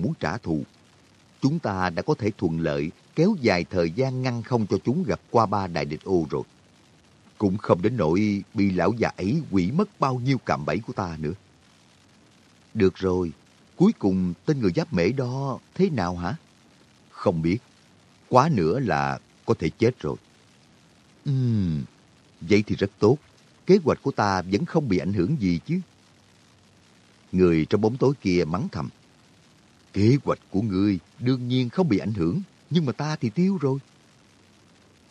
muốn trả thù. Chúng ta đã có thể thuận lợi kéo dài thời gian ngăn không cho chúng gặp qua ba đại địch ô rồi. Cũng không đến nỗi bị lão già ấy quỷ mất bao nhiêu cạm bẫy của ta nữa. Được rồi, cuối cùng tên người giáp mễ đó thế nào hả? Không biết. Quá nữa là có thể chết rồi. Ừm, vậy thì rất tốt. Kế hoạch của ta vẫn không bị ảnh hưởng gì chứ. Người trong bóng tối kia mắng thầm. Kế hoạch của ngươi đương nhiên không bị ảnh hưởng, nhưng mà ta thì tiêu rồi.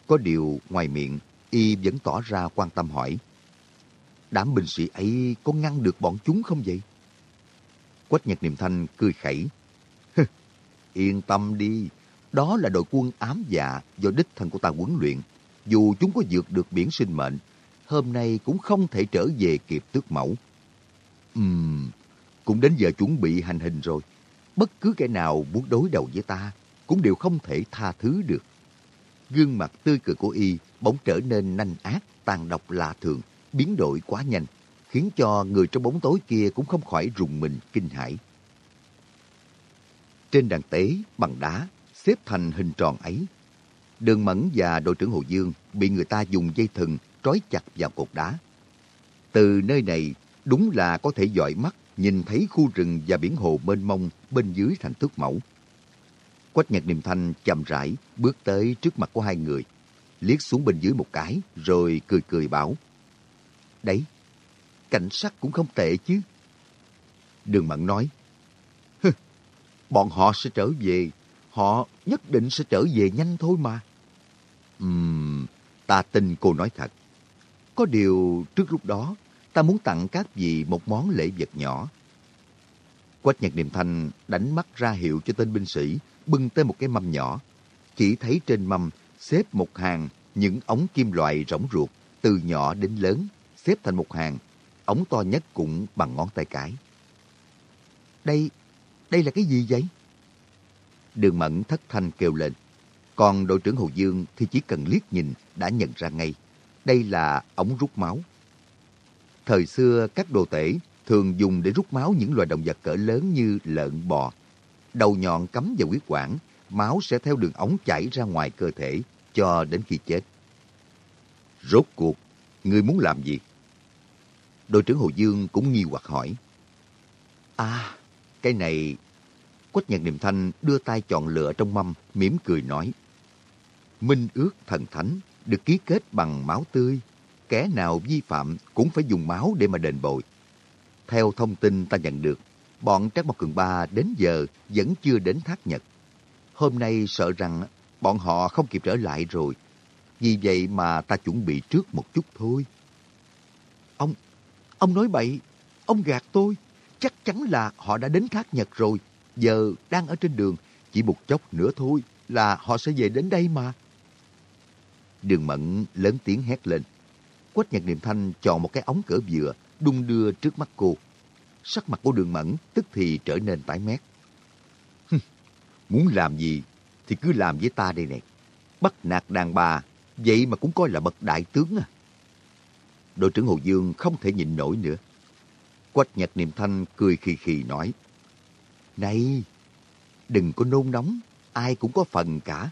Có điều ngoài miệng, y vẫn tỏ ra quan tâm hỏi. Đám binh sĩ ấy có ngăn được bọn chúng không vậy? Quách Nhật Niệm Thanh cười khẩy. Yên tâm đi, đó là đội quân ám dạ do đích thân của ta huấn luyện. Dù chúng có vượt được biển sinh mệnh, hôm nay cũng không thể trở về kịp tước mẫu. Ừm, cũng đến giờ chuẩn bị hành hình rồi. Bất cứ kẻ nào muốn đối đầu với ta cũng đều không thể tha thứ được. Gương mặt tươi cười của y bỗng trở nên nanh ác, tàn độc lạ thường, biến đổi quá nhanh, khiến cho người trong bóng tối kia cũng không khỏi rùng mình kinh hãi. Trên đàn tế bằng đá, xếp thành hình tròn ấy, Đường Mẫn và đội trưởng Hồ Dương bị người ta dùng dây thừng trói chặt vào cột đá. Từ nơi này, đúng là có thể dõi mắt nhìn thấy khu rừng và biển hồ mênh mông bên dưới thành tước mẫu. Quách nhật niềm thanh chậm rãi bước tới trước mặt của hai người, liếc xuống bên dưới một cái, rồi cười cười bảo. Đấy, cảnh sát cũng không tệ chứ. Đường mặn nói, bọn họ sẽ trở về, họ nhất định sẽ trở về nhanh thôi mà. Ừm, ta tin cô nói thật. Có điều trước lúc đó, ta muốn tặng các vị một món lễ vật nhỏ. Quách nhật niệm thanh đánh mắt ra hiệu cho tên binh sĩ, bưng tới một cái mâm nhỏ. Chỉ thấy trên mâm xếp một hàng những ống kim loại rỗng ruột, từ nhỏ đến lớn, xếp thành một hàng. Ống to nhất cũng bằng ngón tay cái. Đây, đây là cái gì vậy? Đường Mẫn thất thanh kêu lên. Còn đội trưởng Hồ Dương thì chỉ cần liếc nhìn đã nhận ra ngay. Đây là ống rút máu. Thời xưa các đồ tể thường dùng để rút máu những loài động vật cỡ lớn như lợn, bò. Đầu nhọn cắm vào huyết quản, máu sẽ theo đường ống chảy ra ngoài cơ thể cho đến khi chết. Rốt cuộc, ngươi muốn làm gì? Đội trưởng Hồ Dương cũng nghi hoặc hỏi. À, cái này... Quách nhật niệm thanh đưa tay chọn lựa trong mâm, mỉm cười nói. Minh ước thần thánh được ký kết bằng máu tươi. Kẻ nào vi phạm cũng phải dùng máu để mà đền bồi. Theo thông tin ta nhận được, bọn Trác Mộc Cường Ba đến giờ vẫn chưa đến Thác Nhật. Hôm nay sợ rằng bọn họ không kịp trở lại rồi. Vì vậy mà ta chuẩn bị trước một chút thôi. Ông, ông nói bậy, ông gạt tôi. Chắc chắn là họ đã đến Thác Nhật rồi. Giờ đang ở trên đường, chỉ một chốc nữa thôi là họ sẽ về đến đây mà. Đường Mẫn lớn tiếng hét lên. Quách Nhật Niệm Thanh chọn một cái ống cỡ vừa, đung đưa trước mắt cô. Sắc mặt của đường Mẫn tức thì trở nên tái mét. Muốn làm gì thì cứ làm với ta đây này. Bắt nạt đàn bà, vậy mà cũng coi là bậc đại tướng à. Đội trưởng Hồ Dương không thể nhịn nổi nữa. Quách Nhật Niệm Thanh cười khì khì nói. Này, đừng có nôn nóng, ai cũng có phần cả.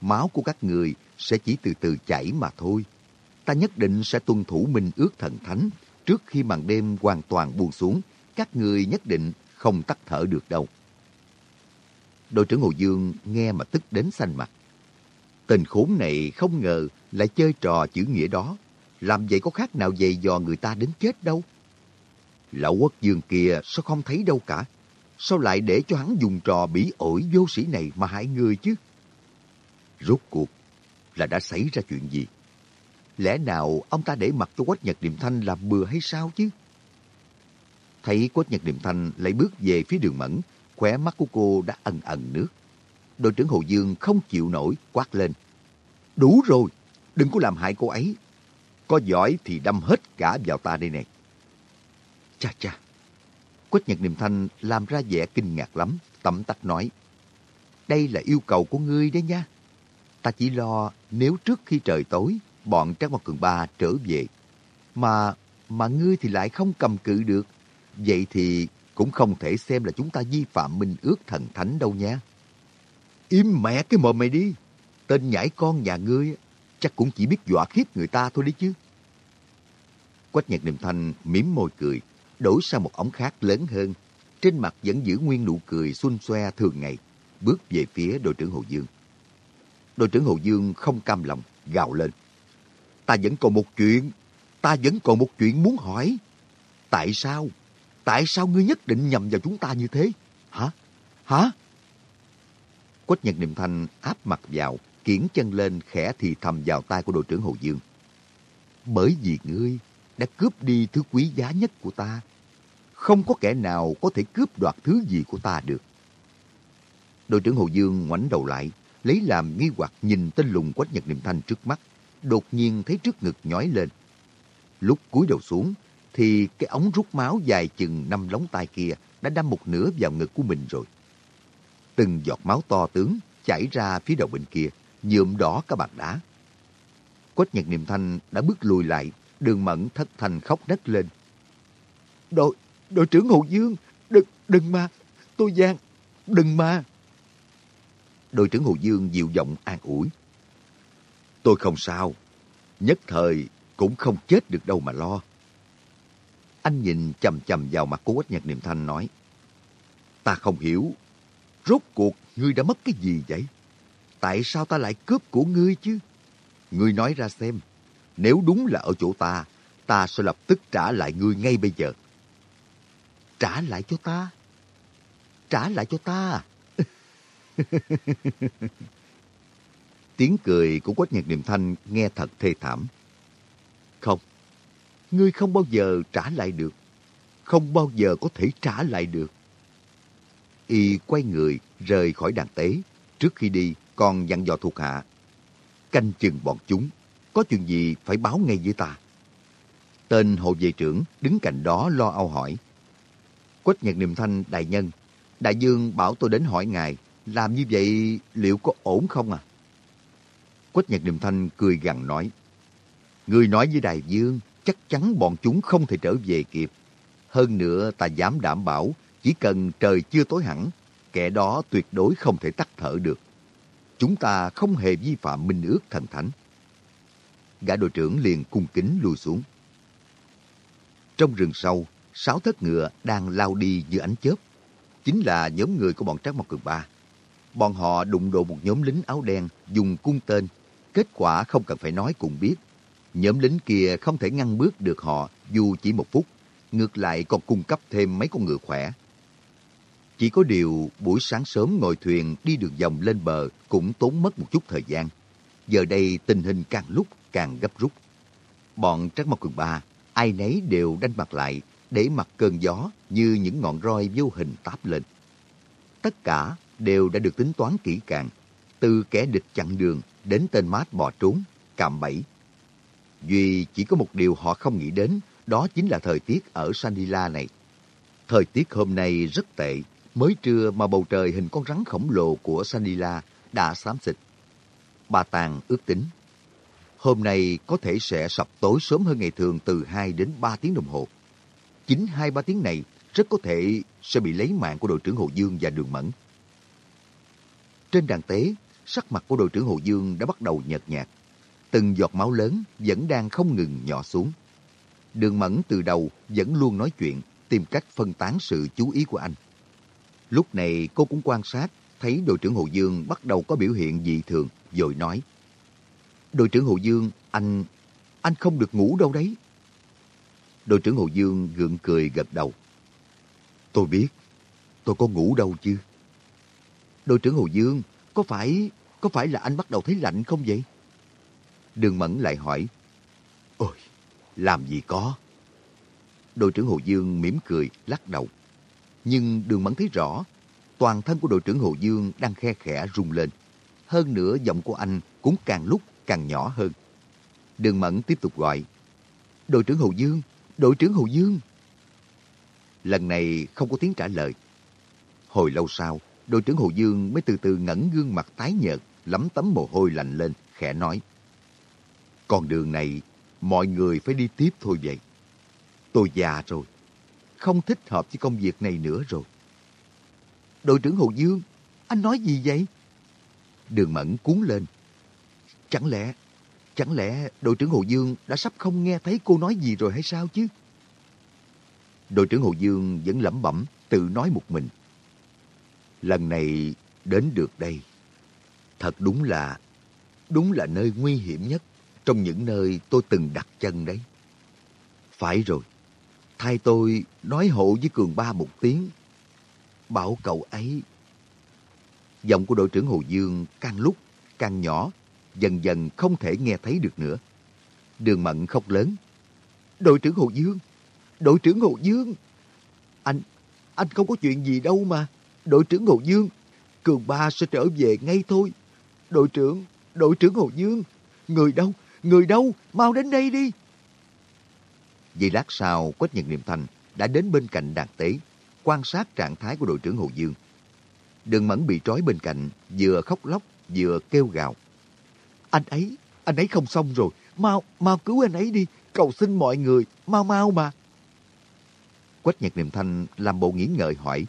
Máu của các người sẽ chỉ từ từ chảy mà thôi. Ta nhất định sẽ tuân thủ minh ước thần thánh. Trước khi màn đêm hoàn toàn buông xuống, các người nhất định không tắt thở được đâu. Đội trưởng Hồ Dương nghe mà tức đến xanh mặt. Tên khốn này không ngờ lại chơi trò chữ nghĩa đó. Làm vậy có khác nào dày dò người ta đến chết đâu. Lão quốc dương kia sao không thấy đâu cả. Sao lại để cho hắn dùng trò bỉ ổi vô sĩ này mà hại người chứ? Rốt cuộc là đã xảy ra chuyện gì? Lẽ nào ông ta để mặc cho Quách Nhật Điềm Thanh làm bừa hay sao chứ? Thấy Quách Nhật Điềm Thanh lại bước về phía đường mẫn, khóe mắt của cô đã ẩn ẩn nước. Đội trưởng Hồ Dương không chịu nổi, quát lên. Đủ rồi, đừng có làm hại cô ấy. Có giỏi thì đâm hết cả vào ta đây nè. Cha cha, Quách Nhật Niệm Thanh làm ra vẻ kinh ngạc lắm, tẩm tắc nói. Đây là yêu cầu của ngươi đấy nha. Ta chỉ lo nếu trước khi trời tối, bọn Trác Mộc Cường Ba trở về. Mà, mà ngươi thì lại không cầm cự được. Vậy thì cũng không thể xem là chúng ta vi phạm minh ước thần thánh đâu nha. Im mẹ cái mồm mày đi. Tên nhãi con nhà ngươi chắc cũng chỉ biết dọa khiếp người ta thôi đi chứ. Quách nhật niềm thanh mím môi cười, đổi sang một ống khác lớn hơn. Trên mặt vẫn giữ nguyên nụ cười xuân xoe thường ngày, bước về phía đội trưởng Hồ Dương. Đội trưởng Hồ Dương không cam lòng, gào lên. Ta vẫn còn một chuyện, ta vẫn còn một chuyện muốn hỏi. Tại sao? Tại sao ngươi nhất định nhầm vào chúng ta như thế? Hả? Hả? Quách Nhật Niệm Thanh áp mặt vào, kiển chân lên khẽ thì thầm vào tay của đội trưởng Hồ Dương. Bởi vì ngươi đã cướp đi thứ quý giá nhất của ta. Không có kẻ nào có thể cướp đoạt thứ gì của ta được. Đội trưởng Hồ Dương ngoảnh đầu lại, lấy làm nghi hoặc nhìn tên lùng Quách Nhật Niệm Thanh trước mắt, đột nhiên thấy trước ngực nhói lên. Lúc cúi đầu xuống, thì cái ống rút máu dài chừng năm lóng tay kia đã đâm một nửa vào ngực của mình rồi. Từng giọt máu to tướng chảy ra phía đầu bên kia, nhuộm đỏ cả bàn đá. Quách Nhật Niệm Thanh đã bước lùi lại, đường mẫn thất thanh khóc nấc lên. Đội, đội trưởng Hồ Dương, đừng, đừng mà, tôi gian, đừng mà. Đội trưởng Hồ Dương dịu giọng an ủi. Tôi không sao, nhất thời cũng không chết được đâu mà lo. Anh nhìn chầm chầm vào mặt của Quách Nhật Niệm Thanh nói. Ta không hiểu, rốt cuộc ngươi đã mất cái gì vậy? Tại sao ta lại cướp của ngươi chứ? Ngươi nói ra xem, nếu đúng là ở chỗ ta, ta sẽ lập tức trả lại ngươi ngay bây giờ. Trả lại cho ta? Trả lại cho ta? À? Tiếng cười của Quách Nhật Niệm Thanh nghe thật thê thảm. Không, ngươi không bao giờ trả lại được. Không bao giờ có thể trả lại được. Y quay người rời khỏi đàn tế. Trước khi đi, còn dặn dò thuộc hạ. Canh chừng bọn chúng. Có chuyện gì phải báo ngay với ta. Tên hộ vệ trưởng đứng cạnh đó lo âu hỏi. Quách Nhật Niệm Thanh đại nhân. Đại dương bảo tôi đến hỏi ngài. Làm như vậy liệu có ổn không à? Quách Nhật Niệm Thanh cười gằn nói. Người nói với Đại Dương, chắc chắn bọn chúng không thể trở về kịp. Hơn nữa ta dám đảm bảo, chỉ cần trời chưa tối hẳn, kẻ đó tuyệt đối không thể tắt thở được. Chúng ta không hề vi phạm minh ước thần thánh. Gã đội trưởng liền cung kính lùi xuống. Trong rừng sâu, sáu thất ngựa đang lao đi giữa ánh chớp. Chính là nhóm người của bọn Trác Mộc Cường Ba. Bọn họ đụng độ một nhóm lính áo đen dùng cung tên. Kết quả không cần phải nói cũng biết Nhóm lính kia không thể ngăn bước được họ dù chỉ một phút, ngược lại còn cung cấp thêm mấy con ngựa khỏe. Chỉ có điều buổi sáng sớm ngồi thuyền đi đường vòng lên bờ cũng tốn mất một chút thời gian. Giờ đây tình hình càng lúc càng gấp rút. Bọn Trắc Mộc Cường Ba, ai nấy đều đanh mặt lại để mặt cơn gió như những ngọn roi vô hình táp lên. Tất cả đều đã được tính toán kỹ càng, từ kẻ địch chặn đường đến tên mát bò trốn, cạm bẫy, Duy chỉ có một điều họ không nghĩ đến, đó chính là thời tiết ở Sanila này. Thời tiết hôm nay rất tệ, mới trưa mà bầu trời hình con rắn khổng lồ của Sanila đã xám xịt. Bà Tàng ước tính, hôm nay có thể sẽ sập tối sớm hơn ngày thường từ 2 đến 3 tiếng đồng hồ. Chính 2-3 tiếng này rất có thể sẽ bị lấy mạng của đội trưởng Hồ Dương và Đường Mẫn. Trên đàn tế, sắc mặt của đội trưởng Hồ Dương đã bắt đầu nhợt nhạt từng giọt máu lớn vẫn đang không ngừng nhỏ xuống. Đường Mẫn từ đầu vẫn luôn nói chuyện, tìm cách phân tán sự chú ý của anh. Lúc này cô cũng quan sát, thấy đội trưởng Hồ Dương bắt đầu có biểu hiện dị thường, rồi nói. Đội trưởng Hồ Dương, anh... anh không được ngủ đâu đấy. Đội trưởng Hồ Dương gượng cười gật đầu. Tôi biết, tôi có ngủ đâu chứ. Đội trưởng Hồ Dương, có phải có phải là anh bắt đầu thấy lạnh không vậy? Đường Mẫn lại hỏi, Ôi, làm gì có? Đội trưởng Hồ Dương mỉm cười, lắc đầu. Nhưng Đường Mẫn thấy rõ, toàn thân của đội trưởng Hồ Dương đang khe khẽ rung lên. Hơn nữa giọng của anh cũng càng lúc càng nhỏ hơn. Đường Mẫn tiếp tục gọi, Đội trưởng Hồ Dương, đội trưởng Hồ Dương. Lần này không có tiếng trả lời. Hồi lâu sau, đội trưởng Hồ Dương mới từ từ ngẩng gương mặt tái nhợt, lấm tấm mồ hôi lạnh lên, khẽ nói. Con đường này, mọi người phải đi tiếp thôi vậy. Tôi già rồi. không thích hợp với công việc này nữa rồi. Đội trưởng Hồ Dương, anh nói gì vậy? Đường Mẫn cuốn lên. Chẳng lẽ, chẳng lẽ đội trưởng Hồ Dương đã sắp không nghe thấy cô nói gì rồi hay sao chứ? Đội trưởng Hồ Dương vẫn lẩm bẩm, tự nói một mình. Lần này đến được đây, thật đúng là, đúng là nơi nguy hiểm nhất trong những nơi tôi từng đặt chân đấy. Phải rồi, thay tôi nói hộ với Cường Ba một tiếng, bảo cậu ấy. Giọng của đội trưởng Hồ Dương càng lúc càng nhỏ, dần dần không thể nghe thấy được nữa. Đường Mận khóc lớn. Đội trưởng Hồ Dương, đội trưởng Hồ Dương. Anh, anh không có chuyện gì đâu mà. Đội trưởng Hồ Dương, Cường Ba sẽ trở về ngay thôi. Đội trưởng, đội trưởng Hồ Dương, người đâu, người đâu, mau đến đây đi. Vì lát sau, Quách Nhật Niệm Thành đã đến bên cạnh đàn tế, quan sát trạng thái của đội trưởng Hồ Dương. Đường Mẫn bị trói bên cạnh, vừa khóc lóc, vừa kêu gào. Anh ấy, anh ấy không xong rồi, mau, mau cứu anh ấy đi, cầu xin mọi người, mau mau mà. Quách Nhật Niệm Thanh làm bộ nghĩ ngợi hỏi,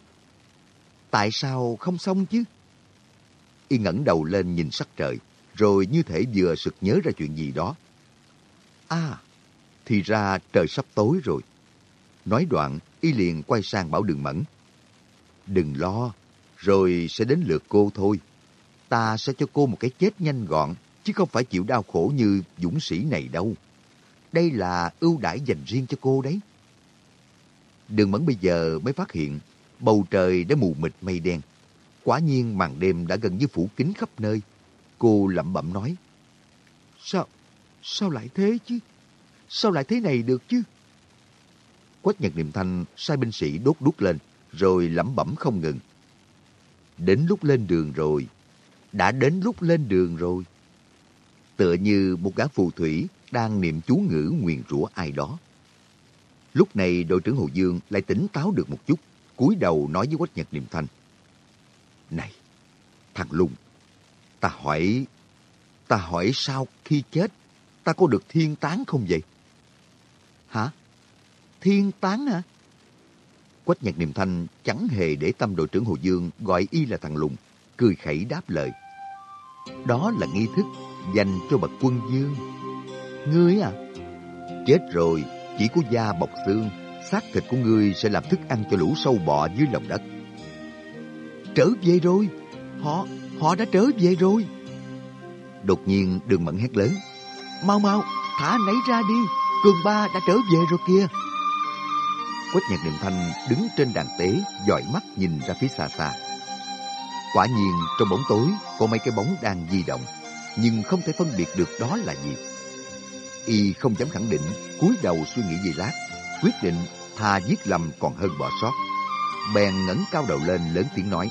tại sao không xong chứ? Y ngẩng đầu lên nhìn sắc trời, rồi như thể vừa sực nhớ ra chuyện gì đó. À, thì ra trời sắp tối rồi. Nói đoạn, y liền quay sang bảo đường mẫn. Đừng lo, rồi sẽ đến lượt cô thôi. Ta sẽ cho cô một cái chết nhanh gọn, chứ không phải chịu đau khổ như dũng sĩ này đâu. Đây là ưu đãi dành riêng cho cô đấy. Đường mẫn bây giờ mới phát hiện bầu trời đã mù mịt mây đen. Quả nhiên màn đêm đã gần như phủ kín khắp nơi. Cô lẩm bẩm nói. Sao, sao lại thế chứ? Sao lại thế này được chứ? Quách Nhật Niệm Thanh sai binh sĩ đốt đuốc lên, rồi lẩm bẩm không ngừng. Đến lúc lên đường rồi. Đã đến lúc lên đường rồi. Tựa như một gã phù thủy đang niệm chú ngữ nguyền rủa ai đó. Lúc này đội trưởng Hồ Dương lại tỉnh táo được một chút, cúi đầu nói với Quách Nhật Niệm Thanh. Này, thằng Lùng, ta hỏi, ta hỏi sao khi chết ta có được thiên tán không vậy? Hả? Thiên tán hả? Quách Nhật Niệm Thanh chẳng hề để tâm đội trưởng Hồ Dương gọi y là thằng Lùng, cười khẩy đáp lời. Đó là nghi thức dành cho bậc quân dương. Ngươi à? Chết rồi, chỉ có da bọc xương, xác thịt của ngươi sẽ làm thức ăn cho lũ sâu bọ dưới lòng đất. Trở về rồi, họ, họ đã trở về rồi. Đột nhiên đường mẫn hét lớn. Mau mau, thả anh ấy ra đi, cường ba đã trở về rồi kia. Quách nhạc niệm thanh đứng trên đàn tế, dõi mắt nhìn ra phía xa xa. Quả nhiên trong bóng tối có mấy cái bóng đang di động, nhưng không thể phân biệt được đó là gì. Y không dám khẳng định, cúi đầu suy nghĩ gì lát, quyết định thà giết lầm còn hơn bỏ sót. Bèn ngẩng cao đầu lên lớn tiếng nói,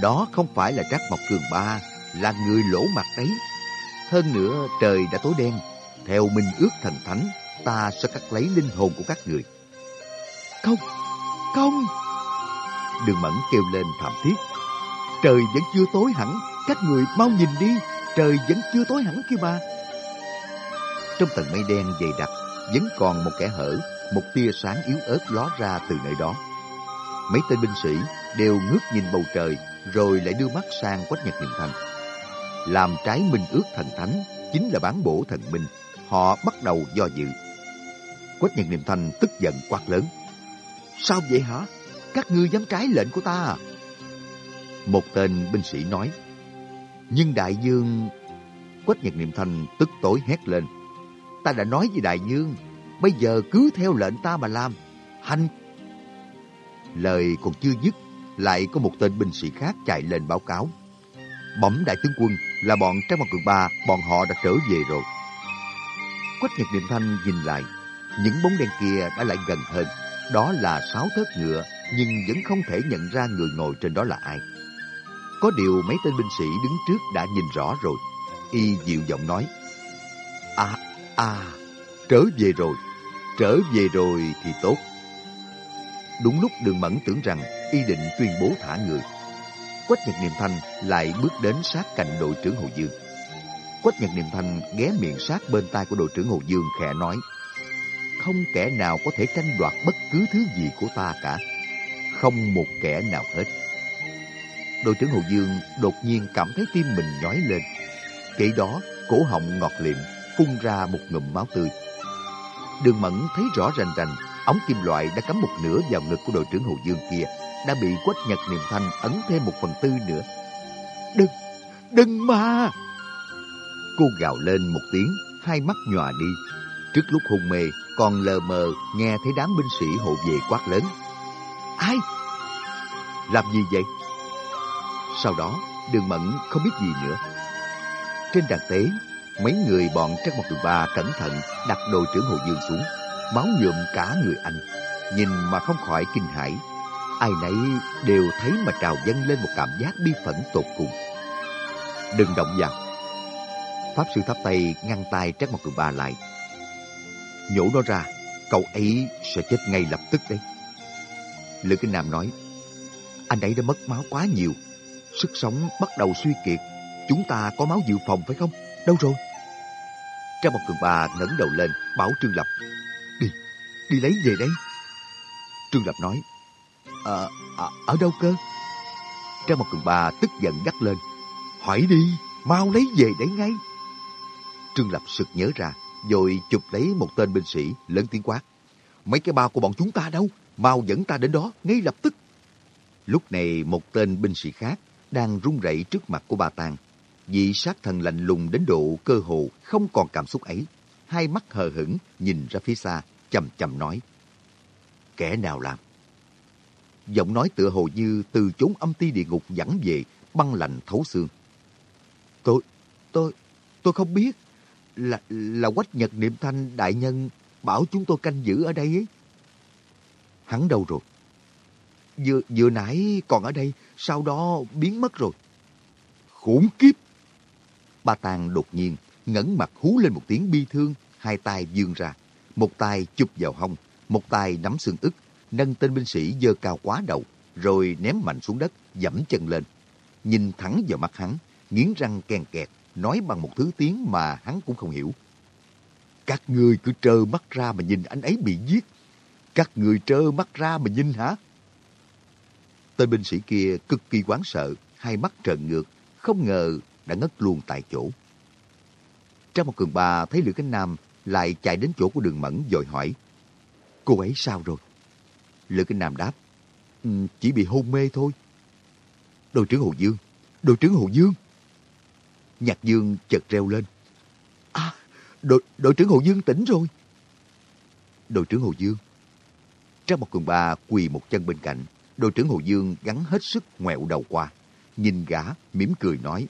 đó không phải là Trác Mộc Cường Ba, là người lỗ mặt đấy. Hơn nữa trời đã tối đen, theo minh ước thần thánh, ta sẽ cắt lấy linh hồn của các người. Không, không! Đường Mẫn kêu lên thảm thiết. Trời vẫn chưa tối hẳn, các người mau nhìn đi, trời vẫn chưa tối hẳn kia mà. Trong tầng mây đen dày đặc, vẫn còn một kẻ hở, một tia sáng yếu ớt ló ra từ nơi đó. Mấy tên binh sĩ đều ngước nhìn bầu trời, rồi lại đưa mắt sang Quách Nhật Niệm Thanh. Làm trái minh ước thần thánh chính là bán bổ thần minh. Họ bắt đầu do dự. Quách Nhật Niệm Thanh tức giận quát lớn. Sao vậy hả? Các ngươi dám trái lệnh của ta à? Một tên binh sĩ nói. Nhưng đại dương... Quách Nhật Niệm Thanh tức tối hét lên. Ta đã nói với đại dương, bây giờ cứ theo lệnh ta mà làm. Hành! Lời còn chưa dứt, lại có một tên binh sĩ khác chạy lên báo cáo. Bẩm đại tướng quân là bọn Trang Mặt Cường Ba, bọn họ đã trở về rồi. Quách Nhật Niệm Thanh nhìn lại, những bóng đen kia đã lại gần hơn. Đó là sáu thớt ngựa, nhưng vẫn không thể nhận ra người ngồi trên đó là ai. Có điều mấy tên binh sĩ đứng trước đã nhìn rõ rồi. Y dịu giọng nói, À, à, trở về rồi, trở về rồi thì tốt. Đúng lúc đường mẫn tưởng rằng y định tuyên bố thả người. Quách Nhật Niệm Thanh lại bước đến sát cạnh đội trưởng Hồ Dương. Quách Nhật Niệm Thanh ghé miệng sát bên tai của đội trưởng Hồ Dương khẽ nói, không kẻ nào có thể tranh đoạt bất cứ thứ gì của ta cả. Không một kẻ nào hết. Đội trưởng Hồ Dương đột nhiên cảm thấy tim mình nhói lên. Kể đó, cổ họng ngọt liệm, phun ra một ngụm máu tươi. Đường Mẫn thấy rõ rành rành, ống kim loại đã cắm một nửa vào ngực của đội trưởng Hồ Dương kia, đã bị Quách Nhật Niệm Thanh ấn thêm một phần tư nữa. Đừng, đừng mà! Cô gào lên một tiếng, hai mắt nhòa đi. Trước lúc hôn mê, còn lờ mờ nghe thấy đám binh sĩ hộ vệ quát lớn. Ai? Làm gì vậy? Sau đó, đường mẫn không biết gì nữa. Trên đàn tế, mấy người bọn Trắc Mộc Đường Ba cẩn thận đặt đồ trưởng Hồ Dương xuống, máu nhuộm cả người anh. Nhìn mà không khỏi kinh hãi. Ai nấy đều thấy mà trào dâng lên một cảm giác bi phẫn tột cùng. Đừng động vào. Pháp sư thắp tay ngăn tay Trác Mộc Cường Ba lại. Nhổ nó ra, cậu ấy sẽ chết ngay lập tức đấy. Lữ Kinh Nam nói, anh ấy đã mất máu quá nhiều, sức sống bắt đầu suy kiệt. Chúng ta có máu dự phòng phải không? Đâu rồi? Trác Mộc Cường Ba ngẩng đầu lên, bảo Trương Lập, đi, đi lấy về đây. Trương Lập nói, à, à, ở đâu cơ? Trang một cường ba tức giận gắt lên. Hỏi đi, mau lấy về đấy ngay. Trương Lập sực nhớ ra, rồi chụp lấy một tên binh sĩ, lớn tiếng quát. Mấy cái bao của bọn chúng ta đâu? Mau dẫn ta đến đó, ngay lập tức. Lúc này một tên binh sĩ khác đang run rẩy trước mặt của bà Tàng. Vị sát thần lạnh lùng đến độ cơ hồ không còn cảm xúc ấy. Hai mắt hờ hững nhìn ra phía xa, chầm chầm nói. Kẻ nào làm? Giọng nói tựa hồ như từ chốn âm ti địa ngục dẫn về, băng lạnh thấu xương. Tôi, tôi, tôi không biết. Là, là quách nhật niệm thanh đại nhân bảo chúng tôi canh giữ ở đây ấy. Hắn đâu rồi? Vừa, vừa nãy còn ở đây, sau đó biến mất rồi. Khủng khiếp Ba Tàng đột nhiên ngẩng mặt hú lên một tiếng bi thương, hai tay vươn ra. Một tay chụp vào hông, một tay nắm xương ức, nâng tên binh sĩ dơ cao quá đầu, rồi ném mạnh xuống đất, dẫm chân lên. Nhìn thẳng vào mắt hắn, nghiến răng kèn kẹt, nói bằng một thứ tiếng mà hắn cũng không hiểu. Các người cứ trơ mắt ra mà nhìn anh ấy bị giết. Các người trơ mắt ra mà nhìn hả? Tên binh sĩ kia cực kỳ quán sợ, hai mắt trợn ngược, không ngờ đã ngất luôn tại chỗ. Trong một cường bà thấy Lữ Cánh Nam lại chạy đến chỗ của đường mẫn rồi hỏi. Cô ấy sao rồi? Lữ Kinh Nam đáp, Um, chỉ bị hôn mê thôi. Đội trưởng Hồ Dương, đội trưởng Hồ Dương. Nhạc Dương chợt reo lên. À, đội, đội trưởng Hồ Dương tỉnh rồi. Đội trưởng Hồ Dương. Trang một cường bà quỳ một chân bên cạnh. Đội trưởng Hồ Dương gắn hết sức ngoẹo đầu qua. Nhìn gã, mỉm cười nói.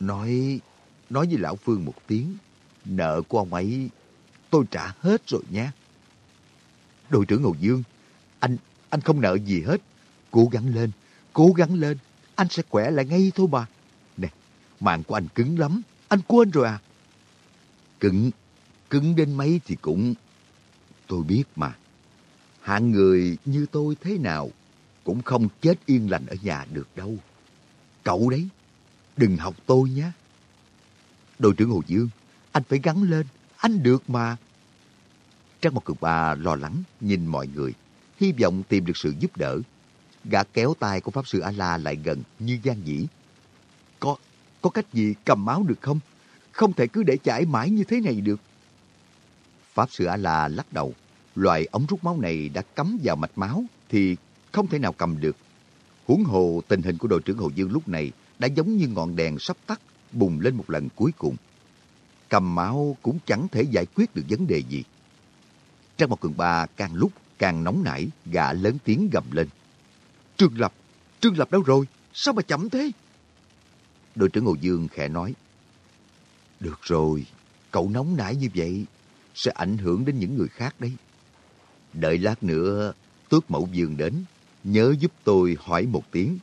Nói, nói với Lão Phương một tiếng. Nợ của ông ấy tôi trả hết rồi nha. Đội trưởng Hồ Dương, anh anh không nợ gì hết. Cố gắng lên, cố gắng lên. Anh sẽ khỏe lại ngay thôi mà. Nè, mạng của anh cứng lắm. Anh quên rồi à? Cứng, cứng đến mấy thì cũng... Tôi biết mà. Hạng người như tôi thế nào cũng không chết yên lành ở nhà được đâu. Cậu đấy, đừng học tôi nhé. Đội trưởng Hồ Dương, anh phải gắn lên. Anh được mà. Trang một cực bà lo lắng nhìn mọi người, hy vọng tìm được sự giúp đỡ. Gã kéo tay của Pháp Sư A-La lại gần như gian dĩ. Có, có cách gì cầm máu được không? Không thể cứ để chảy mãi như thế này được. Pháp Sư A-La lắc đầu. Loại ống rút máu này đã cắm vào mạch máu thì không thể nào cầm được. Huống hồ tình hình của đội trưởng Hồ Dương lúc này đã giống như ngọn đèn sắp tắt bùng lên một lần cuối cùng. Cầm máu cũng chẳng thể giải quyết được vấn đề gì. Trang một cường ba càng lúc càng nóng nảy, gã lớn tiếng gầm lên. Trương Lập, Trương Lập đâu rồi? Sao mà chậm thế? Đội trưởng Hồ Dương khẽ nói. Được rồi, cậu nóng nảy như vậy sẽ ảnh hưởng đến những người khác đấy. Đợi lát nữa tước mẫu dương đến, nhớ giúp tôi hỏi một tiếng.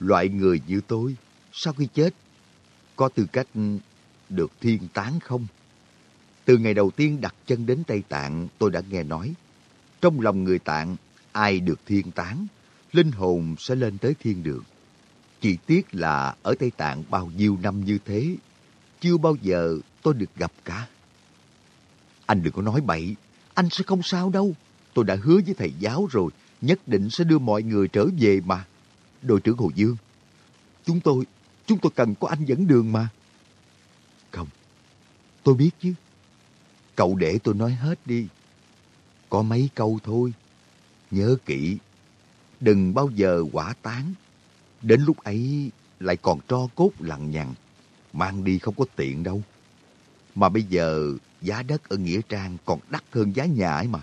Loại người như tôi, sau khi chết, có tư cách được thiên tán không? Từ ngày đầu tiên đặt chân đến Tây Tạng, tôi đã nghe nói, trong lòng người Tạng, ai được thiên tán, linh hồn sẽ lên tới thiên đường. Chỉ tiếc là ở Tây Tạng bao nhiêu năm như thế, chưa bao giờ tôi được gặp cả. Anh đừng có nói bậy, anh sẽ không sao đâu. Tôi đã hứa với thầy giáo rồi, nhất định sẽ đưa mọi người trở về mà. Đội trưởng Hồ Dương, chúng tôi, chúng tôi cần có anh dẫn đường mà. Không, tôi biết chứ. Cậu để tôi nói hết đi. Có mấy câu thôi. Nhớ kỹ, đừng bao giờ quả tán. Đến lúc ấy lại còn tro cốt lằng nhằng. Mang đi không có tiện đâu. Mà bây giờ giá đất ở Nghĩa Trang còn đắt hơn giá nhà ấy mà.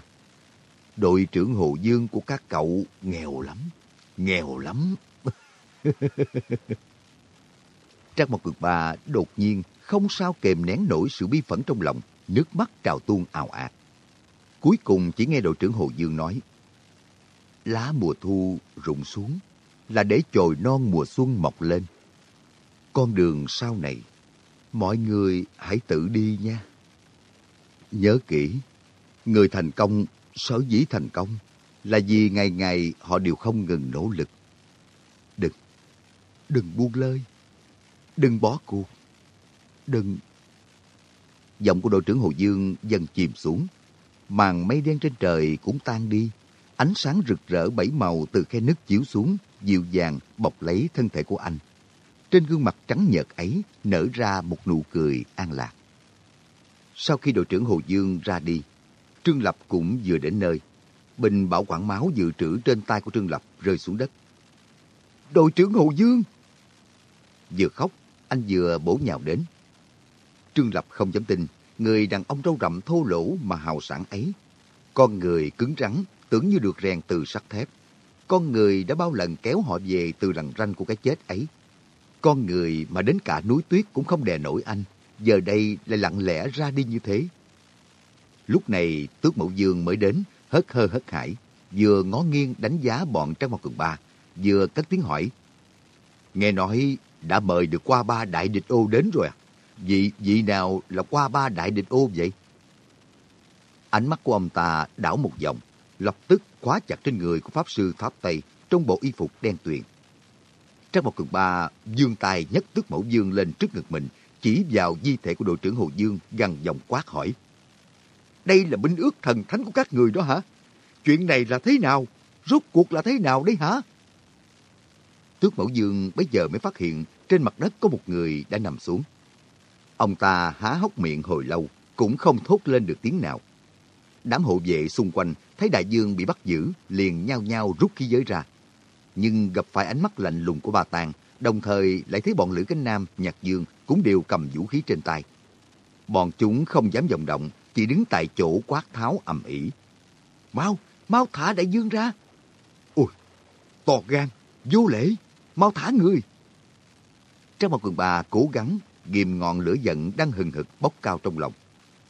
Đội trưởng Hồ Dương của các cậu nghèo lắm. Nghèo lắm. Trang một cực bà đột nhiên không sao kềm nén nổi sự bi phẫn trong lòng, nước mắt trào tuôn ào ạt. Cuối cùng chỉ nghe đội trưởng Hồ Dương nói, lá mùa thu rụng xuống là để chồi non mùa xuân mọc lên. Con đường sau này, mọi người hãy tự đi nha. Nhớ kỹ, người thành công, sở dĩ thành công là vì ngày ngày họ đều không ngừng nỗ lực. Đừng, buông lơi, đừng bỏ cuộc, đừng... Giọng của đội trưởng Hồ Dương dần chìm xuống, màn mây đen trên trời cũng tan đi, ánh sáng rực rỡ bảy màu từ khe nứt chiếu xuống, dịu dàng bọc lấy thân thể của anh. Trên gương mặt trắng nhợt ấy nở ra một nụ cười an lạc. Sau khi đội trưởng Hồ Dương ra đi, Trương Lập cũng vừa đến nơi. Bình bảo quản máu dự trữ trên tay của Trương Lập rơi xuống đất. Đội trưởng Hồ Dương! Vừa khóc, anh vừa bổ nhào đến. Trương Lập không dám tin, người đàn ông râu rậm thô lỗ mà hào sản ấy. Con người cứng rắn, tưởng như được rèn từ sắt thép. Con người đã bao lần kéo họ về từ lằn ranh của cái chết ấy. Con người mà đến cả núi tuyết cũng không đè nổi anh, giờ đây lại lặng lẽ ra đi như thế. Lúc này tước mẫu dương mới đến, hớt hơ hớt hải, vừa ngó nghiêng đánh giá bọn Trang Mộc Cường Ba, vừa cất tiếng hỏi. Nghe nói đã mời được qua ba đại địch ô đến rồi à? Vị, vị nào là qua ba đại địch ô vậy? Ánh mắt của ông ta đảo một vòng, lập tức khóa chặt trên người của Pháp Sư Pháp Tây trong bộ y phục đen tuyền. Trang một cường ba dương tay nhất tức mẫu dương lên trước ngực mình, chỉ vào di thể của đội trưởng Hồ Dương gằn giọng quát hỏi. Đây là binh ước thần thánh của các người đó hả? Chuyện này là thế nào? Rốt cuộc là thế nào đấy hả? Tước Mẫu Dương bây giờ mới phát hiện trên mặt đất có một người đã nằm xuống. Ông ta há hốc miệng hồi lâu, cũng không thốt lên được tiếng nào. Đám hộ vệ xung quanh thấy đại dương bị bắt giữ, liền nhao nhao rút khí giới ra. Nhưng gặp phải ánh mắt lạnh lùng của bà Tàng, đồng thời lại thấy bọn Lữ Cánh Nam, Nhạc Dương cũng đều cầm vũ khí trên tay. Bọn chúng không dám vọng động, chỉ đứng tại chỗ quát tháo ầm ĩ. Mau, mau thả đại dương ra. Ôi, to gan, vô lễ, mau thả người. Trang một quần bà cố gắng ghim ngọn lửa giận đang hừng hực bốc cao trong lòng.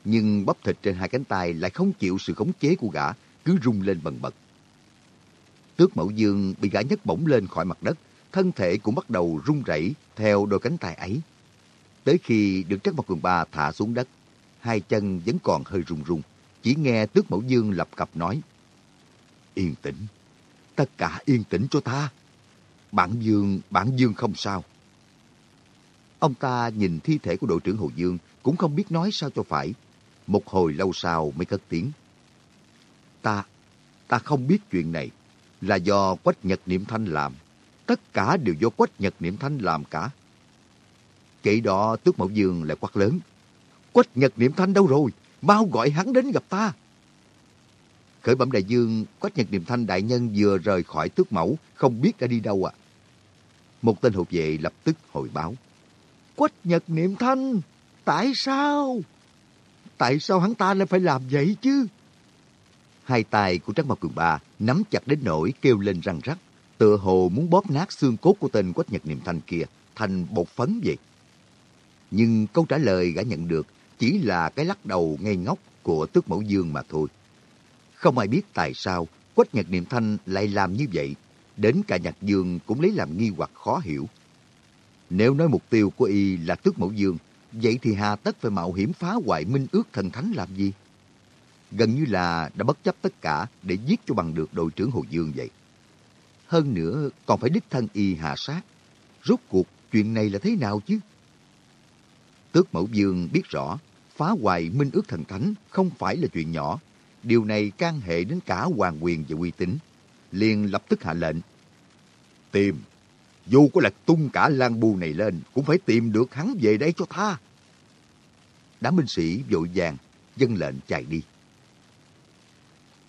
Nhưng bắp thịt trên hai cánh tay lại không chịu sự khống chế của gã, cứ rung lên bần bật. Tước mẫu dương bị gã nhấc bổng lên khỏi mặt đất, thân thể cũng bắt đầu rung rẩy theo đôi cánh tay ấy. Tới khi được Trắc Mặt quần Ba thả xuống đất, hai chân vẫn còn hơi run run. Chỉ nghe Tước Mẫu Dương lập cập nói, Yên tĩnh, tất cả yên tĩnh cho ta. Bản Dương, bản Dương không sao. Ông ta nhìn thi thể của đội trưởng Hồ Dương cũng không biết nói sao cho phải. Một hồi lâu sau mới cất tiếng. Ta, ta không biết chuyện này là do Quách Nhật Niệm Thanh làm. Tất cả đều do Quách Nhật Niệm Thanh làm cả. Kể đó Tước Mẫu Dương lại quát lớn. Quách Nhật Niệm Thanh đâu rồi? Mau gọi hắn đến gặp ta. Khởi bẩm đại dương, Quách Nhật Niệm Thanh đại nhân vừa rời khỏi tước mẫu, không biết đã đi đâu ạ. À. Một tên hộ vệ lập tức hồi báo. Quách Nhật Niệm Thanh, tại sao? Tại sao hắn ta lại phải làm vậy chứ? Hai tay của Trắc Mộc Cường Ba nắm chặt đến nỗi kêu lên răng rắc, tựa hồ muốn bóp nát xương cốt của tên Quách Nhật Niệm Thanh kia thành bột phấn vậy. Nhưng câu trả lời gã nhận được chỉ là cái lắc đầu ngây ngốc của tước mẫu dương mà thôi. Không ai biết tại sao Quách Nhật Niệm Thanh lại làm như vậy, đến cả Nhạc Dương cũng lấy làm nghi hoặc khó hiểu. Nếu nói mục tiêu của y là tước mẫu dương, vậy thì hà tất phải mạo hiểm phá hoại minh ước thần thánh làm gì? Gần như là đã bất chấp tất cả để giết cho bằng được đội trưởng Hồ Dương vậy. Hơn nữa còn phải đích thân y hạ sát. Rốt cuộc chuyện này là thế nào chứ? Tước Mẫu Dương biết rõ, phá hoại minh ước thần thánh không phải là chuyện nhỏ. Điều này can hệ đến cả hoàng quyền và uy tín. Liền lập tức hạ lệnh. Tìm, dù có lật tung cả lan bu này lên, cũng phải tìm được hắn về đây cho tha. Đám binh sĩ vội vàng, dân lệnh chạy đi.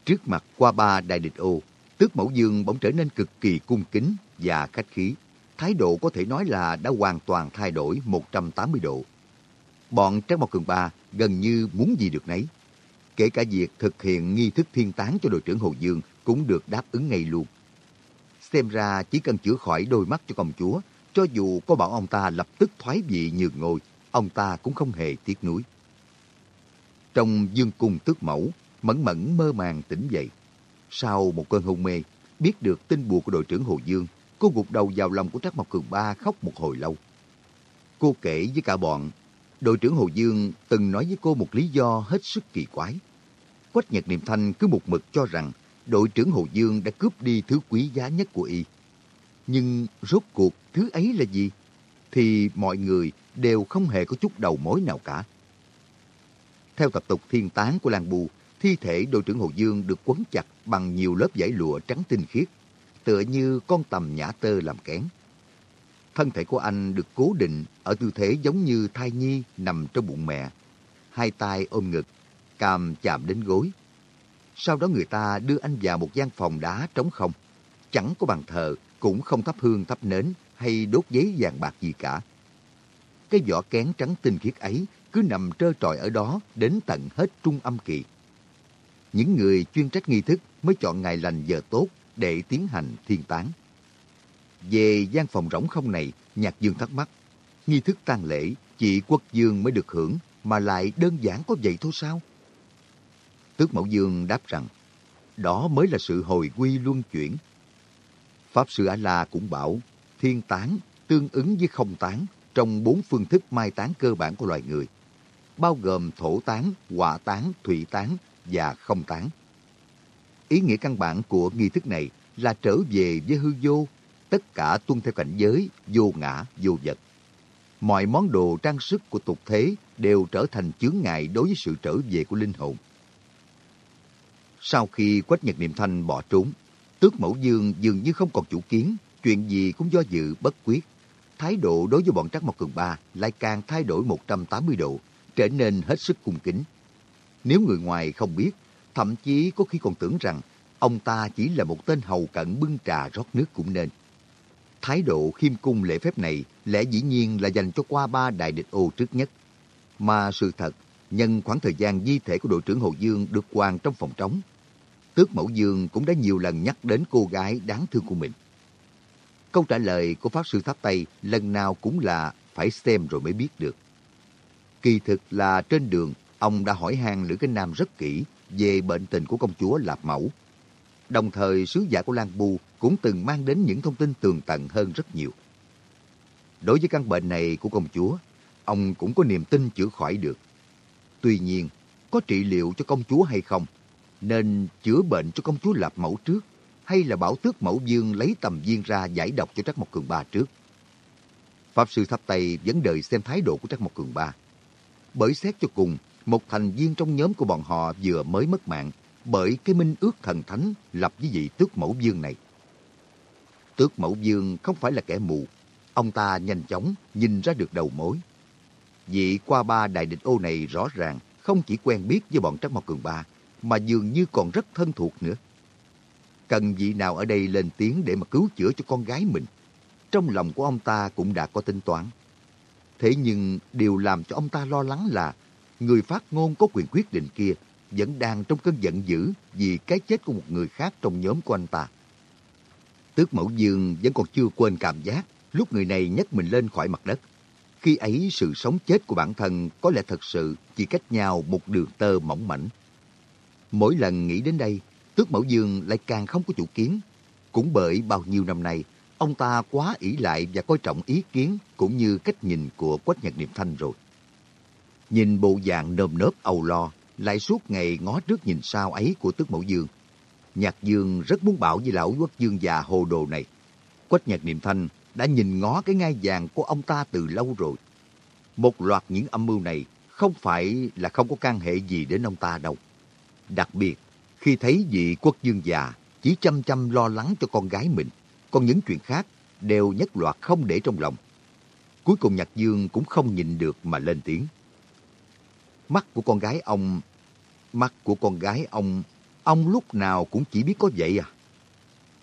Trước mặt qua ba đại địch ô, tước mẫu dương bỗng trở nên cực kỳ cung kính và khách khí. Thái độ có thể nói là đã hoàn toàn thay đổi 180 độ. Bọn Trác Mộc Cường Ba gần như muốn gì được nấy. Kể cả việc thực hiện nghi thức thiên tán cho đội trưởng Hồ Dương cũng được đáp ứng ngay luôn. Xem ra chỉ cần chữa khỏi đôi mắt cho công chúa, cho dù có bảo ông ta lập tức thoái vị nhường ngôi, ông ta cũng không hề tiếc nuối. Trong dương cung tước mẫu, mẫn mẫn mơ màng tỉnh dậy. Sau một cơn hôn mê, biết được tin buồn của đội trưởng Hồ Dương, cô gục đầu vào lòng của Trác Mộc Cường Ba khóc một hồi lâu. Cô kể với cả bọn, đội trưởng Hồ Dương từng nói với cô một lý do hết sức kỳ quái. Quách Nhật Niệm Thanh cứ một mực cho rằng đội trưởng Hồ Dương đã cướp đi thứ quý giá nhất của y. Nhưng rốt cuộc thứ ấy là gì? Thì mọi người đều không hề có chút đầu mối nào cả. Theo tập tục thiên tán của làng bù, thi thể đội trưởng Hồ Dương được quấn chặt bằng nhiều lớp vải lụa trắng tinh khiết, tựa như con tầm nhã tơ làm kén. Thân thể của anh được cố định ở tư thế giống như thai nhi nằm trong bụng mẹ. Hai tay ôm ngực, càm chạm đến gối. Sau đó người ta đưa anh vào một gian phòng đá trống không. Chẳng có bàn thờ, cũng không thắp hương thắp nến hay đốt giấy vàng bạc gì cả. Cái vỏ kén trắng tinh khiết ấy cứ nằm trơ trọi ở đó đến tận hết trung âm kỳ. Những người chuyên trách nghi thức mới chọn ngày lành giờ tốt để tiến hành thiên tán. Về gian phòng rỗng không này, Nhạc Dương thắc mắc. Nghi thức tang lễ, chỉ quốc dương mới được hưởng, mà lại đơn giản có vậy thôi sao? Tước Mẫu Dương đáp rằng, đó mới là sự hồi quy luân chuyển. Pháp Sư A-La cũng bảo, thiên tán tương ứng với không tán trong bốn phương thức mai tán cơ bản của loài người, bao gồm thổ tán, hỏa tán, thủy tán và không tán. Ý nghĩa căn bản của nghi thức này là trở về với hư vô, tất cả tuân theo cảnh giới, vô ngã, vô vật. Mọi món đồ trang sức của tục thế đều trở thành chướng ngại đối với sự trở về của linh hồn. Sau khi Quách Nhật Niệm Thanh bỏ trốn, Tước Mẫu Dương dường như không còn chủ kiến, chuyện gì cũng do dự bất quyết. Thái độ đối với bọn Trắc Mộc Cường Ba lại càng thay đổi 180 độ, trở nên hết sức cung kính. Nếu người ngoài không biết, thậm chí có khi còn tưởng rằng ông ta chỉ là một tên hầu cận bưng trà rót nước cũng nên. Thái độ khiêm cung lễ phép này lẽ dĩ nhiên là dành cho qua ba đại địch ô trước nhất. Mà sự thật, nhân khoảng thời gian di thể của đội trưởng Hồ Dương được quàng trong phòng trống, Tước Mẫu Dương cũng đã nhiều lần nhắc đến cô gái đáng thương của mình. Câu trả lời của Pháp Sư Tháp Tây lần nào cũng là phải xem rồi mới biết được. Kỳ thực là trên đường, ông đã hỏi han Lữ Kinh Nam rất kỹ về bệnh tình của công chúa Lạp Mẫu. Đồng thời, sứ giả của Lan Bu cũng từng mang đến những thông tin tường tận hơn rất nhiều. Đối với căn bệnh này của công chúa, ông cũng có niềm tin chữa khỏi được. Tuy nhiên, có trị liệu cho công chúa hay không, nên chữa bệnh cho công chúa Lạp Mẫu trước, hay là bảo tước mẫu dương lấy tầm viên ra giải độc cho Trắc Mộc Cường Ba trước. Pháp sư Tháp Tây vẫn đợi xem thái độ của Trắc Mộc Cường Ba. Bởi xét cho cùng, một thành viên trong nhóm của bọn họ vừa mới mất mạng bởi cái minh ước thần thánh lập với vị tước mẫu dương này. Tước mẫu dương không phải là kẻ mù. Ông ta nhanh chóng nhìn ra được đầu mối. Vị qua ba đại địch ô này rõ ràng không chỉ quen biết với bọn Trắc Mộc Cường Ba, mà dường như còn rất thân thuộc nữa. Cần vị nào ở đây lên tiếng để mà cứu chữa cho con gái mình. Trong lòng của ông ta cũng đã có tính toán. Thế nhưng điều làm cho ông ta lo lắng là người phát ngôn có quyền quyết định kia vẫn đang trong cơn giận dữ vì cái chết của một người khác trong nhóm của anh ta. Tước Mẫu Dương vẫn còn chưa quên cảm giác lúc người này nhấc mình lên khỏi mặt đất. Khi ấy sự sống chết của bản thân có lẽ thật sự chỉ cách nhau một đường tơ mỏng mảnh. Mỗi lần nghĩ đến đây, Tước Mẫu Dương lại càng không có chủ kiến. Cũng bởi bao nhiêu năm nay, ông ta quá ỷ lại và coi trọng ý kiến cũng như cách nhìn của Quách Nhật Niệm Thanh rồi. Nhìn bộ dạng nơm nớp âu lo, lại suốt ngày ngó trước nhìn sau ấy của Tước Mẫu Dương. Nhạc Dương rất muốn bảo với lão quốc dương già hồ đồ này. Quách Nhật Niệm Thanh đã nhìn ngó cái ngai vàng của ông ta từ lâu rồi. Một loạt những âm mưu này không phải là không có can hệ gì đến ông ta đâu. Đặc biệt, khi thấy vị quốc dương già chỉ chăm chăm lo lắng cho con gái mình, còn những chuyện khác đều nhất loạt không để trong lòng. Cuối cùng Nhạc Dương cũng không nhìn được mà lên tiếng. Mắt của con gái ông... Mắt của con gái ông... Ông lúc nào cũng chỉ biết có vậy à?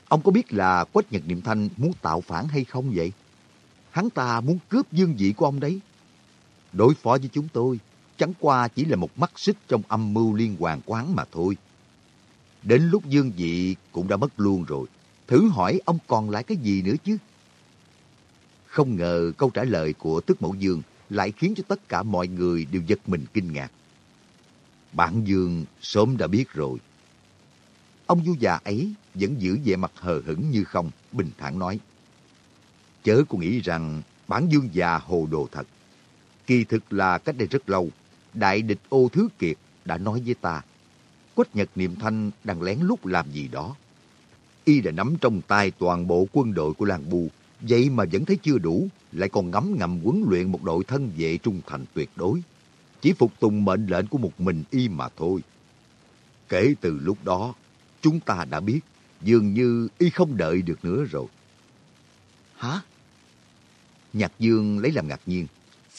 Ông có biết là Quách Nhật Niệm Thanh muốn tạo phản hay không vậy? Hắn ta muốn cướp dương vị của ông đấy. Đối phó với chúng tôi, chẳng qua chỉ là một mắt xích trong âm mưu liên hoàn quán mà thôi. Đến lúc dương vị cũng đã mất luôn rồi. Thử hỏi ông còn lại cái gì nữa chứ? Không ngờ câu trả lời của Tức Mẫu Dương lại khiến cho tất cả mọi người đều giật mình kinh ngạc. Bản Dương sớm đã biết rồi. Ông vua già ấy vẫn giữ vẻ mặt hờ hững như không, bình thản nói. Chớ có nghĩ rằng bản Dương già hồ đồ thật. Kỳ thực là cách đây rất lâu, đại địch ô thứ kiệt đã nói với ta. Quách Nhật Niệm Thanh đang lén lút làm gì đó. Y đã nắm trong tay toàn bộ quân đội của làng bù Vậy mà vẫn thấy chưa đủ, lại còn ngấm ngầm huấn luyện một đội thân vệ trung thành tuyệt đối. Chỉ phục tùng mệnh lệnh của một mình y mà thôi. Kể từ lúc đó, chúng ta đã biết dường như y không đợi được nữa rồi. Hả? Nhạc Dương lấy làm ngạc nhiên.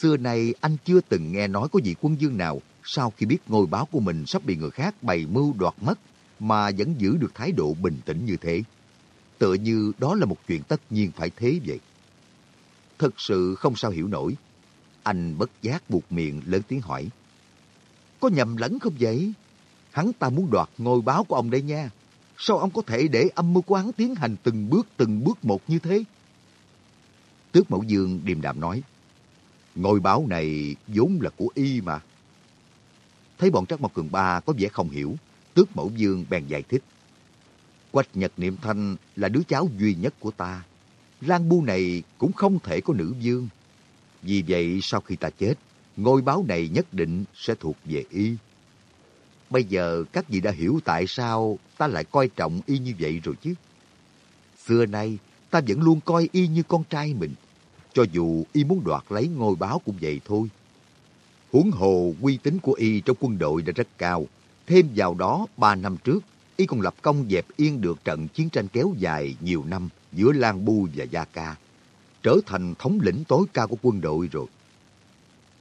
Xưa nay, anh chưa từng nghe nói có vị quân dương nào sau khi biết ngôi báo của mình sắp bị người khác bày mưu đoạt mất mà vẫn giữ được thái độ bình tĩnh như thế tựa như đó là một chuyện tất nhiên phải thế vậy. Thật sự không sao hiểu nổi. Anh bất giác buộc miệng lớn tiếng hỏi. Có nhầm lẫn không vậy? Hắn ta muốn đoạt ngôi báo của ông đây nha. Sao ông có thể để âm mưu của hắn tiến hành từng bước từng bước một như thế? Tước Mẫu Dương điềm đạm nói. Ngôi báo này vốn là của y mà. Thấy bọn Trắc Mộc Cường Ba có vẻ không hiểu, Tước Mẫu Dương bèn giải thích. Quách Nhật Niệm Thanh là đứa cháu duy nhất của ta. Lan Bu này cũng không thể có nữ dương. Vì vậy sau khi ta chết, ngôi báo này nhất định sẽ thuộc về y. Bây giờ các vị đã hiểu tại sao ta lại coi trọng y như vậy rồi chứ. Xưa nay, ta vẫn luôn coi y như con trai mình. Cho dù y muốn đoạt lấy ngôi báo cũng vậy thôi. Huống hồ uy tín của y trong quân đội đã rất cao. Thêm vào đó, ba năm trước, y còn lập công dẹp yên được trận chiến tranh kéo dài nhiều năm giữa Lan Bu và Gia Ca, trở thành thống lĩnh tối cao của quân đội rồi.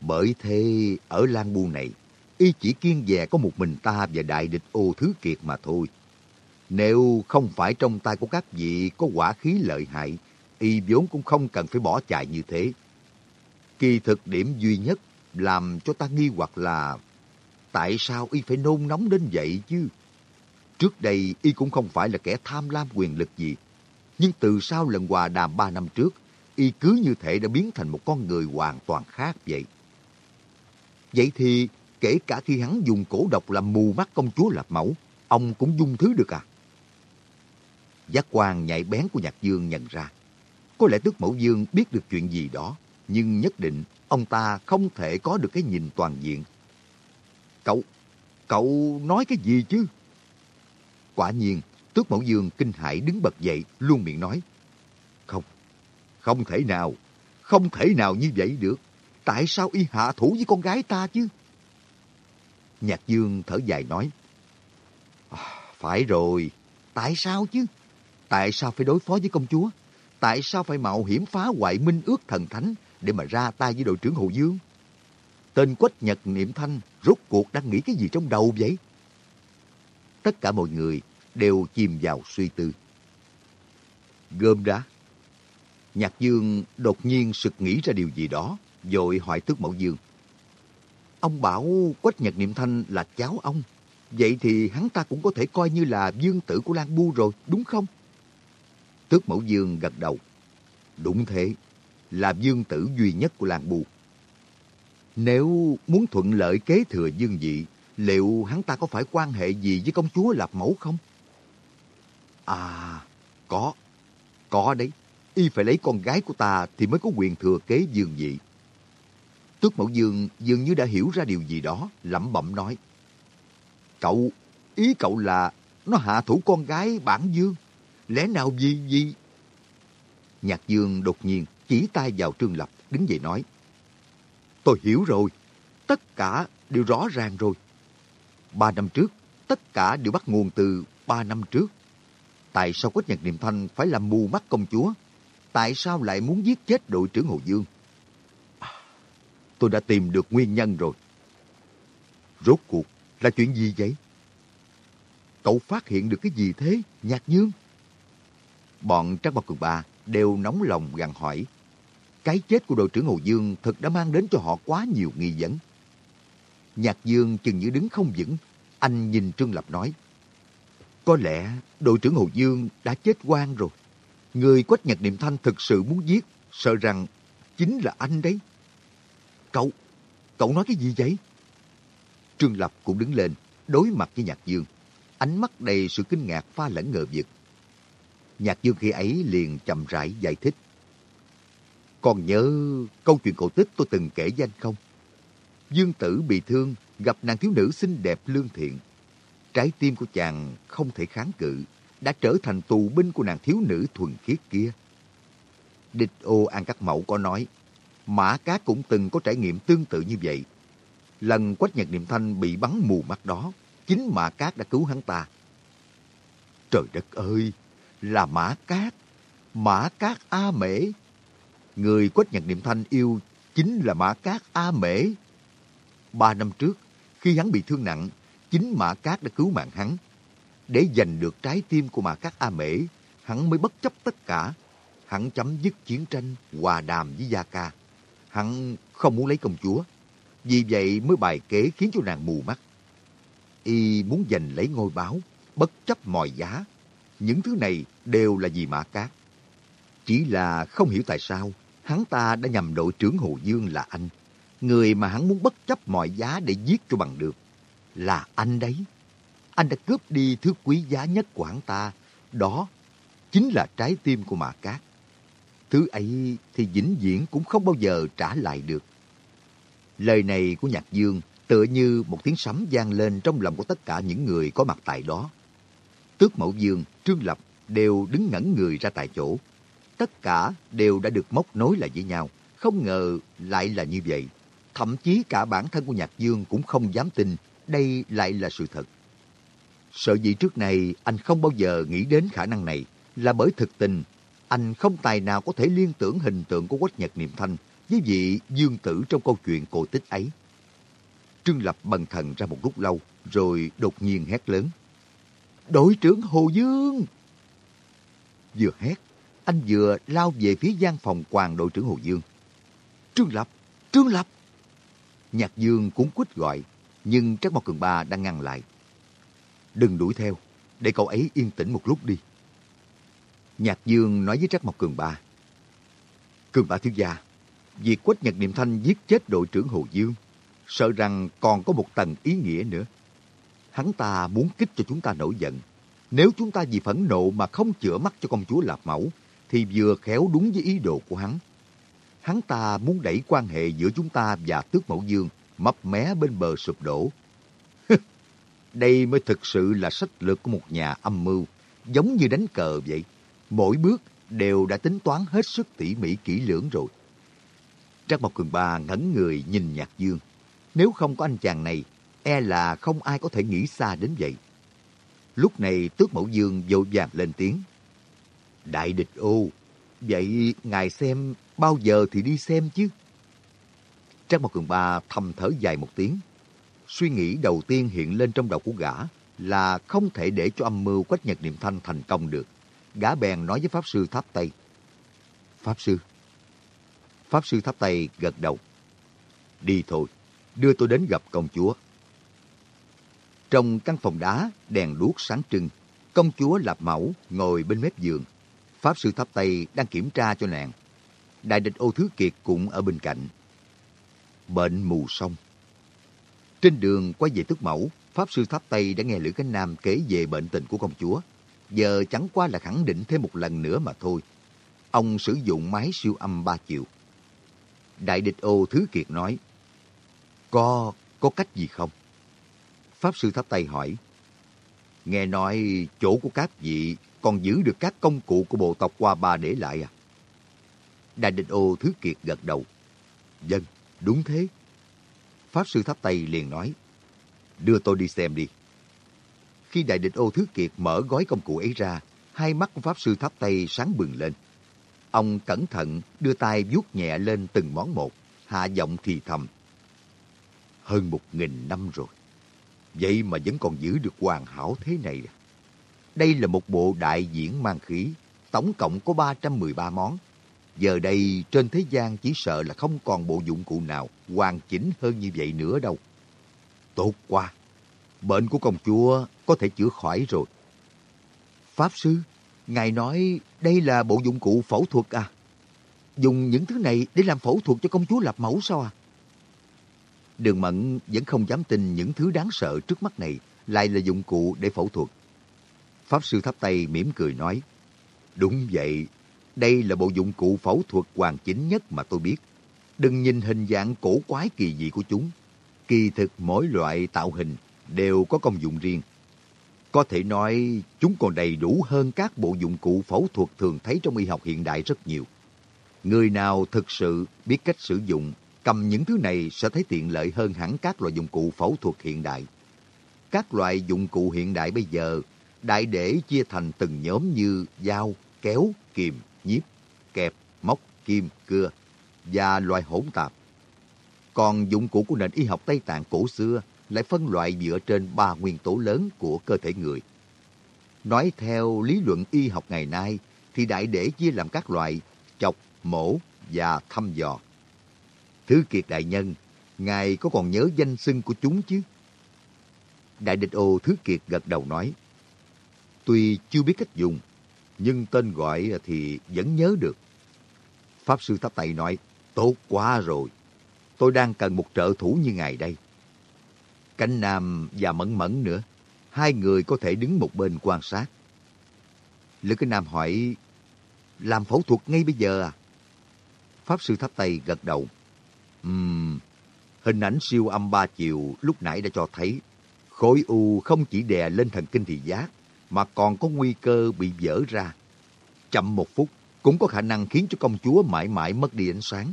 Bởi thế, ở Lan Bu này, y chỉ kiên dè có một mình ta và đại địch ô thứ kiệt mà thôi. Nếu không phải trong tay của các vị có quả khí lợi hại, y vốn cũng không cần phải bỏ chạy như thế. Kỳ thực điểm duy nhất làm cho ta nghi hoặc là tại sao y phải nôn nóng đến vậy chứ? Trước đây y cũng không phải là kẻ tham lam quyền lực gì. Nhưng từ sau lần hòa đàm ba năm trước, y cứ như thể đã biến thành một con người hoàn toàn khác vậy. Vậy thì kể cả khi hắn dùng cổ độc làm mù mắt công chúa Lạp Mẫu, ông cũng dung thứ được à? Giác quan nhạy bén của Nhạc Dương nhận ra. Có lẽ Tước Mẫu Dương biết được chuyện gì đó, nhưng nhất định ông ta không thể có được cái nhìn toàn diện. Cậu, cậu nói cái gì chứ? Quả nhiên, Tước Mẫu Dương kinh hãi đứng bật dậy, luôn miệng nói. Không, không thể nào, không thể nào như vậy được. Tại sao y hạ thủ với con gái ta chứ? Nhạc Dương thở dài nói. À, phải rồi, tại sao chứ? Tại sao phải đối phó với công chúa? Tại sao phải mạo hiểm phá hoại minh ước thần thánh để mà ra tay với đội trưởng Hồ Dương? Tên Quách Nhật Niệm Thanh rốt cuộc đang nghĩ cái gì trong đầu vậy? Tất cả mọi người đều chìm vào suy tư. Gơm đá. Nhạc Dương đột nhiên sực nghĩ ra điều gì đó, rồi hỏi Tước Mẫu Dương. Ông bảo Quách Nhật Niệm Thanh là cháu ông. Vậy thì hắn ta cũng có thể coi như là dương tử của Lan Bu rồi, đúng không? Tước Mẫu Dương gật đầu. Đúng thế, là dương tử duy nhất của làng bù. Nếu muốn thuận lợi kế thừa dương vị, liệu hắn ta có phải quan hệ gì với công chúa Lạp Mẫu không? À, có. Có đấy. Y phải lấy con gái của ta thì mới có quyền thừa kế dương vị. Tước Mẫu Dương dường như đã hiểu ra điều gì đó, lẩm bẩm nói. Cậu, ý cậu là nó hạ thủ con gái bản Dương. Lẽ nào gì gì? Nhạc Dương đột nhiên chỉ tay vào Trương Lập, đứng dậy nói. Tôi hiểu rồi. tất cả đều rõ ràng rồi. Ba năm trước, tất cả đều bắt nguồn từ ba năm trước. Tại sao Quách Nhật Niệm Thanh phải làm mù mắt công chúa? Tại sao lại muốn giết chết đội trưởng Hồ Dương? À, tôi đã tìm được nguyên nhân rồi. Rốt cuộc là chuyện gì vậy? Cậu phát hiện được cái gì thế, Nhạc Dương? Bọn Trác Bảo Cường Ba đều nóng lòng gằn hỏi. Cái chết của đội trưởng Hồ Dương thật đã mang đến cho họ quá nhiều nghi vấn. Nhạc Dương chừng như đứng không vững, anh nhìn Trương Lập nói. Có lẽ đội trưởng Hồ Dương đã chết quan rồi. Người Quách nhạc Niệm Thanh thực sự muốn giết, sợ rằng chính là anh đấy. Cậu, cậu nói cái gì vậy? Trương Lập cũng đứng lên, đối mặt với Nhạc Dương. Ánh mắt đầy sự kinh ngạc pha lẫn ngờ vực. Nhạc Dương khi ấy liền chậm rãi giải thích. Còn nhớ câu chuyện cổ tích tôi từng kể với anh không? Dương tử bị thương, gặp nàng thiếu nữ xinh đẹp lương thiện. Trái tim của chàng không thể kháng cự, đã trở thành tù binh của nàng thiếu nữ thuần khiết kia. Địch ô An Cắt Mẫu có nói, Mã Cát cũng từng có trải nghiệm tương tự như vậy. Lần Quách Nhật Niệm Thanh bị bắn mù mắt đó, chính Mã Cát đã cứu hắn ta. Trời đất ơi, là Mã Cát, Mã Cát A Mễ. Người Quách Nhật Niệm Thanh yêu chính là Mã Cát A Mễ. Ba năm trước, khi hắn bị thương nặng, chính Mã Cát đã cứu mạng hắn. Để giành được trái tim của Mã Cát A Mễ, hắn mới bất chấp tất cả. Hắn chấm dứt chiến tranh, hòa đàm với Gia Ca. Hắn không muốn lấy công chúa. Vì vậy mới bài kế khiến cho nàng mù mắt. Y muốn giành lấy ngôi báo, bất chấp mọi giá. Những thứ này đều là vì Mã Cát. Chỉ là không hiểu tại sao, hắn ta đã nhầm đội trưởng Hồ Dương là anh. Người mà hắn muốn bất chấp mọi giá để giết cho bằng được. Là anh đấy. Anh đã cướp đi thứ quý giá nhất của hắn ta. Đó chính là trái tim của Mã Cát. Thứ ấy thì vĩnh viễn cũng không bao giờ trả lại được. Lời này của Nhạc Dương tựa như một tiếng sấm vang lên trong lòng của tất cả những người có mặt tại đó. Tước Mẫu Dương, Trương Lập đều đứng ngẩn người ra tại chỗ. Tất cả đều đã được móc nối lại với nhau. Không ngờ lại là như vậy. Thậm chí cả bản thân của Nhạc Dương cũng không dám tin đây lại là sự thật. Sợ dĩ trước này anh không bao giờ nghĩ đến khả năng này là bởi thực tình anh không tài nào có thể liên tưởng hình tượng của Quách Nhật Niệm Thanh với vị dương tử trong câu chuyện cổ tích ấy. Trương Lập bần thần ra một lúc lâu, rồi đột nhiên hét lớn. Đội trưởng Hồ Dương! Vừa hét, anh vừa lao về phía gian phòng quàng đội trưởng Hồ Dương. Trương Lập! Trương Lập! Nhạc Dương cũng quýt gọi, nhưng Trác Mộc Cường Ba đang ngăn lại. Đừng đuổi theo, để cậu ấy yên tĩnh một lúc đi. Nhạc Dương nói với Trác Mộc Cường Ba. Cường Ba thiếu gia, việc Quách Nhật Niệm Thanh giết chết đội trưởng Hồ Dương, sợ rằng còn có một tầng ý nghĩa nữa. Hắn ta muốn kích cho chúng ta nổi giận. Nếu chúng ta vì phẫn nộ mà không chữa mắt cho công chúa Lạp Mẫu, thì vừa khéo đúng với ý đồ của hắn. Hắn ta muốn đẩy quan hệ giữa chúng ta và Tước Mẫu Dương mấp mé bên bờ sụp đổ. Đây mới thực sự là sách lược của một nhà âm mưu, giống như đánh cờ vậy. Mỗi bước đều đã tính toán hết sức tỉ mỉ kỹ lưỡng rồi. Trác Mộc Cường Ba ngẩn người nhìn Nhạc Dương. Nếu không có anh chàng này, e là không ai có thể nghĩ xa đến vậy. Lúc này Tước Mẫu Dương vội vàng lên tiếng. Đại địch ô, vậy ngài xem bao giờ thì đi xem chứ? Trác Mộc Cường Ba thầm thở dài một tiếng. Suy nghĩ đầu tiên hiện lên trong đầu của gã là không thể để cho âm mưu quách nhật niệm thanh thành công được. Gã bèn nói với Pháp Sư Tháp Tây. Pháp Sư. Pháp Sư Tháp Tây gật đầu. Đi thôi, đưa tôi đến gặp công chúa. Trong căn phòng đá, đèn đuốc sáng trưng, công chúa Lạp Mẫu ngồi bên mép giường. Pháp Sư Tháp Tây đang kiểm tra cho nàng. Đại địch ô Thứ Kiệt cũng ở bên cạnh. Bệnh mù sông Trên đường quay về tước mẫu, Pháp Sư Tháp Tây đã nghe Lữ Cánh Nam kể về bệnh tình của công chúa. Giờ chẳng qua là khẳng định thêm một lần nữa mà thôi. Ông sử dụng máy siêu âm 3 chiều Đại địch ô Thứ Kiệt nói, Có, có cách gì không? Pháp Sư Tháp Tây hỏi, Nghe nói chỗ của các vị còn giữ được các công cụ của bộ tộc hoa ba để lại à? Đại định ô Thứ Kiệt gật đầu. Dân, đúng thế. Pháp Sư Tháp Tây liền nói, đưa tôi đi xem đi. Khi Đại định ô Thứ Kiệt mở gói công cụ ấy ra, hai mắt của Pháp Sư Tháp Tây sáng bừng lên. Ông cẩn thận đưa tay vuốt nhẹ lên từng món một, hạ giọng thì thầm. Hơn một nghìn năm rồi. Vậy mà vẫn còn giữ được hoàn hảo thế này. Đây là một bộ đại diễn mang khí, tổng cộng có 313 món. Giờ đây trên thế gian chỉ sợ là không còn bộ dụng cụ nào hoàn chỉnh hơn như vậy nữa đâu. Tốt quá! Bệnh của công chúa có thể chữa khỏi rồi. Pháp sư, ngài nói đây là bộ dụng cụ phẫu thuật à? Dùng những thứ này để làm phẫu thuật cho công chúa lập mẫu sao à? Đường Mẫn vẫn không dám tin những thứ đáng sợ trước mắt này lại là dụng cụ để phẫu thuật. Pháp sư thắp tay mỉm cười nói, Đúng vậy, đây là bộ dụng cụ phẫu thuật hoàn chỉnh nhất mà tôi biết. Đừng nhìn hình dạng cổ quái kỳ dị của chúng. Kỳ thực mỗi loại tạo hình đều có công dụng riêng. Có thể nói chúng còn đầy đủ hơn các bộ dụng cụ phẫu thuật thường thấy trong y học hiện đại rất nhiều. Người nào thực sự biết cách sử dụng, cầm những thứ này sẽ thấy tiện lợi hơn hẳn các loại dụng cụ phẫu thuật hiện đại. Các loại dụng cụ hiện đại bây giờ đại để chia thành từng nhóm như dao, kéo, kìm, nhíp, kẹp, móc, kim, cưa và loại hỗn tạp. Còn dụng cụ của nền y học Tây Tạng cổ xưa lại phân loại dựa trên ba nguyên tố lớn của cơ thể người. Nói theo lý luận y học ngày nay thì đại để chia làm các loại chọc, mổ và thăm dò. Thứ kiệt đại nhân, ngài có còn nhớ danh xưng của chúng chứ? Đại địch ô Thứ Kiệt gật đầu nói, Tuy chưa biết cách dùng, nhưng tên gọi thì vẫn nhớ được. Pháp Sư Tháp Tây nói, tốt quá rồi. Tôi đang cần một trợ thủ như ngài đây. Cánh Nam và Mẫn Mẫn nữa. Hai người có thể đứng một bên quan sát. Lữ Cái Nam hỏi, làm phẫu thuật ngay bây giờ à? Pháp Sư Tháp Tây gật đầu. Ừm, hình ảnh siêu âm ba chiều lúc nãy đã cho thấy khối u không chỉ đè lên thần kinh thị giác mà còn có nguy cơ bị vỡ ra. Chậm một phút cũng có khả năng khiến cho công chúa mãi mãi mất đi ánh sáng,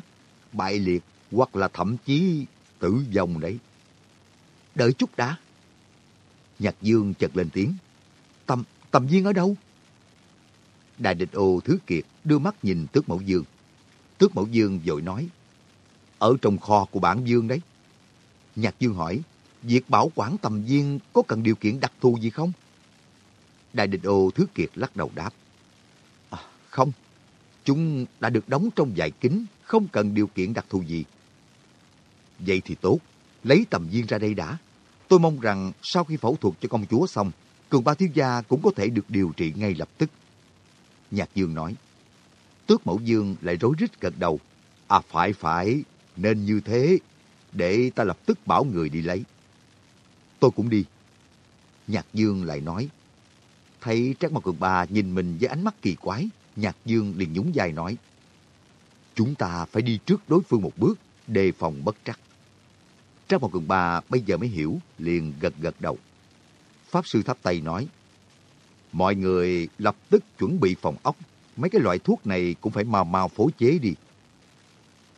bại liệt hoặc là thậm chí tử vong đấy. Đợi chút đã. Nhạc Dương chợt lên tiếng. Tầm, tầm viên ở đâu? Đại địch ô Thứ Kiệt đưa mắt nhìn Tước Mẫu Dương. Tước Mẫu Dương vội nói. Ở trong kho của bản Dương đấy. Nhạc Dương hỏi, việc bảo quản tầm viên có cần điều kiện đặc thù gì không? Đại địch ô Thứ Kiệt lắc đầu đáp. À, không, chúng đã được đóng trong vải kính, không cần điều kiện đặc thù gì. Vậy thì tốt, lấy tầm viên ra đây đã. Tôi mong rằng sau khi phẫu thuật cho công chúa xong, cường ba thiếu gia cũng có thể được điều trị ngay lập tức. Nhạc Dương nói. Tước mẫu dương lại rối rít gật đầu. À phải phải, nên như thế, để ta lập tức bảo người đi lấy. Tôi cũng đi. Nhạc Dương lại nói. Thấy Trác Mộc Cường Ba nhìn mình với ánh mắt kỳ quái, Nhạc Dương liền nhún vai nói. Chúng ta phải đi trước đối phương một bước, đề phòng bất trắc. Trác Mộc Cường Ba bây giờ mới hiểu, liền gật gật đầu. Pháp Sư Tháp Tây nói, Mọi người lập tức chuẩn bị phòng ốc, mấy cái loại thuốc này cũng phải mau mau phối chế đi.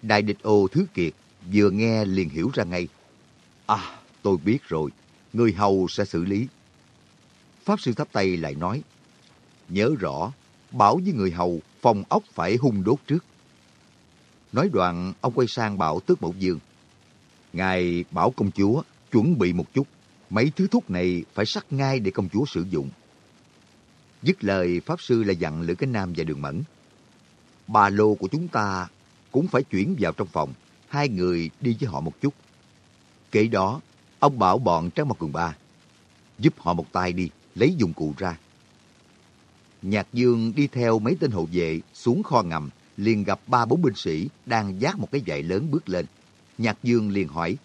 Đại địch ô Thứ Kiệt vừa nghe liền hiểu ra ngay. À, tôi biết rồi, người hầu sẽ xử lý. Pháp Sư thắp tay lại nói, nhớ rõ, bảo với người hầu phòng ốc phải hung đốt trước. Nói đoạn, ông quay sang bảo tước mẫu dương. Ngài bảo công chúa chuẩn bị một chút, mấy thứ thuốc này phải sắc ngay để công chúa sử dụng. Dứt lời, Pháp Sư lại dặn Lữ cánh Nam và Đường Mẫn. Ba lô của chúng ta cũng phải chuyển vào trong phòng, hai người đi với họ một chút. Kể đó, ông bảo bọn Tráng Mặt Cường Ba, giúp họ một tay đi, lấy dụng cụ ra. Nhạc Dương đi theo mấy tên hộ vệ xuống kho ngầm, liền gặp ba bốn binh sĩ đang giác một cái dạy lớn bước lên. Nhạc Dương liền hỏi,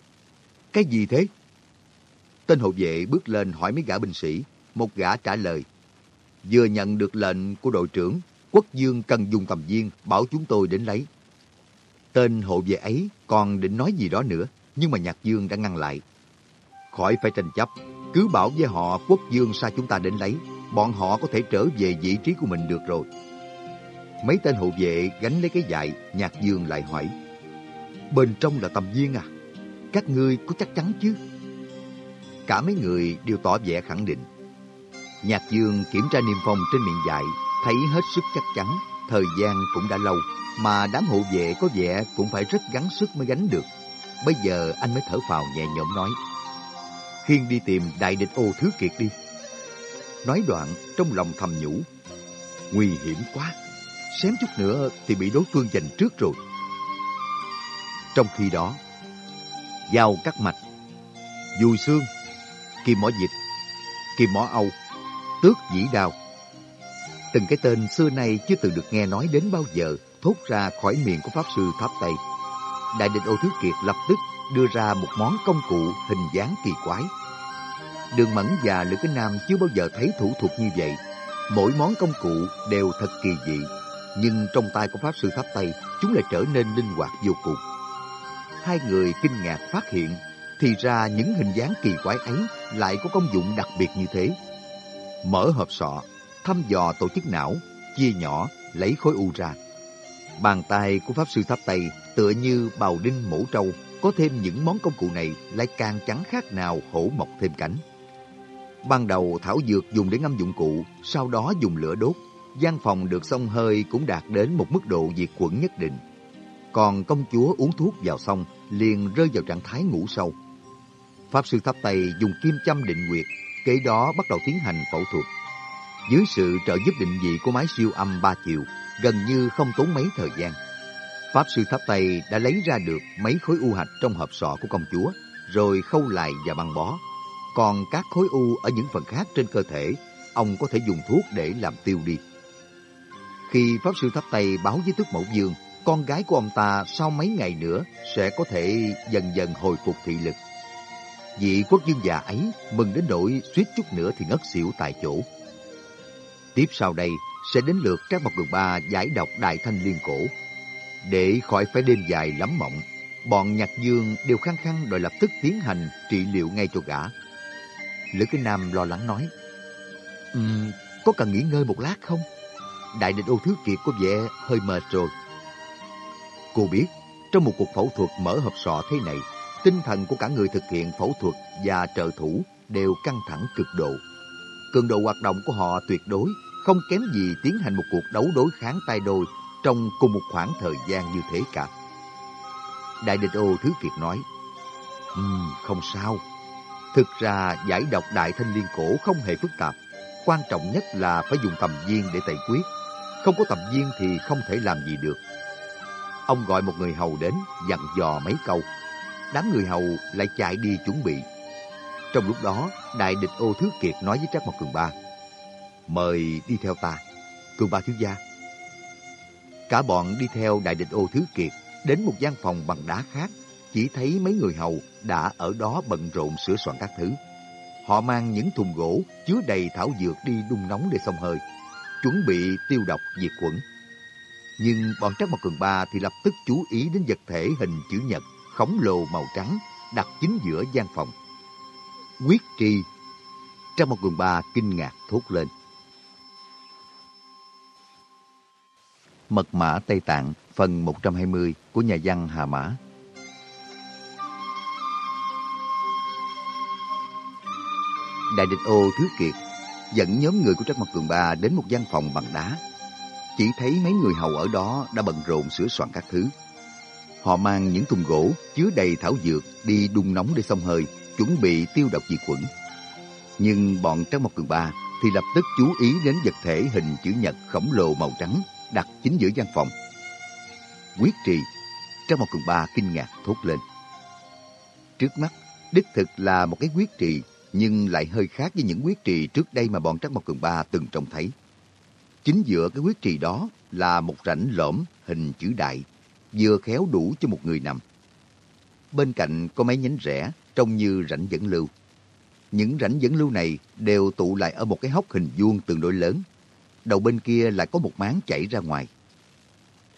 cái gì thế? Tên hộ vệ bước lên hỏi mấy gã binh sĩ, một gã trả lời, vừa nhận được lệnh của đội trưởng, quốc dương cần dùng tầm viên bảo chúng tôi đến lấy. Tên hộ vệ ấy còn định nói gì đó nữa, nhưng mà Nhạc Dương đã ngăn lại. Khỏi phải tranh chấp, cứ bảo với họ quốc dương sai chúng ta đến lấy, bọn họ có thể trở về vị trí của mình được rồi. Mấy tên hộ vệ gánh lấy cái dại, Nhạc Dương lại hỏi. Bên trong là tầm viên à? các ngươi có chắc chắn chứ? Cả mấy người đều tỏ vẻ khẳng định. Nhạc dương kiểm tra niêm phong trên miệng dại, thấy hết sức chắc chắn, thời gian cũng đã lâu, mà đám hộ vệ có vẻ cũng phải rất gắng sức mới gánh được. Bây giờ anh mới thở phào nhẹ nhõm nói. Khiên đi tìm đại địch ô thứ kiệt đi. Nói đoạn, trong lòng thầm nhủ. Nguy hiểm quá, xém chút nữa thì bị đối phương giành trước rồi. Trong khi đó, dao cắt mạch, dùi xương, kim mỏ dịch, kim mỏ âu, tước dĩ đào, Từng cái tên xưa nay chưa từng được nghe nói đến bao giờ thốt ra khỏi miệng của Pháp Sư Tháp Tây. Đại định Ô Thứ Kiệt lập tức đưa ra một món công cụ hình dáng kỳ quái. Đường Mẫn và Lữ Kính Nam chưa bao giờ thấy thủ thuật như vậy. Mỗi món công cụ đều thật kỳ dị, nhưng trong tay của Pháp Sư Tháp Tây, chúng lại trở nên linh hoạt vô cùng. Hai người kinh ngạc phát hiện, thì ra những hình dáng kỳ quái ấy lại có công dụng đặc biệt như thế. Mở hộp sọ, thăm dò tổ chức não, chia nhỏ, lấy khối u ra. Bàn tay của Pháp Sư Tháp Tây tựa như bào đinh mổ trâu, có thêm những món công cụ này lại càng chẳng khác nào hổ mọc thêm cánh. Ban đầu thảo dược dùng để ngâm dụng cụ, sau đó dùng lửa đốt. gian phòng được xông hơi cũng đạt đến một mức độ diệt khuẩn nhất định. Còn công chúa uống thuốc vào xong, liền rơi vào trạng thái ngủ sâu. Pháp sư tháp Tây dùng kim châm định nguyệt, kế đó bắt đầu tiến hành phẫu thuật. Dưới sự trợ giúp định vị của máy siêu âm ba chiều, gần như không tốn mấy thời gian. Pháp sư tháp tay đã lấy ra được mấy khối u hạch trong hộp sọ của công chúa, rồi khâu lại và băng bó. Còn các khối u ở những phần khác trên cơ thể, ông có thể dùng thuốc để làm tiêu đi. Khi Pháp sư tháp tay báo với Tước Mẫu Dương, con gái của ông ta sau mấy ngày nữa sẽ có thể dần dần hồi phục thị lực. Vị quốc dương già ấy mừng đến nỗi suýt chút nữa thì ngất xỉu tại chỗ. Tiếp sau đây sẽ đến lượt các bậc cường ba giải độc Đại Thanh Liên Cổ. Để khỏi phải đêm dài lắm mộng, bọn nhạc dương đều khăng khăng đòi lập tức tiến hành trị liệu ngay cho gã. Lữ Kinh Nam lo lắng nói, um, có cần nghỉ ngơi một lát không? Đại địch ô thứ kiệt có vẻ hơi mệt rồi. Cô biết, trong một cuộc phẫu thuật mở hộp sọ thế này, tinh thần của cả người thực hiện phẫu thuật và trợ thủ đều căng thẳng cực độ. Cường độ hoạt động của họ tuyệt đối không kém gì tiến hành một cuộc đấu đối kháng tay đôi trong cùng một khoảng thời gian như thế cả. Đại địch ô Thứ Kiệt nói, um, không sao. Thực ra giải độc đại thanh liên cổ không hề phức tạp. Quan trọng nhất là phải dùng tầm viên để tẩy quyết. Không có tầm viên thì không thể làm gì được. Ông gọi một người hầu đến, dặn dò mấy câu. Đám người hầu lại chạy đi chuẩn bị. Trong lúc đó, đại địch ô Thứ Kiệt nói với Trác Mộc Cường Ba, Mời đi theo ta. Cường ba thiếu gia. Cả bọn đi theo đại địch ô Thứ Kiệt đến một gian phòng bằng đá khác. Chỉ thấy mấy người hầu đã ở đó bận rộn sửa soạn các thứ. Họ mang những thùng gỗ chứa đầy thảo dược đi đun nóng để xông hơi, chuẩn bị tiêu độc diệt khuẩn. Nhưng bọn Trắc Mặt Cường Ba thì lập tức chú ý đến vật thể hình chữ nhật khổng lồ màu trắng đặt chính giữa gian phòng. Quyết tri trong Mộc Cường Ba kinh ngạc thốt lên. Mật mã Tây Tạng phần 120 của nhà văn Hà Mã. Đại địch ô Thứ Kiệt dẫn nhóm người của Trắc Mặt Cường Ba đến một gian phòng bằng đá. Chỉ thấy mấy người hầu ở đó đã bận rộn sửa soạn các thứ. Họ mang những thùng gỗ chứa đầy thảo dược đi đun nóng để xông hơi, chuẩn bị tiêu độc diệt khuẩn. Nhưng bọn Trắc Mộc Cường Ba thì lập tức chú ý đến vật thể hình chữ nhật khổng lồ màu trắng đặt chính giữa gian phòng. Quyết trì, trong một cường ba kinh ngạc thốt lên. Trước mắt, đích thực là một cái quyết trì, nhưng lại hơi khác với những quyết trì trước đây mà bọn Trắc Mộc Cường Ba từng trông thấy. Chính giữa cái quyết trì đó là một rãnh lõm hình chữ đại, vừa khéo đủ cho một người nằm. Bên cạnh có mấy nhánh rẽ, trông như rãnh dẫn lưu. Những rãnh dẫn lưu này đều tụ lại ở một cái hốc hình vuông tương đối lớn, đầu bên kia lại có một máng chảy ra ngoài.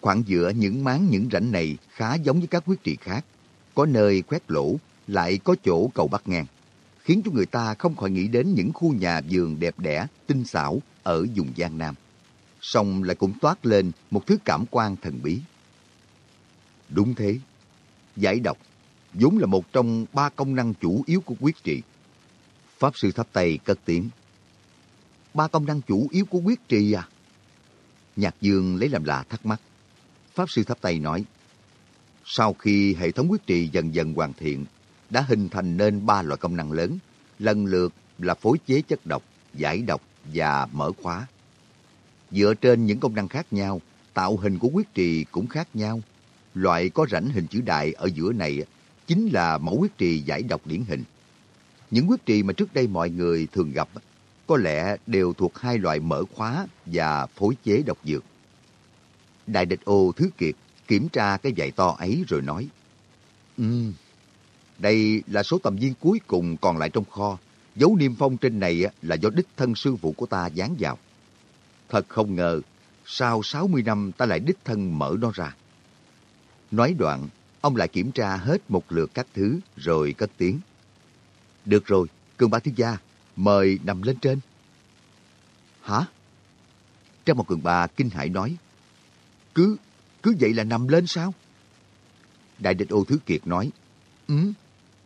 Khoảng giữa những máng những rãnh này khá giống với các quyết trị khác. Có nơi khoét lỗ, lại có chỗ cầu bắt ngang, khiến cho người ta không khỏi nghĩ đến những khu nhà vườn đẹp đẽ, tinh xảo ở vùng Giang Nam. Song lại cũng toát lên một thứ cảm quan thần bí. Đúng thế, giải độc, vốn là một trong ba công năng chủ yếu của quyết trị. Pháp sư thắp tay cất tiếng. Ba công năng chủ yếu của quyết trì à? Nhạc Dương lấy làm lạ thắc mắc. Pháp sư thắp tay nói, sau khi hệ thống quyết trì dần dần hoàn thiện, đã hình thành nên ba loại công năng lớn, lần lượt là phối chế chất độc, giải độc và mở khóa. Dựa trên những công năng khác nhau, tạo hình của quyết trì cũng khác nhau. Loại có rãnh hình chữ đại ở giữa này chính là mẫu quyết trì giải độc điển hình. Những quyết trì mà trước đây mọi người thường gặp có lẽ đều thuộc hai loại mở khóa và phối chế độc dược. Đại địch ô Thứ Kiệt kiểm tra cái giày to ấy rồi nói, um, đây là số tầm viên cuối cùng còn lại trong kho. Dấu niêm phong trên này là do đích thân sư phụ của ta dán vào. Thật không ngờ, sau 60 năm ta lại đích thân mở nó ra. Nói đoạn, ông lại kiểm tra hết một lượt các thứ rồi cất tiếng. Được rồi, cương ba thiếu gia, mời nằm lên trên. Hả? Trang một cường bà kinh hãi nói. Cứ, cứ vậy là nằm lên sao? Đại địch ô Thứ Kiệt nói. Ừ,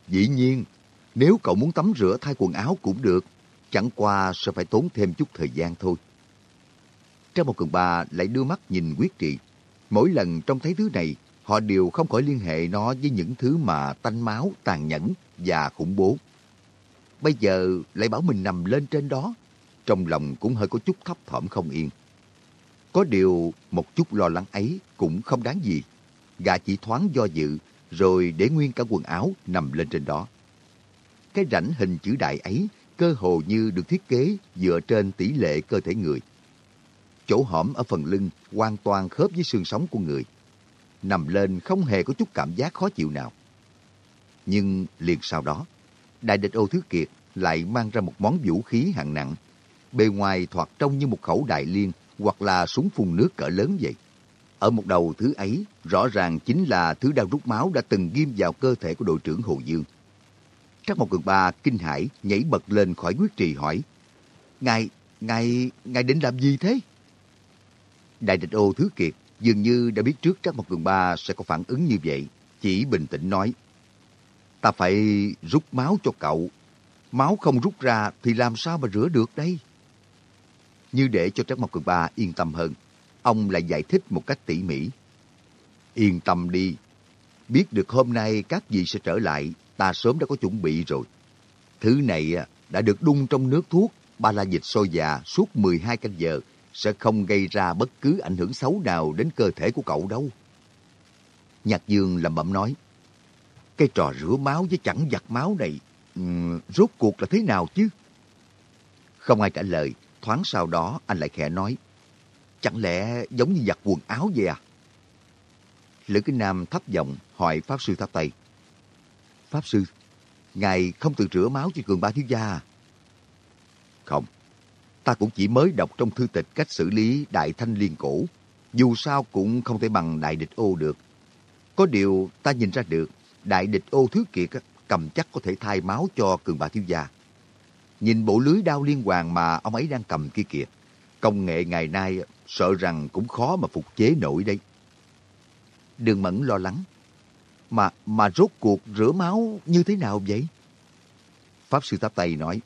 dĩ nhiên, nếu cậu muốn tắm rửa thay quần áo cũng được, chẳng qua sẽ phải tốn thêm chút thời gian thôi. Trang một cường bà lại đưa mắt nhìn quyết trị. Mỗi lần trông thấy thứ này, họ đều không khỏi liên hệ nó với những thứ mà tanh máu, tàn nhẫn và khủng bố. Bây giờ lại bảo mình nằm lên trên đó, trong lòng cũng hơi có chút thấp thỏm không yên. Có điều một chút lo lắng ấy cũng không đáng gì. Gã chỉ thoáng do dự, rồi để nguyên cả quần áo nằm lên trên đó. Cái rãnh hình chữ đại ấy cơ hồ như được thiết kế dựa trên tỷ lệ cơ thể người. Chỗ hõm ở phần lưng hoàn toàn khớp với xương sống của người. Nằm lên không hề có chút cảm giác khó chịu nào. Nhưng liền sau đó, Đại địch ô Thứ Kiệt lại mang ra một món vũ khí hạng nặng. Bề ngoài thoạt trông như một khẩu đại liên hoặc là súng phun nước cỡ lớn vậy. Ở một đầu thứ ấy, rõ ràng chính là thứ đao rút máu đã từng ghim vào cơ thể của đội trưởng Hồ Dương. Trắc Mộc Cường Ba kinh hãi nhảy bật lên khỏi quyết trì hỏi, Ngài, ngài, ngài định làm gì thế? Đại địch ô Thứ Kiệt dường như đã biết trước Trắc Mộc Cường Ba sẽ có phản ứng như vậy, chỉ bình tĩnh nói, Ta phải rút máu cho cậu. Máu không rút ra thì làm sao mà rửa được đây? Như để cho Trác Mộc Cường Ba yên tâm hơn, ông lại giải thích một cách tỉ mỉ. Yên tâm đi, biết được hôm nay các vị sẽ trở lại, ta sớm đã có chuẩn bị rồi. Thứ này à, đã được đun trong nước thuốc ba la dịch sôi già suốt 12 canh giờ, sẽ không gây ra bất cứ ảnh hưởng xấu nào đến cơ thể của cậu đâu. Nhạc Dương lẩm bẩm nói, cái trò rửa máu với chẳng giặt máu này, um, rốt cuộc là thế nào chứ? Không ai trả lời, thoáng sau đó anh lại khẽ nói, chẳng lẽ giống như giặt quần áo vậy à? Lữ Kinh Nam thấp giọng hỏi Pháp Sư thắp tay. Pháp Sư, Ngài không tự rửa máu cho cường ba thiếu gia à? Không, ta cũng chỉ mới đọc trong thư tịch cách xử lý đại thanh liên cổ. Dù sao cũng không thể bằng đại địch ô được. Có điều ta nhìn ra được đại địch ô thứ kiệt cầm chắc có thể thay máu cho cường bà thiếu gia. Nhìn bộ lưới đao liên hoàn mà ông ấy đang cầm kia kìa. Công nghệ ngày nay sợ rằng cũng khó mà phục chế nổi đây. Đường Mẫn lo lắng. Mà mà rốt cuộc rửa máu như thế nào vậy? Pháp sư Táp Tây nói.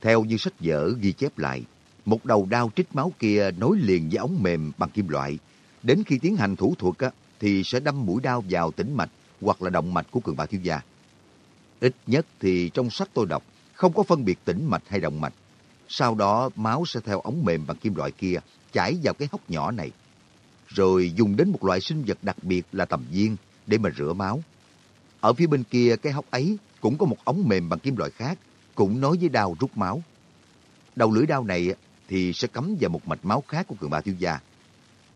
Theo như sách vở ghi chép lại, một đầu đao trích máu kia nối liền với ống mềm bằng kim loại. Đến khi tiến hành thủ thuật á, thì sẽ đâm mũi đao vào tĩnh mạch hoặc là động mạch của cường bào thiếu gia. Ít nhất thì trong sách tôi đọc, không có phân biệt tĩnh mạch hay động mạch. Sau đó máu sẽ theo ống mềm bằng kim loại kia chảy vào cái hốc nhỏ này. Rồi dùng đến một loại sinh vật đặc biệt là tầm viên để mà rửa máu. Ở phía bên kia cái hốc ấy cũng có một ống mềm bằng kim loại khác, cũng nối với đao rút máu. Đầu lưỡi đao này thì sẽ cắm vào một mạch máu khác của cường ba thiếu gia.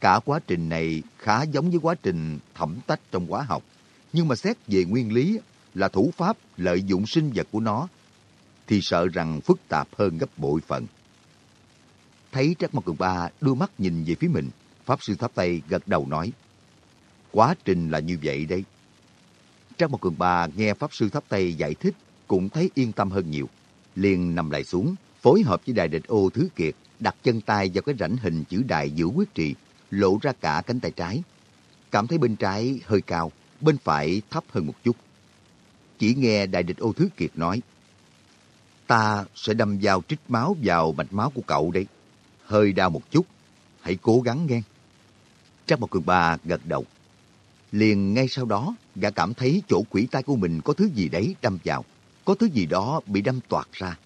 Cả quá trình này khá giống với quá trình thẩm tách trong hóa học nhưng mà xét về nguyên lý là thủ pháp lợi dụng sinh vật của nó, thì sợ rằng phức tạp hơn gấp bội phần. Thấy Trác Mộc Cường Ba đưa mắt nhìn về phía mình, Pháp Sư Tháp Tây gật đầu nói, Quá trình là như vậy đấy. Trác Mộc Cường Ba nghe Pháp Sư Tháp Tây giải thích cũng thấy yên tâm hơn nhiều. liền nằm lại xuống, phối hợp với đại địch ô Thứ Kiệt, đặt chân tay vào cái rãnh hình chữ đại giữa quyết trì, lộ ra cả cánh tay trái. Cảm thấy bên trái hơi cao, bên phải thấp hơn một chút. chỉ nghe Đại địch ô Thứ Kiệt nói, Ta sẽ đâm dao trích máu vào mạch máu của cậu đấy Hơi đau một chút, hãy cố gắng nghe. Trác Mộc Cường Ba gật đầu. Liền ngay sau đó, gã cảm thấy chỗ quỷ tay của mình có thứ gì đấy đâm vào. Có thứ gì đó bị đâm toạt ra.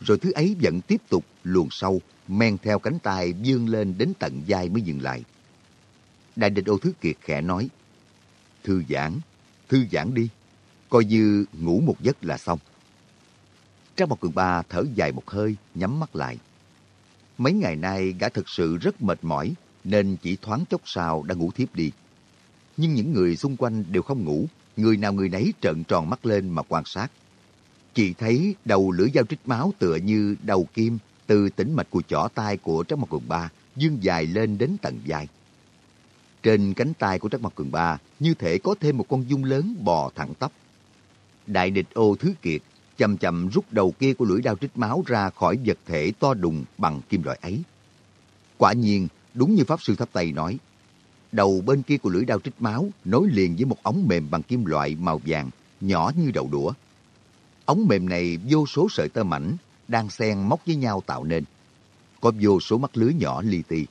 Rồi thứ ấy vẫn tiếp tục luồn sâu, men theo cánh tay dương lên đến tận vai mới dừng lại. Đại địch ô Thứ Kiệt khẽ nói, Thư giãn, thư giãn đi, coi như ngủ một giấc là xong. Trang một cường ba thở dài một hơi, nhắm mắt lại. Mấy ngày nay gã thực sự rất mệt mỏi, nên chỉ thoáng chốc sau đã ngủ thiếp đi. Nhưng những người xung quanh đều không ngủ, người nào người nấy trợn tròn mắt lên mà quan sát. Chỉ thấy đầu lưỡi dao trích máu tựa như đầu kim từ tĩnh mạch của chỏ tay của Trang Mộc Cường Ba dương dài lên đến tận dài. Trên cánh tay của Trác Mặt Cường Ba như thể có thêm một con dung lớn bò thẳng tắp. Đại địch ô thứ kiệt chậm chậm rút đầu kia của lưỡi đao trích máu ra khỏi vật thể to đùng bằng kim loại ấy. Quả nhiên, đúng như Pháp Sư Tháp Tây nói, đầu bên kia của lưỡi đao trích máu nối liền với một ống mềm bằng kim loại màu vàng, nhỏ như đầu đũa. Ống mềm này vô số sợi tơ mảnh, đang xen móc với nhau tạo nên. Có vô số mắt lưới nhỏ li ti.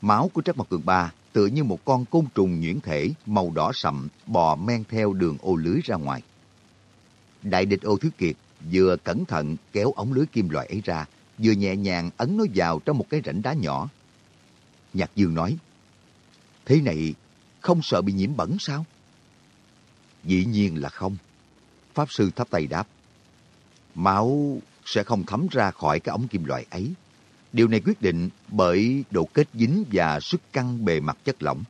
Máu của Trắc Mặt Cường Ba tựa như một con côn trùng nhuyễn thể màu đỏ sậm bò men theo đường ô lưới ra ngoài. Đại địch ô thứ kiệt vừa cẩn thận kéo ống lưới kim loại ấy ra, vừa nhẹ nhàng ấn nó vào trong một cái rãnh đá nhỏ. Nhạc Dương nói, Thế này không sợ bị nhiễm bẩn sao? Dĩ nhiên là không. Pháp Sư thắp tay đáp, Máu sẽ không thấm ra khỏi cái ống kim loại ấy. Điều này quyết định bởi độ kết dính và sức căng bề mặt chất lỏng.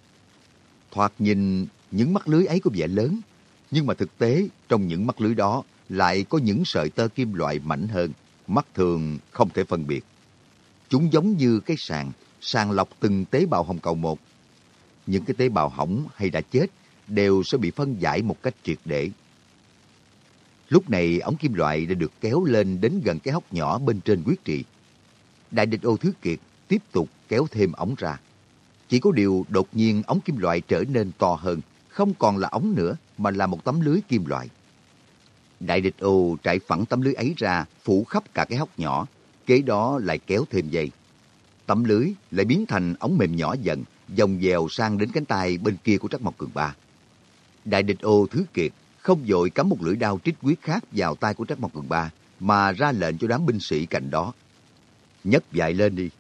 Thoạt nhìn những mắt lưới ấy có vẻ lớn, nhưng mà thực tế trong những mắt lưới đó lại có những sợi tơ kim loại mảnh hơn, mắt thường không thể phân biệt. Chúng giống như cái sàn, sàng lọc từng tế bào hồng cầu một. Những cái tế bào hỏng hay đã chết đều sẽ bị phân giải một cách triệt để. Lúc này ống kim loại đã được kéo lên đến gần cái hốc nhỏ bên trên quyết trị. Đại địch ô thứ kiệt tiếp tục kéo thêm ống ra. Chỉ có điều đột nhiên ống kim loại trở nên to hơn, không còn là ống nữa mà là một tấm lưới kim loại. Đại địch ô trải phẳng tấm lưới ấy ra, phủ khắp cả cái hốc nhỏ, kế đó lại kéo thêm dây. Tấm lưới lại biến thành ống mềm nhỏ dần, dòng dèo sang đến cánh tay bên kia của Trắc Mộc Cường Ba. Đại địch ô thứ kiệt không dội cắm một lưỡi đao trích quyết khác vào tay của Trắc Mộc Cường Ba, mà ra lệnh cho đám binh sĩ cạnh đó. Nhấc dại lên đi.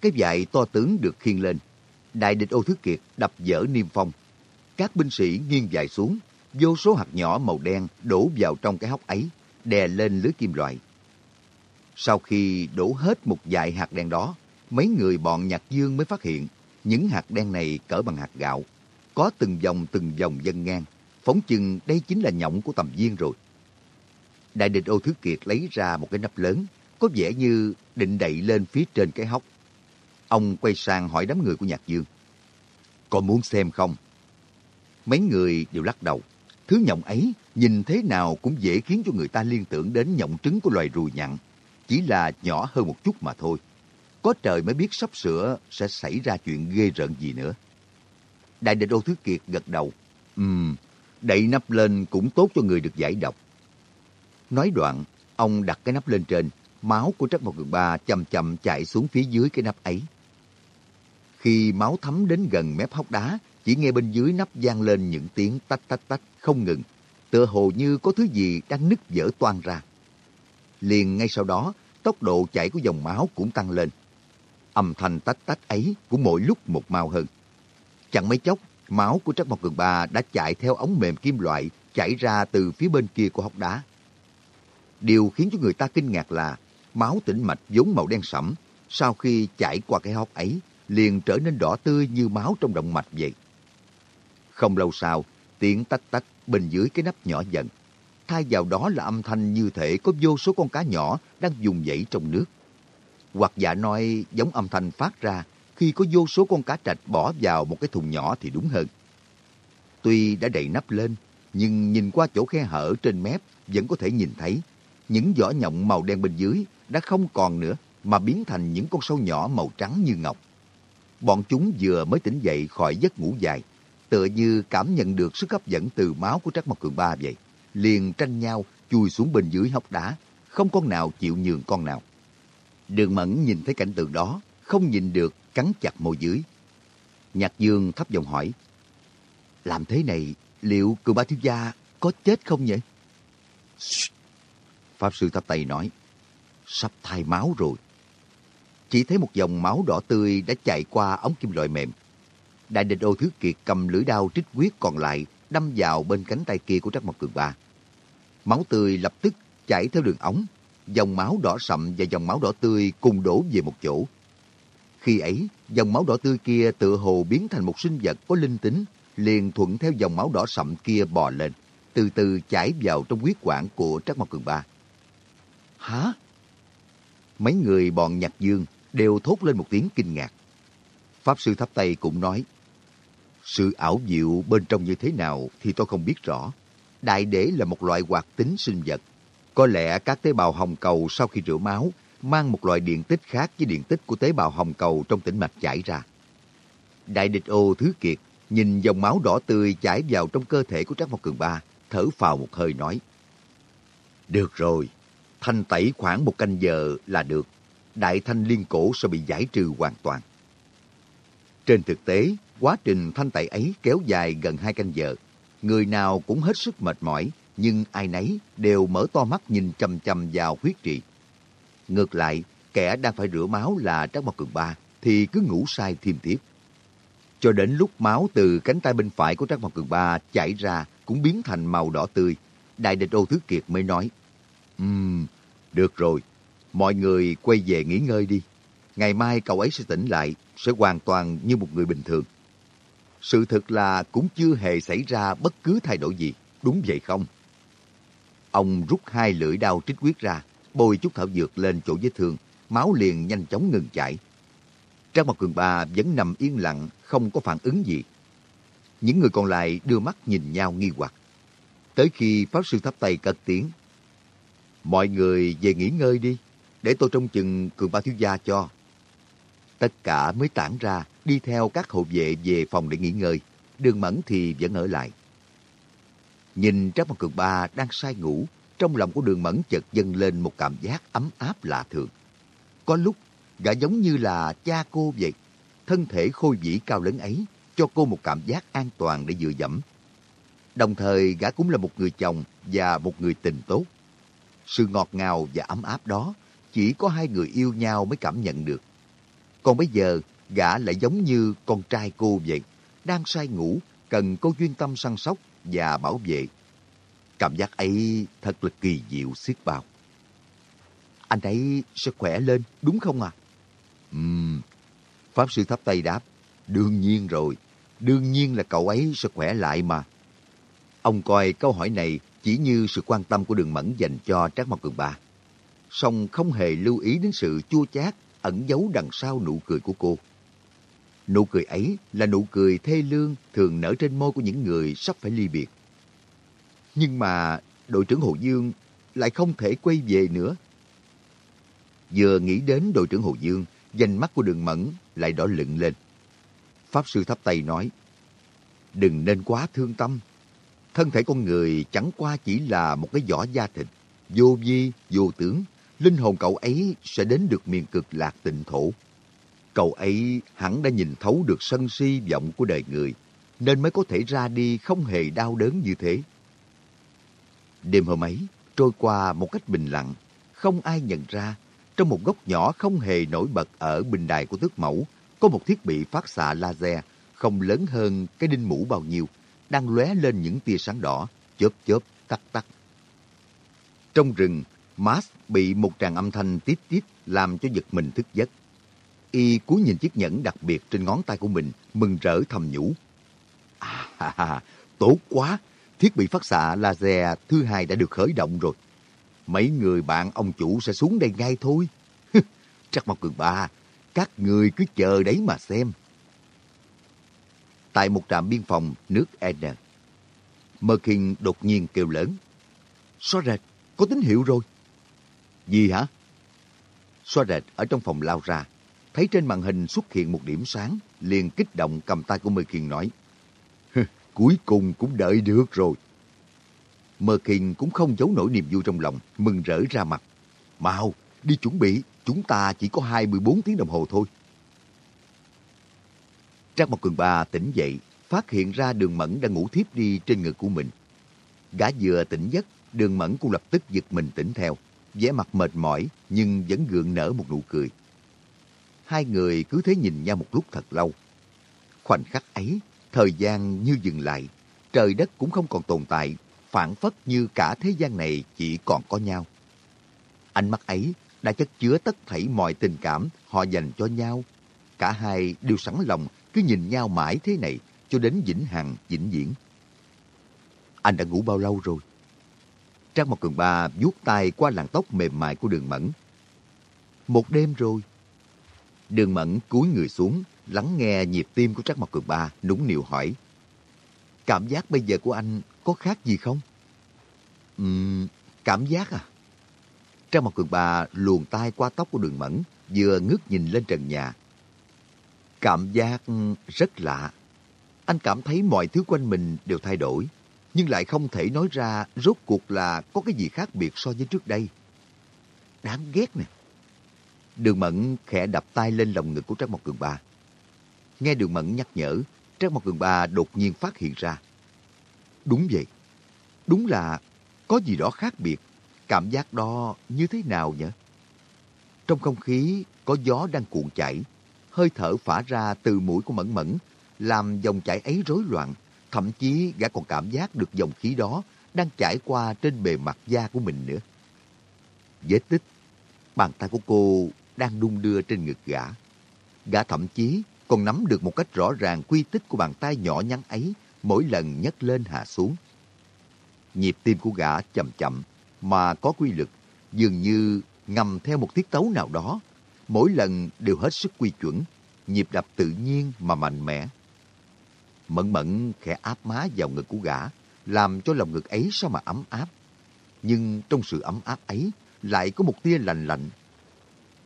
Cái dại to tướng được khiêng lên. Đại địch ô thứ kiệt đập dở niêm phong, các binh sĩ nghiêng dại xuống, vô số hạt nhỏ màu đen đổ vào trong cái hốc ấy, đè lên lưới kim loại. Sau khi đổ hết một dại hạt đen đó, mấy người bọn Nhạc Dương mới phát hiện những hạt đen này cỡ bằng hạt gạo, có từng dòng từng dòng dân ngang, phóng chừng đây chính là nhộng của tầm viên rồi. Đại địch ô Thứ Kiệt lấy ra một cái nắp lớn, có vẻ như định đậy lên phía trên cái hốc. Ông quay sang hỏi đám người của Nhạc Dương. Có muốn xem không? Mấy người đều lắc đầu. Thứ nhộng ấy nhìn thế nào cũng dễ khiến cho người ta liên tưởng đến nhộng trứng của loài rùi nhặn. Chỉ là nhỏ hơn một chút mà thôi. Có trời mới biết sắp sửa sẽ xảy ra chuyện ghê rợn gì nữa. Đại địch Đô Thứ Kiệt gật đầu. Ừm, đậy nắp lên cũng tốt cho người được giải độc. Nói đoạn, ông đặt cái nắp lên trên, máu của Trắc Mộc Cường Ba chậm chậm chạy xuống phía dưới cái nắp ấy. Khi máu thấm đến gần mép hốc đá, chỉ nghe bên dưới nắp vang lên những tiếng tách tách tách không ngừng, tựa hồ như có thứ gì đang nứt vỡ toan ra. Liền ngay sau đó, tốc độ chảy của dòng máu cũng tăng lên. Âm thanh tách tách ấy cũng mỗi lúc một mau hơn. Chẳng mấy chốc, máu của Trắc Mộc Cường Ba đã chạy theo ống mềm kim loại chảy ra từ phía bên kia của hốc đá. Điều khiến cho người ta kinh ngạc là máu tĩnh mạch vốn màu đen sẫm, sau khi chảy qua cái hốc ấy, liền trở nên đỏ tươi như máu trong động mạch vậy. Không lâu sau, tiếng tách tách bên dưới cái nắp nhỏ dần. Thay vào đó là âm thanh như thể có vô số con cá nhỏ đang dùng dãy trong nước. Hoặc giả nói giống âm thanh phát ra khi có vô số con cá trạch bỏ vào một cái thùng nhỏ thì đúng hơn. Tuy đã đậy nắp lên, nhưng nhìn qua chỗ khe hở trên mép vẫn có thể nhìn thấy những vỏ nhộng màu đen bên dưới đã không còn nữa mà biến thành những con sâu nhỏ màu trắng như ngọc. Bọn chúng vừa mới tỉnh dậy khỏi giấc ngủ dài, tựa như cảm nhận được sức hấp dẫn từ máu của Trác Mộc Cường Ba vậy. liền tranh nhau chui xuống bên dưới hốc đá, không con nào chịu nhường con nào. Đường Mẫn nhìn thấy cảnh tượng đó, không nhìn được, cắn chặt môi dưới. Nhạc Dương thấp giọng hỏi, làm thế này, liệu cường ba thiếu gia có chết không vậy? Pháp sư thắp tay nói, sắp thay máu rồi. Chỉ thấy một dòng máu đỏ tươi đã chạy qua ống kim loại mềm. Đại địch ô thứ kiệt cầm lưỡi đao trích quyết còn lại đâm vào bên cánh tay kia của Trắc Mộc Cường Ba. Máu tươi lập tức chảy theo đường ống, dòng máu đỏ sậm và dòng máu đỏ tươi cùng đổ về một chỗ. Khi ấy, dòng máu đỏ tươi kia tựa hồ biến thành một sinh vật có linh tính, liền thuận theo dòng máu đỏ sậm kia bò lên, từ từ chảy vào trong huyết quản của Trắc Mộc Cường Ba. Hả? Mấy người bọn nhạc dương đều thốt lên một tiếng kinh ngạc. Pháp sư thắp tay cũng nói, sự ảo diệu bên trong như thế nào thì tôi không biết rõ. Đại đế là một loại hoạt tính sinh vật. Có lẽ các tế bào hồng cầu sau khi rửa máu mang một loại điện tích khác với điện tích của tế bào hồng cầu trong tĩnh mạch chảy ra. Đại địch ô thứ kiệt nhìn dòng máu đỏ tươi chảy vào trong cơ thể của Trác Mộc Cường Ba, thở phào một hơi nói. Được rồi, thanh tẩy khoảng một canh giờ là được. Đại thanh liên cổ sẽ bị giải trừ hoàn toàn. Trên thực tế, quá trình thanh tẩy ấy kéo dài gần hai canh giờ. Người nào cũng hết sức mệt mỏi, nhưng ai nấy đều mở to mắt nhìn chầm chầm vào huyết trị. Ngược lại, kẻ đang phải rửa máu là Trác Mộc Cường Ba thì cứ ngủ sai thêm tiếp. Cho đến lúc máu từ cánh tay bên phải của Trác Mộc Cường Ba chảy ra cũng biến thành màu đỏ tươi, Đại địch Ô Thứ Kiệt mới nói, Ừm, được rồi, mọi người quay về nghỉ ngơi đi. Ngày mai cậu ấy sẽ tỉnh lại, sẽ hoàn toàn như một người bình thường. Sự thật là cũng chưa hề xảy ra bất cứ thay đổi gì, đúng vậy không? Ông rút hai lưỡi đao trích quyết ra, bôi chút thảo dược lên chỗ vết thương, máu liền nhanh chóng ngừng chảy. Trang Mộc Cường Ba vẫn nằm yên lặng, không có phản ứng gì. Những người còn lại đưa mắt nhìn nhau nghi hoặc. Tới khi Pháp Sư thắp tay cất tiếng. Mọi người về nghỉ ngơi đi, để tôi trông chừng Cường Ba Thiếu Gia cho. Tất cả mới tản ra, đi theo các hộ vệ về phòng để nghỉ ngơi. Đường Mẫn thì vẫn ở lại. Nhìn Trác một Cường Ba đang say ngủ, trong lòng của đường Mẫn chợt dâng lên một cảm giác ấm áp lạ thường. Có lúc, gã giống như là cha cô vậy. Thân thể khôi vĩ cao lớn ấy cho cô một cảm giác an toàn để dựa dẫm. Đồng thời, gã cũng là một người chồng và một người tình tốt. Sự ngọt ngào và ấm áp đó chỉ có hai người yêu nhau mới cảm nhận được. Còn bây giờ, gã lại giống như con trai cô vậy, đang say ngủ, cần cô duyên tâm săn sóc và bảo vệ. Cảm giác ấy thật là kỳ diệu xiết bao. Anh ấy sẽ khỏe lên, đúng không à? Ừm, Pháp Sư thắp tay đáp, đương nhiên rồi, đương nhiên là cậu ấy sẽ khỏe lại mà. Ông coi câu hỏi này chỉ như sự quan tâm của đường mẫn dành cho Trác Mộc Cường Ba. song không hề lưu ý đến sự chua chát ẩn giấu đằng sau nụ cười của cô. Nụ cười ấy là nụ cười thê lương thường nở trên môi của những người sắp phải ly biệt. Nhưng mà đội trưởng Hồ Dương lại không thể quay về nữa. Vừa nghĩ đến đội trưởng Hồ Dương, danh mắt của đường mẫn lại đỏ lựng lên. Pháp sư thắp tay nói, đừng nên quá thương tâm. Thân thể con người chẳng qua chỉ là một cái vỏ da thịt, vô vi, vô tướng. Linh hồn cậu ấy sẽ đến được miền cực lạc tịnh thổ. Cậu ấy hẳn đã nhìn thấu được sân si vọng của đời người, nên mới có thể ra đi không hề đau đớn như thế. Đêm hôm ấy, trôi qua một cách bình lặng, không ai nhận ra, trong một góc nhỏ không hề nổi bật ở bình đài của tước mẫu, có một thiết bị phát xạ laser không lớn hơn cái đinh mũ bao nhiêu, đang lóe lên những tia sáng đỏ, chớp chớp, tắt tắt. Trong rừng, Mars bị một tràng âm thanh tít tít làm cho giật mình thức giấc. Y cúi nhìn chiếc nhẫn đặc biệt trên ngón tay của mình, mừng rỡ thầm nhủ. À, ha, ha, tốt quá, thiết bị phát xạ laser thứ hai đã được khởi động rồi. Mấy người bạn ông chủ sẽ xuống đây ngay thôi. Chắc Mộc Cường Ba, các người cứ chờ đấy mà xem. Tại một trạm biên phòng nước N. Merkin đột nhiên kêu lớn. Xóa rệt, có tín hiệu rồi. Gì hả? Xóa rệt ở trong phòng lao ra, thấy trên màn hình xuất hiện một điểm sáng, liền kích động cầm tay của Merkin nói. Cuối cùng cũng đợi được rồi. Merkin cũng không giấu nổi niềm vui trong lòng, mừng rỡ ra mặt. Mau, đi chuẩn bị, chúng ta chỉ có 24 tiếng đồng hồ thôi. Trang Mộc Cường Ba tỉnh dậy, phát hiện ra đường mẫn đang ngủ thiếp đi trên ngực của mình. Gã vừa tỉnh giấc, đường mẫn cũng lập tức giật mình tỉnh theo, vẻ mặt mệt mỏi nhưng vẫn gượng nở một nụ cười. Hai người cứ thế nhìn nhau một lúc thật lâu. Khoảnh khắc ấy, thời gian như dừng lại, trời đất cũng không còn tồn tại, phản phất như cả thế gian này chỉ còn có nhau. Ánh mắt ấy đã chất chứa tất thảy mọi tình cảm họ dành cho nhau. Cả hai đều sẵn lòng cứ nhìn nhau mãi thế này cho đến vĩnh hằng vĩnh viễn. Anh đã ngủ bao lâu rồi? Trang một Cường Ba vuốt tay qua làn tóc mềm mại của đường mẫn. Một đêm rồi. Đường mẫn cúi người xuống, lắng nghe nhịp tim của Trác Mộc Cường Ba, nũng nịu hỏi. Cảm giác bây giờ của anh có khác gì không? Uhm, cảm giác à? Trang Mộc Cường Ba luồn tay qua tóc của đường mẫn, vừa ngước nhìn lên trần nhà. Cảm giác rất lạ. Anh cảm thấy mọi thứ quanh mình đều thay đổi, nhưng lại không thể nói ra rốt cuộc là có cái gì khác biệt so với trước đây. Đáng ghét nè. Đường Mẫn khẽ đập tay lên lòng ngực của Trác Mộc Cường Ba. Nghe Đường Mẫn nhắc nhở, Trác Mộc Cường Ba đột nhiên phát hiện ra. Đúng vậy. Đúng là có gì đó khác biệt. Cảm giác đó như thế nào nhỉ? Trong không khí có gió đang cuộn chảy, hơi thở phả ra từ mũi của Mẫn Mẫn, làm dòng chảy ấy rối loạn. Thậm chí gã còn cảm giác được dòng khí đó đang chảy qua trên bề mặt da của mình nữa. Vết tích, bàn tay của cô đang đung đưa trên ngực gã. Gã thậm chí còn nắm được một cách rõ ràng quy tích của bàn tay nhỏ nhắn ấy mỗi lần nhấc lên hạ xuống. Nhịp tim của gã chậm chậm mà có quy lực, dường như ngầm theo một tiết tấu nào đó, mỗi lần đều hết sức quy chuẩn, nhịp đập tự nhiên mà mạnh mẽ. Mẫn mẫn khẽ áp má vào ngực của gã, làm cho lòng ngực ấy sao mà ấm áp. Nhưng trong sự ấm áp ấy lại có một tia lạnh lạnh.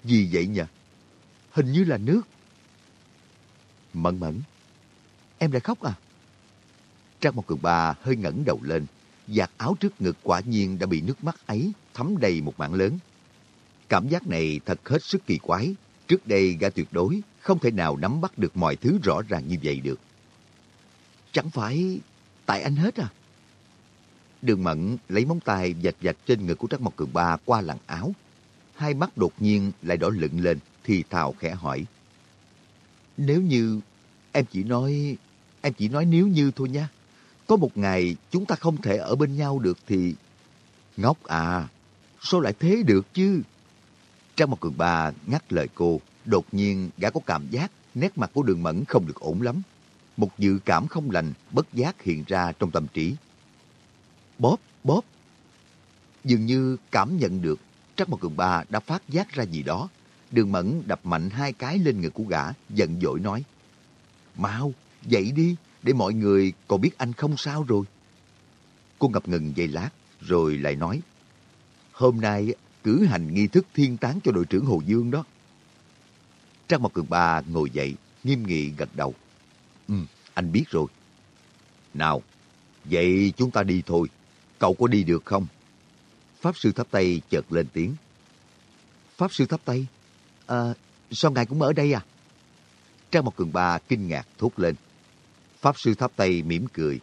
Gì vậy nhỉ? Hình như là nước. Mẫn mẫn, em lại khóc à? Trang một cường bà hơi ngẩng đầu lên, giặt áo trước ngực quả nhiên đã bị nước mắt ấy thấm đầy một mảng lớn. Cảm giác này thật hết sức kỳ quái. Trước đây gã tuyệt đối không thể nào nắm bắt được mọi thứ rõ ràng như vậy được. Chẳng phải tại anh hết à? Đường Mẫn lấy móng tay dạch dạch trên ngực của Trắc Mộc Cường Ba qua làn áo. Hai mắt đột nhiên lại đỏ lựng lên, thì thào khẽ hỏi. Nếu như em chỉ nói... Em chỉ nói nếu như thôi nha. Có một ngày chúng ta không thể ở bên nhau được thì... Ngốc à, sao lại thế được chứ? Trang một cường ba ngắt lời cô, đột nhiên gã có cảm giác nét mặt của đường mẫn không được ổn lắm. Một dự cảm không lành bất giác hiện ra trong tâm trí. Bóp, bóp. Dường như cảm nhận được Trắc một cường ba đã phát giác ra gì đó. Đường mẫn đập mạnh hai cái lên người của gã, giận dỗi nói. Mau, dậy đi, để mọi người còn biết anh không sao rồi. Cô ngập ngừng giây lát, rồi lại nói. Hôm nay cử hành nghi thức thiên tán cho đội trưởng Hồ Dương đó. Trang Mộc Cường Ba ngồi dậy, nghiêm nghị gật đầu. Ừ, anh biết rồi. Nào, vậy chúng ta đi thôi. Cậu có đi được không? Pháp Sư Tháp Tây chợt lên tiếng. Pháp Sư Tháp Tây? À, sao ngài cũng ở đây à? Trang Mộc Cường Ba kinh ngạc thốt lên. Pháp Sư Tháp Tây mỉm cười.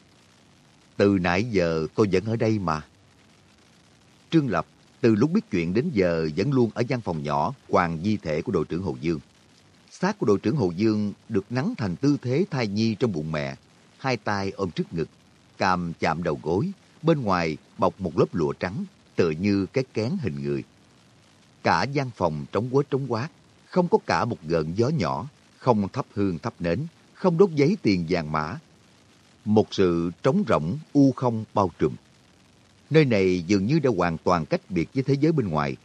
Từ nãy giờ tôi vẫn ở đây mà. Trương Lập từ lúc biết chuyện đến giờ vẫn luôn ở gian phòng nhỏ quàng di thể của đội trưởng Hồ Dương. Xác của đội trưởng Hồ Dương được nắng thành tư thế thai nhi trong bụng mẹ, hai tay ôm trước ngực, cằm chạm đầu gối, bên ngoài bọc một lớp lụa trắng, tựa như cái kén hình người. Cả gian phòng trống quế trống quát, không có cả một gợn gió nhỏ, không thắp hương thắp nến, không đốt giấy tiền vàng mã. Một sự trống rỗng, u không bao trùm. Nơi này dường như đã hoàn toàn cách biệt với thế giới bên ngoài.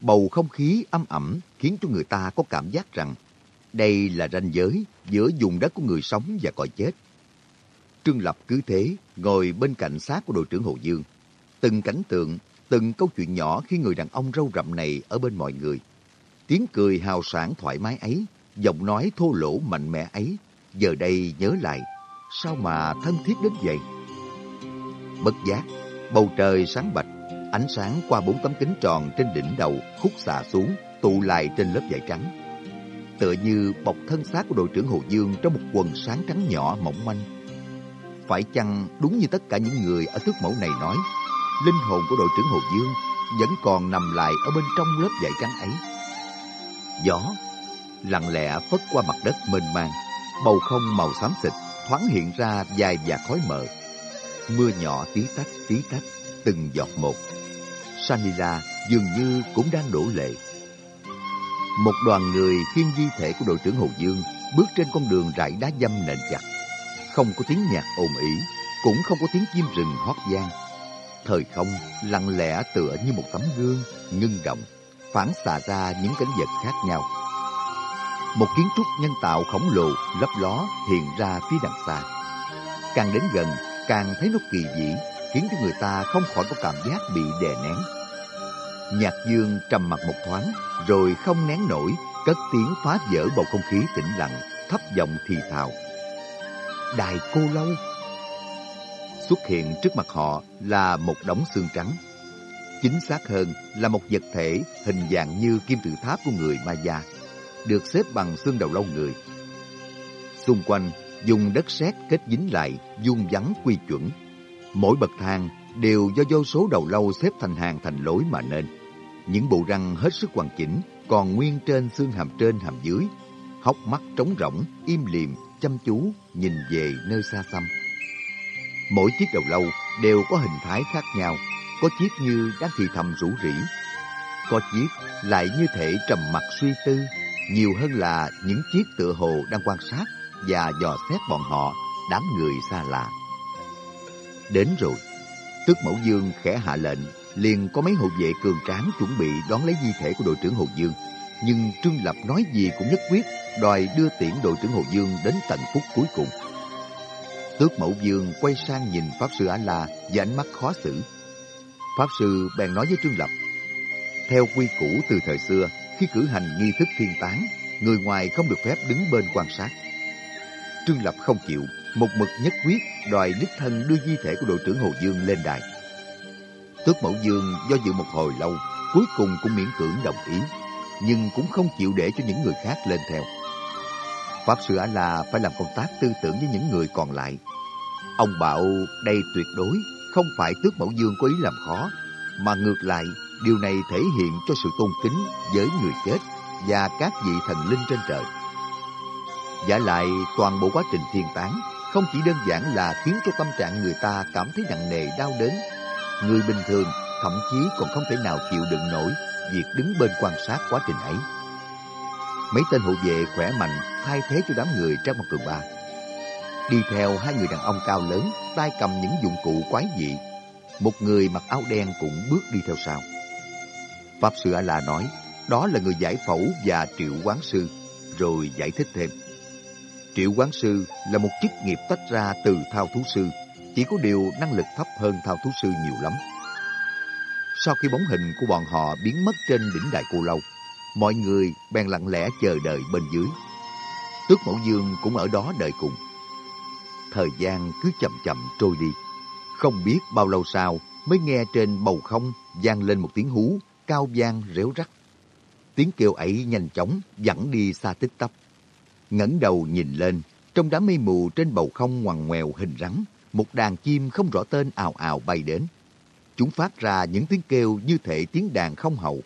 Bầu không khí âm ẩm khiến cho người ta có cảm giác rằng đây là ranh giới giữa vùng đất của người sống và cõi chết. Trương Lập cứ thế ngồi bên cạnh xác của đội trưởng Hồ Dương. Từng cảnh tượng, từng câu chuyện nhỏ khi người đàn ông râu rậm này ở bên mọi người. Tiếng cười hào sảng thoải mái ấy, giọng nói thô lỗ mạnh mẽ ấy, giờ đây nhớ lại, sao mà thân thiết đến vậy? Bất giác, Bầu trời sáng bạch, ánh sáng qua bốn tấm kính tròn trên đỉnh đầu khúc xạ xuống, tụ lại trên lớp vải trắng. Tựa như bọc thân xác của đội trưởng Hồ Dương trong một quần sáng trắng nhỏ mỏng manh. Phải chăng đúng như tất cả những người ở thước mẫu này nói, linh hồn của đội trưởng Hồ Dương vẫn còn nằm lại ở bên trong lớp vải trắng ấy. Gió lặng lẽ phất qua mặt đất mênh mang, bầu không màu xám xịt thoáng hiện ra dài và khói mờ. Mưa nhỏ tí tách tí tách, từng giọt một. Sanila dường như cũng đang đổ lệ. Một đoàn người khiêng di thể của đội trưởng Hồ Dương bước trên con đường rải đá dâm nền chặt. Không có tiếng nhạc ồn ỉ, cũng không có tiếng chim rừng hót vang. Thời không lặng lẽ tựa như một tấm gương, ngưng động, phản xạ ra những cảnh vật khác nhau. Một kiến trúc nhân tạo khổng lồ lấp ló hiện ra phía đằng xa. Càng đến gần, càng thấy nó kỳ dị, khiến cho người ta không khỏi có cảm giác bị đè nén. Nhạc dương trầm mặt một thoáng, rồi không nén nổi, cất tiếng phá vỡ bầu không khí tĩnh lặng, thấp giọng thì thào. Đài cô lâu Xuất hiện trước mặt họ là một đống xương trắng. Chính xác hơn là một vật thể hình dạng như kim tự tháp của người Maya, được xếp bằng xương đầu lâu người. Xung quanh dùng đất sét kết dính lại, vuông vắn quy chuẩn. Mỗi bậc thang đều do vô số đầu lâu xếp thành hàng thành lối mà nên. Những bộ răng hết sức hoàn chỉnh, còn nguyên trên xương hàm trên hàm dưới. Hốc mắt trống rỗng, im liềm, chăm chú, nhìn về nơi xa xăm. Mỗi chiếc đầu lâu đều có hình thái khác nhau, có chiếc như đang thì thầm rủ rỉ, có chiếc lại như thể trầm mặc suy tư, nhiều hơn là những chiếc tựa hồ đang quan sát và dò xét bọn họ, đám người xa lạ. Đến rồi, Tước Mẫu Dương khẽ hạ lệnh, liền có mấy hộ vệ cường tráng chuẩn bị đón lấy di thể của đội trưởng Hồ Dương. Nhưng Trương Lập nói gì cũng nhất quyết, đòi đưa tiễn đội trưởng Hồ Dương đến tận phút cuối cùng. Tước Mẫu Dương quay sang nhìn Pháp Sư A-La và ánh mắt khó xử. Pháp Sư bèn nói với Trương Lập, theo quy củ từ thời xưa, khi cử hành nghi thức thiên tán, người ngoài không được phép đứng bên quan sát. Trương Lập không chịu, một mực nhất quyết đòi đích thân đưa di thể của đội trưởng Hồ Dương lên đài. Tước Mẫu Dương do dự một hồi lâu, cuối cùng cũng miễn cưỡng đồng ý, nhưng cũng không chịu để cho những người khác lên theo. Pháp Sư Á La phải làm công tác tư tưởng với những người còn lại. Ông bảo đây tuyệt đối không phải Tước Mẫu Dương có ý làm khó, mà ngược lại điều này thể hiện cho sự tôn kính với người chết và các vị thần linh trên trời. Giả lại toàn bộ quá trình thiên tán không chỉ đơn giản là khiến cho tâm trạng người ta cảm thấy nặng nề đau đớn. Người bình thường thậm chí còn không thể nào chịu đựng nổi việc đứng bên quan sát quá trình ấy. Mấy tên hộ vệ khỏe mạnh thay thế cho đám người trong một cường ba. Đi theo hai người đàn ông cao lớn, tay cầm những dụng cụ quái dị. Một người mặc áo đen cũng bước đi theo sau. Pháp Sư A-La nói, đó là người giải phẫu và triệu quán sư, rồi giải thích thêm. Triệu quán sư là một chức nghiệp tách ra từ thao thú sư, chỉ có điều năng lực thấp hơn thao thú sư nhiều lắm. Sau khi bóng hình của bọn họ biến mất trên đỉnh đại cô lâu, mọi người bèn lặng lẽ chờ đợi bên dưới. Tước Mẫu Dương cũng ở đó đợi cùng. Thời gian cứ chậm chậm trôi đi. Không biết bao lâu sau mới nghe trên bầu không vang lên một tiếng hú cao vang réo rắt. Tiếng kêu ấy nhanh chóng dẫn đi xa tích tắp ngẩng đầu nhìn lên, trong đám mây mù trên bầu không ngoằn ngoèo hình rắn, một đàn chim không rõ tên ào ào bay đến. Chúng phát ra những tiếng kêu như thể tiếng đàn không hậu.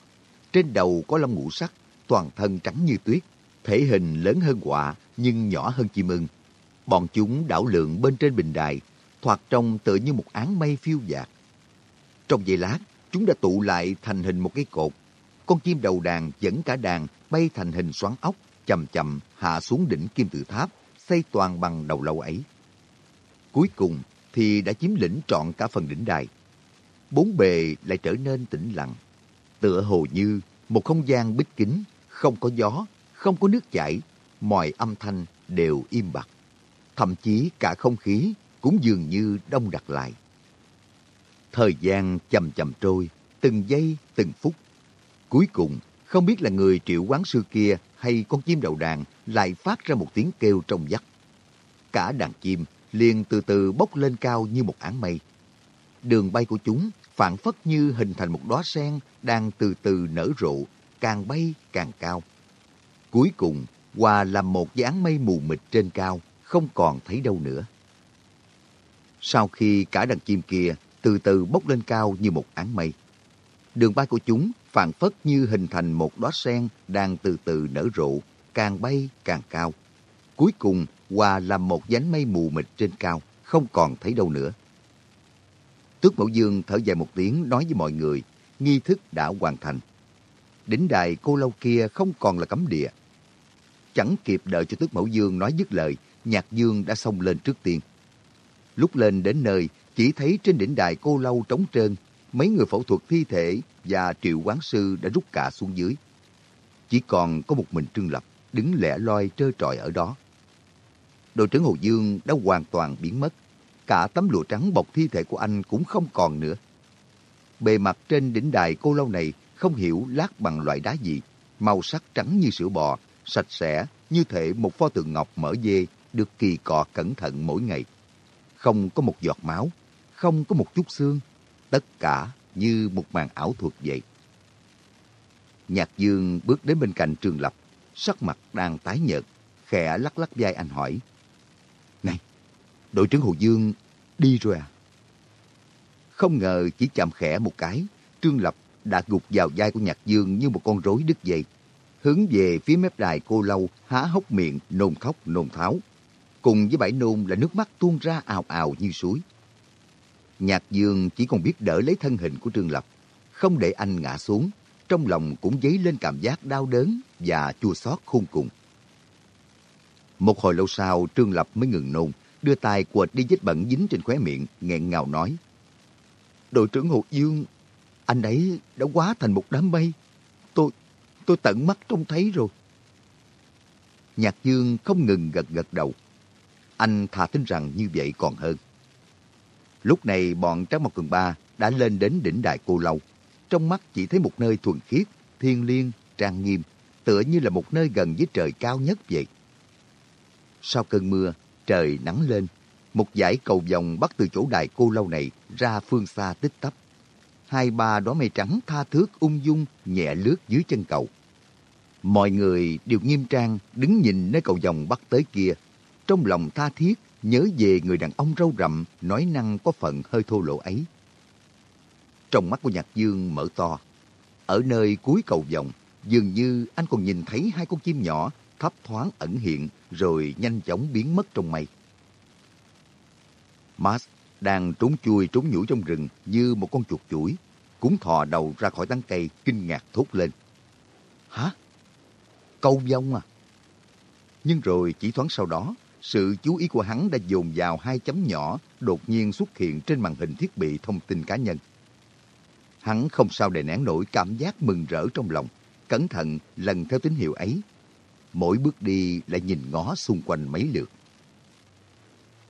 Trên đầu có lông ngũ sắc, toàn thân trắng như tuyết, thể hình lớn hơn quạ nhưng nhỏ hơn chim ưng. Bọn chúng đảo lượng bên trên bình đài, thoạt trông tựa như một áng mây phiêu dạt. Trong giây lát, chúng đã tụ lại thành hình một cái cột. Con chim đầu đàn dẫn cả đàn bay thành hình xoắn ốc, chậm chậm hạ xuống đỉnh kim tự tháp, xây toàn bằng đầu lâu ấy. Cuối cùng thì đã chiếm lĩnh trọn cả phần đỉnh đài. Bốn bề lại trở nên tĩnh lặng, tựa hồ như một không gian bích kính, không có gió, không có nước chảy, mọi âm thanh đều im bặt. Thậm chí cả không khí cũng dường như đông đặc lại. Thời gian chậm chậm trôi, từng giây, từng phút. Cuối cùng, không biết là người triệu quán sư kia hay con chim đầu đàn lại phát ra một tiếng kêu trong vắt. Cả đàn chim liền từ từ bốc lên cao như một áng mây. đường bay của chúng phản phất như hình thành một đóa sen đang từ từ nở rộ, càng bay càng cao. Cuối cùng, hòa làm một dáng mây mù mịt trên cao, không còn thấy đâu nữa. Sau khi cả đàn chim kia từ từ bốc lên cao như một áng mây, đường bay của chúng phản phất như hình thành một đóa sen đang từ từ nở rộ, càng bay càng cao. Cuối cùng, hòa làm một dánh mây mù mịt trên cao, không còn thấy đâu nữa. Tước Mẫu Dương thở dài một tiếng nói với mọi người, nghi thức đã hoàn thành. Đỉnh đài cô lâu kia không còn là cấm địa. Chẳng kịp đợi cho Tước Mẫu Dương nói dứt lời, Nhạc Dương đã xông lên trước tiên. Lúc lên đến nơi, chỉ thấy trên đỉnh đài cô lâu trống trơn, mấy người phẫu thuật thi thể và triệu quán sư đã rút cả xuống dưới. Chỉ còn có một mình Trương Lập đứng lẻ loi trơ trọi ở đó. Đội trưởng Hồ Dương đã hoàn toàn biến mất. Cả tấm lụa trắng bọc thi thể của anh cũng không còn nữa. Bề mặt trên đỉnh đài cô lâu này không hiểu lát bằng loại đá gì, màu sắc trắng như sữa bò, sạch sẽ như thể một pho tượng ngọc mỡ dê được kỳ cọ cẩn thận mỗi ngày. Không có một giọt máu, không có một chút xương, tất cả như một màn ảo thuật vậy. Nhạc Dương bước đến bên cạnh Trường Lập, sắc mặt đang tái nhợt, khẽ lắc lắc vai anh hỏi. Này, đội trưởng Hồ Dương đi rồi à? Không ngờ chỉ chạm khẽ một cái, Trương Lập đã gục vào vai của Nhạc Dương như một con rối đứt dây. Hướng về phía mép đài cô lâu, há hốc miệng, nôn khóc, nôn tháo. Cùng với bãi nôn là nước mắt tuôn ra ào ào như suối. Nhạc Dương chỉ còn biết đỡ lấy thân hình của Trương Lập, không để anh ngã xuống, trong lòng cũng dấy lên cảm giác đau đớn và chua xót khôn cùng. Một hồi lâu sau, Trương Lập mới ngừng nôn, đưa tay quệt đi vết bẩn dính trên khóe miệng, nghẹn ngào nói. Đội trưởng Hồ Dương, anh ấy đã quá thành một đám mây. Tôi, tôi tận mắt trông thấy rồi. Nhạc Dương không ngừng gật gật đầu. Anh thà tin rằng như vậy còn hơn. Lúc này bọn Trác Mộc Cường Ba đã lên đến đỉnh đài Cô Lâu. Trong mắt chỉ thấy một nơi thuần khiết, thiên liêng, trang nghiêm, tựa như là một nơi gần với trời cao nhất vậy. Sau cơn mưa, trời nắng lên, một dải cầu vòng bắt từ chỗ đài Cô Lâu này ra phương xa tích tắp. Hai ba đóa mây trắng tha thước ung dung nhẹ lướt dưới chân cầu. Mọi người đều nghiêm trang đứng nhìn nơi cầu vòng bắt tới kia, trong lòng tha thiết nhớ về người đàn ông râu rậm, nói năng có phần hơi thô lỗ ấy. Trong mắt của Nhạc Dương mở to. Ở nơi cuối cầu vòng, dường như anh còn nhìn thấy hai con chim nhỏ thấp thoáng ẩn hiện rồi nhanh chóng biến mất trong mây. Mars đang trốn chui trốn nhủi trong rừng như một con chuột chuỗi, cũng thò đầu ra khỏi tán cây kinh ngạc thốt lên. Hả? Câu vong à? Nhưng rồi chỉ thoáng sau đó, sự chú ý của hắn đã dồn vào hai chấm nhỏ đột nhiên xuất hiện trên màn hình thiết bị thông tin cá nhân. Hắn không sao đè nén nổi cảm giác mừng rỡ trong lòng, cẩn thận lần theo tín hiệu ấy. Mỗi bước đi lại nhìn ngó xung quanh mấy lượt.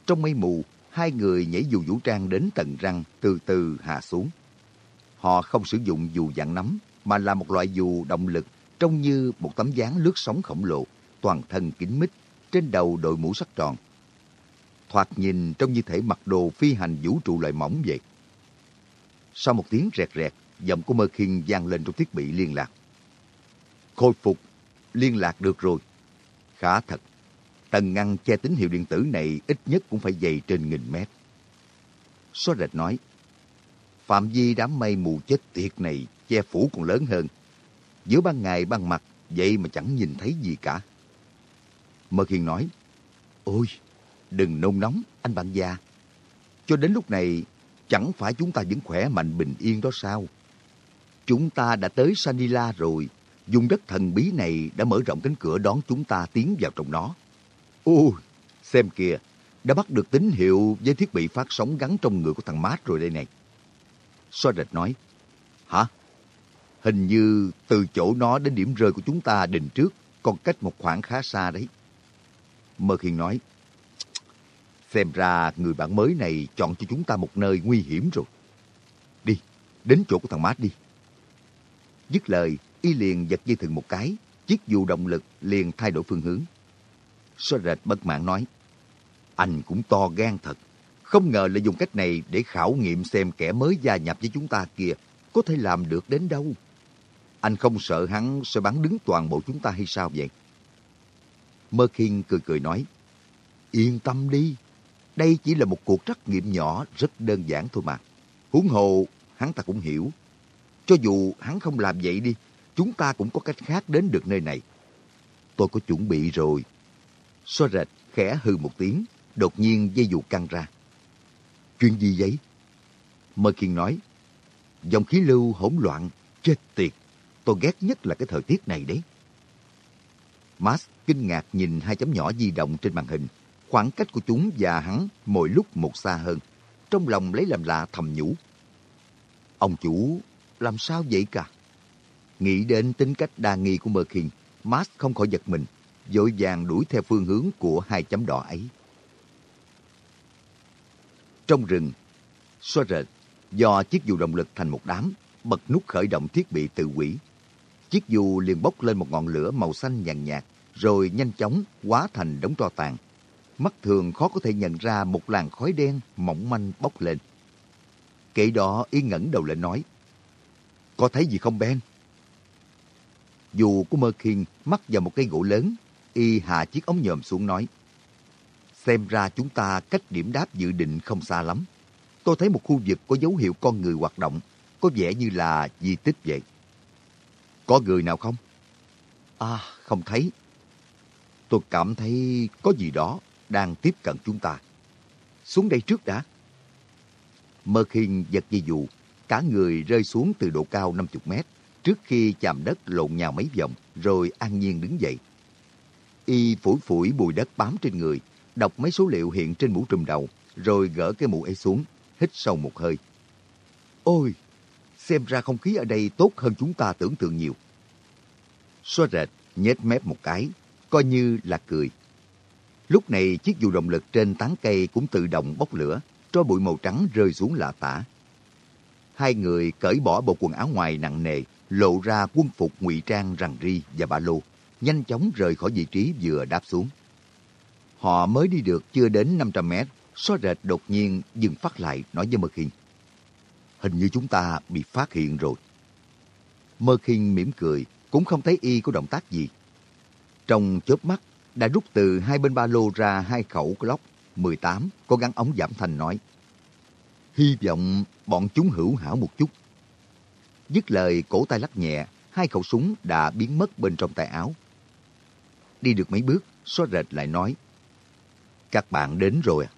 Trong mây mù, hai người nhảy dù vũ trang đến tận răng từ từ hạ xuống. Họ không sử dụng dù dạng nắm, mà là một loại dù động lực trông như một tấm dáng lướt sóng khổng lồ, toàn thân kín mít, trên đầu đội mũ sắt tròn. Thoạt nhìn trông như thể mặc đồ phi hành vũ trụ loại mỏng vậy. Sau một tiếng rẹt rẹt, giọng của Mơ Khiên vang lên trong thiết bị liên lạc. Khôi phục, liên lạc được rồi. Khá thật, tầng ngăn che tín hiệu điện tử này ít nhất cũng phải dày trên nghìn mét. Xóa rệt nói, phạm vi đám mây mù chết tiệt này che phủ còn lớn hơn. Giữa ban ngày ban mặt, vậy mà chẳng nhìn thấy gì cả. Mơ Khiên nói, Ôi, đừng nôn nóng, anh bạn già. Cho đến lúc này, chẳng phải chúng ta vẫn khỏe mạnh bình yên đó sao? Chúng ta đã tới Sanila rồi. Dùng đất thần bí này đã mở rộng cánh cửa đón chúng ta tiến vào trong nó. Ôi, xem kìa, đã bắt được tín hiệu với thiết bị phát sóng gắn trong người của thằng Mát rồi đây này. Xoa rệt nói, Hả? Hình như từ chỗ nó đến điểm rơi của chúng ta đình trước còn cách một khoảng khá xa đấy. Mơ Khiên nói, xem ra người bạn mới này chọn cho chúng ta một nơi nguy hiểm rồi. Đi, đến chỗ của thằng Mát đi. Dứt lời, y liền giật dây thừng một cái, chiếc dù động lực liền thay đổi phương hướng. Xóa rệt bất mãn nói, anh cũng to gan thật, Không ngờ lại dùng cách này để khảo nghiệm xem kẻ mới gia nhập với chúng ta kia có thể làm được đến đâu. Anh không sợ hắn sẽ bắn đứng toàn bộ chúng ta hay sao vậy? Mơ Khiên cười cười nói, Yên tâm đi, đây chỉ là một cuộc trắc nghiệm nhỏ rất đơn giản thôi mà. Huống hồ, hắn ta cũng hiểu. Cho dù hắn không làm vậy đi, chúng ta cũng có cách khác đến được nơi này. Tôi có chuẩn bị rồi. So rệt khẽ hư một tiếng, đột nhiên dây dù căng ra. Chuyện gì vậy? Mơ Kiên nói, dòng khí lưu hỗn loạn, chết tiệt. Tôi ghét nhất là cái thời tiết này đấy. Max kinh ngạc nhìn hai chấm nhỏ di động trên màn hình. Khoảng cách của chúng và hắn mỗi lúc một xa hơn. Trong lòng lấy làm lạ thầm nhủ. Ông chủ, làm sao vậy cả? Nghĩ đến tính cách đa nghi của Mơ Kiên, Max không khỏi giật mình, vội vàng đuổi theo phương hướng của hai chấm đỏ ấy. Trong rừng, xoa rệt, do chiếc dù động lực thành một đám, bật nút khởi động thiết bị tự quỷ. Chiếc dù liền bốc lên một ngọn lửa màu xanh nhàn nhạt, rồi nhanh chóng hóa thành đống tro tàn. Mắt thường khó có thể nhận ra một làn khói đen mỏng manh bốc lên. Kể đó y ngẩng đầu lên nói, Có thấy gì không Ben? Dù của Mơ Khiên mắc vào một cây gỗ lớn, y hạ chiếc ống nhòm xuống nói, Xem ra chúng ta cách điểm đáp dự định không xa lắm. Tôi thấy một khu vực có dấu hiệu con người hoạt động, có vẻ như là di tích vậy. Có người nào không? À, không thấy. Tôi cảm thấy có gì đó đang tiếp cận chúng ta. Xuống đây trước đã. Mơ khiên giật dây dù, cả người rơi xuống từ độ cao 50 mét, trước khi chạm đất lộn nhào mấy vòng, rồi an nhiên đứng dậy. Y phủi phủi bùi đất bám trên người, đọc mấy số liệu hiện trên mũ trùm đầu, rồi gỡ cái mũ ấy xuống, hít sâu một hơi. Ôi, xem ra không khí ở đây tốt hơn chúng ta tưởng tượng nhiều. Xoa rệt, nhếch mép một cái, coi như là cười. Lúc này chiếc dù động lực trên tán cây cũng tự động bốc lửa, cho bụi màu trắng rơi xuống lạ tả. Hai người cởi bỏ bộ quần áo ngoài nặng nề, lộ ra quân phục ngụy trang rằng ri và ba lô, nhanh chóng rời khỏi vị trí vừa đáp xuống. Họ mới đi được chưa đến 500 mét, xóa rệt đột nhiên dừng phát lại nói với Mơ Kinh: Hình như chúng ta bị phát hiện rồi. Mơ Kinh mỉm cười, cũng không thấy y có động tác gì. Trong chớp mắt, đã rút từ hai bên ba lô ra hai khẩu Glock 18 có gắn ống giảm thanh nói. Hy vọng bọn chúng hữu hảo một chút. Dứt lời cổ tay lắc nhẹ, hai khẩu súng đã biến mất bên trong tay áo. Đi được mấy bước, xóa rệt lại nói. Các bạn đến rồi à?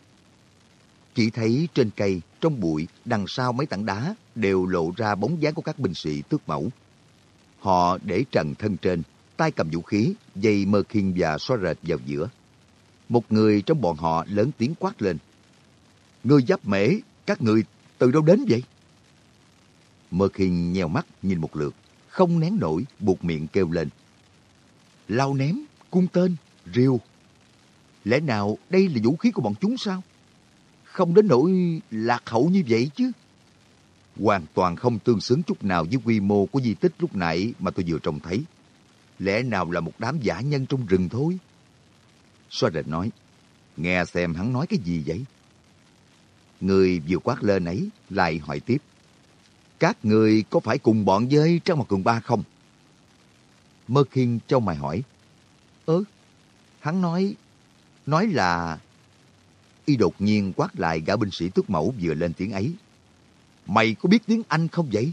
Chỉ thấy trên cây, trong bụi, đằng sau mấy tảng đá đều lộ ra bóng dáng của các binh sĩ tước mẫu. Họ để trần thân trên, tay cầm vũ khí, dây mơ khiên và xoa rệt vào giữa. Một người trong bọn họ lớn tiếng quát lên. Người giáp mễ, các người từ đâu đến vậy? Mơ khiên nheo mắt nhìn một lượt, không nén nổi, buộc miệng kêu lên. Lao ném, cung tên, rìu. Lẽ nào đây là vũ khí của bọn chúng sao? Không đến nỗi lạc hậu như vậy chứ. Hoàn toàn không tương xứng chút nào với quy mô của di tích lúc nãy mà tôi vừa trông thấy. Lẽ nào là một đám giả nhân trong rừng thôi? Xoa rệt nói, nghe xem hắn nói cái gì vậy? Người vừa quát lên ấy lại hỏi tiếp. Các người có phải cùng bọn với trong một Cường Ba không? Mơ Khiên cho mày hỏi. ớ, hắn nói, nói là... Y đột nhiên quát lại gã binh sĩ tước mẫu vừa lên tiếng ấy. Mày có biết tiếng Anh không vậy?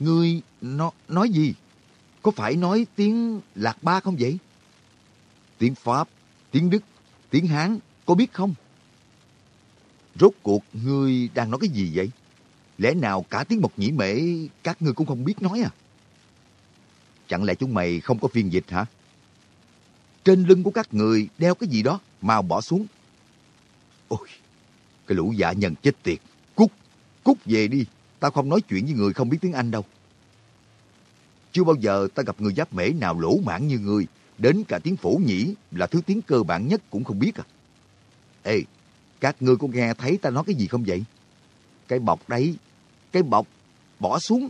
Ngươi nó, nói gì? Có phải nói tiếng Lạc Ba không vậy? Tiếng Pháp, tiếng Đức, tiếng Hán, có biết không? Rốt cuộc ngươi đang nói cái gì vậy? Lẽ nào cả tiếng Mộc Nhĩ Mễ các ngươi cũng không biết nói à? Chẳng lẽ chúng mày không có phiên dịch hả? Trên lưng của các người đeo cái gì đó, mau bỏ xuống. Ôi, cái lũ dạ nhân chết tiệt. Cút, cút về đi. Tao không nói chuyện với người không biết tiếng Anh đâu. Chưa bao giờ ta gặp người giáp mễ nào lỗ mãn như người. Đến cả tiếng phổ nhĩ là thứ tiếng cơ bản nhất cũng không biết à. Ê, các ngươi có nghe thấy ta nói cái gì không vậy? Cái bọc đấy, cái bọc, bỏ xuống.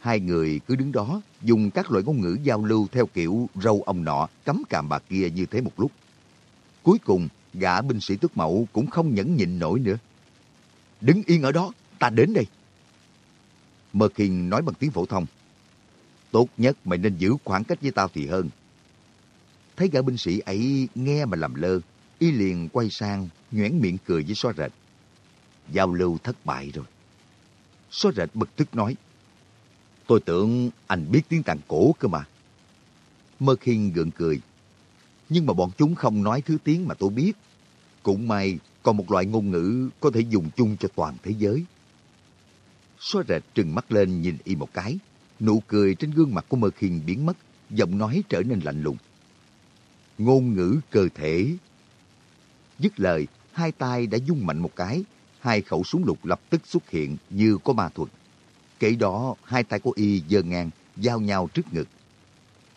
Hai người cứ đứng đó, dùng các loại ngôn ngữ giao lưu theo kiểu râu ông nọ, cấm càm bà kia như thế một lúc. Cuối cùng, gã binh sĩ tước mẫu cũng không nhẫn nhịn nổi nữa. Đứng yên ở đó, ta đến đây. Mơ Kinh nói bằng tiếng phổ thông. Tốt nhất mày nên giữ khoảng cách với tao thì hơn. Thấy gã binh sĩ ấy nghe mà làm lơ, y liền quay sang, nhoẻn miệng cười với xóa rệt. Giao lưu thất bại rồi. Xóa rệt bực tức nói. Tôi tưởng anh biết tiếng tàn cổ cơ mà. Mơ Kinh gượng cười. Nhưng mà bọn chúng không nói thứ tiếng mà tôi biết. Cũng may còn một loại ngôn ngữ có thể dùng chung cho toàn thế giới. Xóa rệt trừng mắt lên nhìn y một cái. Nụ cười trên gương mặt của Mơ Khiên biến mất, giọng nói trở nên lạnh lùng. Ngôn ngữ cơ thể. Dứt lời, hai tay đã dung mạnh một cái, hai khẩu súng lục lập tức xuất hiện như có ma thuật. Kể đó, hai tay của y giơ ngang, giao nhau trước ngực.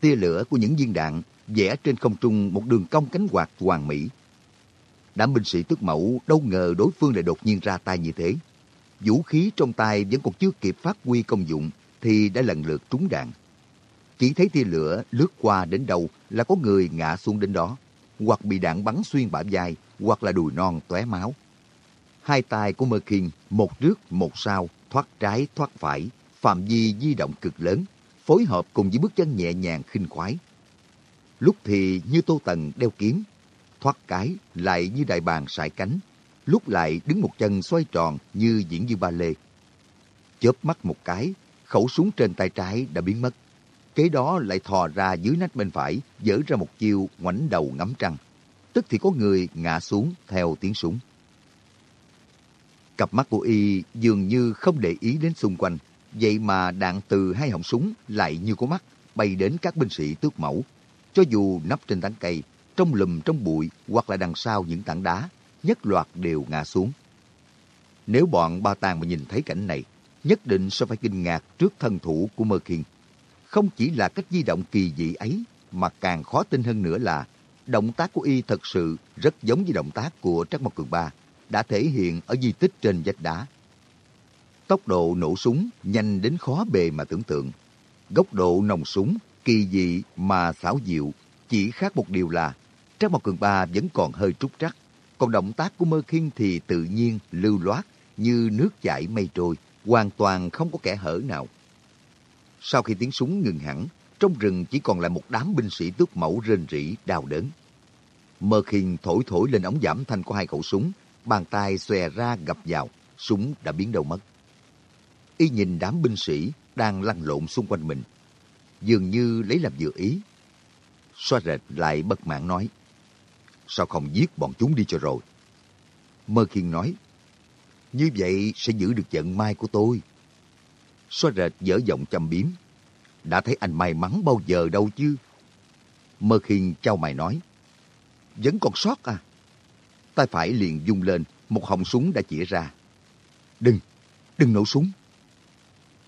Tia lửa của những viên đạn vẽ trên không trung một đường cong cánh quạt hoàn mỹ. Đám binh sĩ tước mẫu đâu ngờ đối phương lại đột nhiên ra tay như thế. Vũ khí trong tay vẫn còn chưa kịp phát huy công dụng thì đã lần lượt trúng đạn. Chỉ thấy tia lửa lướt qua đến đâu là có người ngã xuống đến đó, hoặc bị đạn bắn xuyên bả vai, hoặc là đùi non tóe máu. Hai tay của Mơ Kinh, một trước một sau, thoát trái thoát phải, phạm vi di động cực lớn, phối hợp cùng với bước chân nhẹ nhàng khinh khoái. Lúc thì như Tô Tần đeo kiếm, thoát cái lại như đại bàng sải cánh, lúc lại đứng một chân xoay tròn như diễn viên ba lê. Chớp mắt một cái, khẩu súng trên tay trái đã biến mất. Kế đó lại thò ra dưới nách bên phải, dở ra một chiêu ngoảnh đầu ngắm trăng. Tức thì có người ngã xuống theo tiếng súng. Cặp mắt của y dường như không để ý đến xung quanh, vậy mà đạn từ hai họng súng lại như có mắt bay đến các binh sĩ tước mẫu. Cho dù nấp trên tán cây, trong lùm trong bụi hoặc là đằng sau những tảng đá, nhất loạt đều ngã xuống. Nếu bọn ba tàng mà nhìn thấy cảnh này, nhất định sẽ phải kinh ngạc trước thân thủ của Mơ Kiên. Không chỉ là cách di động kỳ dị ấy, mà càng khó tin hơn nữa là động tác của y thật sự rất giống với động tác của Trắc Mộc Cường Ba, đã thể hiện ở di tích trên vách đá. Tốc độ nổ súng nhanh đến khó bề mà tưởng tượng. Góc độ nòng súng kỳ dị mà xảo diệu, chỉ khác một điều là Trác Mộc Cường Ba vẫn còn hơi trúc trắc, còn động tác của Mơ Khiên thì tự nhiên, lưu loát, như nước chảy mây trôi, hoàn toàn không có kẻ hở nào. Sau khi tiếng súng ngừng hẳn, trong rừng chỉ còn lại một đám binh sĩ tước mẫu rên rỉ, đau đớn. Mơ Khiên thổi thổi lên ống giảm thanh của hai khẩu súng, bàn tay xòe ra gập vào, súng đã biến đâu mất. Y nhìn đám binh sĩ đang lăn lộn xung quanh mình, dường như lấy làm dự ý. Xoa rệt lại bất mãn nói, sao không giết bọn chúng đi cho rồi? Mơ Khiên nói, như vậy sẽ giữ được vận may của tôi. Xoa rệt dở giọng chăm biếm, đã thấy anh may mắn bao giờ đâu chứ? Mơ Khiên trao mày nói, vẫn còn sót à? Tay phải liền dung lên, một họng súng đã chỉ ra. Đừng, đừng nổ súng.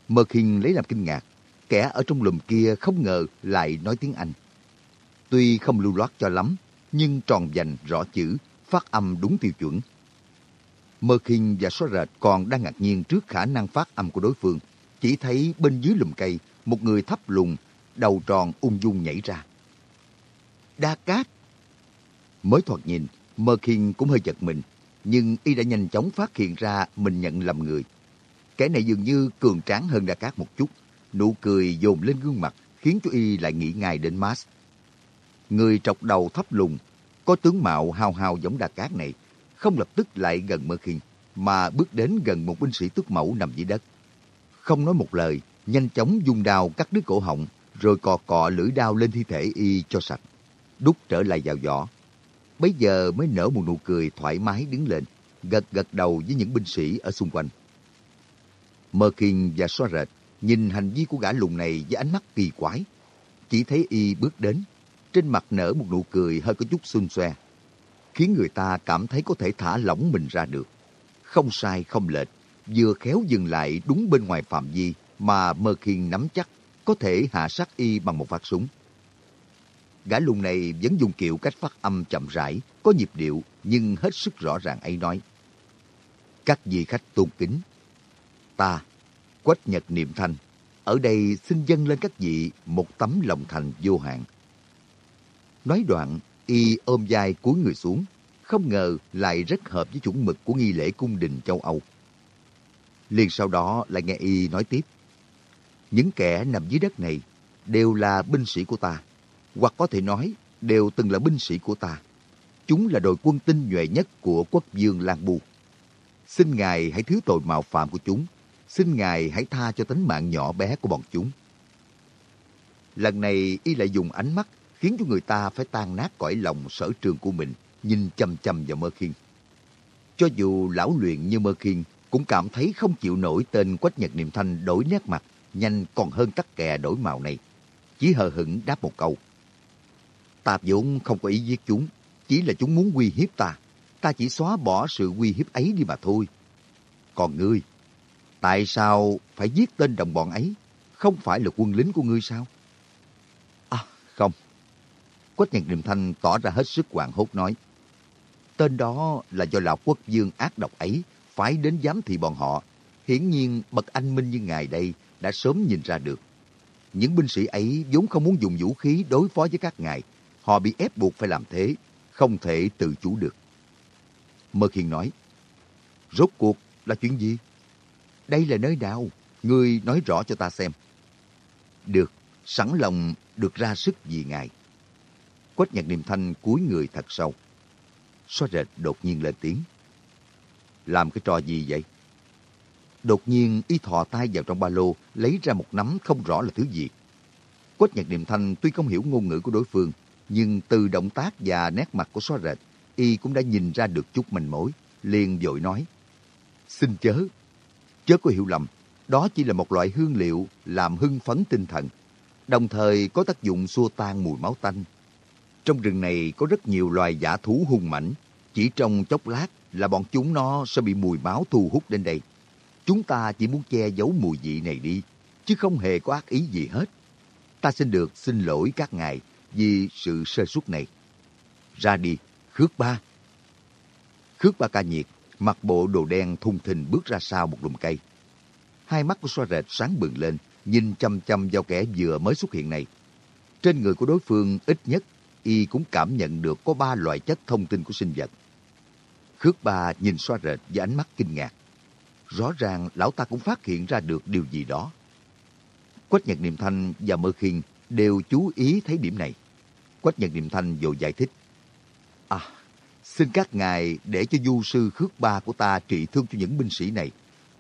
Mơ Khiên lấy làm kinh ngạc, kẻ ở trong lùm kia không ngờ lại nói tiếng Anh. Tuy không lưu loát cho lắm, nhưng tròn vành, rõ chữ, phát âm đúng tiêu chuẩn. Mơ Kinh và Xóa Rệt còn đang ngạc nhiên trước khả năng phát âm của đối phương. Chỉ thấy bên dưới lùm cây, một người thấp lùn, đầu tròn ung dung nhảy ra. Đa Cát! Mới thoạt nhìn, Mơ Kinh cũng hơi giật mình, nhưng y đã nhanh chóng phát hiện ra mình nhận lầm người. Kẻ này dường như cường tráng hơn Đa Cát một chút, Nụ cười dồn lên gương mặt khiến cho y lại nghĩ ngay đến Mars. Người trọc đầu thấp lùng, có tướng mạo hào hào giống Đà Cát này, không lập tức lại gần Mơ Khiên, mà bước đến gần một binh sĩ tước mẫu nằm dưới đất. Không nói một lời, nhanh chóng dùng đao cắt đứt cổ họng, rồi cò cọ lưỡi đao lên thi thể y cho sạch, đút trở lại vào vỏ. Bây giờ mới nở một nụ cười thoải mái đứng lên, gật gật đầu với những binh sĩ ở xung quanh. Mơ Khiên và Xoa Rệt nhìn hành vi của gã lùn này với ánh mắt kỳ quái. Chỉ thấy y bước đến, trên mặt nở một nụ cười hơi có chút xun xoe, khiến người ta cảm thấy có thể thả lỏng mình ra được. Không sai không lệch, vừa khéo dừng lại đúng bên ngoài phạm vi mà Mơ Khiên nắm chắc có thể hạ sát y bằng một phát súng. Gã lùng này vẫn dùng kiểu cách phát âm chậm rãi, có nhịp điệu nhưng hết sức rõ ràng ấy nói. Các vị khách tôn kính, ta Quách Nhật Niệm Thanh, ở đây xin dâng lên các vị một tấm lòng thành vô hạn. Nói đoạn, y ôm vai cúi người xuống, không ngờ lại rất hợp với chuẩn mực của nghi lễ cung đình châu Âu. Liền sau đó lại nghe y nói tiếp. Những kẻ nằm dưới đất này đều là binh sĩ của ta, hoặc có thể nói đều từng là binh sĩ của ta. Chúng là đội quân tinh nhuệ nhất của quốc vương Lan Bu. Xin Ngài hãy thứ tội mạo phạm của chúng. Xin Ngài hãy tha cho tính mạng nhỏ bé của bọn chúng. Lần này y lại dùng ánh mắt khiến cho người ta phải tan nát cõi lòng sở trường của mình, nhìn chăm chăm vào Mơ Khiên. Cho dù lão luyện như Mơ Khiên cũng cảm thấy không chịu nổi tên Quách Nhật Niệm Thanh đổi nét mặt, nhanh còn hơn tắc kè đổi màu này. Chỉ hờ hững đáp một câu. Ta vốn không có ý giết chúng, chỉ là chúng muốn uy hiếp ta. Ta chỉ xóa bỏ sự uy hiếp ấy đi mà thôi. Còn ngươi, tại sao phải giết tên đồng bọn ấy? Không phải là quân lính của ngươi sao? À, không. Quách Nhật Niệm Thanh tỏ ra hết sức hoảng hốt nói. Tên đó là do lão quốc dương ác độc ấy phải đến giám thị bọn họ. Hiển nhiên bậc anh minh như ngài đây đã sớm nhìn ra được. Những binh sĩ ấy vốn không muốn dùng vũ khí đối phó với các ngài. Họ bị ép buộc phải làm thế, không thể tự chủ được. Mơ Khiên nói, Rốt cuộc là chuyện gì? Đây là nơi nào? Ngươi nói rõ cho ta xem. Được, sẵn lòng được ra sức vì ngài. Quách nhạc niệm thanh cúi người thật sâu. Xóa rệt đột nhiên lên tiếng. Làm cái trò gì vậy? Đột nhiên y thò tay vào trong ba lô, lấy ra một nắm không rõ là thứ gì. Quách nhạc niệm thanh tuy không hiểu ngôn ngữ của đối phương, nhưng từ động tác và nét mặt của xóa rệt, y cũng đã nhìn ra được chút manh mối, liền vội nói. Xin chớ, chớ có hiểu lầm, đó chỉ là một loại hương liệu làm hưng phấn tinh thần, đồng thời có tác dụng xua tan mùi máu tanh. Trong rừng này có rất nhiều loài giả thú hung mãnh, chỉ trong chốc lát là bọn chúng nó sẽ bị mùi máu thu hút đến đây. Chúng ta chỉ muốn che giấu mùi vị này đi, chứ không hề có ác ý gì hết. Ta xin được xin lỗi các ngài vì sự sơ suất này. Ra đi, Khước Ba. Khước Ba ca nhiệt, mặc bộ đồ đen thung thình bước ra sau một lùm cây. Hai mắt của xoa rệt sáng bừng lên, nhìn chăm chăm vào kẻ vừa mới xuất hiện này. Trên người của đối phương ít nhất, y cũng cảm nhận được có ba loại chất thông tin của sinh vật. Khước Ba nhìn xoa rệt với ánh mắt kinh ngạc. Rõ ràng lão ta cũng phát hiện ra được điều gì đó. Quách Nhật Niệm Thanh và Mơ Khiên đều chú ý thấy điểm này. Quách Nhật Niệm Thanh vội giải thích. À, xin các ngài để cho du sư khước ba của ta trị thương cho những binh sĩ này.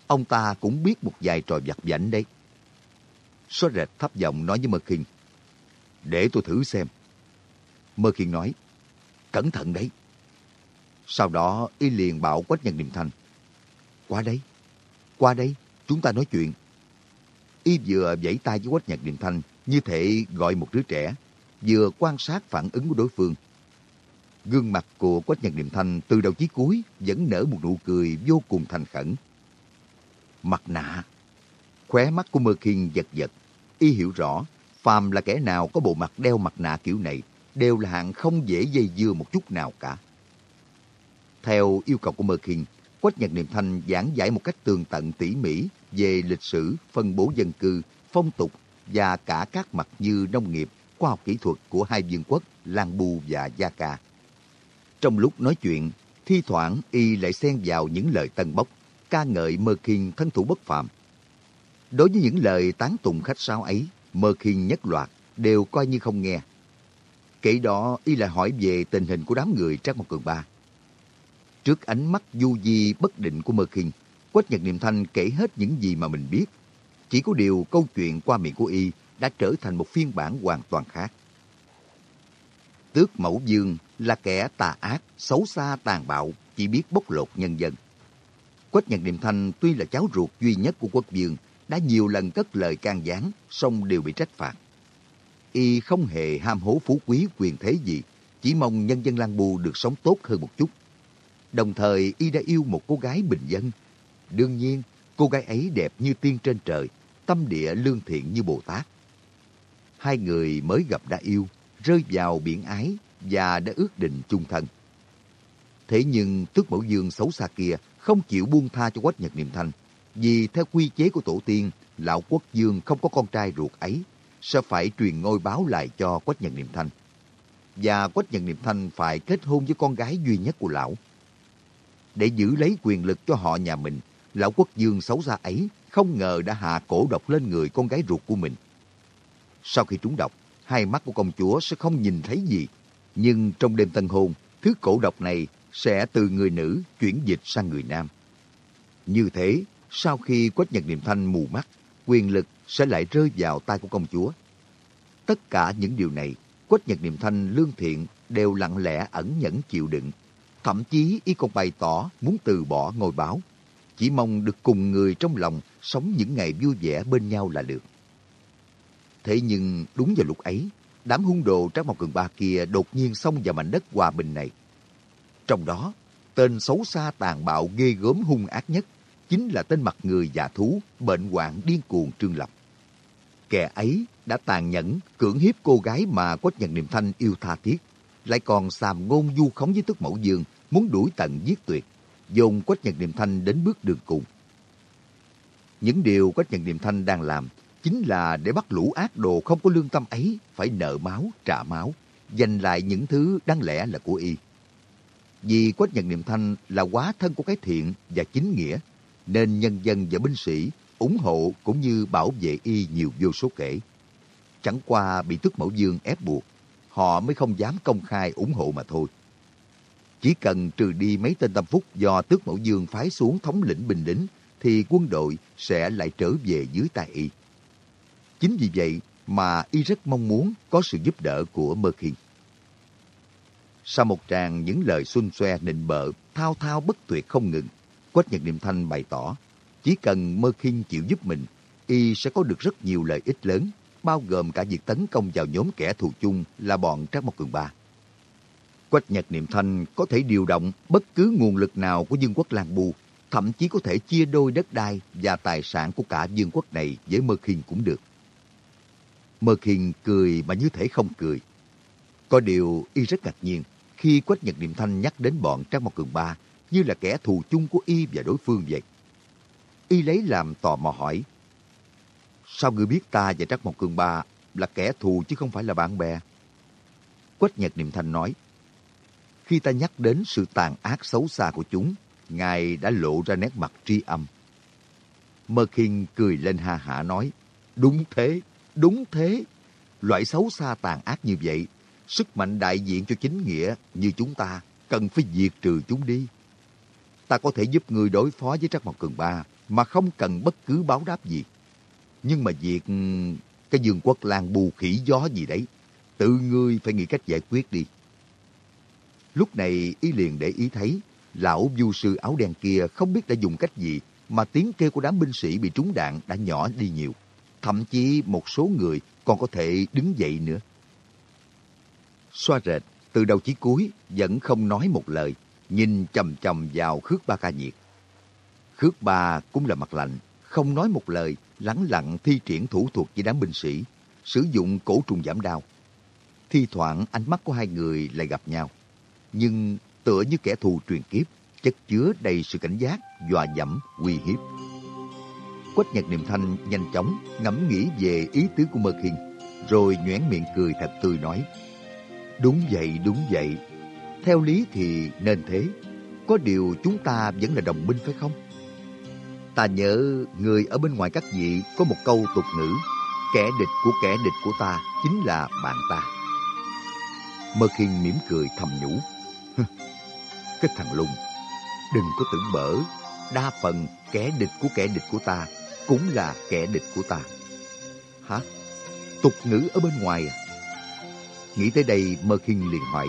Ông ta cũng biết một vài trò vặt vảnh đấy. Xóa rệt thấp giọng nói với Mơ Khiên. Để tôi thử xem. Mơ Khiên nói. Cẩn thận đấy. Sau đó y liền bảo Quách Nhân Niệm Thanh. Qua đây, qua đây, chúng ta nói chuyện. Y vừa vẫy tay với Quách Nhật Niệm Thanh như thể gọi một đứa trẻ, vừa quan sát phản ứng của đối phương. Gương mặt của Quách Nhật Niệm Thanh từ đầu chí cuối vẫn nở một nụ cười vô cùng thành khẩn. Mặt nạ. Khóe mắt của Mơ Khiên giật giật. Y hiểu rõ, phàm là kẻ nào có bộ mặt đeo mặt nạ kiểu này đều là hạng không dễ dây dưa một chút nào cả. Theo yêu cầu của Mơ Khiên, Quách Nhật Niệm Thanh giảng giải một cách tường tận tỉ mỉ về lịch sử, phân bố dân cư, phong tục và cả các mặt như nông nghiệp, khoa học kỹ thuật của hai vương quốc Lan Bu và Gia Ca. Trong lúc nói chuyện, thi thoảng y lại xen vào những lời tân bốc, ca ngợi Mơ Khiên thân thủ bất phàm. Đối với những lời tán tụng khách sáo ấy, Mơ Khiên nhất loạt đều coi như không nghe. Kể đó, y lại hỏi về tình hình của đám người Trác Mộc Cường Ba. Trước ánh mắt du di bất định của Mơ Kinh, Quách Nhật Niệm Thanh kể hết những gì mà mình biết. Chỉ có điều câu chuyện qua miệng của y đã trở thành một phiên bản hoàn toàn khác. Tước Mẫu Dương là kẻ tà ác, xấu xa, tàn bạo, chỉ biết bóc lột nhân dân. Quách Nhật Niệm Thanh tuy là cháu ruột duy nhất của quốc dương đã nhiều lần cất lời can gián, song đều bị trách phạt. Y không hề ham hố phú quý quyền thế gì, chỉ mong nhân dân Lan Bù được sống tốt hơn một chút. Đồng thời y đã yêu một cô gái bình dân. Đương nhiên, cô gái ấy đẹp như tiên trên trời, tâm địa lương thiện như Bồ Tát. Hai người mới gặp đã yêu, rơi vào biển ái và đã ước định chung thân. Thế nhưng tước mẫu dương xấu xa kia không chịu buông tha cho quách nhật niệm thanh. Vì theo quy chế của tổ tiên, lão quốc dương không có con trai ruột ấy, sẽ phải truyền ngôi báo lại cho quách Nhân niệm thanh. và Quách Nhân Niệm Thanh phải kết hôn với con gái duy nhất của lão. Để giữ lấy quyền lực cho họ nhà mình, lão quốc dương xấu xa ấy không ngờ đã hạ cổ độc lên người con gái ruột của mình. Sau khi trúng độc, hai mắt của công chúa sẽ không nhìn thấy gì. Nhưng trong đêm tân hôn, thứ cổ độc này sẽ từ người nữ chuyển dịch sang người nam. Như thế, sau khi Quách Nhật Niệm Thanh mù mắt, quyền lực sẽ lại rơi vào tay của công chúa. Tất cả những điều này, Quách Nhật Niệm Thanh lương thiện đều lặng lẽ ẩn nhẫn chịu đựng. Thậm chí y còn bày tỏ muốn từ bỏ ngôi báo. Chỉ mong được cùng người trong lòng sống những ngày vui vẻ bên nhau là được. Thế nhưng đúng vào lúc ấy, đám hung đồ Trác mọc Cường Ba kia đột nhiên xông vào mảnh đất hòa bình này. Trong đó, tên xấu xa tàn bạo ghê gớm hung ác nhất chính là tên mặt người già thú, bệnh hoạn điên cuồng Trương Lập. Kẻ ấy đã tàn nhẫn, cưỡng hiếp cô gái mà Quách Nhật Niệm Thanh yêu tha thiết, lại còn xàm ngôn du khống với tức mẫu dương, muốn đuổi tận giết tuyệt, dồn Quách Nhật Niệm Thanh đến bước đường cùng. Những điều Quách Nhật Niệm Thanh đang làm chính là để bắt lũ ác đồ không có lương tâm ấy phải nợ máu, trả máu, giành lại những thứ đáng lẽ là của y. Vì Quách Nhật Niệm Thanh là quá thân của cái thiện và chính nghĩa, nên nhân dân và binh sĩ ủng hộ cũng như bảo vệ y nhiều vô số kể. Chẳng qua bị tước mẫu dương ép buộc, họ mới không dám công khai ủng hộ mà thôi. Chỉ cần trừ đi mấy tên tâm phúc do tước mẫu dương phái xuống thống lĩnh binh lính, thì quân đội sẽ lại trở về dưới tay y. Chính vì vậy mà y rất mong muốn có sự giúp đỡ của Mơ Khiên. Sau một tràng những lời xuân xoe nịnh bợ, thao thao bất tuyệt không ngừng, Quách Nhật Niệm Thanh bày tỏ, chỉ cần Mơ Khiên chịu giúp mình, y sẽ có được rất nhiều lợi ích lớn, bao gồm cả việc tấn công vào nhóm kẻ thù chung là bọn Trác Mộc Cường Ba. Quách Nhật Niệm Thanh có thể điều động bất cứ nguồn lực nào của Dương quốc Lan Bù, thậm chí có thể chia đôi đất đai và tài sản của cả Dương quốc này với Mơ Khiên cũng được. Mơ Khiên cười mà như thể không cười. Có điều y rất ngạc nhiên khi Quách Nhật Niệm Thanh nhắc đến bọn Trác Mộc Cường Ba như là kẻ thù chung của y và đối phương vậy. Y lấy làm tò mò hỏi. Sao ngươi biết ta và trắc Mộc Cường Ba là kẻ thù chứ không phải là bạn bè? Quách Nhật Niệm Thanh nói. Khi ta nhắc đến sự tàn ác xấu xa của chúng, Ngài đã lộ ra nét mặt tri âm. Mơ Kinh cười lên ha hả nói. Đúng thế, đúng thế. Loại xấu xa tàn ác như vậy, sức mạnh đại diện cho chính nghĩa như chúng ta cần phải diệt trừ chúng đi ta có thể giúp người đối phó với Trắc Mộc Cường Ba mà không cần bất cứ báo đáp gì. Nhưng mà việc ừ, cái dương quốc lan bù khỉ gió gì đấy, tự ngươi phải nghĩ cách giải quyết đi. Lúc này ý liền để ý thấy, lão du sư áo đen kia không biết đã dùng cách gì mà tiếng kêu của đám binh sĩ bị trúng đạn đã nhỏ đi nhiều. Thậm chí một số người còn có thể đứng dậy nữa. Xoa rệt, từ đầu chí cuối vẫn không nói một lời, nhìn chầm chầm vào Khước Ba Ca Nhiệt. Khước Ba cũng là mặt lạnh, không nói một lời, lắng lặng thi triển thủ thuật với đám binh sĩ, sử dụng cổ trùng giảm đau. Thi thoảng ánh mắt của hai người lại gặp nhau, nhưng tựa như kẻ thù truyền kiếp, chất chứa đầy sự cảnh giác, dọa dẫm, uy hiếp. Quách Nhật Niệm Thanh nhanh chóng ngẫm nghĩ về ý tứ của Mơ Khiên, rồi nhoẻn miệng cười thật tươi nói, Đúng vậy, đúng vậy, theo lý thì nên thế. Có điều chúng ta vẫn là đồng minh phải không? Ta nhớ người ở bên ngoài các vị có một câu tục ngữ Kẻ địch của kẻ địch của ta chính là bạn ta. Mơ Khiên mỉm cười thầm nhủ. Cái thằng lùng, đừng có tưởng bở. Đa phần kẻ địch của kẻ địch của ta cũng là kẻ địch của ta. Hả? Tục ngữ ở bên ngoài à? Nghĩ tới đây Mơ Khiên liền hỏi.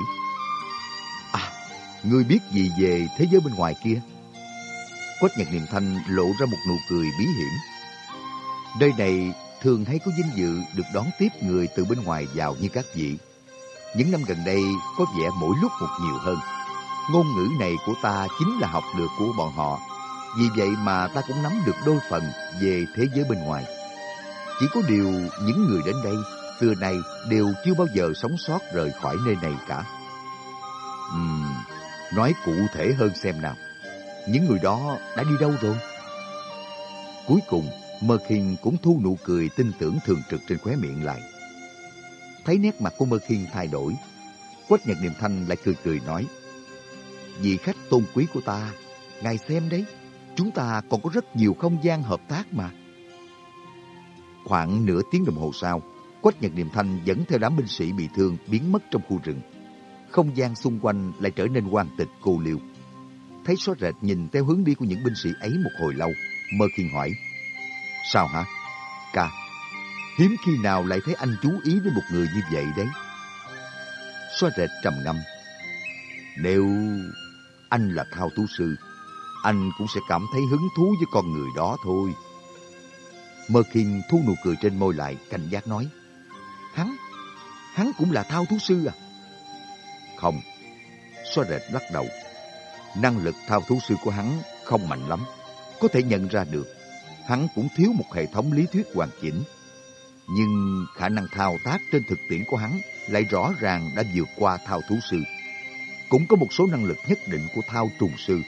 Ngươi biết gì về thế giới bên ngoài kia? Quách Nhật Niệm Thanh lộ ra một nụ cười bí hiểm. Nơi này thường hay có vinh dự được đón tiếp người từ bên ngoài vào như các vị. Những năm gần đây có vẻ mỗi lúc một nhiều hơn. Ngôn ngữ này của ta chính là học được của bọn họ. Vì vậy mà ta cũng nắm được đôi phần về thế giới bên ngoài. Chỉ có điều những người đến đây xưa nay đều chưa bao giờ sống sót rời khỏi nơi này cả. Uhm, Nói cụ thể hơn xem nào. Những người đó đã đi đâu rồi? Cuối cùng, Mơ Khiên cũng thu nụ cười tin tưởng thường trực trên khóe miệng lại. Thấy nét mặt của Mơ Khiên thay đổi, Quách Nhật Niệm Thanh lại cười cười nói, Vị khách tôn quý của ta, ngài xem đấy, chúng ta còn có rất nhiều không gian hợp tác mà. Khoảng nửa tiếng đồng hồ sau, Quách Nhật Niệm Thanh dẫn theo đám binh sĩ bị thương biến mất trong khu rừng. Không gian xung quanh lại trở nên hoang tịch cô liêu. Thấy xóa rệt nhìn theo hướng đi của những binh sĩ ấy một hồi lâu, Mơ Khiên hỏi, Sao hả? Ca, hiếm khi nào lại thấy anh chú ý đến một người như vậy đấy? Xóa rệt trầm ngâm. Nếu anh là thao tú sư, anh cũng sẽ cảm thấy hứng thú với con người đó thôi. Mơ Khiên thu nụ cười trên môi lại, cảnh giác nói. Hắn, hắn cũng là thao thú sư à? Không, xoa rệt lắc đầu. Năng lực thao thú sư của hắn không mạnh lắm, có thể nhận ra được. Hắn cũng thiếu một hệ thống lý thuyết hoàn chỉnh. Nhưng khả năng thao tác trên thực tiễn của hắn lại rõ ràng đã vượt qua thao thú sư. Cũng có một số năng lực nhất định của thao trùng sư.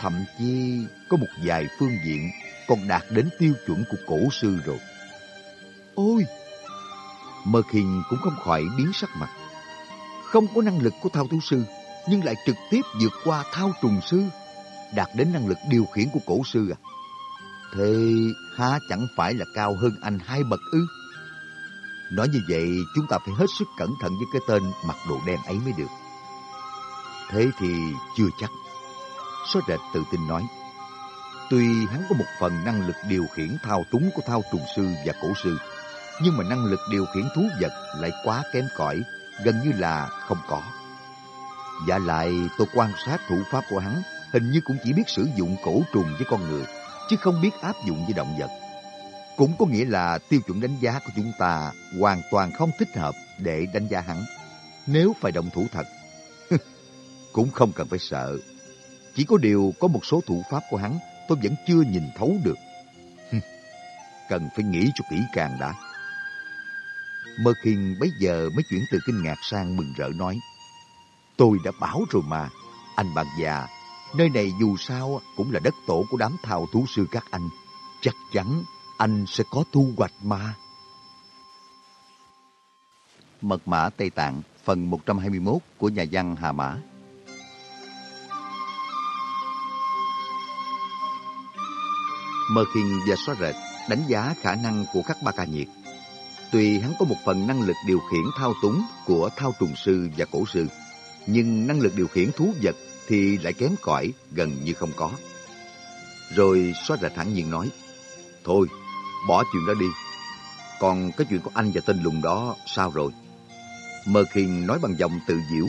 Thậm chí có một vài phương diện còn đạt đến tiêu chuẩn của cổ sư rồi. Ôi! Mơ Khiên cũng không khỏi biến sắc mặt. Không có năng lực của thao thú sư, nhưng lại trực tiếp vượt qua thao trùng sư, đạt đến năng lực điều khiển của cổ sư à? Thế há chẳng phải là cao hơn anh hai bậc ư? Nói như vậy, chúng ta phải hết sức cẩn thận với cái tên mặc đồ đen ấy mới được. Thế thì chưa chắc. Số rệt tự tin nói. Tuy hắn có một phần năng lực điều khiển thao túng của thao trùng sư và cổ sư, nhưng mà năng lực điều khiển thú vật lại quá kém cỏi, gần như là không có. Và lại tôi quan sát thủ pháp của hắn, hình như cũng chỉ biết sử dụng cổ trùng với con người, chứ không biết áp dụng với động vật. Cũng có nghĩa là tiêu chuẩn đánh giá của chúng ta hoàn toàn không thích hợp để đánh giá hắn. Nếu phải động thủ thật, cũng không cần phải sợ. Chỉ có điều có một số thủ pháp của hắn tôi vẫn chưa nhìn thấu được. Cần phải nghĩ cho kỹ càng đã. Mơ khiên bấy giờ mới chuyển từ kinh ngạc sang mừng rỡ nói. Tôi đã bảo rồi mà, anh bạn già, nơi này dù sao cũng là đất tổ của đám thao thú sư các anh. Chắc chắn anh sẽ có thu hoạch mà. Mật mã Tây Tạng phần 121 của nhà văn Hà Mã Mơ Khiên và Xóa Rệt đánh giá khả năng của các ba ca nhiệt. Tuy hắn có một phần năng lực điều khiển thao túng của thao trùng sư và cổ sư, nhưng năng lực điều khiển thú vật thì lại kém cỏi, gần như không có. Rồi Xóa Rệt thẳng nhiên nói, Thôi, bỏ chuyện đó đi. Còn cái chuyện của anh và tên lùng đó sao rồi? Mơ Khiên nói bằng giọng tự diễu.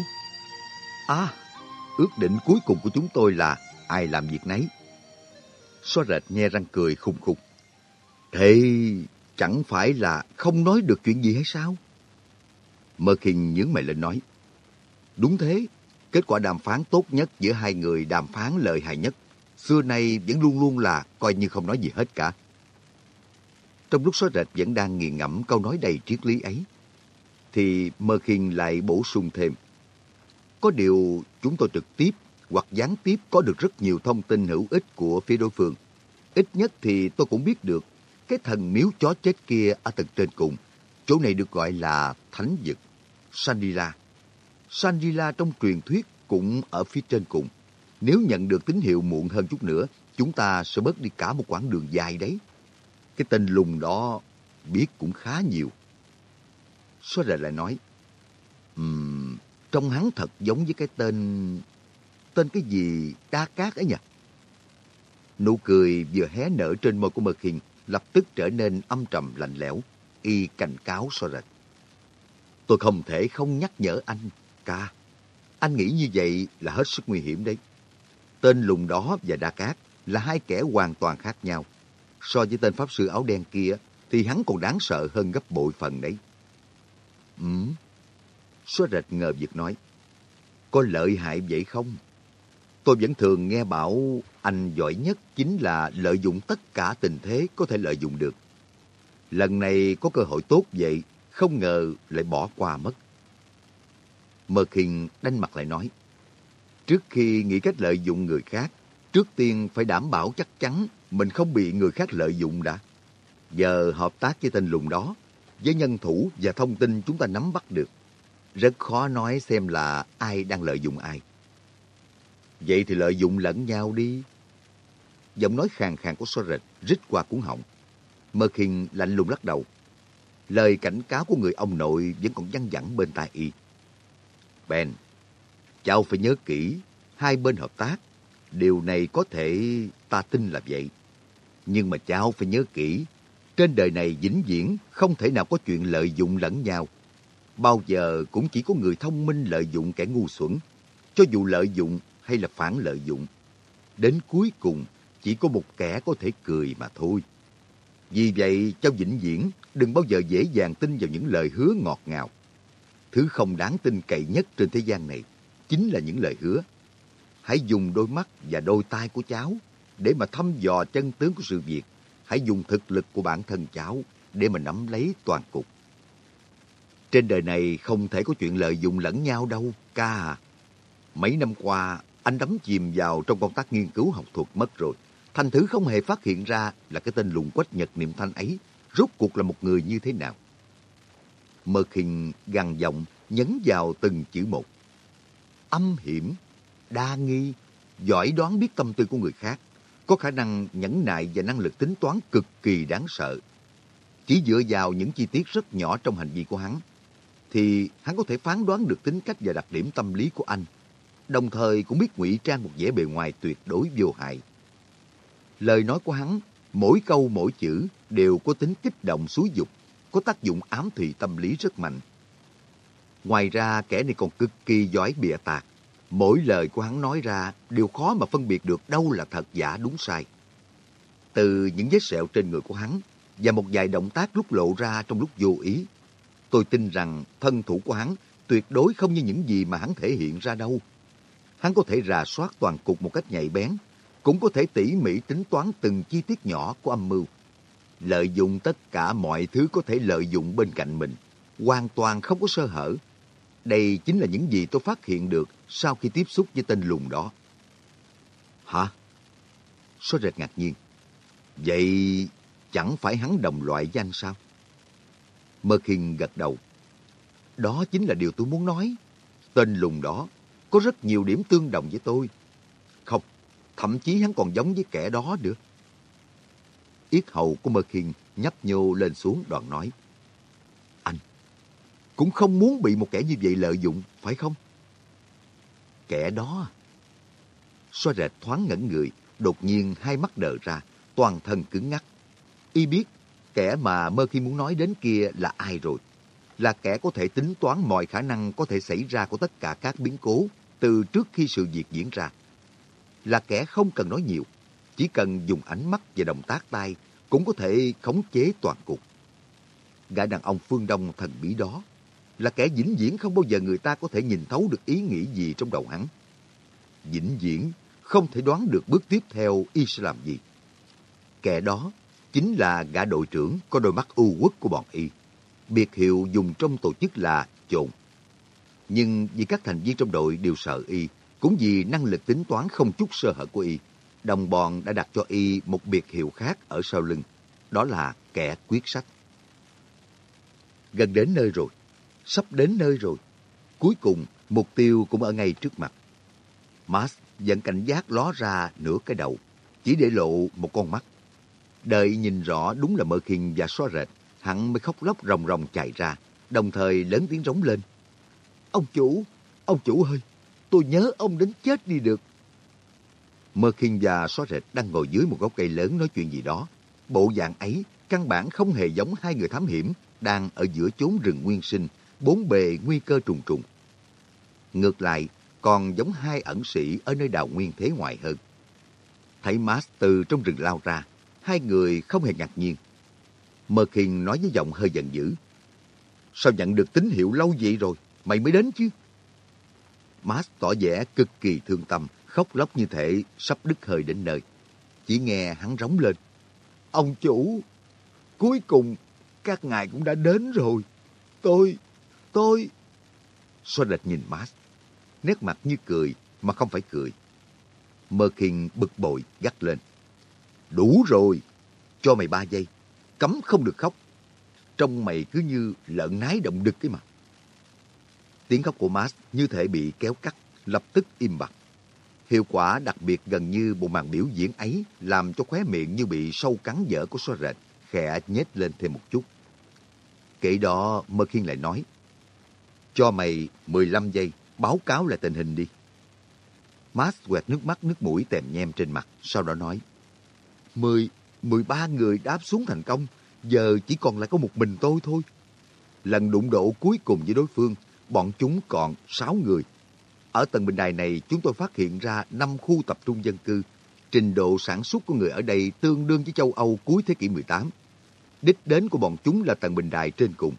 À, ước định cuối cùng của chúng tôi là ai làm việc nấy Xóa rệt nghe răng cười khùng khục. Thế chẳng phải là không nói được chuyện gì hay sao? Mơ Kinh nhướng mày lên nói. Đúng thế, kết quả đàm phán tốt nhất giữa hai người đàm phán lợi hại nhất. Xưa nay vẫn luôn luôn là coi như không nói gì hết cả. Trong lúc xóa rệt vẫn đang nghiền ngẫm câu nói đầy triết lý ấy, thì Mơ Kinh lại bổ sung thêm. Có điều chúng tôi trực tiếp hoặc gián tiếp có được rất nhiều thông tin hữu ích của phía đối phương. Ít nhất thì tôi cũng biết được cái thần miếu chó chết kia ở tầng trên cùng. Chỗ này được gọi là Thánh Dực, Sandila. Sandila trong truyền thuyết cũng ở phía trên cùng. Nếu nhận được tín hiệu muộn hơn chút nữa, chúng ta sẽ bớt đi cả một quãng đường dài đấy. Cái tên lùng đó biết cũng khá nhiều. Số rời lại nói, um, trong hắn thật giống với cái tên tên cái gì đa cát ấy nhỉ? Nụ cười vừa hé nở trên môi của Mơ Khiên lập tức trở nên âm trầm lạnh lẽo, y cảnh cáo so rệt. Tôi không thể không nhắc nhở anh, ca. Anh nghĩ như vậy là hết sức nguy hiểm đấy. Tên lùng đó và Đa Cát là hai kẻ hoàn toàn khác nhau. So với tên Pháp Sư áo đen kia thì hắn còn đáng sợ hơn gấp bội phần đấy. Ừm, so rệt ngờ việc nói. Có lợi hại vậy không? Tôi vẫn thường nghe bảo anh giỏi nhất chính là lợi dụng tất cả tình thế có thể lợi dụng được. Lần này có cơ hội tốt vậy, không ngờ lại bỏ qua mất. Mơ Khiên đanh mặt lại nói, trước khi nghĩ cách lợi dụng người khác, trước tiên phải đảm bảo chắc chắn mình không bị người khác lợi dụng đã. Giờ hợp tác với tên lùng đó, với nhân thủ và thông tin chúng ta nắm bắt được. rất khó nói xem là ai đang lợi dụng ai. Vậy thì lợi dụng lẫn nhau đi. Giọng nói khàn khàn của Soret rít qua cuốn họng. Merkin lạnh lùng lắc đầu. Lời cảnh cáo của người ông nội vẫn còn văng vẳng bên tai y. Ben, cháu phải nhớ kỹ, hai bên hợp tác. Điều này có thể ta tin là vậy. Nhưng mà cháu phải nhớ kỹ, trên đời này vĩnh viễn không thể nào có chuyện lợi dụng lẫn nhau. Bao giờ cũng chỉ có người thông minh lợi dụng kẻ ngu xuẩn, cho dù lợi dụng hay là phản lợi dụng. Đến cuối cùng, chỉ có một kẻ có thể cười mà thôi. Vì vậy, cháu vĩnh viễn đừng bao giờ dễ dàng tin vào những lời hứa ngọt ngào. Thứ không đáng tin cậy nhất trên thế gian này chính là những lời hứa. Hãy dùng đôi mắt và đôi tai của cháu để mà thăm dò chân tướng của sự việc. Hãy dùng thực lực của bản thân cháu để mà nắm lấy toàn cục. Trên đời này không thể có chuyện lợi dụng lẫn nhau đâu, ca à. Mấy năm qua, anh đắm chìm vào trong công tác nghiên cứu học thuật mất rồi. Thành thử không hề phát hiện ra là cái tên lùng quách nhật niệm thanh ấy rốt cuộc là một người như thế nào. Mơ khinh gằn giọng nhấn vào từng chữ một. Âm hiểm, đa nghi, giỏi đoán biết tâm tư của người khác, có khả năng nhẫn nại và năng lực tính toán cực kỳ đáng sợ. Chỉ dựa vào những chi tiết rất nhỏ trong hành vi của hắn, thì hắn có thể phán đoán được tính cách và đặc điểm tâm lý của anh, đồng thời cũng biết ngụy trang một vẻ bề ngoài tuyệt đối vô hại. Lời nói của hắn, mỗi câu mỗi chữ đều có tính kích động xúi dục, có tác dụng ám thị tâm lý rất mạnh. Ngoài ra, kẻ này còn cực kỳ giỏi bịa tạc. Mỗi lời của hắn nói ra đều khó mà phân biệt được đâu là thật giả đúng sai. Từ những vết sẹo trên người của hắn và một vài động tác lúc lộ ra trong lúc vô ý, tôi tin rằng thân thủ của hắn tuyệt đối không như những gì mà hắn thể hiện ra đâu. Hắn có thể rà soát toàn cục một cách nhạy bén, cũng có thể tỉ mỉ tính toán từng chi tiết nhỏ của âm mưu. Lợi dụng tất cả mọi thứ có thể lợi dụng bên cạnh mình, hoàn toàn không có sơ hở. Đây chính là những gì tôi phát hiện được sau khi tiếp xúc với tên lùng đó. Hả? Số rệt ngạc nhiên. Vậy chẳng phải hắn đồng loại với anh sao? Mơ Kinh gật đầu. Đó chính là điều tôi muốn nói. Tên lùng đó có rất nhiều điểm tương đồng với tôi. Không, thậm chí hắn còn giống với kẻ đó nữa. Yết hầu của Mơ Khiên nhấp nhô lên xuống đoạn nói. Anh, cũng không muốn bị một kẻ như vậy lợi dụng, phải không? Kẻ đó Xoa rệt thoáng ngẩn người, đột nhiên hai mắt đờ ra, toàn thân cứng ngắc. Y biết kẻ mà Mơ Khiên muốn nói đến kia là ai rồi. Là kẻ có thể tính toán mọi khả năng có thể xảy ra của tất cả các biến cố từ trước khi sự việc diễn ra. Là kẻ không cần nói nhiều, chỉ cần dùng ánh mắt và động tác tay cũng có thể khống chế toàn cục. Gã đàn ông phương Đông thần bí đó là kẻ vĩnh viễn không bao giờ người ta có thể nhìn thấu được ý nghĩ gì trong đầu hắn. Vĩnh viễn không thể đoán được bước tiếp theo y sẽ làm gì. Kẻ đó chính là gã đội trưởng có đôi mắt ưu quốc của bọn y. Biệt hiệu dùng trong tổ chức là trộn. Nhưng vì các thành viên trong đội đều sợ y, cũng vì năng lực tính toán không chút sơ hở của y, đồng bọn đã đặt cho y một biệt hiệu khác ở sau lưng. Đó là kẻ quyết sách. Gần đến nơi rồi sắp đến nơi rồi. Cuối cùng, mục tiêu cũng ở ngay trước mặt. Mars vẫn cảnh giác ló ra nửa cái đầu, chỉ để lộ một con mắt. Đợi nhìn rõ đúng là mơ khinh và xóa rệt, hắn mới khóc lóc ròng ròng chạy ra, đồng thời lớn tiếng rống lên. Ông chủ, ông chủ ơi, tôi nhớ ông đến chết đi được. Mơ Khiên và xóa rệt đang ngồi dưới một gốc cây lớn nói chuyện gì đó. Bộ dạng ấy căn bản không hề giống hai người thám hiểm đang ở giữa chốn rừng nguyên sinh bốn bề nguy cơ trùng trùng. Ngược lại, còn giống hai ẩn sĩ ở nơi đào nguyên thế ngoại hơn. Thấy Mars từ trong rừng lao ra, hai người không hề ngạc nhiên. Mơ Khiên nói với giọng hơi giận dữ. Sao nhận được tín hiệu lâu vậy rồi, mày mới đến chứ? Max tỏ vẻ cực kỳ thương tâm, khóc lóc như thể sắp đứt hơi đến nơi. Chỉ nghe hắn rống lên. Ông chủ, cuối cùng các ngài cũng đã đến rồi. Tôi, Tôi... Xoa đạch nhìn Max, nét mặt như cười mà không phải cười. Mơ bực bội gắt lên. Đủ rồi, cho mày ba giây, cấm không được khóc. Trong mày cứ như lợn nái động đực cái mà. Tiếng khóc của Max như thể bị kéo cắt, lập tức im bặt. Hiệu quả đặc biệt gần như bộ màn biểu diễn ấy làm cho khóe miệng như bị sâu cắn dở của xóa rệt, khẽ nhếch lên thêm một chút. Kể đó Mơ Khiên lại nói, cho mày 15 giây, báo cáo lại tình hình đi. Max quẹt nước mắt nước mũi tèm nhem trên mặt, sau đó nói, Mười, mười ba người đáp xuống thành công, giờ chỉ còn lại có một mình tôi thôi. Lần đụng độ cuối cùng với đối phương, bọn chúng còn 6 người. Ở tầng bình đài này, chúng tôi phát hiện ra 5 khu tập trung dân cư. Trình độ sản xuất của người ở đây tương đương với châu Âu cuối thế kỷ 18. Đích đến của bọn chúng là tầng bình đài trên cùng.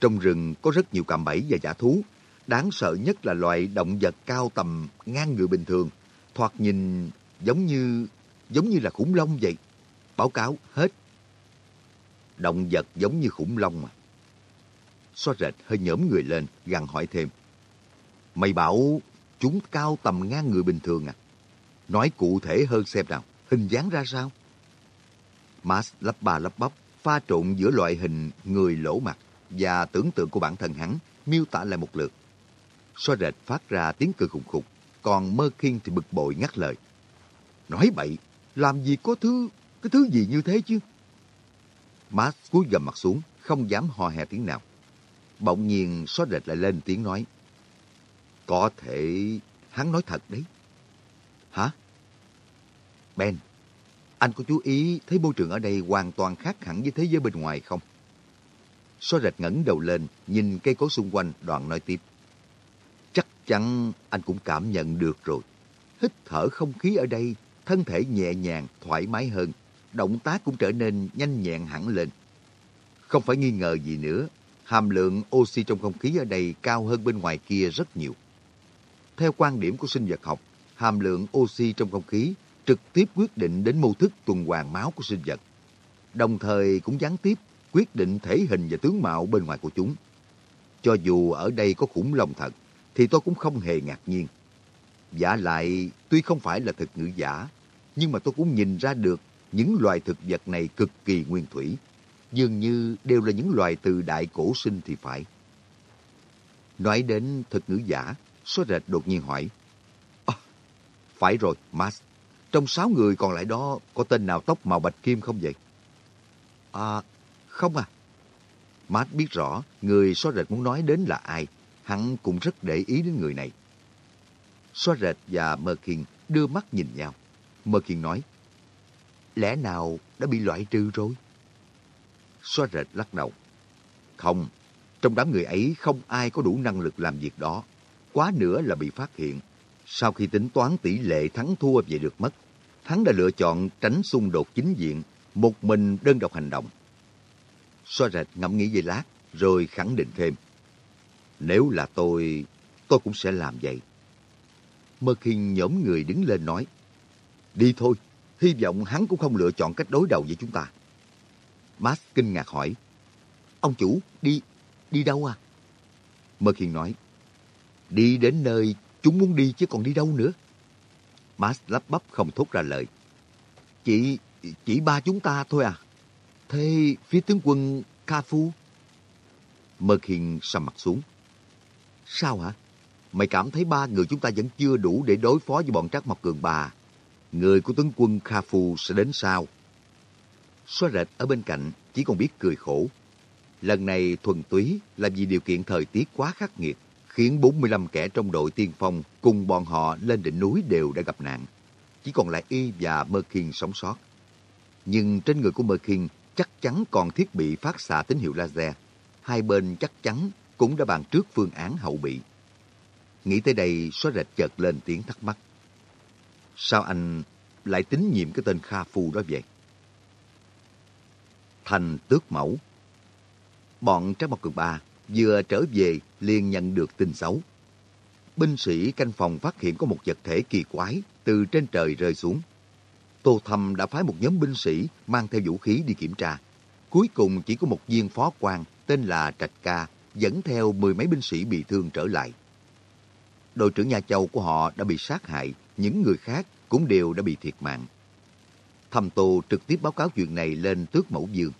Trong rừng có rất nhiều cạm bẫy và giả thú. Đáng sợ nhất là loại động vật cao tầm ngang người bình thường. Thoạt nhìn giống như giống như là khủng long vậy. Báo cáo hết. Động vật giống như khủng long mà. Xóa rệt hơi nhổm người lên, gằn hỏi thêm. Mày bảo chúng cao tầm ngang người bình thường à? Nói cụ thể hơn xem nào, hình dáng ra sao? Mas lắp bà lắp bắp, pha trộn giữa loại hình người lỗ mặt và tưởng tượng của bản thân hắn, miêu tả lại một lượt. Xóa rệt phát ra tiếng cười khùng khục, còn Mơ Khiên thì bực bội ngắt lời. Nói bậy, làm gì có thứ, cái thứ gì như thế chứ? Mas cúi gầm mặt xuống, không dám hò hè tiếng nào. Bỗng nhiên xóa rệt lại lên tiếng nói. Có thể hắn nói thật đấy. Hả? Ben, anh có chú ý thấy môi trường ở đây hoàn toàn khác hẳn với thế giới bên ngoài không? Xóa rệt ngẩng đầu lên, nhìn cây cối xung quanh, đoạn nói tiếp. Chắc chắn anh cũng cảm nhận được rồi. Hít thở không khí ở đây, thân thể nhẹ nhàng, thoải mái hơn. Động tác cũng trở nên nhanh nhẹn hẳn lên. Không phải nghi ngờ gì nữa, hàm lượng oxy trong không khí ở đây cao hơn bên ngoài kia rất nhiều. Theo quan điểm của sinh vật học, hàm lượng oxy trong không khí trực tiếp quyết định đến mô thức tuần hoàn máu của sinh vật, đồng thời cũng gián tiếp quyết định thể hình và tướng mạo bên ngoài của chúng. Cho dù ở đây có khủng long thật, thì tôi cũng không hề ngạc nhiên. Giả lại, tuy không phải là thực ngữ giả, nhưng mà tôi cũng nhìn ra được những loài thực vật này cực kỳ nguyên thủy. Dường như đều là những loài từ đại cổ sinh thì phải. Nói đến thực ngữ giả, Số rệt đột nhiên hỏi. À, phải rồi, Max. Trong sáu người còn lại đó, có tên nào tóc màu bạch kim không vậy? À, không à. Max biết rõ người xóa rệt muốn nói đến là ai. Hắn cũng rất để ý đến người này. Xóa rệt và Merkin đưa mắt nhìn nhau. Merkin nói, lẽ nào đã bị loại trừ rồi? Xóa rệt lắc đầu. Không, trong đám người ấy không ai có đủ năng lực làm việc đó quá nữa là bị phát hiện. Sau khi tính toán tỷ lệ thắng thua về được mất, hắn đã lựa chọn tránh xung đột chính diện, một mình đơn độc hành động. Xoa rệt ngẫm nghĩ giây lát, rồi khẳng định thêm. Nếu là tôi, tôi cũng sẽ làm vậy. Mơ khinh nhóm người đứng lên nói. Đi thôi, hy vọng hắn cũng không lựa chọn cách đối đầu với chúng ta. Bass kinh ngạc hỏi. Ông chủ, đi, đi đâu à? Mơ khinh nói. Đi đến nơi chúng muốn đi chứ còn đi đâu nữa. Bass lắp bắp không thốt ra lời. Chỉ, chỉ ba chúng ta thôi à? Thế phía tướng quân Cafu? Mơ khiên sầm mặt xuống. Sao hả? Mày cảm thấy ba người chúng ta vẫn chưa đủ để đối phó với bọn Trác mọc Cường bà. Người của tướng quân Khafu sẽ đến sau. Xóa rệt ở bên cạnh chỉ còn biết cười khổ. Lần này thuần túy là vì điều kiện thời tiết quá khắc nghiệt khiến 45 kẻ trong đội tiên phong cùng bọn họ lên đỉnh núi đều đã gặp nạn. Chỉ còn lại Y và Mơ Khiên sống sót. Nhưng trên người của Mơ Khiên chắc chắn còn thiết bị phát xạ tín hiệu laser. Hai bên chắc chắn cũng đã bàn trước phương án hậu bị. Nghĩ tới đây, xóa rệt chợt lên tiếng thắc mắc. Sao anh lại tín nhiệm cái tên Kha Phu đó vậy? Thành tước mẫu. Bọn Trái Mọc Cường Ba vừa trở về liền nhận được tin xấu. Binh sĩ canh phòng phát hiện có một vật thể kỳ quái từ trên trời rơi xuống. Tô Thâm đã phái một nhóm binh sĩ mang theo vũ khí đi kiểm tra. Cuối cùng chỉ có một viên phó quan tên là Trạch Ca dẫn theo mười mấy binh sĩ bị thương trở lại. Đội trưởng nhà Châu của họ đã bị sát hại, những người khác cũng đều đã bị thiệt mạng. Thâm Tô trực tiếp báo cáo chuyện này lên tước mẫu dương.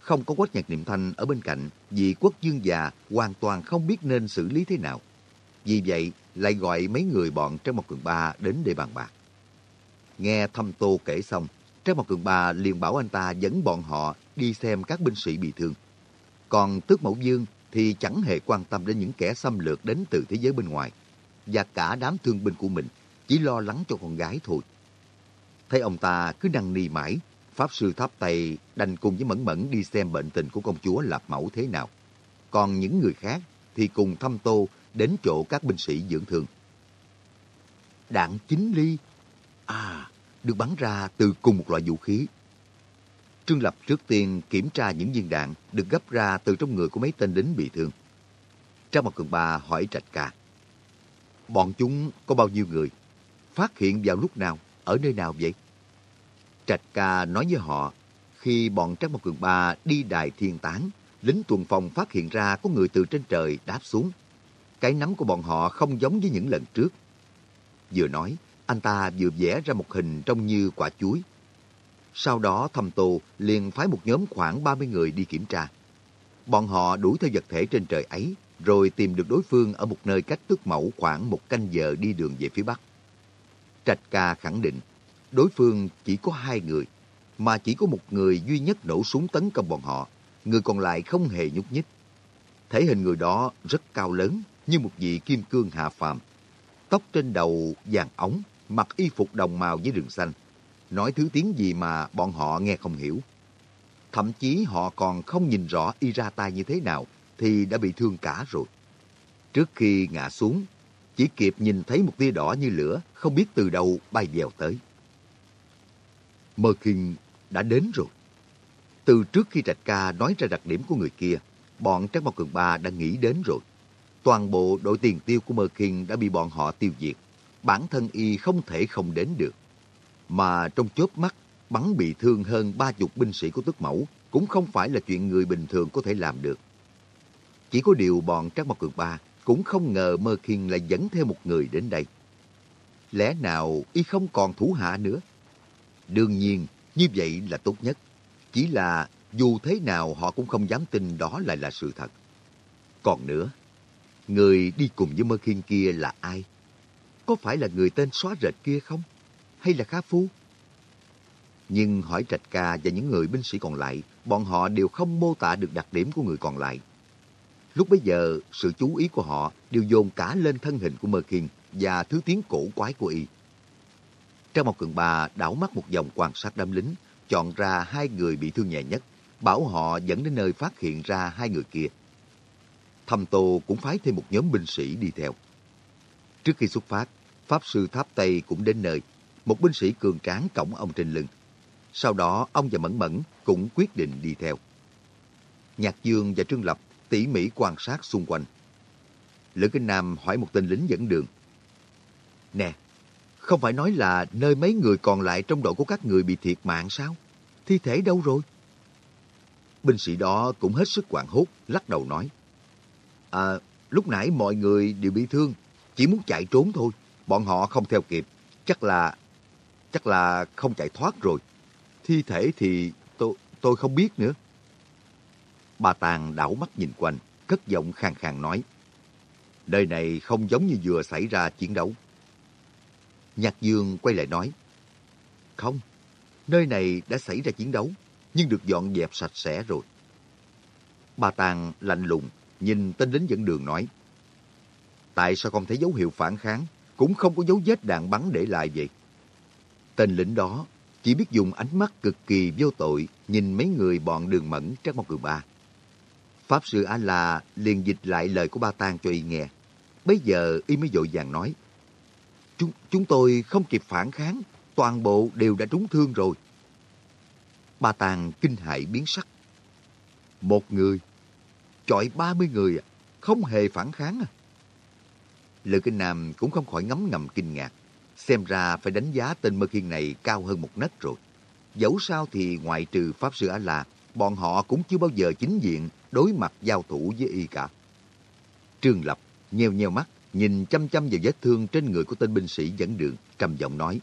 không có quách nhạc niệm thanh ở bên cạnh vì quốc dương già hoàn toàn không biết nên xử lý thế nào. Vì vậy, lại gọi mấy người bọn trong một cường ba đến để bàn bạc. Nghe thâm tô kể xong, Trang một cường ba liền bảo anh ta dẫn bọn họ đi xem các binh sĩ bị thương. Còn Tước Mẫu Dương thì chẳng hề quan tâm đến những kẻ xâm lược đến từ thế giới bên ngoài. Và cả đám thương binh của mình chỉ lo lắng cho con gái thôi. Thấy ông ta cứ năn nỉ mãi, Pháp Sư Tháp Tây đành cùng với Mẫn Mẫn đi xem bệnh tình của công chúa Lạp Mẫu thế nào. Còn những người khác thì cùng thăm tô đến chỗ các binh sĩ dưỡng thương. Đạn chính ly. À, được bắn ra từ cùng một loại vũ khí. Trương Lập trước tiên kiểm tra những viên đạn được gấp ra từ trong người của mấy tên lính bị thương. Trang Mặt cường ba hỏi Trạch Ca. Bọn chúng có bao nhiêu người? Phát hiện vào lúc nào? Ở nơi nào vậy? Trạch Ca nói với họ, khi bọn Trác Mộc Cường Ba đi đài thiên tán, lính tuần phòng phát hiện ra có người từ trên trời đáp xuống. Cái nắm của bọn họ không giống với những lần trước. Vừa nói, anh ta vừa vẽ ra một hình trông như quả chuối. Sau đó thầm tù liền phái một nhóm khoảng 30 người đi kiểm tra. Bọn họ đuổi theo vật thể trên trời ấy, rồi tìm được đối phương ở một nơi cách tước mẫu khoảng một canh giờ đi đường về phía bắc. Trạch ca khẳng định, đối phương chỉ có hai người, mà chỉ có một người duy nhất nổ súng tấn công bọn họ, người còn lại không hề nhúc nhích. Thể hình người đó rất cao lớn, như một vị kim cương hạ phàm. Tóc trên đầu vàng ống, mặc y phục đồng màu với đường xanh. Nói thứ tiếng gì mà bọn họ nghe không hiểu. Thậm chí họ còn không nhìn rõ y ra tay như thế nào thì đã bị thương cả rồi. Trước khi ngã xuống, chỉ kịp nhìn thấy một tia đỏ như lửa, không biết từ đâu bay vèo tới. Mơ Kinh đã đến rồi. Từ trước khi Trạch Ca nói ra đặc điểm của người kia, bọn Trác Mao Cường Ba đã nghĩ đến rồi. Toàn bộ đội tiền tiêu của Mơ Kinh đã bị bọn họ tiêu diệt. Bản thân y không thể không đến được. Mà trong chớp mắt, bắn bị thương hơn ba chục binh sĩ của tước mẫu cũng không phải là chuyện người bình thường có thể làm được. Chỉ có điều bọn Trác Mao Cường Ba cũng không ngờ Mơ Kinh lại dẫn thêm một người đến đây. Lẽ nào y không còn thủ hạ nữa? Đương nhiên, như vậy là tốt nhất. Chỉ là dù thế nào họ cũng không dám tin đó lại là sự thật. Còn nữa, người đi cùng với Mơ Khiên kia là ai? Có phải là người tên xóa rệt kia không? Hay là Khá Phu? Nhưng hỏi Trạch Ca và những người binh sĩ còn lại, bọn họ đều không mô tả được đặc điểm của người còn lại. Lúc bấy giờ, sự chú ý của họ đều dồn cả lên thân hình của Mơ Khiên và thứ tiếng cổ quái của y. Trang một cường bà đảo mắt một vòng quan sát đám lính, chọn ra hai người bị thương nhẹ nhất, bảo họ dẫn đến nơi phát hiện ra hai người kia. Thâm Tô cũng phái thêm một nhóm binh sĩ đi theo. Trước khi xuất phát, Pháp Sư Tháp Tây cũng đến nơi. Một binh sĩ cường tráng cổng ông trên lưng. Sau đó, ông và Mẫn Mẫn cũng quyết định đi theo. Nhạc Dương và Trương Lập tỉ mỉ quan sát xung quanh. Lữ Kinh Nam hỏi một tên lính dẫn đường. Nè, không phải nói là nơi mấy người còn lại trong đội của các người bị thiệt mạng sao? Thi thể đâu rồi? Binh sĩ đó cũng hết sức hoảng hốt, lắc đầu nói. À, lúc nãy mọi người đều bị thương, chỉ muốn chạy trốn thôi. Bọn họ không theo kịp, chắc là... chắc là không chạy thoát rồi. Thi thể thì tôi, tôi không biết nữa. Bà Tàng đảo mắt nhìn quanh, cất giọng khàn khàn nói. Nơi này không giống như vừa xảy ra chiến đấu. Nhạc Dương quay lại nói, Không, nơi này đã xảy ra chiến đấu, nhưng được dọn dẹp sạch sẽ rồi. Bà Tàng lạnh lùng, nhìn tên lính dẫn đường nói, Tại sao không thấy dấu hiệu phản kháng, cũng không có dấu vết đạn bắn để lại vậy? Tên lính đó chỉ biết dùng ánh mắt cực kỳ vô tội nhìn mấy người bọn đường mẫn trắc một cường ba. Pháp sư A-la liền dịch lại lời của ba tang cho y nghe. Bây giờ y mới dội vàng nói. Chúng, chúng tôi không kịp phản kháng, toàn bộ đều đã trúng thương rồi. bà Tàng kinh hãi biến sắc. Một người, chọi ba mươi người, à, không hề phản kháng à. Lữ Kinh Nam cũng không khỏi ngấm ngầm kinh ngạc. Xem ra phải đánh giá tên Mơ Khiên này cao hơn một nấc rồi. Dẫu sao thì ngoại trừ Pháp Sư A-La, bọn họ cũng chưa bao giờ chính diện đối mặt giao thủ với y cả. Trương Lập nheo nheo mắt, nhìn chăm chăm vào vết thương trên người của tên binh sĩ dẫn đường, trầm giọng nói.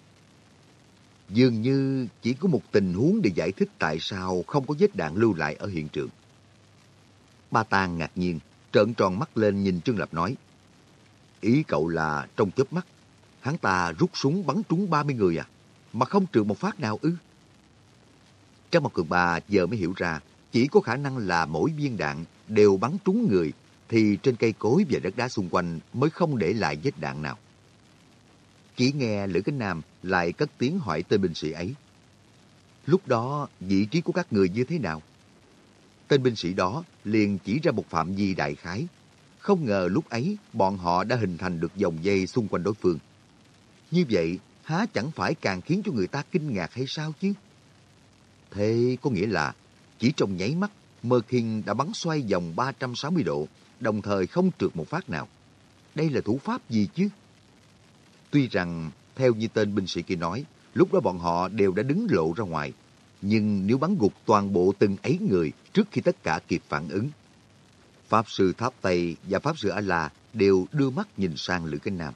Dường như chỉ có một tình huống để giải thích tại sao không có vết đạn lưu lại ở hiện trường. Ba Tàng ngạc nhiên, trợn tròn mắt lên nhìn Trương Lập nói. Ý cậu là trong chớp mắt, hắn ta rút súng bắn trúng 30 người à? Mà không trừ một phát nào ư? Trang một cường ba giờ mới hiểu ra, chỉ có khả năng là mỗi viên đạn đều bắn trúng người, thì trên cây cối và đất đá xung quanh mới không để lại vết đạn nào. Chỉ nghe Lữ cánh Nam lại cất tiếng hỏi tên binh sĩ ấy. Lúc đó, vị trí của các người như thế nào? Tên binh sĩ đó liền chỉ ra một phạm vi đại khái. Không ngờ lúc ấy bọn họ đã hình thành được dòng dây xung quanh đối phương. Như vậy, há chẳng phải càng khiến cho người ta kinh ngạc hay sao chứ? Thế có nghĩa là chỉ trong nháy mắt, Mơ Kinh đã bắn xoay vòng 360 độ, đồng thời không trượt một phát nào. Đây là thủ pháp gì chứ? Tuy rằng, theo như tên binh sĩ kia nói, lúc đó bọn họ đều đã đứng lộ ra ngoài. Nhưng nếu bắn gục toàn bộ từng ấy người trước khi tất cả kịp phản ứng, Pháp sư Tháp Tây và Pháp sư A-La đều đưa mắt nhìn sang Lữ Kinh Nam.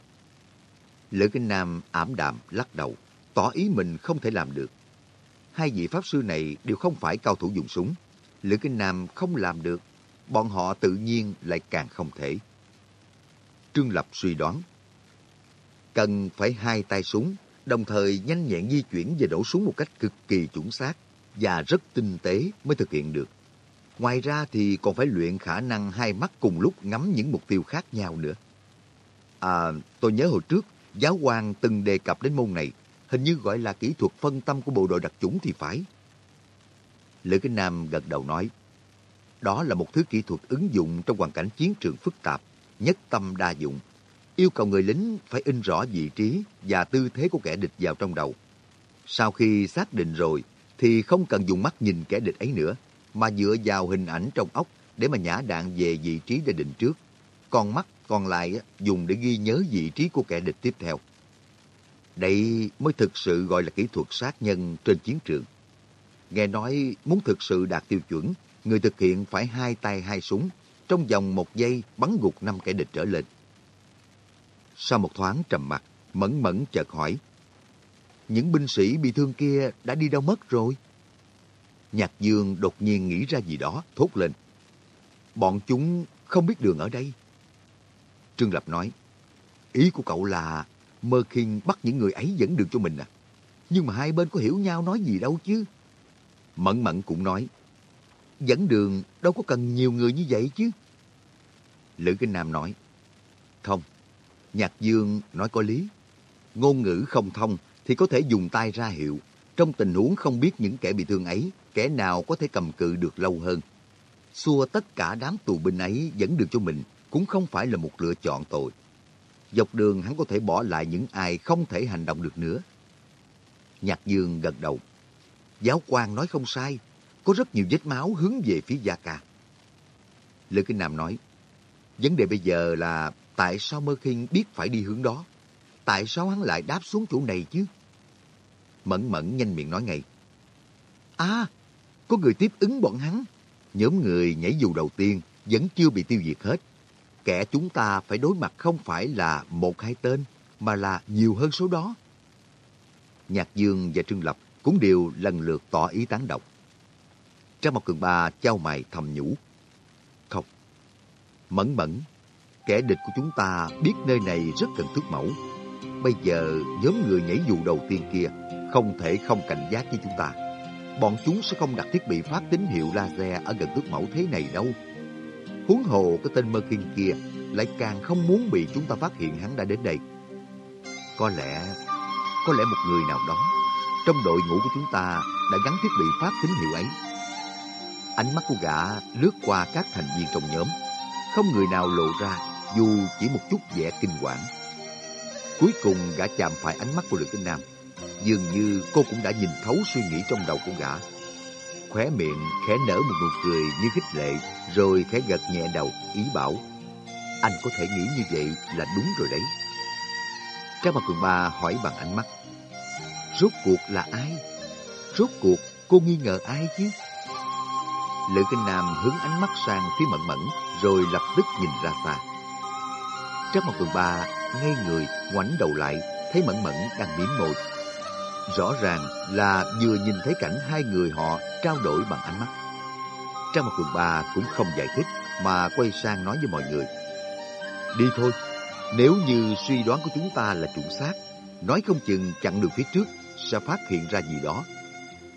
Lữ Kinh Nam ảm đạm lắc đầu, tỏ ý mình không thể làm được. Hai vị Pháp sư này đều không phải cao thủ dùng súng. Lữ Kinh Nam không làm được, bọn họ tự nhiên lại càng không thể. Trương Lập suy đoán, cần phải hai tay súng, đồng thời nhanh nhẹn di chuyển và đổ súng một cách cực kỳ chuẩn xác và rất tinh tế mới thực hiện được. Ngoài ra thì còn phải luyện khả năng hai mắt cùng lúc ngắm những mục tiêu khác nhau nữa. À, tôi nhớ hồi trước, giáo quan từng đề cập đến môn này, hình như gọi là kỹ thuật phân tâm của bộ đội đặc chủng thì phải. Lữ Kinh Nam gật đầu nói, đó là một thứ kỹ thuật ứng dụng trong hoàn cảnh chiến trường phức tạp, nhất tâm đa dụng, yêu cầu người lính phải in rõ vị trí và tư thế của kẻ địch vào trong đầu. Sau khi xác định rồi, thì không cần dùng mắt nhìn kẻ địch ấy nữa, mà dựa vào hình ảnh trong óc để mà nhả đạn về vị trí đã định trước. Còn mắt còn lại dùng để ghi nhớ vị trí của kẻ địch tiếp theo. Đây mới thực sự gọi là kỹ thuật sát nhân trên chiến trường. Nghe nói muốn thực sự đạt tiêu chuẩn, người thực hiện phải hai tay hai súng, trong vòng một giây bắn gục năm kẻ địch trở lên. Sau một thoáng trầm mặt, Mẫn Mẫn chợt hỏi, những binh sĩ bị thương kia đã đi đâu mất rồi? Nhạc Dương đột nhiên nghĩ ra gì đó, thốt lên. Bọn chúng không biết đường ở đây. Trương Lập nói, ý của cậu là Mơ Kinh bắt những người ấy dẫn đường cho mình à? Nhưng mà hai bên có hiểu nhau nói gì đâu chứ. Mẫn Mẫn cũng nói, dẫn đường đâu có cần nhiều người như vậy chứ. Lữ Kinh Nam nói, không, Nhạc Dương nói có lý. Ngôn ngữ không thông thì có thể dùng tay ra hiệu. Trong tình huống không biết những kẻ bị thương ấy, kẻ nào có thể cầm cự được lâu hơn. Xua tất cả đám tù binh ấy dẫn được cho mình cũng không phải là một lựa chọn tội. Dọc đường hắn có thể bỏ lại những ai không thể hành động được nữa. Nhạc Dương gật đầu. Giáo quan nói không sai, có rất nhiều vết máu hướng về phía Gia Ca. Lữ Kinh Nam nói, vấn đề bây giờ là tại sao Mơ Kinh biết phải đi hướng đó? Tại sao hắn lại đáp xuống chỗ này chứ? Mẫn mẫn nhanh miệng nói ngay. À, có người tiếp ứng bọn hắn. Nhóm người nhảy dù đầu tiên vẫn chưa bị tiêu diệt hết. Kẻ chúng ta phải đối mặt không phải là một hai tên, mà là nhiều hơn số đó. Nhạc Dương và Trương Lập cũng đều lần lượt tỏ ý tán độc. Trang một cường ba trao mày thầm nhủ. Không, mẫn mẫn, kẻ địch của chúng ta biết nơi này rất cần thước mẫu. Bây giờ nhóm người nhảy dù đầu tiên kia không thể không cảnh giác với chúng ta. Bọn chúng sẽ không đặt thiết bị phát tín hiệu laser ở gần thước mẫu thế này đâu. Huống hồ cái tên Mơ Kinh kia lại càng không muốn bị chúng ta phát hiện hắn đã đến đây. Có lẽ, có lẽ một người nào đó trong đội ngũ của chúng ta đã gắn thiết bị phát tín hiệu ấy. Ánh mắt của gã lướt qua các thành viên trong nhóm, không người nào lộ ra dù chỉ một chút vẻ kinh quản. Cuối cùng gã chạm phải ánh mắt của Lữ Kinh Nam. Dường như cô cũng đã nhìn thấu suy nghĩ trong đầu của gã. Khóe miệng khẽ nở một nụ cười như khích lệ, rồi khẽ gật nhẹ đầu, ý bảo. Anh có thể nghĩ như vậy là đúng rồi đấy. Trang mặt cường ba hỏi bằng ánh mắt. Rốt cuộc là ai? Rốt cuộc cô nghi ngờ ai chứ? Lữ Kinh Nam hướng ánh mắt sang phía Mẫn Mẫn, rồi lập tức nhìn ra xa. Trác Mộc tuần Ba ngay người ngoảnh đầu lại, thấy Mẫn Mẫn đang mím môi. Rõ ràng là vừa nhìn thấy cảnh hai người họ trao đổi bằng ánh mắt. Trác một tuần ba cũng không giải thích mà quay sang nói với mọi người. Đi thôi, nếu như suy đoán của chúng ta là chuẩn xác, nói không chừng chặn đường phía trước sẽ phát hiện ra gì đó.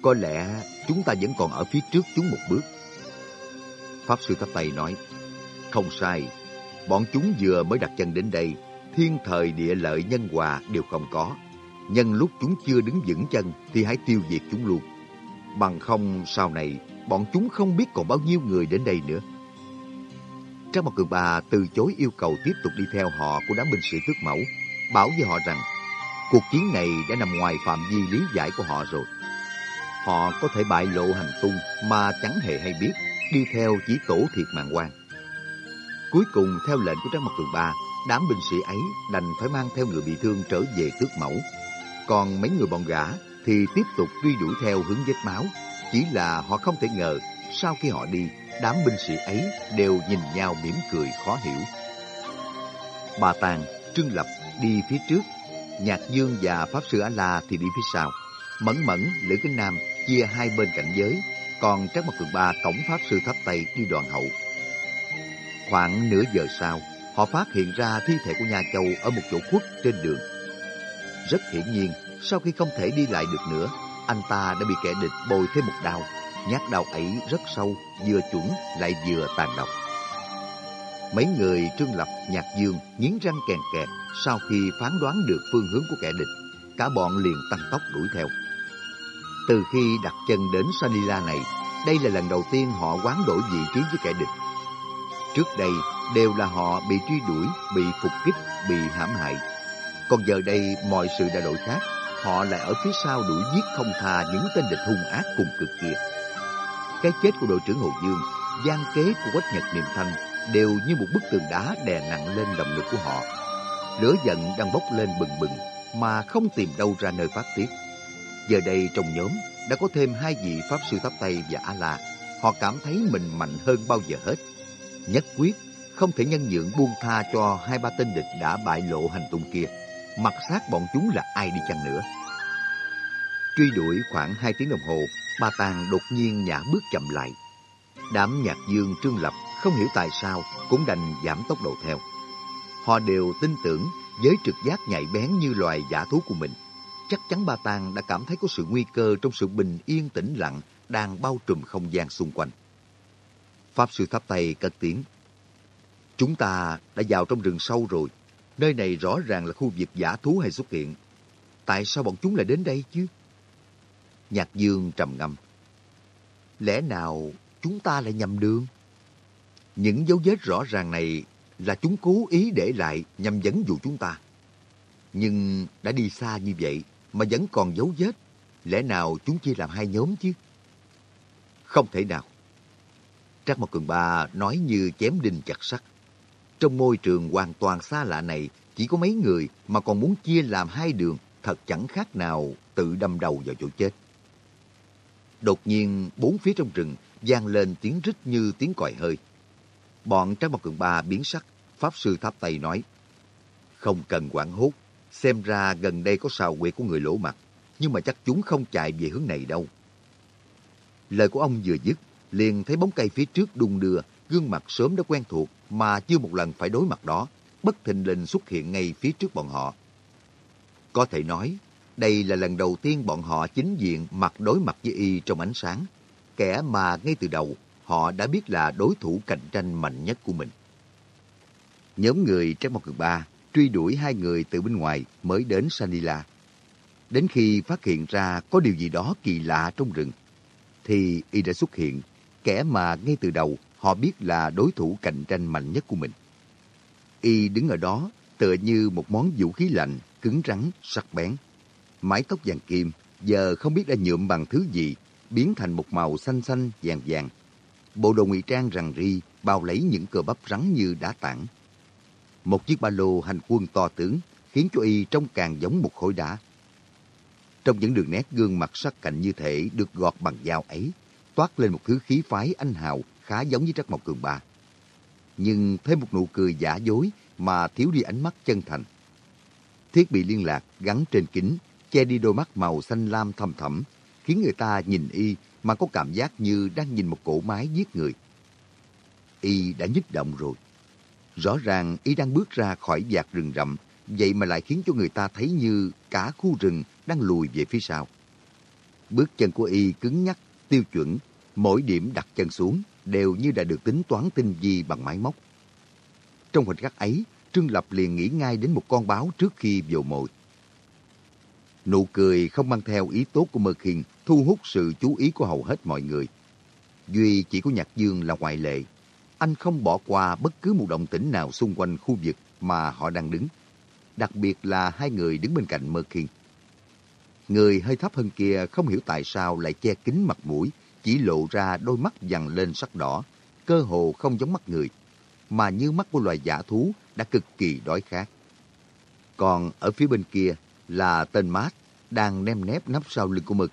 Có lẽ chúng ta vẫn còn ở phía trước chúng một bước. Pháp Sư Tháp Tây nói, không sai, bọn chúng vừa mới đặt chân đến đây, thiên thời địa lợi nhân hòa đều không có. Nhân lúc chúng chưa đứng vững chân thì hãy tiêu diệt chúng luôn. Bằng không sau này, bọn chúng không biết còn bao nhiêu người đến đây nữa. Trang Mộc Cường Ba từ chối yêu cầu tiếp tục đi theo họ của đám binh sĩ tước mẫu, bảo với họ rằng cuộc chiến này đã nằm ngoài phạm vi lý giải của họ rồi. Họ có thể bại lộ hành tung mà chẳng hề hay biết, đi theo chỉ tổ thiệt mạng quan. Cuối cùng, theo lệnh của Trang mặt tường Ba, đám binh sĩ ấy đành phải mang theo người bị thương trở về tước mẫu. Còn mấy người bọn gã thì tiếp tục truy đuổi theo hướng vết máu. Chỉ là họ không thể ngờ, sau khi họ đi, đám binh sĩ ấy đều nhìn nhau mỉm cười khó hiểu. Bà Tàng, Trương Lập đi phía trước, Nhạc Dương và Pháp Sư A-La thì đi phía sau. Mẫn Mẫn, Lữ kính Nam chia hai bên cảnh giới, còn Trác mặt Cường Ba tổng Pháp Sư thắp tay đi đoàn hậu. Khoảng nửa giờ sau, họ phát hiện ra thi thể của nhà Châu ở một chỗ khuất trên đường. Rất hiển nhiên, sau khi không thể đi lại được nữa, anh ta đã bị kẻ địch bồi thêm một đao. Nhát đao ấy rất sâu, vừa chuẩn lại vừa tàn độc. Mấy người Trương Lập, Nhạc Dương nghiến răng kèn kẹt sau khi phán đoán được phương hướng của kẻ địch. Cả bọn liền tăng tốc đuổi theo. Từ khi đặt chân đến Sanila này, đây là lần đầu tiên họ quán đổi vị trí với kẻ địch. Trước đây đều là họ bị truy đuổi, bị phục kích, bị hãm hại. Còn giờ đây mọi sự đã đổi khác, họ lại ở phía sau đuổi giết không tha những tên địch hung ác cùng cực kia. Cái chết của đội trưởng Hồ Dương, gian kế của Quách Nhật Niệm Thanh đều như một bức tường đá đè nặng lên lòng ngực của họ. Lửa giận đang bốc lên bừng bừng mà không tìm đâu ra nơi phát tiết. Giờ đây trong nhóm đã có thêm hai vị Pháp Sư Tháp Tây và A-La. Họ cảm thấy mình mạnh hơn bao giờ hết. Nhất quyết không thể nhân nhượng buông tha cho hai ba tên địch đã bại lộ hành tung kia. Mặt sát bọn chúng là ai đi chăng nữa. Truy đuổi khoảng hai tiếng đồng hồ, bà Tàng đột nhiên nhả bước chậm lại. Đám nhạc dương trương lập không hiểu tại sao cũng đành giảm tốc độ theo. Họ đều tin tưởng với trực giác nhạy bén như loài giả thú của mình. Chắc chắn bà Tàng đã cảm thấy có sự nguy cơ trong sự bình yên tĩnh lặng đang bao trùm không gian xung quanh. Pháp sư tháp tay cất tiếng. Chúng ta đã vào trong rừng sâu rồi. Nơi này rõ ràng là khu vực giả thú hay xuất hiện. Tại sao bọn chúng lại đến đây chứ? Nhạc Dương trầm ngâm. Lẽ nào chúng ta lại nhầm đường? Những dấu vết rõ ràng này là chúng cố ý để lại nhằm dẫn dụ chúng ta. Nhưng đã đi xa như vậy mà vẫn còn dấu vết. Lẽ nào chúng chia làm hai nhóm chứ? Không thể nào. Trác Mộc Cường Ba nói như chém đinh chặt sắt. Trong môi trường hoàn toàn xa lạ này, chỉ có mấy người mà còn muốn chia làm hai đường, thật chẳng khác nào tự đâm đầu vào chỗ chết. Đột nhiên, bốn phía trong rừng vang lên tiếng rít như tiếng còi hơi. Bọn Trác Mộc Cường Ba biến sắc, Pháp Sư Tháp Tây nói, Không cần quảng hốt, xem ra gần đây có sào quyệt của người lỗ mặt, nhưng mà chắc chúng không chạy về hướng này đâu. Lời của ông vừa dứt, liền thấy bóng cây phía trước đung đưa, gương mặt sớm đã quen thuộc mà chưa một lần phải đối mặt đó, bất thình lình xuất hiện ngay phía trước bọn họ. Có thể nói, đây là lần đầu tiên bọn họ chính diện mặt đối mặt với y trong ánh sáng, kẻ mà ngay từ đầu họ đã biết là đối thủ cạnh tranh mạnh nhất của mình. Nhóm người trong một Cường Ba truy đuổi hai người từ bên ngoài mới đến Sanila. Đến khi phát hiện ra có điều gì đó kỳ lạ trong rừng, thì y đã xuất hiện, kẻ mà ngay từ đầu họ biết là đối thủ cạnh tranh mạnh nhất của mình. Y đứng ở đó tựa như một món vũ khí lạnh, cứng rắn, sắc bén. Mái tóc vàng kim giờ không biết đã nhuộm bằng thứ gì, biến thành một màu xanh xanh vàng vàng. Bộ đồ ngụy trang rằng ri bao lấy những cơ bắp rắn như đá tảng. Một chiếc ba lô hành quân to tướng khiến cho y trông càng giống một khối đá. Trong những đường nét gương mặt sắc cạnh như thể được gọt bằng dao ấy, toát lên một thứ khí phái anh hào khá giống với Trắc Mộc Cường Ba. Nhưng thêm một nụ cười giả dối mà thiếu đi ánh mắt chân thành. Thiết bị liên lạc gắn trên kính che đi đôi mắt màu xanh lam thầm thẳm, khiến người ta nhìn y mà có cảm giác như đang nhìn một cỗ máy giết người. Y đã nhích động rồi. Rõ ràng y đang bước ra khỏi vạt rừng rậm, vậy mà lại khiến cho người ta thấy như cả khu rừng đang lùi về phía sau. Bước chân của y cứng nhắc, tiêu chuẩn, mỗi điểm đặt chân xuống đều như đã được tính toán tinh vi bằng máy móc. Trong khoảnh khắc ấy, Trương Lập liền nghĩ ngay đến một con báo trước khi vào mồi. Nụ cười không mang theo ý tốt của Mơ Khiên thu hút sự chú ý của hầu hết mọi người. Duy chỉ có Nhạc Dương là ngoại lệ. Anh không bỏ qua bất cứ một động tĩnh nào xung quanh khu vực mà họ đang đứng. Đặc biệt là hai người đứng bên cạnh Mơ Người hơi thấp hơn kia không hiểu tại sao lại che kín mặt mũi, chỉ lộ ra đôi mắt dằn lên sắc đỏ, cơ hồ không giống mắt người, mà như mắt của loài giả thú đã cực kỳ đói khát. Còn ở phía bên kia là tên Mát đang nem nép nắp sau lưng của Mơ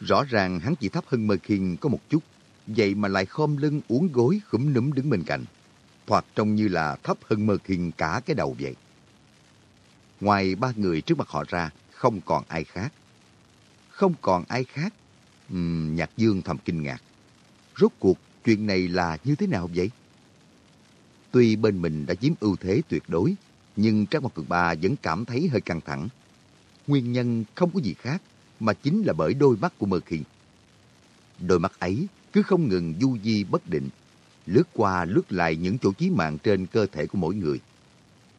Rõ ràng hắn chỉ thấp hơn Mơ có một chút, vậy mà lại khom lưng uốn gối khúm núm đứng bên cạnh. Thoạt trông như là thấp hơn Mơ Khiên cả cái đầu vậy. Ngoài ba người trước mặt họ ra, không còn ai khác. Không còn ai khác? Uhm, Nhạc Dương thầm kinh ngạc. Rốt cuộc chuyện này là như thế nào vậy? Tuy bên mình đã chiếm ưu thế tuyệt đối, nhưng Trang Mặt Cường Ba vẫn cảm thấy hơi căng thẳng. Nguyên nhân không có gì khác, mà chính là bởi đôi mắt của Mơ Khiên. Đôi mắt ấy cứ không ngừng du di bất định, lướt qua lướt lại những chỗ chí mạng trên cơ thể của mỗi người.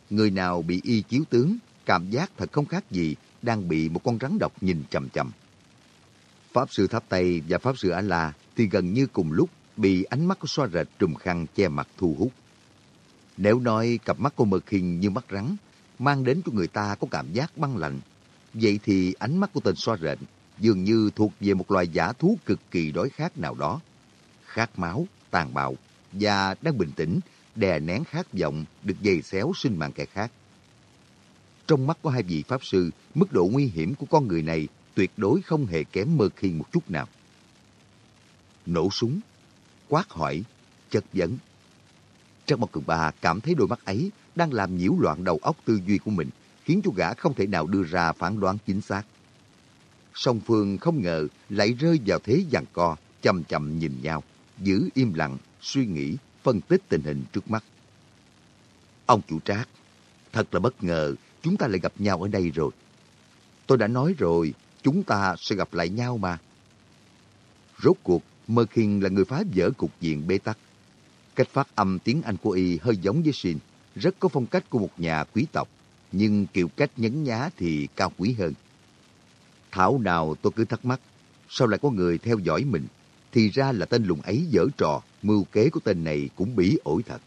Người nào bị y chiếu tướng, cảm giác thật không khác gì đang bị một con rắn độc nhìn chầm chầm. Pháp sư Tháp Tây và Pháp sư A-La thì gần như cùng lúc bị ánh mắt của xoa rệt trùm khăn che mặt thu hút. Nếu nói cặp mắt của Mực Hình như mắt rắn, mang đến cho người ta có cảm giác băng lạnh, vậy thì ánh mắt của tên xoa rệt dường như thuộc về một loài giả thú cực kỳ đói khát nào đó. Khát máu, tàn bạo và đang bình tĩnh, đè nén khát vọng được dày xéo sinh mạng kẻ khác. Trong mắt của hai vị Pháp Sư, mức độ nguy hiểm của con người này tuyệt đối không hề kém Mơ Khiên một chút nào. Nổ súng, quát hỏi, chất vấn. Trang Mộc Cường Ba cảm thấy đôi mắt ấy đang làm nhiễu loạn đầu óc tư duy của mình, khiến cho gã không thể nào đưa ra phán đoán chính xác. Song Phương không ngờ lại rơi vào thế giằng co, chầm chậm nhìn nhau, giữ im lặng, suy nghĩ, phân tích tình hình trước mắt. Ông chủ trác, thật là bất ngờ chúng ta lại gặp nhau ở đây rồi. Tôi đã nói rồi, chúng ta sẽ gặp lại nhau mà. Rốt cuộc, Mơ Khiên là người phá vỡ cục diện bế tắc. Cách phát âm tiếng Anh của y hơi giống với Shin, rất có phong cách của một nhà quý tộc, nhưng kiểu cách nhấn nhá thì cao quý hơn. Thảo nào tôi cứ thắc mắc, sao lại có người theo dõi mình? Thì ra là tên lùng ấy dở trò, mưu kế của tên này cũng bí ổi thật.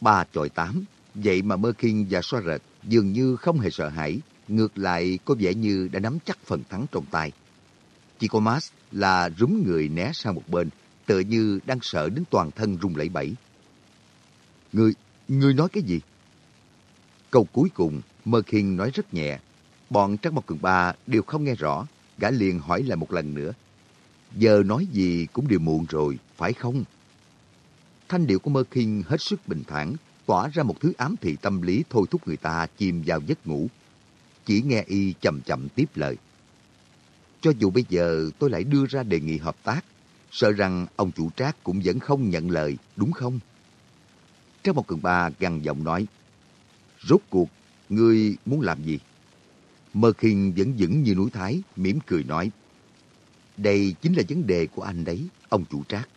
Ba chọi tám, vậy mà Mơ Kinh và Xoa Rệt dường như không hề sợ hãi, ngược lại có vẻ như đã nắm chắc phần thắng trong tay. Chỉ có Mas là rúm người né sang một bên, tựa như đang sợ đến toàn thân run lẩy bẩy. người người nói cái gì? Câu cuối cùng, Mơ Kinh nói rất nhẹ. Bọn Trắc Mộc Cường Ba đều không nghe rõ, gã liền hỏi lại một lần nữa. Giờ nói gì cũng đều muộn rồi, phải không? Thanh điệu của Mơ Kinh hết sức bình thản, tỏa ra một thứ ám thị tâm lý thôi thúc người ta chìm vào giấc ngủ. Chỉ nghe y chậm chậm tiếp lời. Cho dù bây giờ tôi lại đưa ra đề nghị hợp tác, sợ rằng ông chủ trác cũng vẫn không nhận lời, đúng không? Trang một cường ba gằn giọng nói, Rốt cuộc, ngươi muốn làm gì? Mơ Kinh vẫn vững như núi Thái, mỉm cười nói, đây chính là vấn đề của anh đấy, ông chủ trác.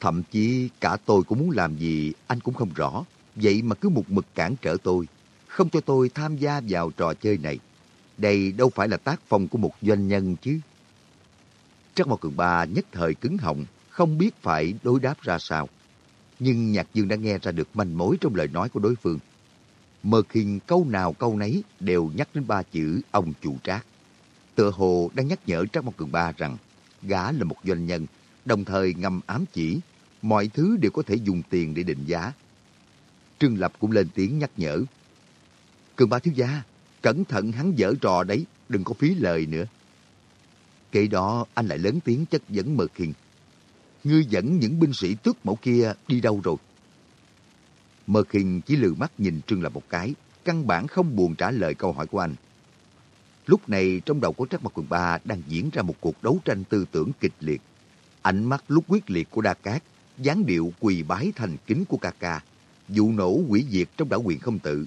Thậm chí cả tôi cũng muốn làm gì anh cũng không rõ, vậy mà cứ một mực cản trở tôi, không cho tôi tham gia vào trò chơi này. Đây đâu phải là tác phong của một doanh nhân chứ. Trắc Mộc Cường Ba nhất thời cứng họng, không biết phải đối đáp ra sao. Nhưng Nhạc Dương đã nghe ra được manh mối trong lời nói của đối phương. Mơ khinh câu nào câu nấy đều nhắc đến ba chữ ông chủ trác. Tựa hồ đang nhắc nhở Trác Mộc Cường Ba rằng gã là một doanh nhân, đồng thời ngầm ám chỉ mọi thứ đều có thể dùng tiền để định giá. Trương Lập cũng lên tiếng nhắc nhở. Cường Ba thiếu gia, cẩn thận hắn dở trò đấy, đừng có phí lời nữa. Kể đó anh lại lớn tiếng chất vấn Mơ Khiên. Ngươi dẫn những binh sĩ tước mẫu kia đi đâu rồi? Mơ Khiên chỉ lừ mắt nhìn Trương Lập một cái, căn bản không buồn trả lời câu hỏi của anh. Lúc này trong đầu của Trác Mặt Quần Ba đang diễn ra một cuộc đấu tranh tư tưởng kịch liệt. Ánh mắt lúc quyết liệt của Đa Cát, dáng điệu quỳ bái thành kính của ca ca, vụ nổ quỷ diệt trong đảo quyền không tự,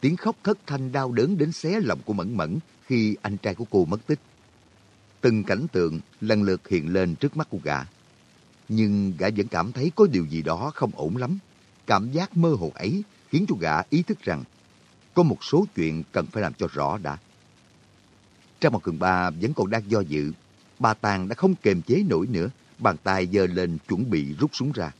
tiếng khóc thất thanh đau đớn đến xé lòng của Mẫn Mẫn khi anh trai của cô mất tích. Từng cảnh tượng lần lượt hiện lên trước mắt của gã. Nhưng gã vẫn cảm thấy có điều gì đó không ổn lắm. Cảm giác mơ hồ ấy khiến cho gã ý thức rằng có một số chuyện cần phải làm cho rõ đã. Trong một cường ba vẫn còn đang do dự, bà Tàng đã không kềm chế nổi nữa, bàn tay giơ lên chuẩn bị rút súng ra.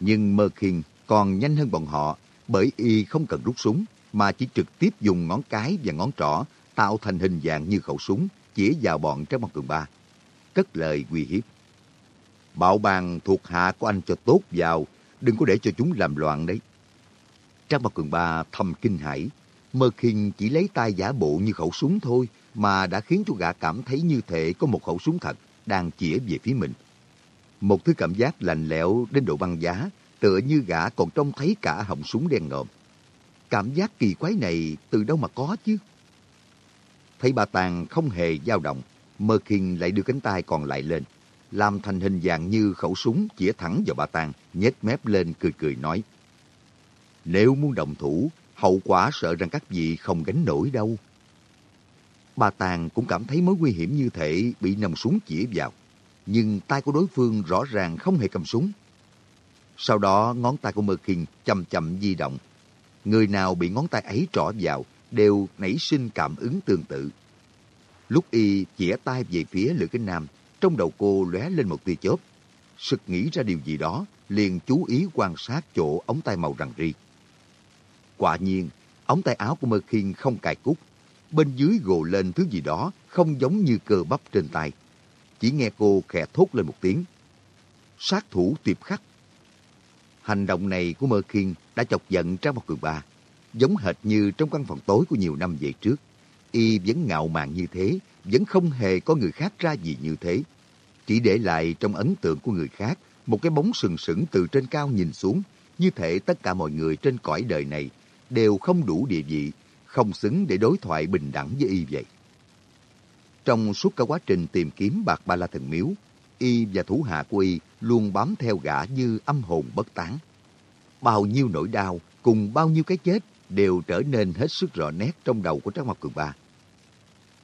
Nhưng Mơ Khiên còn nhanh hơn bọn họ bởi y không cần rút súng mà chỉ trực tiếp dùng ngón cái và ngón trỏ tạo thành hình dạng như khẩu súng chỉ vào bọn Trang Mặt Cường Ba. Cất lời uy hiếp. Bảo bàn thuộc hạ của anh cho tốt vào, đừng có để cho chúng làm loạn đấy. Trang Mặt Cường Ba thầm kinh hãi, Mơ Khiên chỉ lấy tay giả bộ như khẩu súng thôi mà đã khiến cho gã cảm thấy như thể có một khẩu súng thật đang chĩa về phía mình. Một thứ cảm giác lạnh lẽo đến độ băng giá, tựa như gã còn trông thấy cả họng súng đen ngòm. Cảm giác kỳ quái này từ đâu mà có chứ? Thấy bà Tàng không hề dao động, Mơ Kinh lại đưa cánh tay còn lại lên, làm thành hình dạng như khẩu súng chĩa thẳng vào bà Tàng, nhếch mép lên cười cười nói. Nếu muốn động thủ, hậu quả sợ rằng các vị không gánh nổi đâu. Bà Tàng cũng cảm thấy mối nguy hiểm như thể bị nòng súng chĩa vào. Nhưng tay của đối phương rõ ràng không hề cầm súng. Sau đó ngón tay của Mơ Kinh chậm chậm di động. Người nào bị ngón tay ấy trỏ vào đều nảy sinh cảm ứng tương tự. Lúc y chĩa tay về phía Lữ Kính Nam, trong đầu cô lóe lên một tia chớp. Sực nghĩ ra điều gì đó, liền chú ý quan sát chỗ ống tay màu rằn ri. Quả nhiên, ống tay áo của Mơ Khiên không cài cúc. Bên dưới gồ lên thứ gì đó không giống như cơ bắp trên tay. Chỉ nghe cô khẽ thốt lên một tiếng. Sát thủ tiệp khắc. Hành động này của Mơ Khiên đã chọc giận Trang một Cường Ba giống hệt như trong căn phòng tối của nhiều năm về trước. Y vẫn ngạo mạn như thế, vẫn không hề có người khác ra gì như thế. Chỉ để lại trong ấn tượng của người khác một cái bóng sừng sững từ trên cao nhìn xuống, như thể tất cả mọi người trên cõi đời này đều không đủ địa vị, không xứng để đối thoại bình đẳng với Y vậy. Trong suốt cả quá trình tìm kiếm bạc ba la thần miếu, Y và thủ hạ của Y luôn bám theo gã như âm hồn bất tán. Bao nhiêu nỗi đau cùng bao nhiêu cái chết đều trở nên hết sức rõ nét trong đầu của Trác Mộc Cường Ba.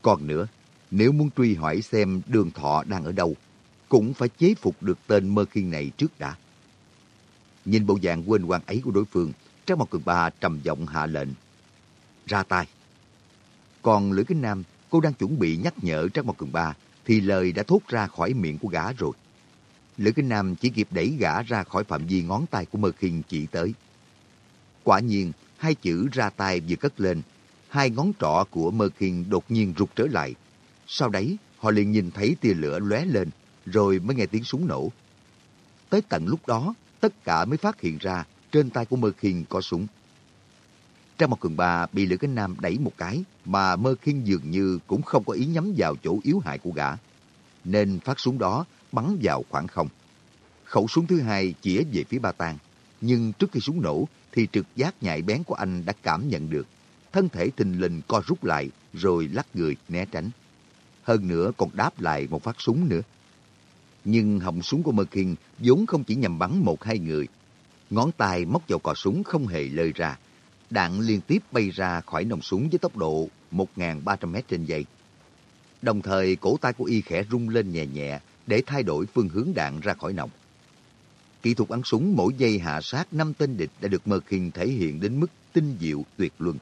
Còn nữa, nếu muốn truy hỏi xem đường thọ đang ở đâu, cũng phải chế phục được tên mơ khiên này trước đã. Nhìn bộ dạng quên quan ấy của đối phương, Trác Mộc Cường Ba trầm giọng hạ lệnh. Ra tay. Còn Lữ Kính Nam, cô đang chuẩn bị nhắc nhở Trác Mộc Cường Ba, thì lời đã thốt ra khỏi miệng của gã rồi. Lữ Kinh Nam chỉ kịp đẩy gã ra khỏi phạm vi ngón tay của Mơ Khiên chỉ tới. Quả nhiên, hai chữ ra tay vừa cất lên, hai ngón trỏ của Mơ Khiên đột nhiên rụt trở lại. Sau đấy, họ liền nhìn thấy tia lửa lóe lên, rồi mới nghe tiếng súng nổ. Tới tận lúc đó, tất cả mới phát hiện ra trên tay của Mơ Khiên có súng. Trang một cường bà bị Lữ Cánh Nam đẩy một cái, mà Mơ Khiên dường như cũng không có ý nhắm vào chỗ yếu hại của gã. Nên phát súng đó bắn vào khoảng không. Khẩu súng thứ hai chĩa về phía Ba Tàng. Nhưng trước khi súng nổ, thì trực giác nhạy bén của anh đã cảm nhận được. Thân thể thình lình co rút lại, rồi lắc người né tránh. Hơn nữa còn đáp lại một phát súng nữa. Nhưng họng súng của mơ kinh vốn không chỉ nhằm bắn một hai người. Ngón tay móc vào cò súng không hề lơi ra. Đạn liên tiếp bay ra khỏi nòng súng với tốc độ 1.300 m trên giây. Đồng thời cổ tay của y khẽ rung lên nhẹ nhẹ để thay đổi phương hướng đạn ra khỏi nòng. Kỹ thuật bắn súng mỗi giây hạ sát năm tên địch đã được Merkin thể hiện đến mức tinh diệu tuyệt luân.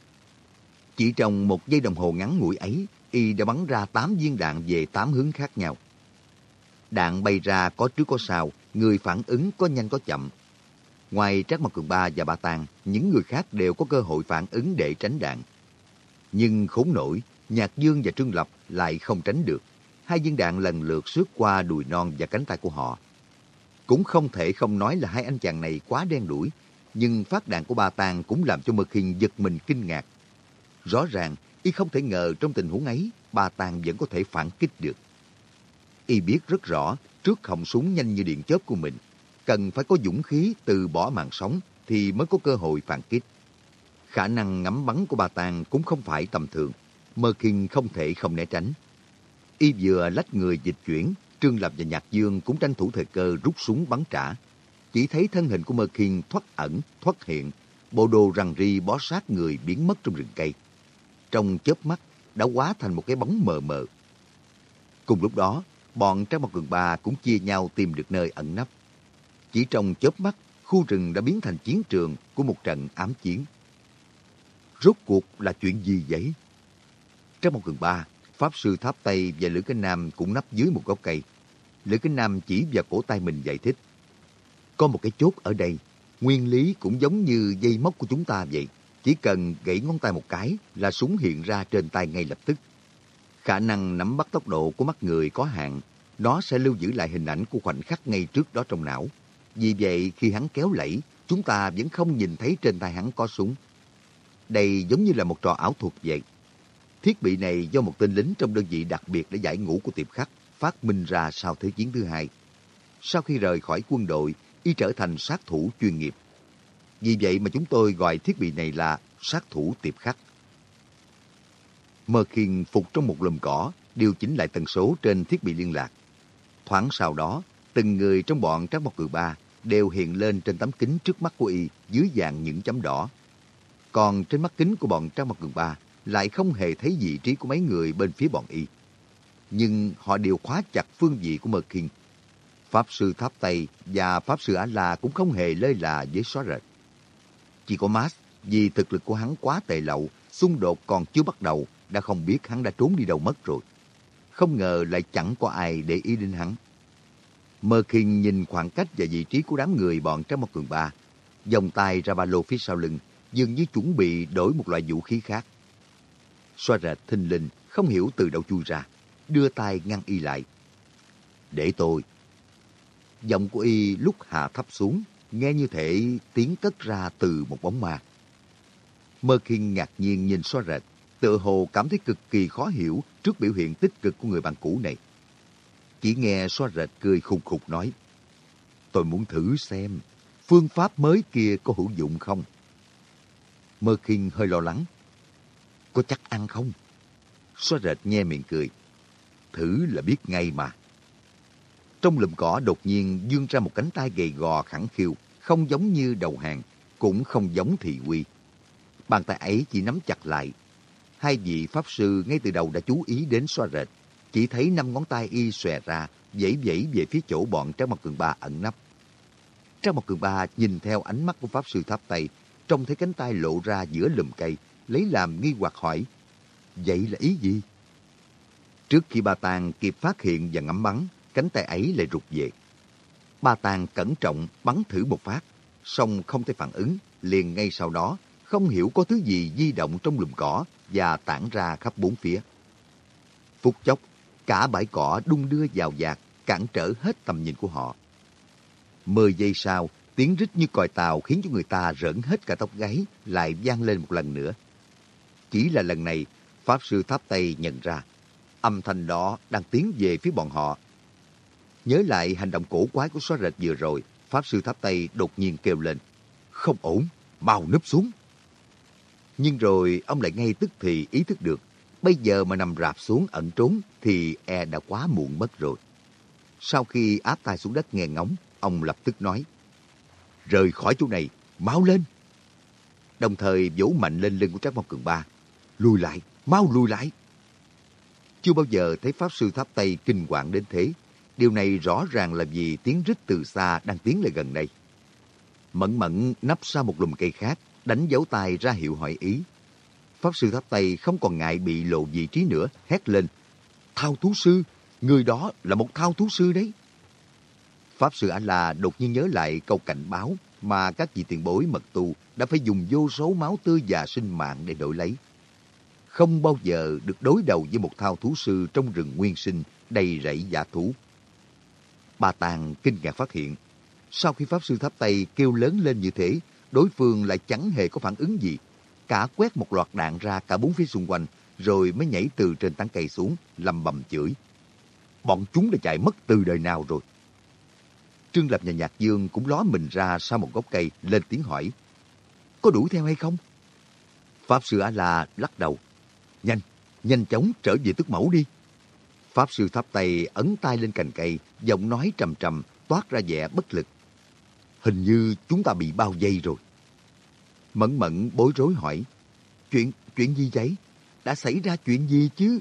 Chỉ trong một giây đồng hồ ngắn ngủi ấy, y đã bắn ra 8 viên đạn về 8 hướng khác nhau. Đạn bay ra có trước có sau, người phản ứng có nhanh có chậm. Ngoài Trác Mộc Cường Ba và Ba Tàng, những người khác đều có cơ hội phản ứng để tránh đạn. Nhưng khốn nổi, Nhạc Dương và Trương Lập lại không tránh được. Hai viên đạn lần lượt xước qua đùi non và cánh tay của họ. Cũng không thể không nói là hai anh chàng này quá đen đuổi, nhưng phát đạn của ba tàng cũng làm cho Mực Hiền giật mình kinh ngạc. Rõ ràng, y không thể ngờ trong tình huống ấy, ba tàng vẫn có thể phản kích được. Y biết rất rõ, trước họng súng nhanh như điện chớp của mình, cần phải có dũng khí từ bỏ mạng sống thì mới có cơ hội phản kích. Khả năng ngắm bắn của bà tàng cũng không phải tầm thường. Mơ Kinh không thể không né tránh. Y vừa lách người dịch chuyển, Trương Lập và Nhạc Dương cũng tranh thủ thời cơ rút súng bắn trả. Chỉ thấy thân hình của Mơ Kinh thoát ẩn, thoát hiện, bộ đồ rằn ri bó sát người biến mất trong rừng cây. Trong chớp mắt, đã quá thành một cái bóng mờ mờ. Cùng lúc đó, bọn Trang Mặt Cường Ba cũng chia nhau tìm được nơi ẩn nấp. Chỉ trong chớp mắt, khu rừng đã biến thành chiến trường của một trận ám chiến. Rốt cuộc là chuyện gì vậy? Trong một gần ba, Pháp Sư Tháp Tây và Lữ cánh Nam cũng nấp dưới một gốc cây. Lữ cánh Nam chỉ vào cổ tay mình giải thích. Có một cái chốt ở đây, nguyên lý cũng giống như dây móc của chúng ta vậy. Chỉ cần gãy ngón tay một cái là súng hiện ra trên tay ngay lập tức. Khả năng nắm bắt tốc độ của mắt người có hạn, nó sẽ lưu giữ lại hình ảnh của khoảnh khắc ngay trước đó trong não. Vì vậy, khi hắn kéo lẫy, chúng ta vẫn không nhìn thấy trên tay hắn có súng. Đây giống như là một trò ảo thuật vậy. Thiết bị này do một tên lính trong đơn vị đặc biệt để giải ngũ của tiệp khắc phát minh ra sau Thế chiến thứ hai. Sau khi rời khỏi quân đội, y trở thành sát thủ chuyên nghiệp. Vì vậy mà chúng tôi gọi thiết bị này là sát thủ tiệp khắc. Mơ khiên phục trong một lùm cỏ, điều chỉnh lại tần số trên thiết bị liên lạc. Thoáng sau đó, từng người trong bọn các Mộc cử Ba đều hiện lên trên tấm kính trước mắt của y dưới dạng những chấm đỏ. Còn trên mắt kính của bọn Trang Mặt Cường Ba lại không hề thấy vị trí của mấy người bên phía bọn y. Nhưng họ đều khóa chặt phương vị của Mơ Kinh. Pháp sư Tháp Tây và Pháp sư Á-La cũng không hề lơi là với xóa rệt. Chỉ có Mas, vì thực lực của hắn quá tệ lậu, xung đột còn chưa bắt đầu, đã không biết hắn đã trốn đi đâu mất rồi. Không ngờ lại chẳng có ai để ý đến hắn. Mơ Kinh nhìn khoảng cách và vị trí của đám người bọn trong một cường ba, vòng tay ra ba lô phía sau lưng, dường như chuẩn bị đổi một loại vũ khí khác. Xoa rệt thinh linh, không hiểu từ đâu chui ra, đưa tay ngăn y lại. Để tôi. Giọng của y lúc hạ thấp xuống, nghe như thể tiếng cất ra từ một bóng ma. Mơ Kinh ngạc nhiên nhìn xoa rệt, tự hồ cảm thấy cực kỳ khó hiểu trước biểu hiện tích cực của người bạn cũ này. Chỉ nghe xoa rệt cười khùng khục nói, tôi muốn thử xem phương pháp mới kia có hữu dụng không. Mơ Kinh hơi lo lắng. Có chắc ăn không? Xoa rệt nghe miệng cười. Thử là biết ngay mà. Trong lùm cỏ đột nhiên dương ra một cánh tay gầy gò khẳng khiu, không giống như đầu hàng, cũng không giống thị quy. Bàn tay ấy chỉ nắm chặt lại. Hai vị Pháp Sư ngay từ đầu đã chú ý đến xoa rệt, chỉ thấy năm ngón tay y xòe ra, dãy dãy về phía chỗ bọn Trang Mặt Cường Ba ẩn nấp. Trang Mặt Cường Ba nhìn theo ánh mắt của Pháp Sư Tháp Tây, trông thấy cánh tay lộ ra giữa lùm cây, lấy làm nghi hoặc hỏi, vậy là ý gì? Trước khi ba Tàng kịp phát hiện và ngắm bắn, cánh tay ấy lại rụt về. Ba Tàng cẩn trọng bắn thử một phát, song không thể phản ứng, liền ngay sau đó, không hiểu có thứ gì di động trong lùm cỏ và tản ra khắp bốn phía. Phút chốc, cả bãi cỏ đung đưa vào dạt, cản trở hết tầm nhìn của họ. Mười giây sau, tiếng rít như còi tàu khiến cho người ta rỡn hết cả tóc gáy, lại vang lên một lần nữa. Chỉ là lần này, Pháp Sư Tháp Tây nhận ra, âm thanh đó đang tiến về phía bọn họ. Nhớ lại hành động cổ quái của xóa rệt vừa rồi, Pháp Sư Tháp Tây đột nhiên kêu lên, không ổn, mau núp xuống. Nhưng rồi ông lại ngay tức thì ý thức được, bây giờ mà nằm rạp xuống ẩn trốn thì e đã quá muộn mất rồi. Sau khi áp tay xuống đất nghe ngóng, ông lập tức nói, rời khỏi chỗ này, mau lên. Đồng thời vỗ mạnh lên lưng của Trác Mong Cường Ba, lùi lại, mau lùi lại. Chưa bao giờ thấy Pháp Sư Tháp Tây kinh hoàng đến thế. Điều này rõ ràng là vì tiếng rít từ xa đang tiến lại gần đây. Mẫn mẫn nấp sau một lùm cây khác, đánh dấu tay ra hiệu hỏi ý. Pháp Sư Tháp Tây không còn ngại bị lộ vị trí nữa, hét lên. Thao thú sư, người đó là một thao thú sư đấy. Pháp Sư A-La đột nhiên nhớ lại câu cảnh báo mà các vị tiền bối mật tu đã phải dùng vô số máu tươi và sinh mạng để đổi lấy. Không bao giờ được đối đầu với một thao thú sư trong rừng nguyên sinh đầy rẫy giả thú. Bà Tàng kinh ngạc phát hiện, sau khi Pháp Sư Tháp Tây kêu lớn lên như thế, đối phương lại chẳng hề có phản ứng gì. Cả quét một loạt đạn ra cả bốn phía xung quanh, rồi mới nhảy từ trên tán cây xuống, lầm bầm chửi. Bọn chúng đã chạy mất từ đời nào rồi? Trương Lập nhà Nhạc Dương cũng ló mình ra sau một gốc cây, lên tiếng hỏi. Có đuổi theo hay không? Pháp Sư A-La lắc đầu. Nhanh, nhanh chóng trở về tước mẫu đi. Pháp sư thắp tay ấn tay lên cành cây, giọng nói trầm trầm, toát ra vẻ bất lực. Hình như chúng ta bị bao vây rồi. Mẫn mẫn bối rối hỏi, chuyện, chuyện gì vậy? Đã xảy ra chuyện gì chứ?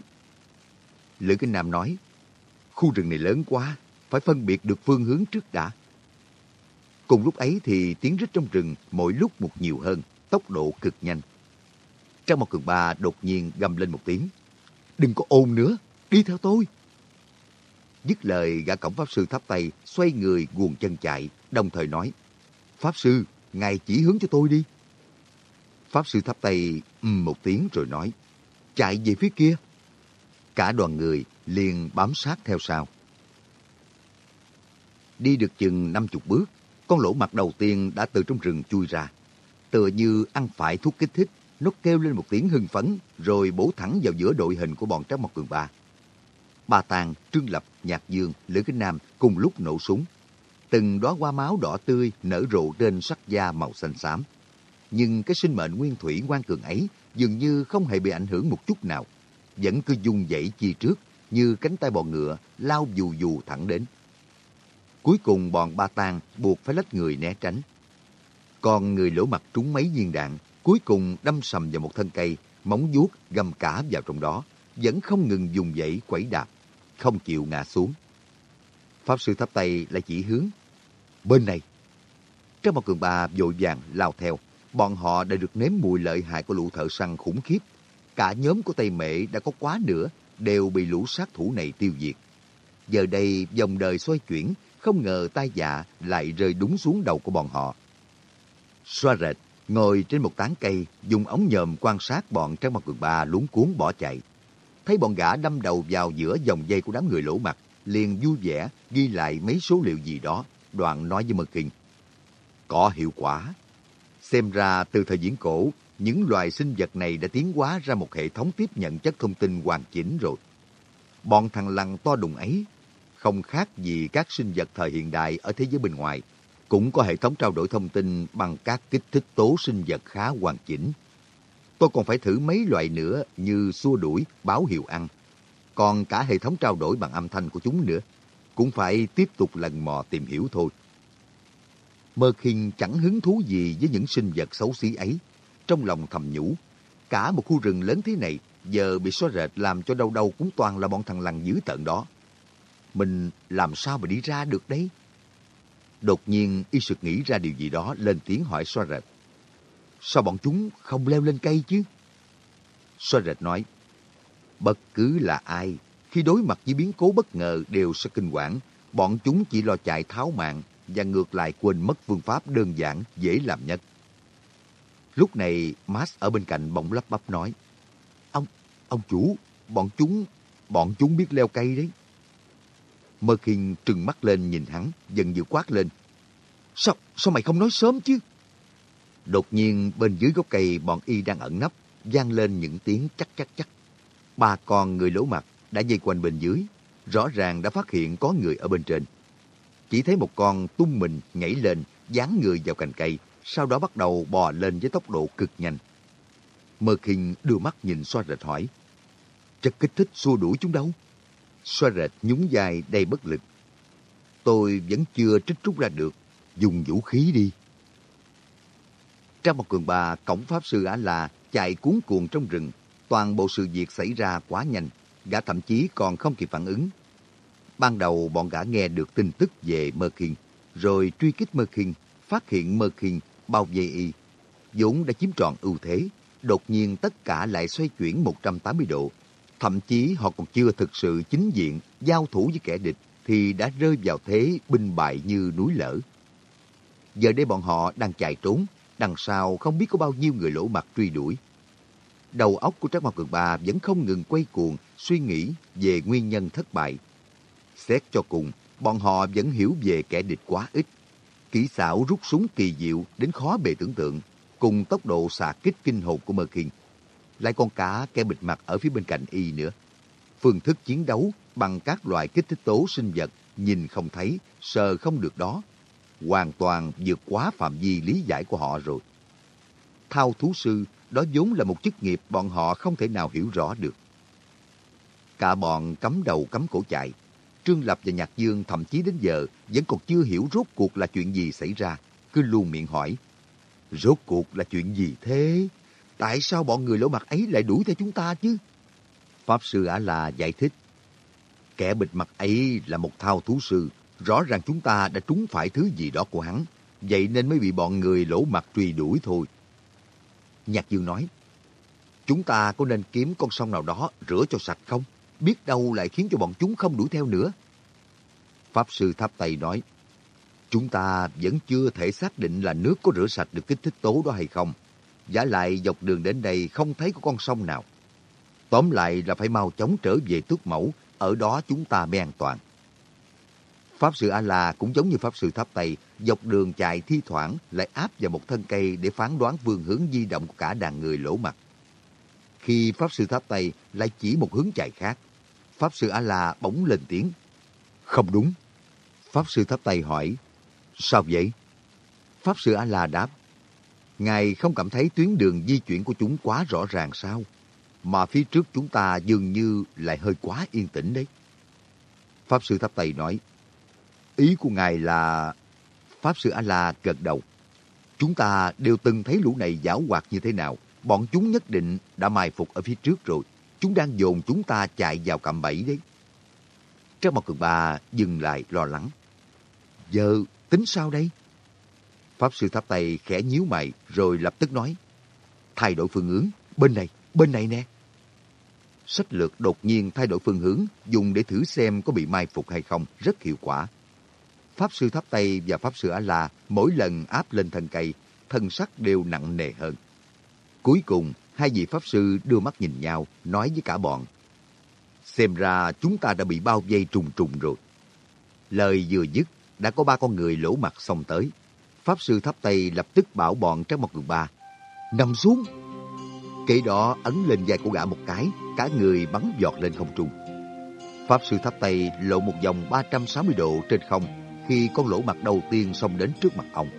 Lữ Kinh Nam nói, khu rừng này lớn quá, phải phân biệt được phương hướng trước đã. Cùng lúc ấy thì tiếng rít trong rừng mỗi lúc một nhiều hơn, tốc độ cực nhanh. Trong một cường ba đột nhiên gầm lên một tiếng. Đừng có ồn nữa, đi theo tôi. Dứt lời gã cổng Pháp Sư thắp tay, xoay người guồng chân chạy, đồng thời nói. Pháp Sư, ngài chỉ hướng cho tôi đi. Pháp Sư thắp tay ừ, một tiếng rồi nói. Chạy về phía kia. Cả đoàn người liền bám sát theo sau. Đi được chừng năm chục bước, con lỗ mặt đầu tiên đã từ trong rừng chui ra. Tựa như ăn phải thuốc kích thích, nó kêu lên một tiếng hưng phấn, rồi bổ thẳng vào giữa đội hình của bọn Trác mọc Cường Ba. Ba Tàng, Trương Lập, Nhạc Dương, Lữ Kinh Nam cùng lúc nổ súng. Từng đóa hoa máu đỏ tươi nở rộ trên sắc da màu xanh xám. Nhưng cái sinh mệnh nguyên thủy quan cường ấy dường như không hề bị ảnh hưởng một chút nào. Vẫn cứ dung dãy chi trước như cánh tay bò ngựa lao dù dù thẳng đến. Cuối cùng bọn ba tang buộc phải lách người né tránh. Còn người lỗ mặt trúng mấy viên đạn, cuối cùng đâm sầm vào một thân cây, móng vuốt găm cả vào trong đó, vẫn không ngừng dùng dãy quẩy đạp, không chịu ngã xuống. Pháp sư thắp tay lại chỉ hướng. Bên này. Trong một cường ba vội vàng lao theo, bọn họ đã được nếm mùi lợi hại của lũ thợ săn khủng khiếp. Cả nhóm của Tây Mệ đã có quá nữa, đều bị lũ sát thủ này tiêu diệt. Giờ đây dòng đời xoay chuyển, không ngờ tai dạ lại rơi đúng xuống đầu của bọn họ. Xoa rệt, ngồi trên một tán cây, dùng ống nhòm quan sát bọn trang mặt quần ba lúng cuốn bỏ chạy. Thấy bọn gã đâm đầu vào giữa dòng dây của đám người lỗ mặt, liền vui vẻ ghi lại mấy số liệu gì đó, đoạn nói với Mơ Kinh. Có hiệu quả. Xem ra từ thời diễn cổ, những loài sinh vật này đã tiến hóa ra một hệ thống tiếp nhận chất thông tin hoàn chỉnh rồi. Bọn thằng lằn to đùng ấy không khác gì các sinh vật thời hiện đại ở thế giới bên ngoài, cũng có hệ thống trao đổi thông tin bằng các kích thích tố sinh vật khá hoàn chỉnh. Tôi còn phải thử mấy loại nữa như xua đuổi, báo hiệu ăn. Còn cả hệ thống trao đổi bằng âm thanh của chúng nữa, cũng phải tiếp tục lần mò tìm hiểu thôi. Mơ khinh chẳng hứng thú gì với những sinh vật xấu xí ấy. Trong lòng thầm nhủ, cả một khu rừng lớn thế này giờ bị xóa rệt làm cho đâu đâu cũng toàn là bọn thằng lằn dữ tợn đó. Mình làm sao mà đi ra được đấy? Đột nhiên y sực nghĩ ra điều gì đó lên tiếng hỏi xóa rệt. Sao bọn chúng không leo lên cây chứ? Xóa rệt nói, bất cứ là ai, khi đối mặt với biến cố bất ngờ đều sẽ kinh quản. Bọn chúng chỉ lo chạy tháo mạng và ngược lại quên mất phương pháp đơn giản, dễ làm nhất. Lúc này, Max ở bên cạnh bỗng lắp bắp nói, Ông, ông chủ, bọn chúng, bọn chúng biết leo cây đấy. Mơ Kinh trừng mắt lên nhìn hắn, dần dữ quát lên. Sao, sao mày không nói sớm chứ? Đột nhiên bên dưới gốc cây bọn y đang ẩn nấp, vang lên những tiếng chắc chắc chắc. Ba con người lỗ mặt đã dây quanh bên dưới, rõ ràng đã phát hiện có người ở bên trên. Chỉ thấy một con tung mình nhảy lên, dán người vào cành cây, sau đó bắt đầu bò lên với tốc độ cực nhanh. Mơ Kinh đưa mắt nhìn xoa rệt hỏi, chất kích thích xua đuổi chúng đâu? Xoa rệt nhún dài đầy bất lực. Tôi vẫn chưa trích rút ra được. Dùng vũ khí đi. Trong một cường bà, cổng pháp sư Á La chạy cuốn cuồng trong rừng. Toàn bộ sự việc xảy ra quá nhanh. Gã thậm chí còn không kịp phản ứng. Ban đầu bọn gã nghe được tin tức về Mơ Kinh, rồi truy kích Mơ Kinh, phát hiện Mơ Kinh bao vây y. Dũng đã chiếm trọn ưu thế, đột nhiên tất cả lại xoay chuyển 180 độ, Thậm chí họ còn chưa thực sự chính diện giao thủ với kẻ địch thì đã rơi vào thế binh bại như núi lở. Giờ đây bọn họ đang chạy trốn, đằng sau không biết có bao nhiêu người lỗ mặt truy đuổi. Đầu óc của Trác Mao Cường Ba vẫn không ngừng quay cuồng suy nghĩ về nguyên nhân thất bại. Xét cho cùng, bọn họ vẫn hiểu về kẻ địch quá ít. Kỹ xảo rút súng kỳ diệu đến khó bề tưởng tượng, cùng tốc độ xạ kích kinh hồn của Mơ Kinh lại con cá kẻ bịt mặt ở phía bên cạnh y nữa. Phương thức chiến đấu bằng các loại kích thích tố sinh vật nhìn không thấy, sờ không được đó, hoàn toàn vượt quá phạm vi lý giải của họ rồi. Thao thú sư, đó vốn là một chức nghiệp bọn họ không thể nào hiểu rõ được. Cả bọn cắm đầu cắm cổ chạy. Trương Lập và Nhạc Dương thậm chí đến giờ vẫn còn chưa hiểu rốt cuộc là chuyện gì xảy ra. Cứ luôn miệng hỏi. Rốt cuộc là chuyện gì thế? Tại sao bọn người lỗ mặt ấy lại đuổi theo chúng ta chứ? Pháp Sư Ả La giải thích. Kẻ bịt mặt ấy là một thao thú sư. Rõ ràng chúng ta đã trúng phải thứ gì đó của hắn. Vậy nên mới bị bọn người lỗ mặt truy đuổi thôi. Nhạc Dương nói. Chúng ta có nên kiếm con sông nào đó rửa cho sạch không? Biết đâu lại khiến cho bọn chúng không đuổi theo nữa. Pháp Sư Tháp Tây nói. Chúng ta vẫn chưa thể xác định là nước có rửa sạch được kích thích tố đó hay không. Giả lại dọc đường đến đây không thấy có con sông nào. Tóm lại là phải mau chóng trở về tước mẫu, ở đó chúng ta mới an toàn. Pháp sư A-la cũng giống như Pháp sư Tháp Tây, dọc đường chạy thi thoảng lại áp vào một thân cây để phán đoán phương hướng di động của cả đàn người lỗ mặt. Khi Pháp sư Tháp Tây lại chỉ một hướng chạy khác, Pháp sư A-la bỗng lên tiếng. Không đúng. Pháp sư Tháp Tây hỏi, sao vậy? Pháp sư A-la đáp, Ngài không cảm thấy tuyến đường di chuyển của chúng quá rõ ràng sao? Mà phía trước chúng ta dường như lại hơi quá yên tĩnh đấy. Pháp sư Tháp Tây nói, ý của Ngài là... Pháp sư A-la gật đầu. Chúng ta đều từng thấy lũ này giảo hoạt như thế nào. Bọn chúng nhất định đã mai phục ở phía trước rồi. Chúng đang dồn chúng ta chạy vào cạm bẫy đấy. Trang một cường ba dừng lại lo lắng. Giờ tính sao đây? Pháp sư tháp tay khẽ nhíu mày rồi lập tức nói. Thay đổi phương hướng, bên này, bên này nè. Sách lược đột nhiên thay đổi phương hướng, dùng để thử xem có bị mai phục hay không, rất hiệu quả. Pháp sư tháp tay và Pháp sư Á La mỗi lần áp lên thân cây, thân sắc đều nặng nề hơn. Cuối cùng, hai vị Pháp sư đưa mắt nhìn nhau, nói với cả bọn. Xem ra chúng ta đã bị bao vây trùng trùng rồi. Lời vừa dứt, đã có ba con người lỗ mặt xông tới. Pháp sư tháp Tây lập tức bảo bọn trong một người ba. Nằm xuống! Kể đó ấn lên vai của gã một cái, cả người bắn giọt lên không trung. Pháp sư tháp Tây lộ một vòng 360 độ trên không khi con lỗ mặt đầu tiên xông đến trước mặt ông.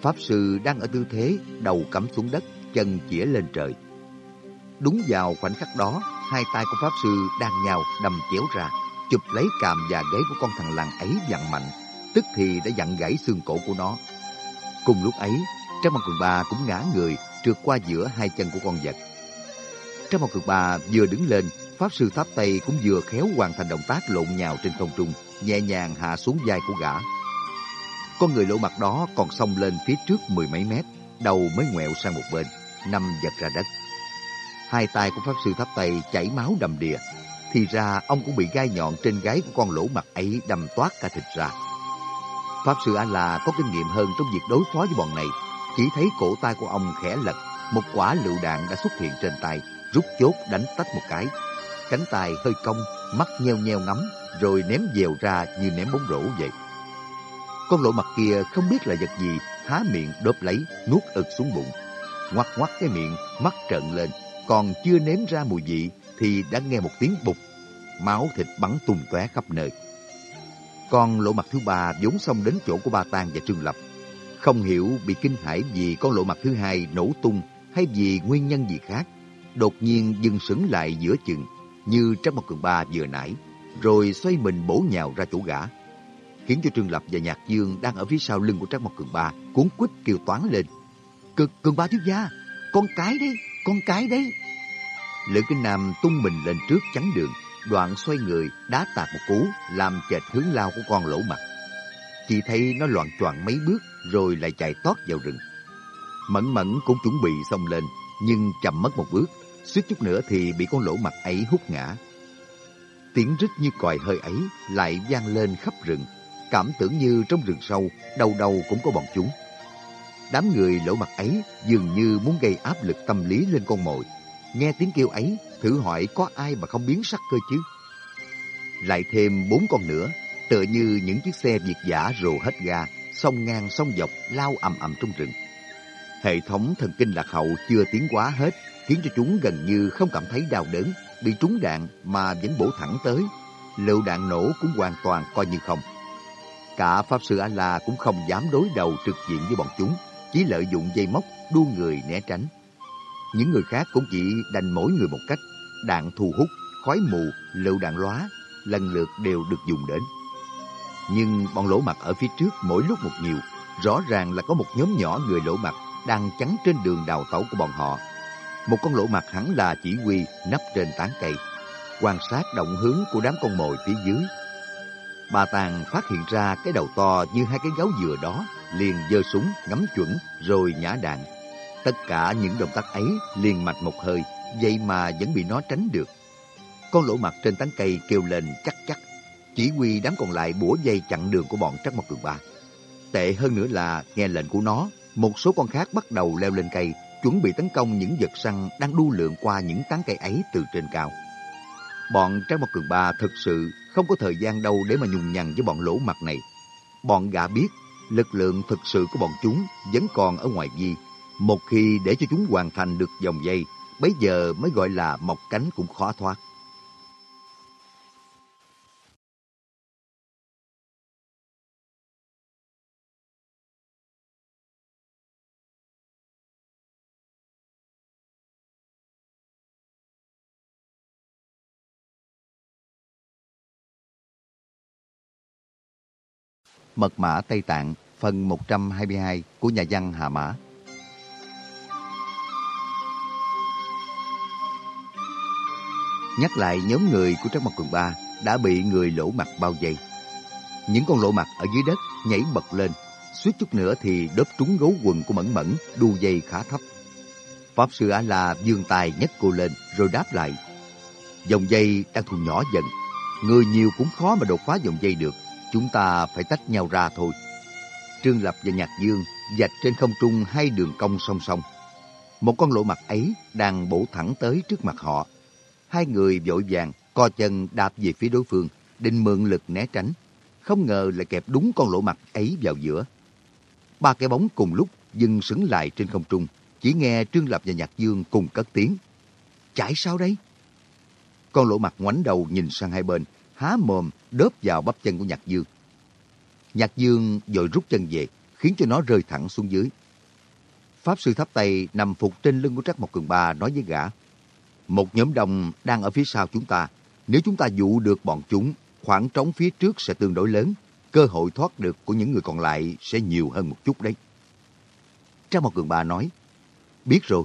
Pháp sư đang ở tư thế đầu cắm xuống đất, chân chĩa lên trời. Đúng vào khoảnh khắc đó, hai tay của Pháp sư đang nhào đầm chéo ra, chụp lấy càm và gáy của con thằng làng ấy dặn mạnh, tức thì đã dặn gãy xương cổ của nó. Cùng lúc ấy, Trang Mặt Cường Ba cũng ngã người trượt qua giữa hai chân của con vật. Trang Mặt Cường Ba vừa đứng lên, Pháp Sư Tháp Tây cũng vừa khéo hoàn thành động tác lộn nhào trên không trung, nhẹ nhàng hạ xuống vai của gã. Con người lộ mặt đó còn xông lên phía trước mười mấy mét, đầu mới ngoẹo sang một bên, nằm giật ra đất. Hai tay của Pháp Sư Tháp Tây chảy máu đầm đìa, thì ra ông cũng bị gai nhọn trên gáy của con lỗ mặt ấy đâm toát cả thịt ra. Pháp sư A-la có kinh nghiệm hơn trong việc đối phó với bọn này. Chỉ thấy cổ tay của ông khẽ lật, một quả lựu đạn đã xuất hiện trên tay, rút chốt đánh tách một cái. Cánh tay hơi cong, mắt nheo nheo ngắm, rồi ném dèo ra như ném bóng rổ vậy. Con lỗ mặt kia không biết là vật gì, há miệng đốp lấy, nuốt ực xuống bụng ngoắc ngoắc cái miệng, mắt trợn lên, còn chưa nếm ra mùi vị thì đã nghe một tiếng bục, Máu thịt bắn tung tóe khắp nơi. Con lộ mặt thứ ba vốn xông đến chỗ của Ba Tang và Trương Lập. Không hiểu bị kinh hãi vì con lộ mặt thứ hai nổ tung hay vì nguyên nhân gì khác. Đột nhiên dừng sững lại giữa chừng như trong một cường ba vừa nãy, rồi xoay mình bổ nhào ra chỗ gã. Khiến cho Trương Lập và Nhạc Dương đang ở phía sau lưng của Trác Mộc Cường Ba cuốn quýt kêu toán lên cực cường Ba thiếu gia, con cái đấy, con cái đấy. Lữ Kinh Nam tung mình lên trước chắn đường, đoạn xoay người, đá tạt một cú, làm chệch hướng lao của con lỗ mặt. Chỉ thấy nó loạn choạng mấy bước, rồi lại chạy tót vào rừng. Mẫn mẫn cũng chuẩn bị xông lên, nhưng chậm mất một bước, suýt chút nữa thì bị con lỗ mặt ấy hút ngã. Tiếng rít như còi hơi ấy lại vang lên khắp rừng, cảm tưởng như trong rừng sâu, đầu đầu cũng có bọn chúng. Đám người lỗ mặt ấy dường như muốn gây áp lực tâm lý lên con mồi. Nghe tiếng kêu ấy, thử hỏi có ai mà không biến sắc cơ chứ? Lại thêm bốn con nữa, tựa như những chiếc xe việt giả rồ hết ga, song ngang song dọc lao ầm ầm trong rừng. Hệ thống thần kinh lạc hậu chưa tiến quá hết, khiến cho chúng gần như không cảm thấy đau đớn, bị trúng đạn mà vẫn bổ thẳng tới. Lựu đạn nổ cũng hoàn toàn coi như không. Cả Pháp Sư A-La cũng không dám đối đầu trực diện với bọn chúng, chỉ lợi dụng dây móc đua người né tránh. Những người khác cũng chỉ đành mỗi người một cách, đạn thu hút, khói mù, lựu đạn lóa lần lượt đều được dùng đến. Nhưng bọn lỗ mặt ở phía trước mỗi lúc một nhiều, rõ ràng là có một nhóm nhỏ người lỗ mặt đang chắn trên đường đào tẩu của bọn họ. Một con lỗ mặt hẳn là chỉ huy nấp trên tán cây, quan sát động hướng của đám con mồi phía dưới. Bà Tàng phát hiện ra cái đầu to như hai cái gấu dừa đó, liền giơ súng ngắm chuẩn rồi nhả đạn. Tất cả những động tác ấy liền mạch một hơi, vậy mà vẫn bị nó tránh được. Con lỗ mặt trên tán cây kêu lên chắc chắc, chỉ huy đám còn lại bủa dây chặn đường của bọn Trắc Mộc Cường Ba. Tệ hơn nữa là nghe lệnh của nó, một số con khác bắt đầu leo lên cây, chuẩn bị tấn công những vật săn đang đu lượn qua những tán cây ấy từ trên cao. Bọn Trác Mộc Cường Ba thực sự không có thời gian đâu để mà nhùng nhằn với bọn lỗ mặt này. Bọn gã biết lực lượng thực sự của bọn chúng vẫn còn ở ngoài vi. Một khi để cho chúng hoàn thành được dòng dây, bấy giờ mới gọi là mọc cánh cũng khó thoát. Mật mã Tây Tạng phần 122 của nhà văn Hà Mã. Nhắc lại nhóm người của Trắc Mặt Quần Ba đã bị người lỗ mặt bao vây. Những con lỗ mặt ở dưới đất nhảy bật lên, suýt chút nữa thì đớp trúng gấu quần của Mẫn Mẫn đu dây khá thấp. Pháp sư A-la dương tài nhấc cô lên rồi đáp lại. Dòng dây đang thu nhỏ dần, người nhiều cũng khó mà đột phá dòng dây được chúng ta phải tách nhau ra thôi. Trương Lập và Nhạc Dương dạch trên không trung hai đường cong song song. Một con lỗ mặt ấy đang bổ thẳng tới trước mặt họ. Hai người vội vàng co chân đạp về phía đối phương, định mượn lực né tránh. Không ngờ lại kẹp đúng con lỗ mặt ấy vào giữa. Ba cái bóng cùng lúc dừng sững lại trên không trung, chỉ nghe Trương Lập và Nhạc Dương cùng cất tiếng. Chạy sao đấy?" Con lỗ mặt ngoảnh đầu nhìn sang hai bên, há mồm đớp vào bắp chân của Nhạc Dương. Nhạc Dương vội rút chân về, khiến cho nó rơi thẳng xuống dưới. Pháp sư thắp tay nằm phục trên lưng của Trắc Mộc Cường Ba nói với gã. Một nhóm đồng đang ở phía sau chúng ta. Nếu chúng ta dụ được bọn chúng, khoảng trống phía trước sẽ tương đối lớn. Cơ hội thoát được của những người còn lại sẽ nhiều hơn một chút đấy. Trắc Mộc Cường Ba nói. Biết rồi.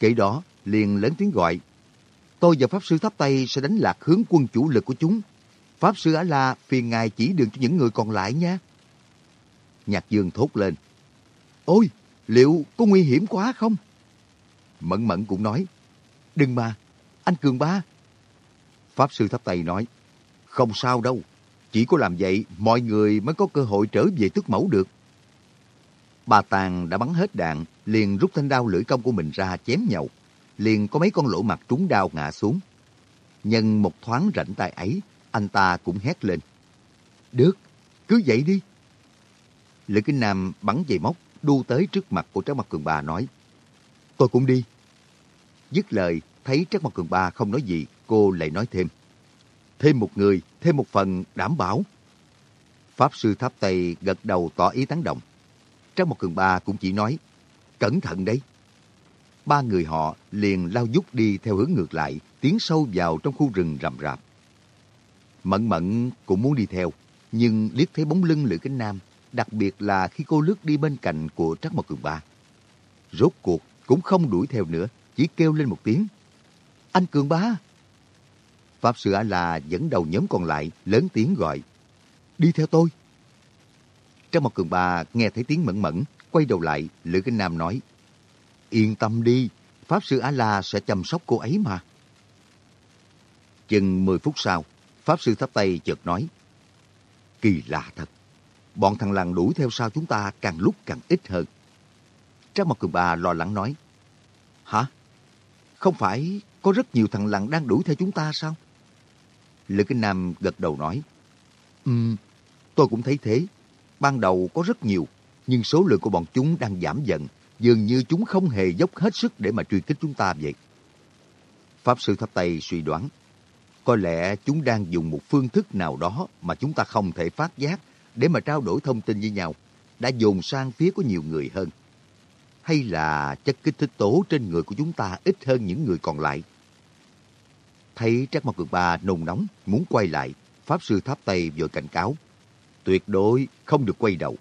Kể đó, liền lớn tiếng gọi tôi và Pháp Sư Tháp tay sẽ đánh lạc hướng quân chủ lực của chúng. Pháp Sư A-La phiền ngài chỉ đường cho những người còn lại nha. Nhạc Dương thốt lên. Ôi, liệu có nguy hiểm quá không? Mẫn Mẫn cũng nói. Đừng mà, anh Cường Ba. Pháp Sư thắp Tây nói. Không sao đâu, chỉ có làm vậy mọi người mới có cơ hội trở về tước mẫu được. Bà Tàng đã bắn hết đạn, liền rút thanh đao lưỡi công của mình ra chém nhậu liền có mấy con lỗ mặt trúng đao ngã xuống. Nhân một thoáng rảnh tay ấy, anh ta cũng hét lên. Được, cứ vậy đi. Lữ Kinh Nam bắn dây móc, đu tới trước mặt của Trác Mặt Cường Ba nói. Tôi cũng đi. Dứt lời, thấy Trác Mặt Cường Ba không nói gì, cô lại nói thêm. Thêm một người, thêm một phần đảm bảo. Pháp Sư Tháp Tây gật đầu tỏ ý tán đồng. Trác Mặt Cường Ba cũng chỉ nói, cẩn thận đấy ba người họ liền lao dút đi theo hướng ngược lại, tiến sâu vào trong khu rừng rậm rạp. Mẫn mẫn cũng muốn đi theo, nhưng liếc thấy bóng lưng Lữ Kính Nam, đặc biệt là khi cô lướt đi bên cạnh của Trắc Mộc Cường Ba. Rốt cuộc cũng không đuổi theo nữa, chỉ kêu lên một tiếng. Anh Cường Ba! Pháp Sư A-La dẫn đầu nhóm còn lại, lớn tiếng gọi. Đi theo tôi! Trắc Mộc Cường Ba nghe thấy tiếng mẫn mẫn, quay đầu lại, Lữ Kính Nam nói. Yên tâm đi, Pháp Sư A-La sẽ chăm sóc cô ấy mà. Chừng 10 phút sau, Pháp Sư Tháp Tây chợt nói. Kỳ lạ thật, bọn thằng lằn đuổi theo sau chúng ta càng lúc càng ít hơn. Trang Mộc Cường Ba lo lắng nói. Hả? Không phải có rất nhiều thằng lằn đang đuổi theo chúng ta sao? Lữ Kinh Nam gật đầu nói. Ừm, tôi cũng thấy thế. Ban đầu có rất nhiều, nhưng số lượng của bọn chúng đang giảm dần dường như chúng không hề dốc hết sức để mà truy kích chúng ta vậy. Pháp Sư Tháp Tây suy đoán, có lẽ chúng đang dùng một phương thức nào đó mà chúng ta không thể phát giác để mà trao đổi thông tin với nhau, đã dồn sang phía của nhiều người hơn. Hay là chất kích thích tố trên người của chúng ta ít hơn những người còn lại? Thấy Trác Mao Cường Ba nôn nóng, muốn quay lại, Pháp Sư tháp tay vội cảnh cáo. Tuyệt đối không được quay đầu.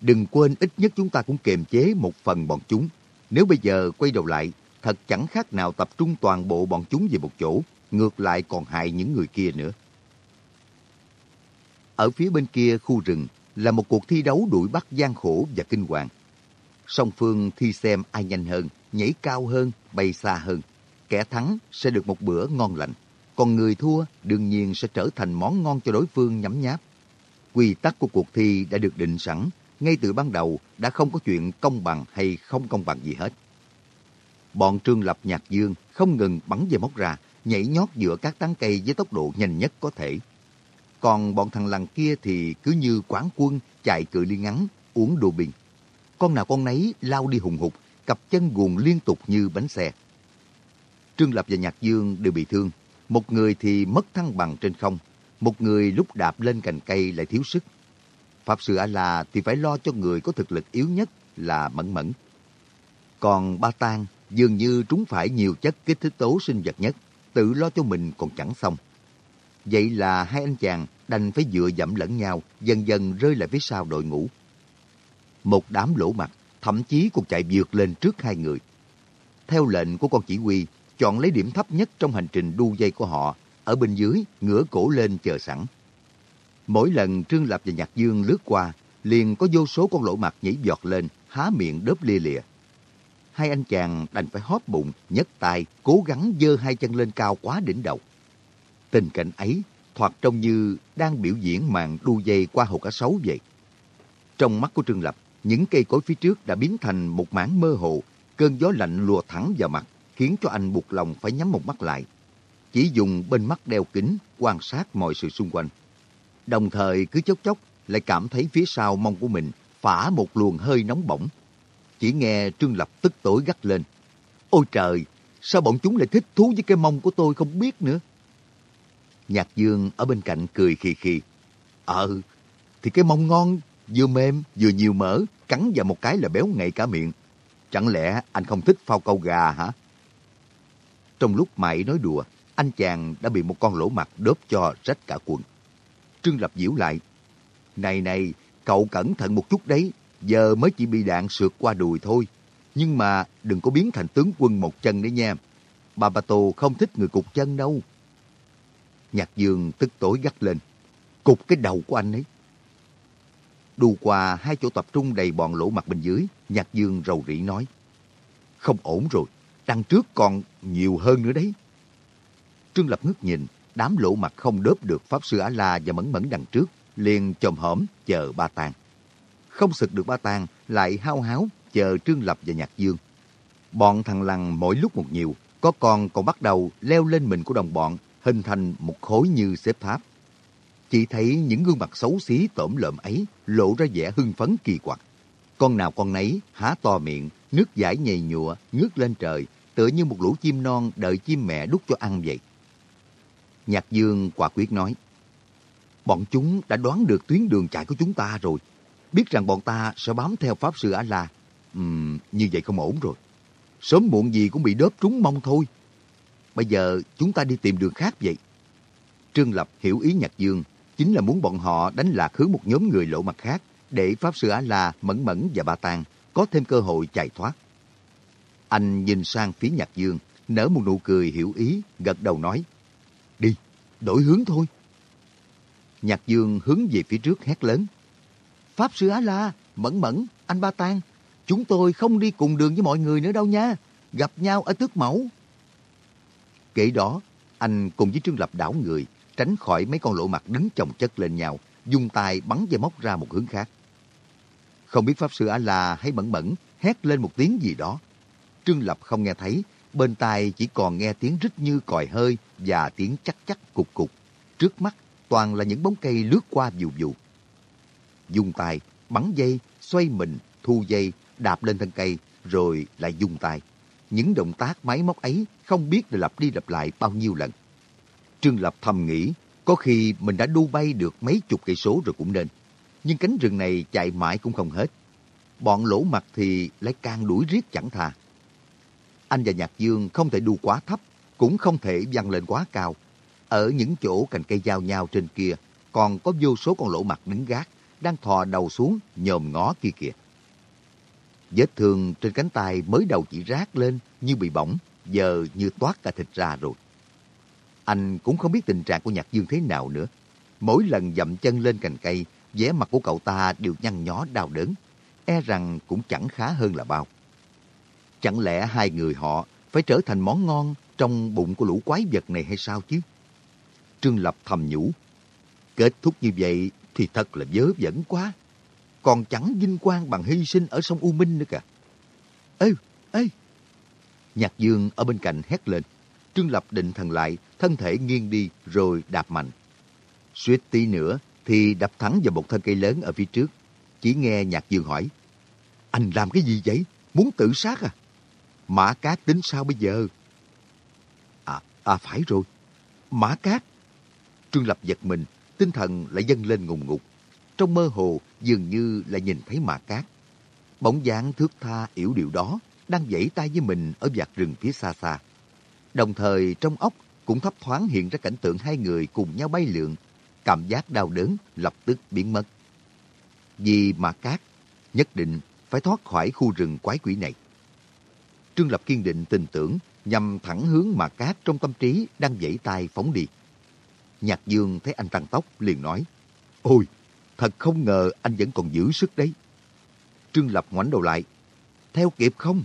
Đừng quên ít nhất chúng ta cũng kiềm chế một phần bọn chúng. Nếu bây giờ quay đầu lại, thật chẳng khác nào tập trung toàn bộ bọn chúng về một chỗ, ngược lại còn hại những người kia nữa. Ở phía bên kia khu rừng là một cuộc thi đấu đuổi bắt gian khổ và kinh hoàng. Song phương thi xem ai nhanh hơn, nhảy cao hơn, bay xa hơn. Kẻ thắng sẽ được một bữa ngon lành, còn người thua đương nhiên sẽ trở thành món ngon cho đối phương nhấm nháp. Quy tắc của cuộc thi đã được định sẵn, ngay từ ban đầu đã không có chuyện công bằng hay không công bằng gì hết. Bọn Trương Lập Nhạc Dương không ngừng bắn về móc ra, nhảy nhót giữa các tán cây với tốc độ nhanh nhất có thể. Còn bọn thằng lằn kia thì cứ như quán quân chạy cự ly ngắn, uống đồ bình. Con nào con nấy lao đi hùng hục, cặp chân guồn liên tục như bánh xe. Trương Lập và Nhạc Dương đều bị thương. Một người thì mất thăng bằng trên không, một người lúc đạp lên cành cây lại thiếu sức. Pháp Sư A-La thì phải lo cho người có thực lực yếu nhất là Mẫn Mẫn. Còn Ba Tang dường như trúng phải nhiều chất kích thích tố sinh vật nhất, tự lo cho mình còn chẳng xong. Vậy là hai anh chàng đành phải dựa dẫm lẫn nhau, dần dần rơi lại phía sau đội ngũ. Một đám lỗ mặt, thậm chí còn chạy vượt lên trước hai người. Theo lệnh của con chỉ huy, chọn lấy điểm thấp nhất trong hành trình đu dây của họ, ở bên dưới, ngửa cổ lên chờ sẵn. Mỗi lần Trương Lập và Nhạc Dương lướt qua, liền có vô số con lỗ mặt nhảy giọt lên, há miệng đớp lia lịa. Hai anh chàng đành phải hóp bụng, nhấc tay, cố gắng dơ hai chân lên cao quá đỉnh đầu. Tình cảnh ấy thoạt trông như đang biểu diễn màn đu dây qua hồ cá sấu vậy. Trong mắt của Trương Lập, những cây cối phía trước đã biến thành một mảng mơ hồ, cơn gió lạnh lùa thẳng vào mặt, khiến cho anh buộc lòng phải nhắm một mắt lại. Chỉ dùng bên mắt đeo kính quan sát mọi sự xung quanh. Đồng thời cứ chốc chốc lại cảm thấy phía sau mông của mình phả một luồng hơi nóng bỏng. Chỉ nghe Trương Lập tức tối gắt lên. Ôi trời, sao bọn chúng lại thích thú với cái mông của tôi không biết nữa. Nhạc Dương ở bên cạnh cười khì khì. Ờ, thì cái mông ngon, vừa mềm, vừa nhiều mỡ, cắn vào một cái là béo ngậy cả miệng. Chẳng lẽ anh không thích phao câu gà hả? Trong lúc mày nói đùa, anh chàng đã bị một con lỗ mặt đớp cho rách cả quần. Trương Lập diễu lại. Này này, cậu cẩn thận một chút đấy, giờ mới chỉ bị đạn sượt qua đùi thôi. Nhưng mà đừng có biến thành tướng quân một chân đấy nha. Bà Bà Tô không thích người cục chân đâu. Nhạc Dương tức tối gắt lên. Cục cái đầu của anh ấy. Đu qua hai chỗ tập trung đầy bọn lỗ mặt bên dưới, Nhạc Dương rầu rĩ nói. Không ổn rồi, đằng trước còn nhiều hơn nữa đấy. Trương Lập ngước nhìn, đám lỗ mặt không đớp được Pháp Sư Á-La và Mẫn Mẫn đằng trước, liền chồm hổm chờ ba tàng. Không sực được ba tang, lại hao háo chờ Trương Lập và Nhạc Dương. Bọn thằng lằn mỗi lúc một nhiều, có con còn bắt đầu leo lên mình của đồng bọn, hình thành một khối như xếp tháp. Chỉ thấy những gương mặt xấu xí tổm lợm ấy lộ ra vẻ hưng phấn kỳ quặc. Con nào con nấy há to miệng, nước giải nhầy nhụa, ngước lên trời, tựa như một lũ chim non đợi chim mẹ đút cho ăn vậy. Nhạc Dương quả quyết nói, Bọn chúng đã đoán được tuyến đường chạy của chúng ta rồi. Biết rằng bọn ta sẽ bám theo Pháp Sư A-La. Uhm, như vậy không ổn rồi. Sớm muộn gì cũng bị đớp trúng mông thôi. Bây giờ chúng ta đi tìm đường khác vậy. Trương Lập hiểu ý Nhạc Dương, chính là muốn bọn họ đánh lạc hướng một nhóm người lộ mặt khác để Pháp Sư Á-La, Mẫn Mẫn và Ba Tàng có thêm cơ hội chạy thoát. Anh nhìn sang phía Nhạc Dương, nở một nụ cười hiểu ý, gật đầu nói. Đi, đổi hướng thôi. Nhạc Dương hướng về phía trước hét lớn. Pháp Sư Á-La, Mẫn Mẫn, anh Ba Tan, chúng tôi không đi cùng đường với mọi người nữa đâu nha. Gặp nhau ở tước mẫu. Kể đó, anh cùng với Trương Lập đảo người, tránh khỏi mấy con lộ mặt đứng chồng chất lên nhau, dùng tay bắn dây móc ra một hướng khác. Không biết Pháp Sư A-La hay Mẫn Mẫn hét lên một tiếng gì đó. Trương Lập không nghe thấy, bên tai chỉ còn nghe tiếng rít như còi hơi và tiếng chắc chắc cục cục. Trước mắt toàn là những bóng cây lướt qua dù dù. Dùng tay, bắn dây, xoay mình, thu dây, đạp lên thân cây, rồi lại dùng tay. Những động tác máy móc ấy không biết được lặp đi lặp lại bao nhiêu lần. Trương Lập thầm nghĩ, có khi mình đã đu bay được mấy chục cây số rồi cũng nên. Nhưng cánh rừng này chạy mãi cũng không hết. Bọn lỗ mặt thì lại càng đuổi riết chẳng thà. Anh và Nhạc Dương không thể đu quá thấp, cũng không thể văng lên quá cao. Ở những chỗ cành cây giao nhau trên kia, còn có vô số con lỗ mặt đứng gác, đang thò đầu xuống nhòm ngó kia kìa. Vết thương trên cánh tay mới đầu chỉ rác lên như bị bỏng, giờ như toát cả thịt ra rồi. Anh cũng không biết tình trạng của Nhạc Dương thế nào nữa. Mỗi lần dậm chân lên cành cây, vẻ mặt của cậu ta đều nhăn nhó đau đớn. E rằng cũng chẳng khá hơn là bao. Chẳng lẽ hai người họ phải trở thành món ngon trong bụng của lũ quái vật này hay sao chứ? Trương Lập thầm nhủ. Kết thúc như vậy thì thật là dớ dẫn quá. Còn chẳng vinh quang bằng hy sinh ở sông U Minh nữa cả. Ê, ê! Nhạc Dương ở bên cạnh hét lên. Trương Lập định thần lại, thân thể nghiêng đi rồi đạp mạnh. Suýt tí nữa thì đập thẳng vào một thân cây lớn ở phía trước. Chỉ nghe Nhạc Dương hỏi. Anh làm cái gì vậy? Muốn tự sát à? Mã Cát tính sao bây giờ? À, à phải rồi. Mã Cát. Trương Lập giật mình, tinh thần lại dâng lên ngùng ngục. Trong mơ hồ, dường như là nhìn thấy mạ Cát. Bóng dáng thước tha yểu điệu đó đang vẫy tay với mình ở vạt rừng phía xa xa. Đồng thời, trong óc cũng thấp thoáng hiện ra cảnh tượng hai người cùng nhau bay lượn. Cảm giác đau đớn lập tức biến mất. Vì mà Cát, nhất định phải thoát khỏi khu rừng quái quỷ này. Trương Lập kiên định tin tưởng, nhằm thẳng hướng mà cát trong tâm trí đang dãy tay phóng đi. Nhạc Dương thấy anh tăng tốc liền nói Ôi, thật không ngờ anh vẫn còn giữ sức đấy. Trương Lập ngoảnh đầu lại Theo kịp không?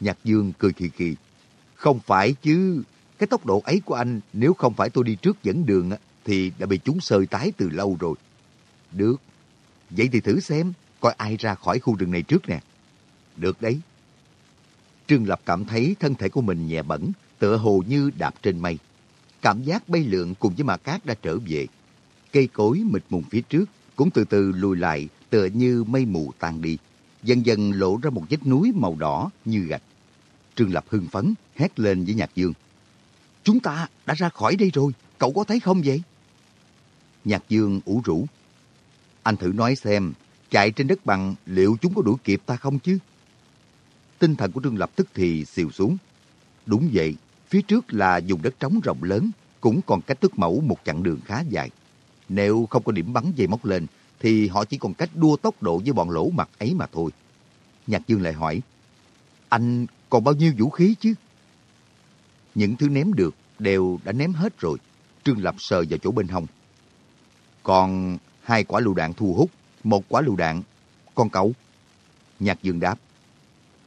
Nhạc Dương cười kỳ kỳ Không phải chứ Cái tốc độ ấy của anh nếu không phải tôi đi trước dẫn đường thì đã bị chúng sơi tái từ lâu rồi. Được. Vậy thì thử xem coi ai ra khỏi khu rừng này trước nè. Được đấy. Trương Lập cảm thấy thân thể của mình nhẹ bẩn, tựa hồ như đạp trên mây. Cảm giác bay lượn cùng với mà cát đã trở về. Cây cối mịt mùng phía trước cũng từ từ lùi lại tựa như mây mù tan đi. Dần dần lộ ra một vách núi màu đỏ như gạch. Trương Lập hưng phấn, hét lên với Nhạc Dương. Chúng ta đã ra khỏi đây rồi, cậu có thấy không vậy? Nhạc Dương ủ rũ. Anh thử nói xem, chạy trên đất bằng liệu chúng có đuổi kịp ta không chứ? Tinh thần của Trương Lập tức thì xìu xuống. Đúng vậy, phía trước là vùng đất trống rộng lớn, cũng còn cách tức mẫu một chặng đường khá dài. Nếu không có điểm bắn dây móc lên, thì họ chỉ còn cách đua tốc độ với bọn lỗ mặt ấy mà thôi. Nhạc Dương lại hỏi, anh còn bao nhiêu vũ khí chứ? Những thứ ném được đều đã ném hết rồi. Trương Lập sờ vào chỗ bên hông. Còn hai quả lựu đạn thu hút, một quả lựu đạn. Con cậu? Nhạc Dương đáp.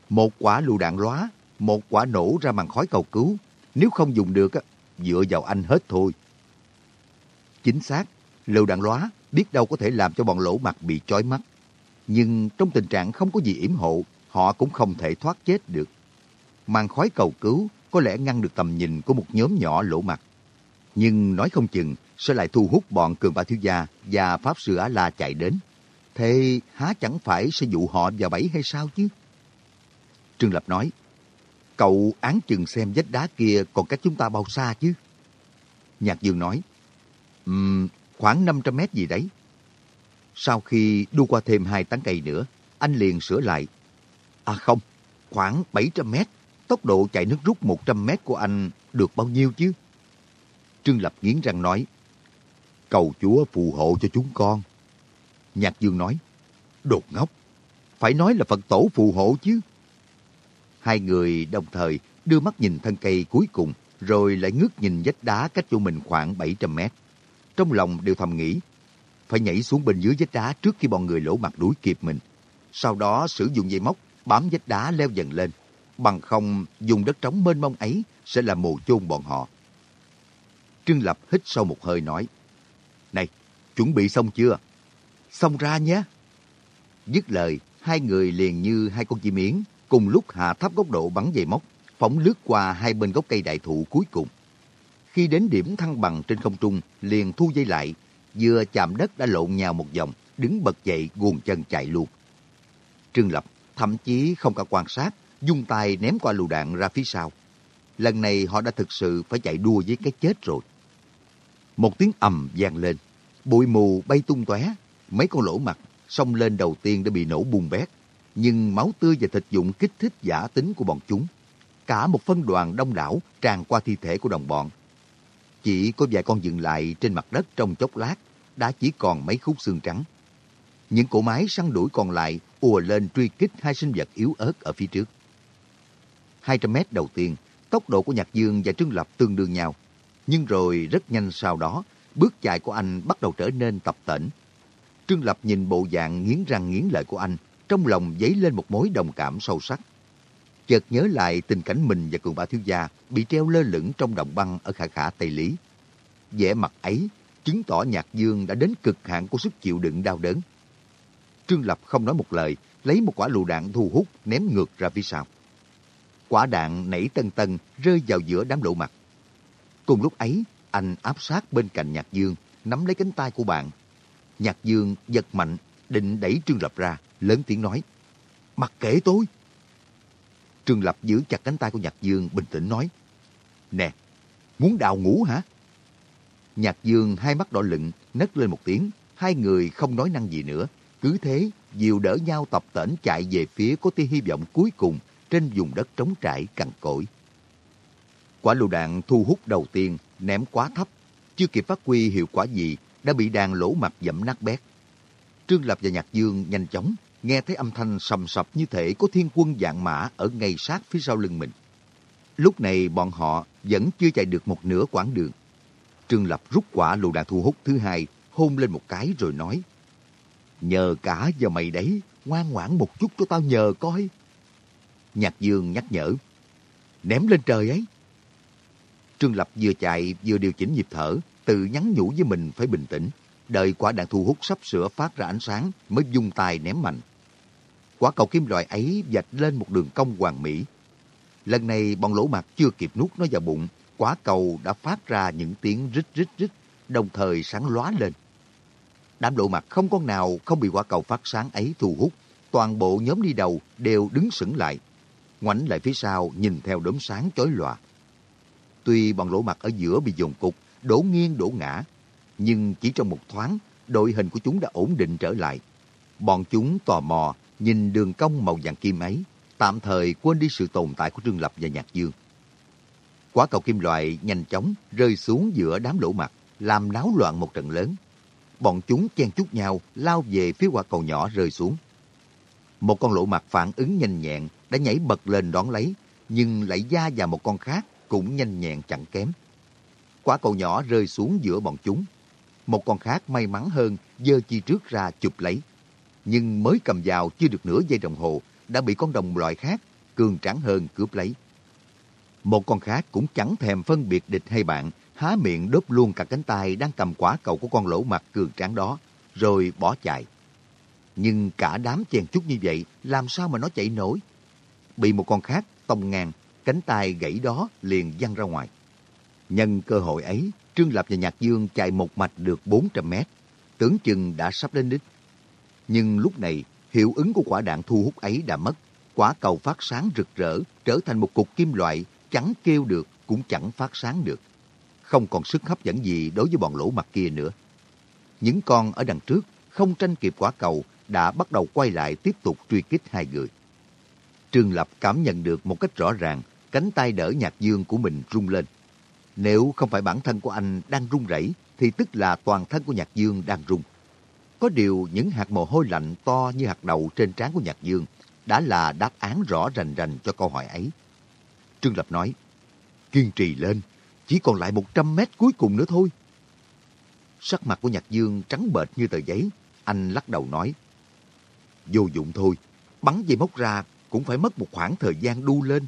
Một quả lựu đạn lóa, một quả nổ ra màn khói cầu cứu. Nếu không dùng được, dựa vào anh hết thôi. Chính xác, lựu đạn lóa biết đâu có thể làm cho bọn lỗ mặt bị chói mắt. Nhưng trong tình trạng không có gì yểm hộ, họ cũng không thể thoát chết được. Màn khói cầu cứu có lẽ ngăn được tầm nhìn của một nhóm nhỏ lỗ mặt. Nhưng nói không chừng sẽ lại thu hút bọn cường ba thiếu gia và pháp sư Á La chạy đến. Thế há chẳng phải sẽ dụ họ vào bẫy hay sao chứ? Trương Lập nói, cậu án chừng xem vách đá kia còn cách chúng ta bao xa chứ? Nhạc Dương nói, um, khoảng 500 mét gì đấy. Sau khi đu qua thêm hai tán cây nữa, anh liền sửa lại. À không, khoảng 700 mét. Tốc độ chạy nước rút 100 mét của anh được bao nhiêu chứ? Trương Lập nghiến răng nói, cầu chúa phù hộ cho chúng con. Nhạc Dương nói, đột ngốc, phải nói là Phật tổ phù hộ chứ. Hai người đồng thời đưa mắt nhìn thân cây cuối cùng, rồi lại ngước nhìn vách đá cách chỗ mình khoảng 700 mét. Trong lòng đều thầm nghĩ, phải nhảy xuống bên dưới vách đá trước khi bọn người lỗ mặt đuổi kịp mình. Sau đó sử dụng dây móc bám vách đá leo dần lên. Bằng không dùng đất trống mênh mông ấy sẽ là mồ chôn bọn họ. Trương Lập hít sâu một hơi nói, Này, chuẩn bị xong chưa? Xong ra nhé. Dứt lời, hai người liền như hai con chim yến, cùng lúc hạ thấp góc độ bắn dây móc, phóng lướt qua hai bên gốc cây đại thụ cuối cùng. Khi đến điểm thăng bằng trên không trung, liền thu dây lại, vừa chạm đất đã lộn nhào một vòng, đứng bật dậy guồn chân chạy luôn. Trương Lập thậm chí không cả quan sát, dung tay ném qua lù đạn ra phía sau. Lần này họ đã thực sự phải chạy đua với cái chết rồi. Một tiếng ầm vang lên, bụi mù bay tung tóe, mấy con lỗ mặt xông lên đầu tiên đã bị nổ bùng bét, nhưng máu tươi và thịt dụng kích thích giả tính của bọn chúng. cả một phân đoàn đông đảo tràn qua thi thể của đồng bọn. Chỉ có vài con dừng lại trên mặt đất trong chốc lát, đã chỉ còn mấy khúc xương trắng. Những cỗ máy săn đuổi còn lại ùa lên truy kích hai sinh vật yếu ớt ở phía trước. 200 mét đầu tiên, tốc độ của Nhạc Dương và Trương Lập tương đương nhau. Nhưng rồi rất nhanh sau đó, bước chạy của anh bắt đầu trở nên tập tễnh. Trương Lập nhìn bộ dạng nghiến răng nghiến lợi của anh, trong lòng dấy lên một mối đồng cảm sâu sắc. Chợt nhớ lại tình cảnh mình và cường bá thiếu gia bị treo lơ lửng trong đồng băng ở khả khả Tây Lý. vẻ mặt ấy chứng tỏ Nhạc Dương đã đến cực hạn của sức chịu đựng đau đớn. Trương Lập không nói một lời, lấy một quả lựu đạn thu hút ném ngược ra phía sau. Quả đạn nảy tân tân rơi vào giữa đám lộ mặt. Cùng lúc ấy, anh áp sát bên cạnh Nhạc Dương, nắm lấy cánh tay của bạn. Nhạc Dương giật mạnh, định đẩy Trương Lập ra, lớn tiếng nói. Mặc kệ tôi. Trương Lập giữ chặt cánh tay của Nhạc Dương, bình tĩnh nói. Nè, muốn đào ngủ hả? Nhạc Dương hai mắt đỏ lựng, nấc lên một tiếng. Hai người không nói năng gì nữa. Cứ thế, dìu đỡ nhau tập tễnh chạy về phía có tia hy vọng cuối cùng trên vùng đất trống trải cằn cỗi. Quả lựu đạn thu hút đầu tiên ném quá thấp, chưa kịp phát huy hiệu quả gì đã bị đàn lỗ mặt dẫm nát bét. Trương Lập và Nhạc Dương nhanh chóng nghe thấy âm thanh sầm sập như thể có thiên quân dạng mã ở ngay sát phía sau lưng mình. Lúc này bọn họ vẫn chưa chạy được một nửa quãng đường. Trương Lập rút quả lựu đạn thu hút thứ hai, hôn lên một cái rồi nói Nhờ cả giờ mày đấy, ngoan ngoãn một chút cho tao nhờ coi. Nhạc Dương nhắc nhở Ném lên trời ấy. Trương Lập vừa chạy vừa điều chỉnh nhịp thở, tự nhắn nhủ với mình phải bình tĩnh, đợi quả đạn thu hút sắp sửa phát ra ánh sáng mới dung tài ném mạnh. Quả cầu kim loại ấy vạch lên một đường cong hoàn mỹ. Lần này bọn lỗ mặt chưa kịp nuốt nó vào bụng, quả cầu đã phát ra những tiếng rít rít rít, đồng thời sáng lóa lên. Đám lộ mặt không con nào không bị quả cầu phát sáng ấy thu hút, toàn bộ nhóm đi đầu đều đứng sững lại. Ngoảnh lại phía sau nhìn theo đốm sáng chói lòa. Tuy bọn lỗ mặt ở giữa bị dồn cục, đổ nghiêng đổ ngã, nhưng chỉ trong một thoáng, đội hình của chúng đã ổn định trở lại. Bọn chúng tò mò nhìn đường cong màu vàng kim ấy, tạm thời quên đi sự tồn tại của Trương Lập và Nhạc Dương. Quả cầu kim loại nhanh chóng rơi xuống giữa đám lỗ mặt, làm náo loạn một trận lớn. Bọn chúng chen chúc nhau lao về phía quả cầu nhỏ rơi xuống. Một con lỗ mặt phản ứng nhanh nhẹn đã nhảy bật lên đón lấy, nhưng lại da vào một con khác cũng nhanh nhẹn chẳng kém. Quả cầu nhỏ rơi xuống giữa bọn chúng. Một con khác may mắn hơn, dơ chi trước ra chụp lấy. Nhưng mới cầm vào chưa được nửa giây đồng hồ, đã bị con đồng loại khác, cường tráng hơn cướp lấy. Một con khác cũng chẳng thèm phân biệt địch hay bạn, há miệng đốt luôn cả cánh tay đang cầm quả cầu của con lỗ mặt cường tráng đó, rồi bỏ chạy. Nhưng cả đám chèn chút như vậy, làm sao mà nó chạy nổi? Bị một con khác tông ngang, cánh tay gãy đó liền văng ra ngoài. Nhân cơ hội ấy, Trương Lập và Nhạc Dương chạy một mạch được 400 mét, tưởng chừng đã sắp đến đích. Nhưng lúc này, hiệu ứng của quả đạn thu hút ấy đã mất. Quả cầu phát sáng rực rỡ, trở thành một cục kim loại, chẳng kêu được, cũng chẳng phát sáng được. Không còn sức hấp dẫn gì đối với bọn lỗ mặt kia nữa. Những con ở đằng trước, không tranh kịp quả cầu, đã bắt đầu quay lại tiếp tục truy kích hai người. Trương Lập cảm nhận được một cách rõ ràng cánh tay đỡ nhạc dương của mình rung lên. Nếu không phải bản thân của anh đang run rẩy thì tức là toàn thân của nhạc dương đang rung. Có điều những hạt mồ hôi lạnh to như hạt đậu trên trán của nhạc dương đã là đáp án rõ rành rành cho câu hỏi ấy. Trương Lập nói, kiên trì lên, chỉ còn lại 100 mét cuối cùng nữa thôi. Sắc mặt của Nhạc Dương trắng bệch như tờ giấy, anh lắc đầu nói, vô dụng thôi, bắn dây mốc ra cũng phải mất một khoảng thời gian đu lên.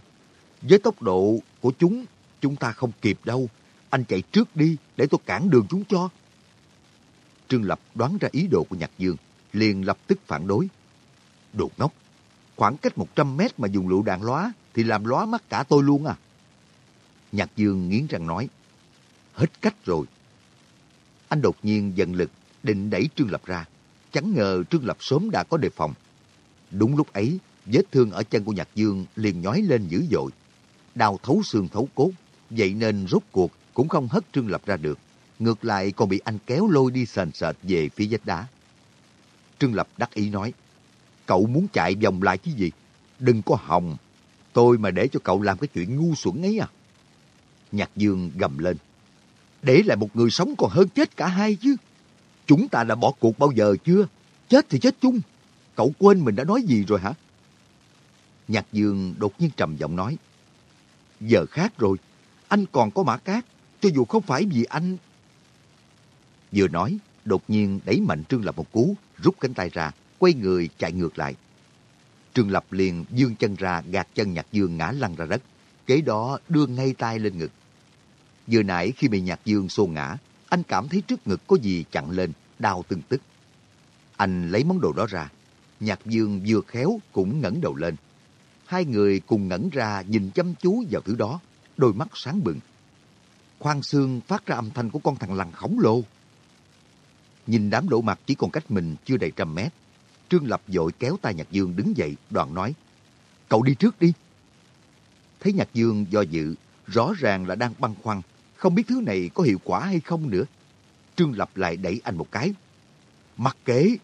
Với tốc độ của chúng, chúng ta không kịp đâu. Anh chạy trước đi để tôi cản đường chúng cho. Trương Lập đoán ra ý đồ của Nhạc Dương, liền lập tức phản đối. Đồ ngốc, khoảng cách 100 mét mà dùng lựu đạn lóa thì làm lóa mắt cả tôi luôn à. Nhạc Dương nghiến răng nói, hết cách rồi. Anh đột nhiên dần lực, định đẩy Trương Lập ra. Chẳng ngờ Trương Lập sớm đã có đề phòng. Đúng lúc ấy, vết thương ở chân của Nhạc Dương liền nhói lên dữ dội. Đau thấu xương thấu cốt, vậy nên rốt cuộc cũng không hất Trương Lập ra được. Ngược lại còn bị anh kéo lôi đi sền sệt về phía vách đá. Trương Lập đắc ý nói, cậu muốn chạy vòng lại chứ gì? Đừng có hòng. Tôi mà để cho cậu làm cái chuyện ngu xuẩn ấy à? Nhạc Dương gầm lên. Để lại một người sống còn hơn chết cả hai chứ. Chúng ta đã bỏ cuộc bao giờ chưa? Chết thì chết chung. Cậu quên mình đã nói gì rồi hả? Nhạc Dương đột nhiên trầm giọng nói. Giờ khác rồi, anh còn có mã cát, cho dù không phải vì anh... Vừa nói, đột nhiên đẩy mạnh Trương Lập một cú, rút cánh tay ra, quay người chạy ngược lại. Trương Lập liền dương chân ra gạt chân Nhạc Dương ngã lăn ra đất, kế đó đưa ngay tay lên ngực. Vừa nãy khi bị Nhạc Dương xô ngã, anh cảm thấy trước ngực có gì chặn lên, đau từng tức. Anh lấy món đồ đó ra, Nhạc Dương vừa khéo cũng ngẩng đầu lên. Hai người cùng ngẩn ra nhìn chăm chú vào thứ đó, đôi mắt sáng bừng. Khoan xương phát ra âm thanh của con thằng lằn khổng lồ. Nhìn đám lỗ mặt chỉ còn cách mình chưa đầy trăm mét. Trương Lập dội kéo tay Nhạc Dương đứng dậy, đoàn nói, Cậu đi trước đi. Thấy Nhạc Dương do dự, rõ ràng là đang băn khoăn, không biết thứ này có hiệu quả hay không nữa. Trương Lập lại đẩy anh một cái. Mặc kệ,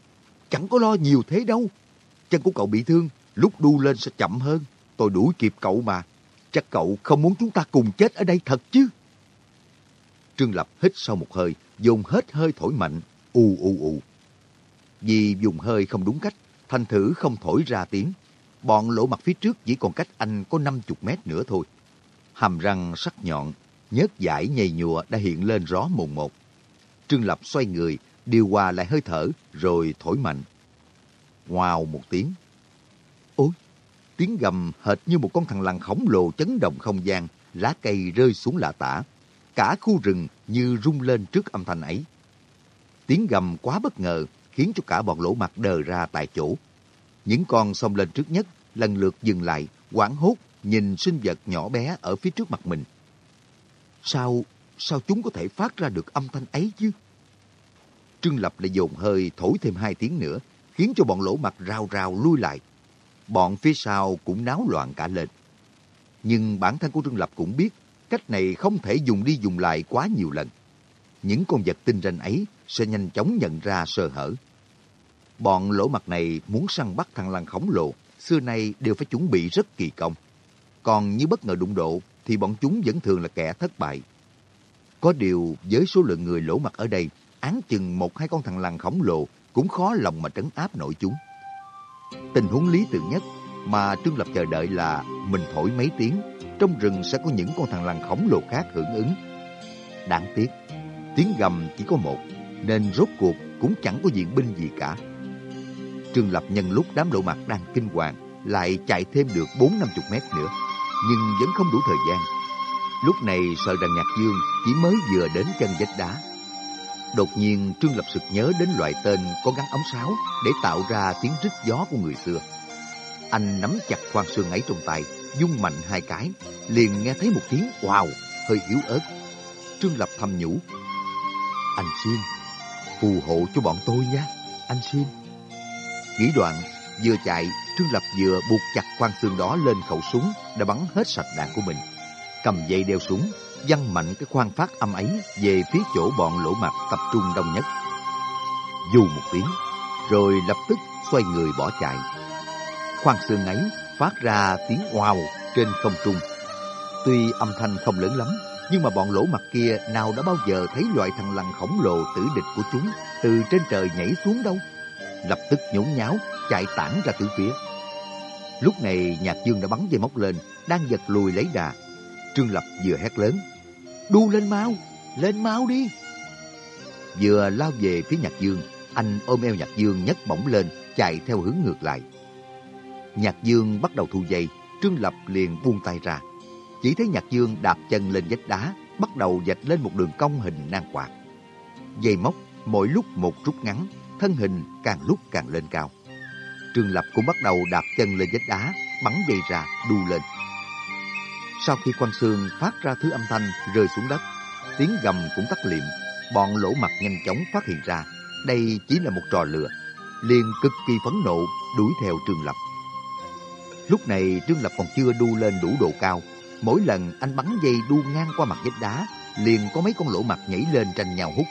chẳng có lo nhiều thế đâu. Chân của cậu bị thương, lúc đu lên sẽ chậm hơn. Tôi đuổi kịp cậu mà. Chắc cậu không muốn chúng ta cùng chết ở đây thật chứ. Trương Lập hít sâu một hơi, dùng hết hơi thổi mạnh, ù ù ù. Vì dùng hơi không đúng cách, thành thử không thổi ra tiếng. Bọn lỗ mặt phía trước chỉ còn cách anh có 50 mét nữa thôi. Hàm răng sắc nhọn, nhớt giải nhầy nhùa đã hiện lên rõ mồn một. Trương Lập xoay người, điều hòa lại hơi thở, rồi thổi mạnh. Wow một tiếng. Tiếng gầm hệt như một con thằng lằn khổng lồ chấn động không gian, lá cây rơi xuống lạ tả. Cả khu rừng như rung lên trước âm thanh ấy. Tiếng gầm quá bất ngờ, khiến cho cả bọn lỗ mặt đờ ra tại chỗ. Những con xông lên trước nhất, lần lượt dừng lại, quảng hốt, nhìn sinh vật nhỏ bé ở phía trước mặt mình. Sao, sao chúng có thể phát ra được âm thanh ấy chứ? Trương Lập lại dồn hơi thổi thêm hai tiếng nữa, khiến cho bọn lỗ mặt rào rào lui lại. Bọn phía sau cũng náo loạn cả lên. Nhưng bản thân của Trương Lập cũng biết, cách này không thể dùng đi dùng lại quá nhiều lần. Những con vật tinh ranh ấy sẽ nhanh chóng nhận ra sơ hở. Bọn lỗ mặt này muốn săn bắt thằng lằn khổng lồ, xưa nay đều phải chuẩn bị rất kỳ công. Còn như bất ngờ đụng độ, thì bọn chúng vẫn thường là kẻ thất bại. Có điều với số lượng người lỗ mặt ở đây, án chừng một hai con thằng lằn khổng lồ cũng khó lòng mà trấn áp nổi chúng. Tình huống lý tưởng nhất mà Trương Lập chờ đợi là mình thổi mấy tiếng, trong rừng sẽ có những con thằng lằn khổng lồ khác hưởng ứng. Đáng tiếc, tiếng gầm chỉ có một, nên rốt cuộc cũng chẳng có diện binh gì cả. Trương Lập nhân lúc đám lộ mặt đang kinh hoàng, lại chạy thêm được bốn năm chục mét nữa, nhưng vẫn không đủ thời gian. Lúc này sợ rằng Nhạc Dương chỉ mới vừa đến chân vách đá. Đột nhiên Trương Lập sực nhớ đến loại tên có gắn ống sáo để tạo ra tiếng rít gió của người xưa. Anh nắm chặt khoan xương ấy trong tay, dung mạnh hai cái, liền nghe thấy một tiếng wow, hơi yếu ớt. Trương Lập thầm nhủ. Anh xin, phù hộ cho bọn tôi nhé, anh xin. Nghĩ đoạn, vừa chạy, Trương Lập vừa buộc chặt khoan xương đó lên khẩu súng đã bắn hết sạch đạn của mình. Cầm dây đeo súng, văng mạnh cái khoan phát âm ấy về phía chỗ bọn lỗ mặt tập trung đông nhất. Dù một tiếng, rồi lập tức xoay người bỏ chạy. Khoan xương ấy phát ra tiếng wow trên không trung. Tuy âm thanh không lớn lắm, nhưng mà bọn lỗ mặt kia nào đã bao giờ thấy loại thằng lằn khổng lồ tử địch của chúng từ trên trời nhảy xuống đâu. Lập tức nhốn nháo, chạy tản ra từ phía. Lúc này Nhạc Dương đã bắn dây móc lên, đang giật lùi lấy đà. Trương Lập vừa hét lớn, đu lên mau, lên mau đi. Vừa lao về phía Nhạc Dương, anh ôm eo Nhạc Dương nhấc bổng lên, chạy theo hướng ngược lại. Nhạc Dương bắt đầu thu dây, Trương Lập liền buông tay ra. Chỉ thấy Nhạc Dương đạp chân lên vách đá, bắt đầu dạch lên một đường cong hình nan quạt. Dây móc mỗi lúc một rút ngắn, thân hình càng lúc càng lên cao. Trương Lập cũng bắt đầu đạp chân lên vách đá, bắn dây ra, đu lên. Sau khi quan xương phát ra thứ âm thanh rơi xuống đất, tiếng gầm cũng tắt liệm, bọn lỗ mặt nhanh chóng phát hiện ra đây chỉ là một trò lừa, liền cực kỳ phẫn nộ đuổi theo Trương Lập. Lúc này Trương Lập còn chưa đu lên đủ độ cao, mỗi lần anh bắn dây đu ngang qua mặt vách đá, liền có mấy con lỗ mặt nhảy lên tranh nhau hút.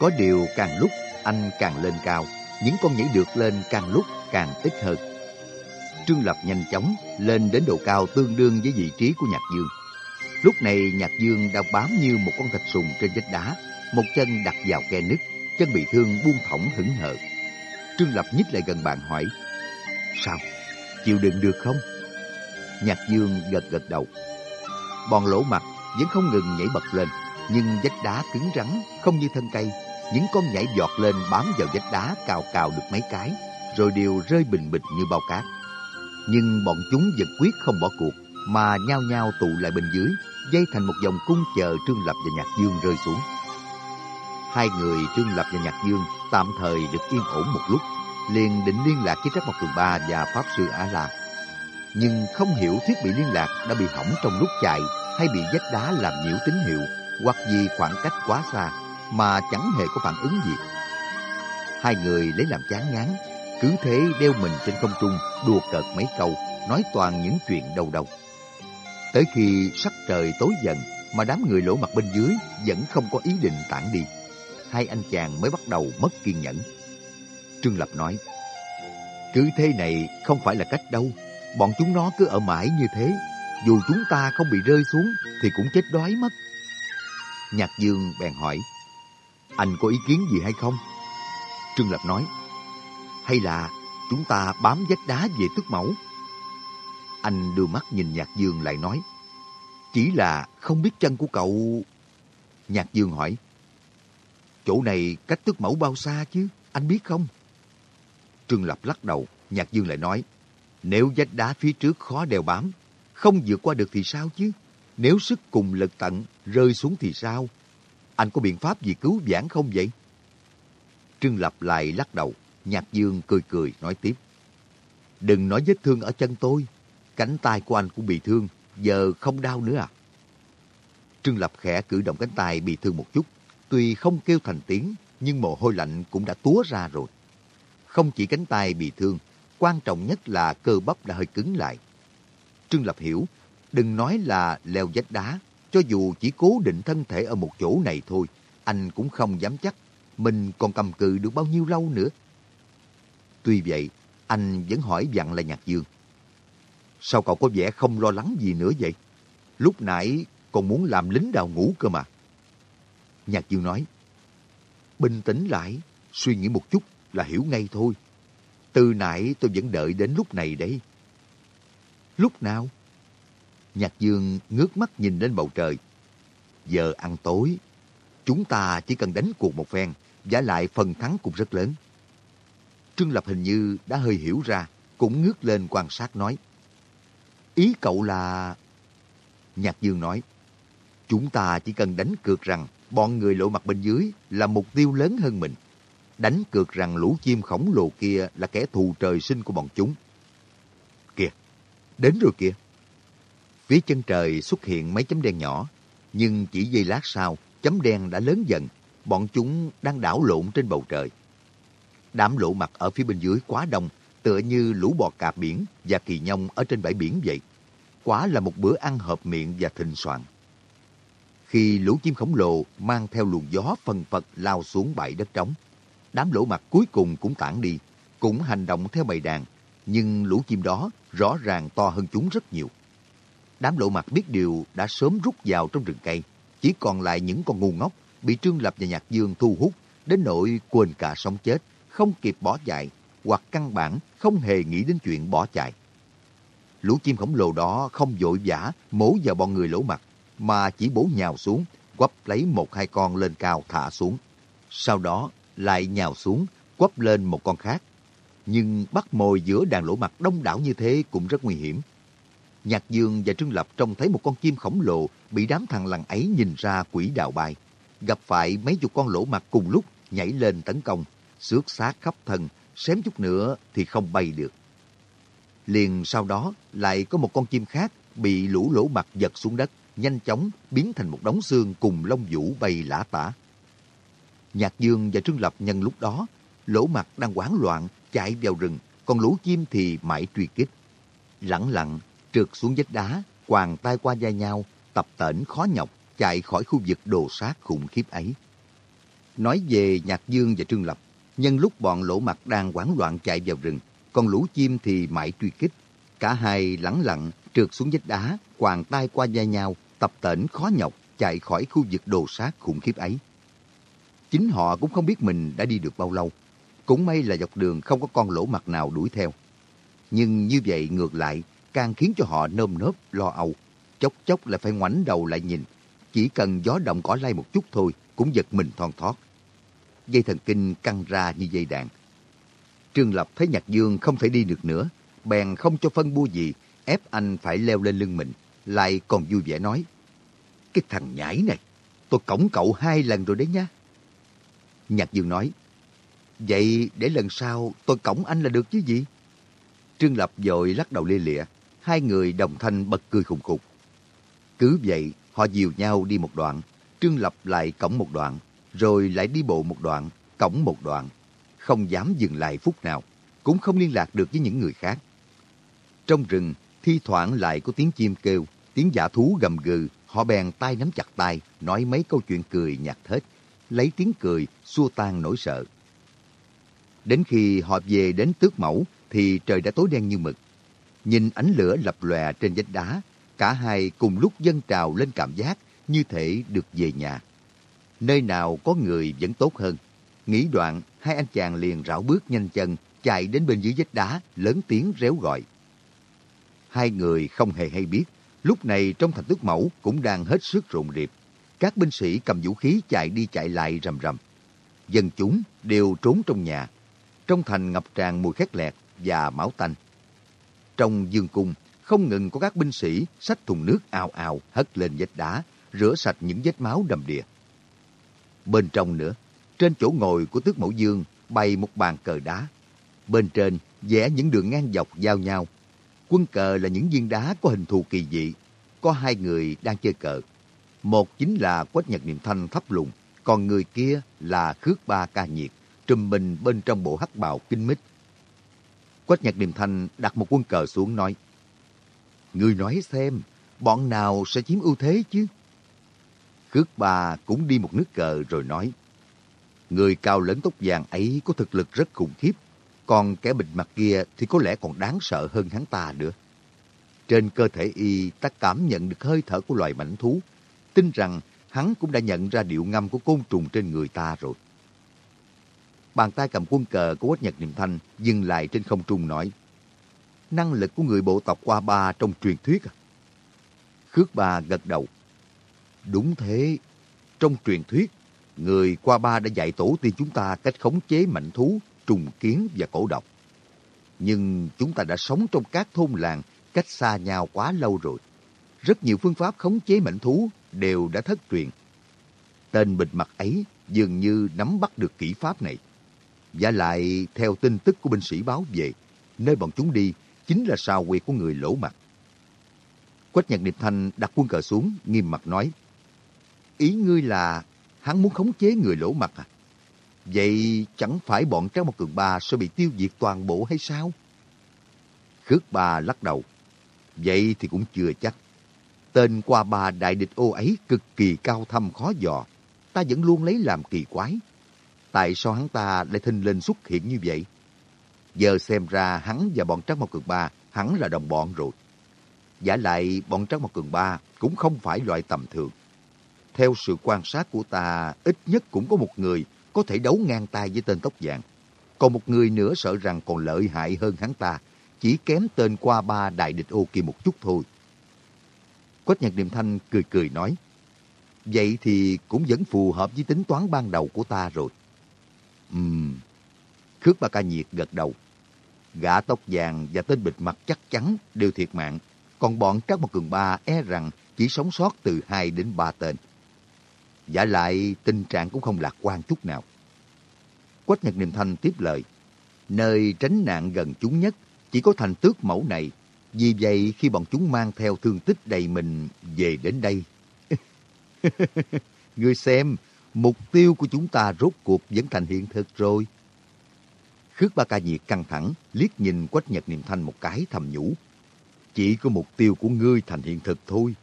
Có điều càng lúc anh càng lên cao, những con nhảy được lên càng lúc càng ít hơn. Trương Lập nhanh chóng lên đến độ cao tương đương với vị trí của Nhạc Dương. Lúc này Nhạc Dương đang bám như một con thạch sùng trên vách đá, một chân đặt vào khe nứt, chân bị thương buông thõng hững hờ. Trương Lập nhích lại gần bạn hỏi, Sao? Chịu đựng được không? Nhạc Dương gật gật đầu. Bọn lỗ mặt vẫn không ngừng nhảy bật lên, nhưng vách đá cứng rắn, không như thân cây. Những con nhảy giọt lên bám vào vách đá cào cào được mấy cái, rồi đều rơi bình bịch như bao cát. Nhưng bọn chúng vẫn quyết không bỏ cuộc, mà nhao nhao tụ lại bên dưới, dây thành một vòng cung chờ Trương Lập và Nhạc Dương rơi xuống. Hai người Trương Lập và Nhạc Dương tạm thời được yên ổn một lúc, liền định liên lạc với Trác Mộc Cường Ba và Pháp Sư Á La. Nhưng không hiểu thiết bị liên lạc đã bị hỏng trong lúc chạy hay bị vách đá làm nhiễu tín hiệu hoặc vì khoảng cách quá xa mà chẳng hề có phản ứng gì. Hai người lấy làm chán ngán, cứ thế đeo mình trên không trung đùa cợt mấy câu, nói toàn những chuyện đầu đầu. Tới khi sắc trời tối dần mà đám người lỗ mặt bên dưới vẫn không có ý định tản đi, hai anh chàng mới bắt đầu mất kiên nhẫn. Trương Lập nói, cứ thế này không phải là cách đâu, bọn chúng nó cứ ở mãi như thế, dù chúng ta không bị rơi xuống thì cũng chết đói mất. Nhạc Dương bèn hỏi, anh có ý kiến gì hay không? Trương Lập nói, hay là chúng ta bám vách đá về tức mẫu? Anh đưa mắt nhìn Nhạc Dương lại nói, chỉ là không biết chân của cậu... Nhạc Dương hỏi, chỗ này cách tức mẫu bao xa chứ, anh biết không? Trương Lập lắc đầu, Nhạc Dương lại nói, nếu vách đá phía trước khó đèo bám, không vượt qua được thì sao chứ? Nếu sức cùng lực tận, rơi xuống thì sao? Anh có biện pháp gì cứu vãn không vậy? Trương Lập lại lắc đầu, Nhạc Dương cười cười nói tiếp. Đừng nói vết thương ở chân tôi, cánh tay của anh cũng bị thương, giờ không đau nữa à? Trương Lập khẽ cử động cánh tay bị thương một chút, tuy không kêu thành tiếng, nhưng mồ hôi lạnh cũng đã túa ra rồi. Không chỉ cánh tay bị thương, quan trọng nhất là cơ bắp đã hơi cứng lại. Trương Lập hiểu, đừng nói là leo vách đá, cho dù chỉ cố định thân thể ở một chỗ này thôi, anh cũng không dám chắc mình còn cầm cự được bao nhiêu lâu nữa. Tuy vậy, anh vẫn hỏi dặn là Nhạc Dương. Sao cậu có vẻ không lo lắng gì nữa vậy? Lúc nãy còn muốn làm lính đào ngũ cơ mà. Nhạc Dương nói, bình tĩnh lại, suy nghĩ một chút là hiểu ngay thôi. Từ nãy tôi vẫn đợi đến lúc này đấy. Lúc nào? Nhạc Dương ngước mắt nhìn lên bầu trời. Giờ ăn tối, chúng ta chỉ cần đánh cuộc một phen, giả lại phần thắng cũng rất lớn. Trương Lập hình như đã hơi hiểu ra, cũng ngước lên quan sát nói. Ý cậu là... Nhạc Dương nói, chúng ta chỉ cần đánh cược rằng bọn người lộ mặt bên dưới là mục tiêu lớn hơn mình. Đánh cược rằng lũ chim khổng lồ kia là kẻ thù trời sinh của bọn chúng. Kìa, đến rồi kìa. Phía chân trời xuất hiện mấy chấm đen nhỏ, nhưng chỉ giây lát sau, chấm đen đã lớn dần, bọn chúng đang đảo lộn trên bầu trời. Đám lộ mặt ở phía bên dưới quá đông, tựa như lũ bò cạp biển và kỳ nhông ở trên bãi biển vậy. Quá là một bữa ăn hợp miệng và thịnh soạn. Khi lũ chim khổng lồ mang theo luồng gió phần phật lao xuống bãi đất trống, đám lỗ mặt cuối cùng cũng tản đi, cũng hành động theo bầy đàn, nhưng lũ chim đó rõ ràng to hơn chúng rất nhiều. Đám lộ mặt biết điều đã sớm rút vào trong rừng cây, chỉ còn lại những con ngu ngốc bị Trương Lập và Nhạc Dương thu hút đến nỗi quên cả sống chết, không kịp bỏ chạy hoặc căn bản không hề nghĩ đến chuyện bỏ chạy. Lũ chim khổng lồ đó không vội vã mổ vào bọn người lỗ mặt, mà chỉ bổ nhào xuống, quắp lấy một hai con lên cao thả xuống. Sau đó lại nhào xuống, quắp lên một con khác. Nhưng bắt mồi giữa đàn lỗ mặt đông đảo như thế cũng rất nguy hiểm. Nhạc Dương và Trương Lập trông thấy một con chim khổng lồ bị đám thằng lằn ấy nhìn ra quỷ đạo bay. Gặp phải mấy chục con lỗ mặt cùng lúc nhảy lên tấn công, xước xác khắp thân, xém chút nữa thì không bay được. Liền sau đó lại có một con chim khác bị lũ lỗ mặt giật xuống đất, nhanh chóng biến thành một đống xương cùng lông vũ bay lả tả. Nhạc Dương và Trương Lập nhân lúc đó, lỗ mặt đang hoảng loạn chạy vào rừng, còn lũ chim thì mãi truy kích. Lặng lặng trượt xuống vách đá, quàng tay qua vai nhau, tập tễnh khó nhọc chạy khỏi khu vực đồ sát khủng khiếp ấy. Nói về Nhạc Dương và Trương Lập, nhân lúc bọn lỗ mặt đang hoảng loạn chạy vào rừng, còn lũ chim thì mãi truy kích, Cả hai lẳng lặng trượt xuống vách đá, quàng tay qua da nhau, tập tễnh khó nhọc chạy khỏi khu vực đồ sát khủng khiếp ấy. Chính họ cũng không biết mình đã đi được bao lâu. Cũng may là dọc đường không có con lỗ mặt nào đuổi theo. Nhưng như vậy ngược lại, càng khiến cho họ nơm nớp, lo âu. Chốc chốc là phải ngoảnh đầu lại nhìn. Chỉ cần gió động cỏ lay một chút thôi, cũng giật mình thon thót. Dây thần kinh căng ra như dây đàn. Trương Lập thấy Nhạc Dương không thể đi được nữa, bèn không cho phân bua gì, ép anh phải leo lên lưng mình, lại còn vui vẻ nói. Cái thằng nhãi này, tôi cổng cậu hai lần rồi đấy nha. Nhạc Dương nói, vậy để lần sau tôi cổng anh là được chứ gì? Trương Lập dội lắc đầu lia lịa, hai người đồng thanh bật cười khùng khục. Cứ vậy, họ dìu nhau đi một đoạn, Trương Lập lại cổng một đoạn, rồi lại đi bộ một đoạn, cổng một đoạn, không dám dừng lại phút nào, cũng không liên lạc được với những người khác. Trong rừng, thi thoảng lại có tiếng chim kêu, tiếng giả thú gầm gừ, họ bèn tay nắm chặt tay, nói mấy câu chuyện cười nhạt hết, lấy tiếng cười xua tan nỗi sợ. Đến khi họ về đến tước mẫu thì trời đã tối đen như mực. Nhìn ánh lửa lập lòe trên vách đá, cả hai cùng lúc dâng trào lên cảm giác như thể được về nhà. Nơi nào có người vẫn tốt hơn. Nghĩ đoạn, hai anh chàng liền rảo bước nhanh chân, chạy đến bên dưới vách đá, lớn tiếng réo gọi. Hai người không hề hay biết, lúc này trong thành tước mẫu cũng đang hết sức rộn rịp. Các binh sĩ cầm vũ khí chạy đi chạy lại rầm rầm. Dân chúng đều trốn trong nhà. Trong thành ngập tràn mùi khét lẹt và máu tanh. Trong dương cung, không ngừng có các binh sĩ xách thùng nước ào ào hất lên vách đá, rửa sạch những vết máu đầm đìa. Bên trong nữa, trên chỗ ngồi của tước mẫu dương bày một bàn cờ đá. Bên trên vẽ những đường ngang dọc giao nhau. Quân cờ là những viên đá có hình thù kỳ dị. Có hai người đang chơi cờ. Một chính là Quách Nhật Niệm Thanh thấp lùng, còn người kia là Khước Ba Ca Nhiệt, trùm mình bên trong bộ hắc bào kinh mít. Quách Nhật Niệm Thanh đặt một quân cờ xuống nói, người nói xem, bọn nào sẽ chiếm ưu thế chứ? Khước Ba cũng đi một nước cờ rồi nói, Người cao lớn tóc vàng ấy có thực lực rất khủng khiếp, còn kẻ bịt mặt kia thì có lẽ còn đáng sợ hơn hắn ta nữa. Trên cơ thể y, ta cảm nhận được hơi thở của loài mảnh thú, tin rằng hắn cũng đã nhận ra điệu ngâm của côn trùng trên người ta rồi. Bàn tay cầm quân cờ của Quách Nhật Niệm Thanh dừng lại trên không trung nói, năng lực của người bộ tộc qua ba trong truyền thuyết à? Khước ba gật đầu. Đúng thế, trong truyền thuyết, người qua ba đã dạy tổ tiên chúng ta cách khống chế mạnh thú, trùng kiến và cổ độc. Nhưng chúng ta đã sống trong các thôn làng cách xa nhau quá lâu rồi. Rất nhiều phương pháp khống chế mạnh thú đều đã thất truyền. Tên bịt mặt ấy dường như nắm bắt được kỹ pháp này. Và lại, theo tin tức của binh sĩ báo về, nơi bọn chúng đi chính là sao quyệt của người lỗ mặt. Quách Nhật Điệp Thanh đặt quân cờ xuống, nghiêm mặt nói, Ý ngươi là hắn muốn khống chế người lỗ mặt à? Vậy chẳng phải bọn Trang Một Cường Ba sẽ bị tiêu diệt toàn bộ hay sao? Khước Ba lắc đầu. Vậy thì cũng chưa chắc. Tên qua ba đại địch ô ấy cực kỳ cao thâm khó dò. Ta vẫn luôn lấy làm kỳ quái. Tại sao hắn ta lại thinh lên xuất hiện như vậy? Giờ xem ra hắn và bọn Trác Mộc Cường Ba, hắn là đồng bọn rồi. Giả lại bọn Trác Mộc Cường Ba cũng không phải loại tầm thường. Theo sự quan sát của ta, ít nhất cũng có một người có thể đấu ngang tay với tên tóc vàng. Còn một người nữa sợ rằng còn lợi hại hơn hắn ta, chỉ kém tên qua ba đại địch ô kia một chút thôi. Quách nhật niệm thanh cười cười nói, Vậy thì cũng vẫn phù hợp với tính toán ban đầu của ta rồi. Ừm. Khước ba ca nhiệt gật đầu. Gã tóc vàng và tên bịt mặt chắc chắn đều thiệt mạng. Còn bọn các một cường ba e rằng chỉ sống sót từ 2 đến 3 tên. Giả lại tình trạng cũng không lạc quan chút nào. Quách Nhật Niệm Thanh tiếp lời. Nơi tránh nạn gần chúng nhất chỉ có thành tước mẫu này. Vì vậy khi bọn chúng mang theo thương tích đầy mình về đến đây. Ngươi xem, mục tiêu của chúng ta rốt cuộc vẫn thành hiện thực rồi. Khước Ba Ca Nhiệt căng thẳng, liếc nhìn Quách Nhật Niệm Thanh một cái thầm nhủ. Chỉ có mục tiêu của ngươi thành hiện thực thôi.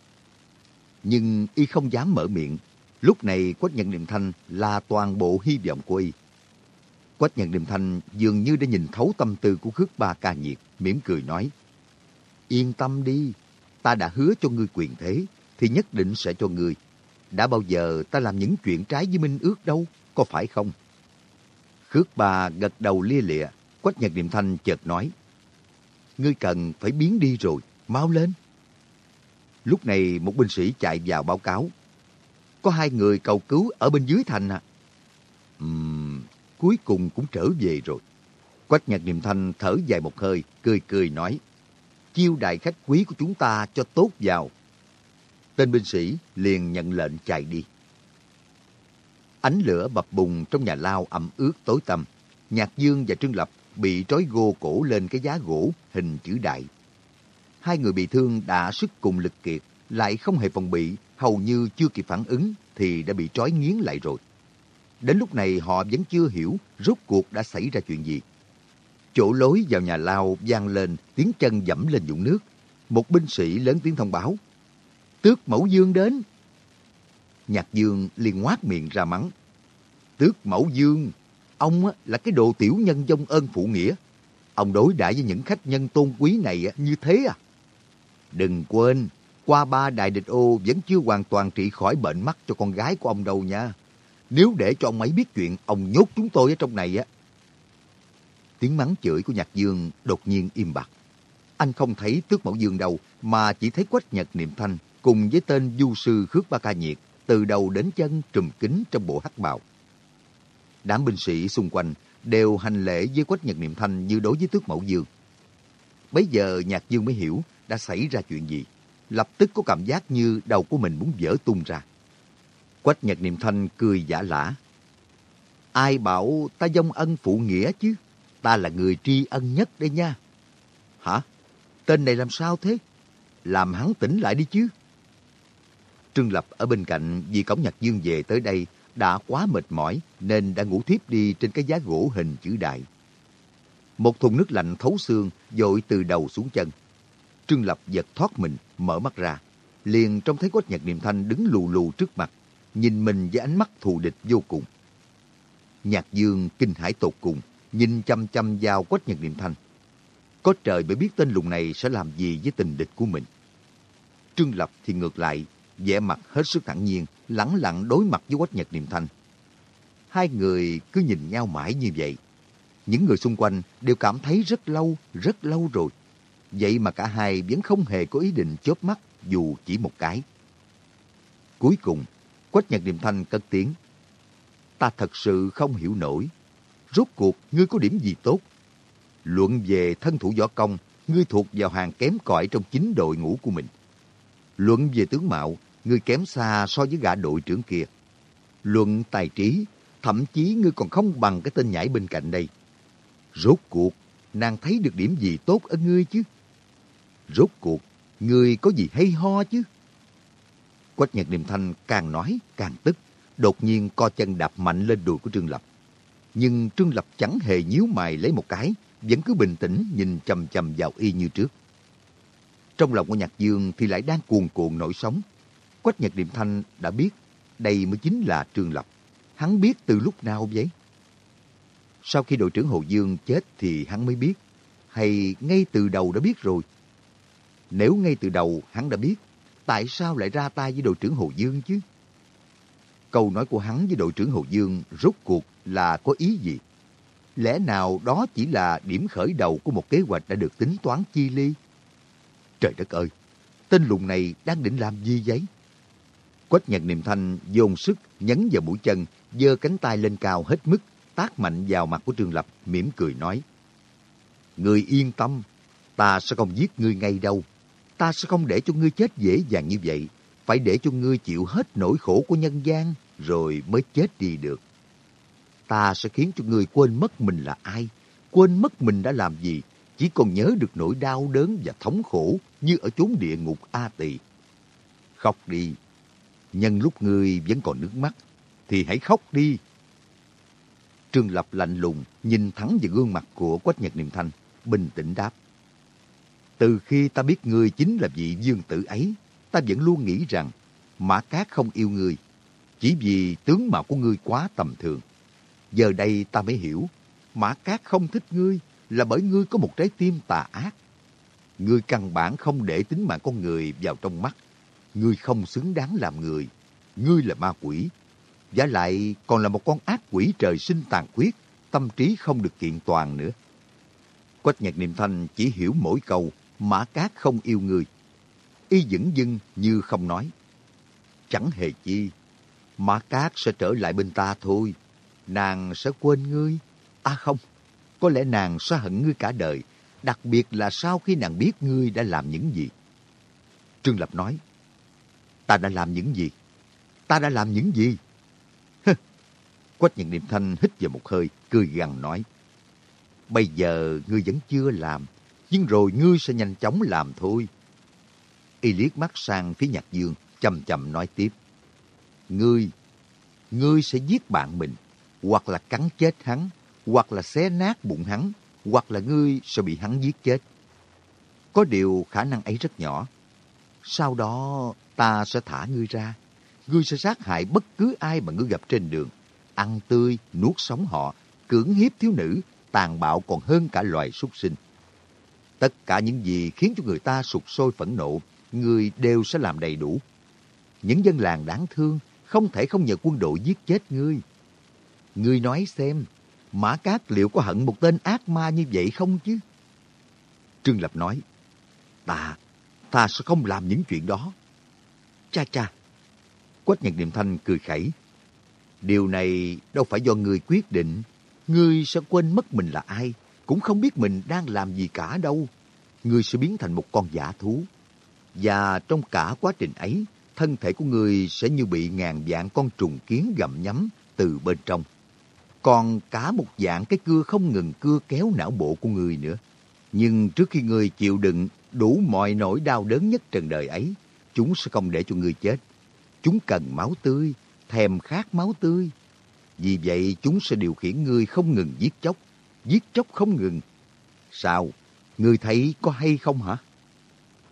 Nhưng y không dám mở miệng. Lúc này Quách Nhân Niệm Thanh là toàn bộ hy vọng của y. Quách Nhân Niệm Thanh dường như đã nhìn thấu tâm tư của Khước Ba Ca Nhiệt, mỉm cười nói. yên tâm đi, ta đã hứa cho ngươi quyền thế, thì nhất định sẽ cho ngươi. Đã bao giờ ta làm những chuyện trái với minh ước đâu, có phải không? Khước bà gật đầu lia lịa, Quách Nhật Niệm Thanh chợt nói. Ngươi cần phải biến đi rồi, mau lên. Lúc này một binh sĩ chạy vào báo cáo. Có hai người cầu cứu ở bên dưới thành à. Uhm, cuối cùng cũng trở về rồi. Quách Nhật Niệm Thanh thở dài một hơi, cười cười nói. Chiêu đại khách quý của chúng ta cho tốt vào. Tên binh sĩ liền nhận lệnh chạy đi. Ánh lửa bập bùng trong nhà lao ẩm ướt tối tăm. Nhạc Dương và Trương Lập bị trói gô cổ lên cái giá gỗ hình chữ đại. Hai người bị thương đã sức cùng lực kiệt, lại không hề phòng bị, hầu như chưa kịp phản ứng thì đã bị trói nghiến lại rồi. Đến lúc này họ vẫn chưa hiểu rốt cuộc đã xảy ra chuyện gì. Chỗ lối vào nhà lao vang lên tiếng chân dẫm lên dũng nước. Một binh sĩ lớn tiếng thông báo. Tước mẫu dương đến. Nhạc dương liền ngoác miệng ra mắng. Tước mẫu dương, ông là cái đồ tiểu nhân dông ơn phụ nghĩa. Ông đối đãi với những khách nhân tôn quý này như thế à? Đừng quên, qua ba đại địch ô vẫn chưa hoàn toàn trị khỏi bệnh mắt cho con gái của ông đâu nha. Nếu để cho ông ấy biết chuyện, ông nhốt chúng tôi ở trong này á. Tiếng mắng chửi của Nhạc Dương đột nhiên im bặt. Anh không thấy Tước Mẫu Dương đâu, mà chỉ thấy Quách Nhật Niệm Thanh cùng với tên du sư Khước Ba Ca Nhiệt từ đầu đến chân trùm kính trong bộ hắc bào. Đám binh sĩ xung quanh đều hành lễ với Quách Nhật Niệm Thanh như đối với Tước Mẫu Dương. Bây giờ Nhạc Dương mới hiểu đã xảy ra chuyện gì. Lập tức có cảm giác như đầu của mình muốn vỡ tung ra. Quách Nhật Niệm Thanh cười giả lả. Ai bảo ta dông ân phụ nghĩa chứ? Ta là người tri ân nhất đây nha. Hả? Tên này làm sao thế? Làm hắn tỉnh lại đi chứ. Trương Lập ở bên cạnh vì cổng Nhật Dương về tới đây đã quá mệt mỏi nên đã ngủ thiếp đi trên cái giá gỗ hình chữ đại. Một thùng nước lạnh thấu xương dội từ đầu xuống chân. Trương Lập giật thoát mình, mở mắt ra. Liền trông thấy Quách Nhật Niệm Thanh đứng lù lù trước mặt, nhìn mình với ánh mắt thù địch vô cùng. Nhạc Dương kinh hãi tột cùng, nhìn chăm chăm vào Quách Nhật Niệm Thanh. Có trời mới biết tên lùng này sẽ làm gì với tình địch của mình. Trương Lập thì ngược lại, vẻ mặt hết sức thẳng nhiên, lẳng lặng đối mặt với Quách Nhật Niệm Thanh. Hai người cứ nhìn nhau mãi như vậy. Những người xung quanh đều cảm thấy rất lâu, rất lâu rồi. Vậy mà cả hai vẫn không hề có ý định chớp mắt dù chỉ một cái. Cuối cùng, Quách Nhật Niệm Thanh cất tiếng. Ta thật sự không hiểu nổi. Rốt cuộc, ngươi có điểm gì tốt? Luận về thân thủ võ công, ngươi thuộc vào hàng kém cỏi trong chính đội ngũ của mình. Luận về tướng mạo, ngươi kém xa so với gã đội trưởng kia. Luận tài trí, thậm chí ngươi còn không bằng cái tên nhảy bên cạnh đây. Rốt cuộc, nàng thấy được điểm gì tốt ở ngươi chứ? Rốt cuộc, người có gì hay ho chứ? Quách Nhật Niệm Thanh càng nói càng tức, đột nhiên co chân đạp mạnh lên đùi của Trương Lập. Nhưng Trương Lập chẳng hề nhíu mày lấy một cái, vẫn cứ bình tĩnh nhìn chầm chầm vào y như trước. Trong lòng của Nhạc Dương thì lại đang cuồn cuộn nổi sóng. Quách Nhật Niệm Thanh đã biết đây mới chính là Trương Lập. Hắn biết từ lúc nào vậy? Sau khi đội trưởng Hồ Dương chết thì hắn mới biết. Hay ngay từ đầu đã biết rồi? Nếu ngay từ đầu hắn đã biết, tại sao lại ra tay với đội trưởng Hồ Dương chứ? Câu nói của hắn với đội trưởng Hồ Dương rốt cuộc là có ý gì? Lẽ nào đó chỉ là điểm khởi đầu của một kế hoạch đã được tính toán chi ly? Trời đất ơi! Tên lùng này đang định làm gì vậy? Quách nhật niệm thanh dồn sức nhấn vào mũi chân, giơ cánh tay lên cao hết mức, tác mạnh vào mặt của Trương Lập, mỉm cười nói. Người yên tâm, ta sẽ không giết ngươi ngay đâu. Ta sẽ không để cho ngươi chết dễ dàng như vậy. Phải để cho ngươi chịu hết nỗi khổ của nhân gian, rồi mới chết đi được. Ta sẽ khiến cho ngươi quên mất mình là ai, quên mất mình đã làm gì, chỉ còn nhớ được nỗi đau đớn và thống khổ như ở chốn địa ngục A Tỳ. Khóc đi, nhân lúc ngươi vẫn còn nước mắt, thì hãy khóc đi. Trương Lập lạnh lùng nhìn thẳng vào gương mặt của Quách Nhật Niệm Thanh, bình tĩnh đáp. Từ khi ta biết ngươi chính là vị dương tử ấy, ta vẫn luôn nghĩ rằng Mã Cát không yêu ngươi, chỉ vì tướng mạo của ngươi quá tầm thường. Giờ đây ta mới hiểu, Mã Cát không thích ngươi là bởi ngươi có một trái tim tà ác. Ngươi căn bản không để tính mạng con người vào trong mắt. Ngươi không xứng đáng làm người. Ngươi là ma quỷ. Giả lại còn là một con ác quỷ trời sinh tàn khuyết, tâm trí không được kiện toàn nữa. Quách nhạc niệm thanh chỉ hiểu mỗi câu, mã cát không yêu người. Y vẫn dưng như không nói. Chẳng hề chi, mã cát sẽ trở lại bên ta thôi. Nàng sẽ quên ngươi. À không, có lẽ nàng sẽ hận ngươi cả đời, đặc biệt là sau khi nàng biết ngươi đã làm những gì. Trương Lập nói, ta đã làm những gì? Ta đã làm những gì? Quách nhận niệm thanh hít vào một hơi, cười gằn nói, Bây giờ ngươi vẫn chưa làm, nhưng rồi ngươi sẽ nhanh chóng làm thôi. Y liếc mắt sang phía nhạc dương, chầm chầm nói tiếp. Ngươi, ngươi sẽ giết bạn mình, hoặc là cắn chết hắn, hoặc là xé nát bụng hắn, hoặc là ngươi sẽ bị hắn giết chết. Có điều khả năng ấy rất nhỏ. Sau đó ta sẽ thả ngươi ra. Ngươi sẽ sát hại bất cứ ai mà ngươi gặp trên đường. Ăn tươi, nuốt sống họ, cưỡng hiếp thiếu nữ, tàn bạo còn hơn cả loài súc sinh. Tất cả những gì khiến cho người ta sụt sôi phẫn nộ, người đều sẽ làm đầy đủ. Những dân làng đáng thương, không thể không nhờ quân đội giết chết ngươi. Ngươi nói xem, Mã Cát liệu có hận một tên ác ma như vậy không chứ? Trương Lập nói, ta, ta sẽ không làm những chuyện đó. Cha cha. Quách Nhật Niệm Thanh cười khẩy. Điều này đâu phải do người quyết định. Ngươi sẽ quên mất mình là ai, cũng không biết mình đang làm gì cả đâu. Ngươi sẽ biến thành một con giả thú. Và trong cả quá trình ấy, thân thể của ngươi sẽ như bị ngàn vạn con trùng kiến gặm nhấm từ bên trong còn cả một dạng cái cưa không ngừng cưa kéo não bộ của người nữa. Nhưng trước khi người chịu đựng đủ mọi nỗi đau đớn nhất trần đời ấy, chúng sẽ không để cho người chết. Chúng cần máu tươi, thèm khát máu tươi. Vì vậy chúng sẽ điều khiển ngươi không ngừng giết chóc, giết chóc không ngừng. Sao? Ngươi thấy có hay không hả?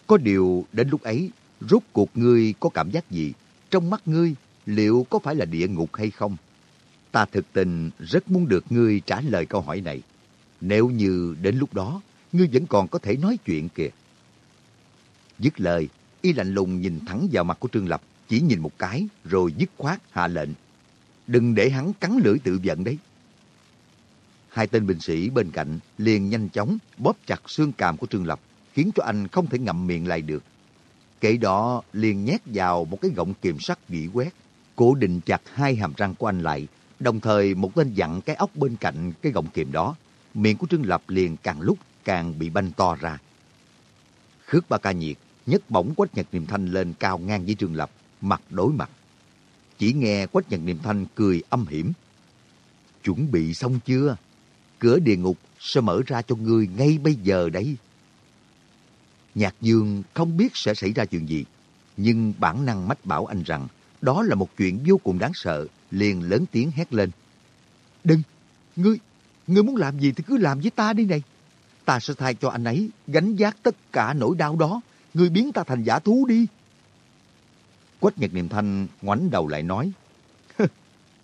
Có điều đến lúc ấy, rốt cuộc ngươi có cảm giác gì? Trong mắt ngươi, liệu có phải là địa ngục hay không? Ta thực tình rất muốn được ngươi trả lời câu hỏi này. Nếu như đến lúc đó, ngươi vẫn còn có thể nói chuyện kìa. Dứt lời, y lạnh lùng nhìn thẳng vào mặt của Trương Lập, chỉ nhìn một cái, rồi dứt khoát hạ lệnh. Đừng để hắn cắn lưỡi tự giận đấy. Hai tên binh sĩ bên cạnh liền nhanh chóng bóp chặt xương càm của Trương Lập, khiến cho anh không thể ngậm miệng lại được. Kể đó liền nhét vào một cái gọng kiềm sắt gỉ quét, cố định chặt hai hàm răng của anh lại, Đồng thời một tên dặn cái ốc bên cạnh cái gọng kiềm đó, miệng của Trương Lập liền càng lúc càng bị banh to ra. Khước ba ca nhiệt, nhấc bổng Quách Nhật niềm Thanh lên cao ngang với Trương Lập, mặt đối mặt. Chỉ nghe Quách Nhật niềm Thanh cười âm hiểm. Chuẩn bị xong chưa? Cửa địa ngục sẽ mở ra cho ngươi ngay bây giờ đấy. Nhạc Dương không biết sẽ xảy ra chuyện gì, nhưng bản năng mách bảo anh rằng đó là một chuyện vô cùng đáng sợ liền lớn tiếng hét lên. Đừng! Ngươi! Ngươi muốn làm gì thì cứ làm với ta đi này. Ta sẽ thay cho anh ấy gánh vác tất cả nỗi đau đó. Ngươi biến ta thành giả thú đi. Quách Nhật Niệm Thanh ngoảnh đầu lại nói.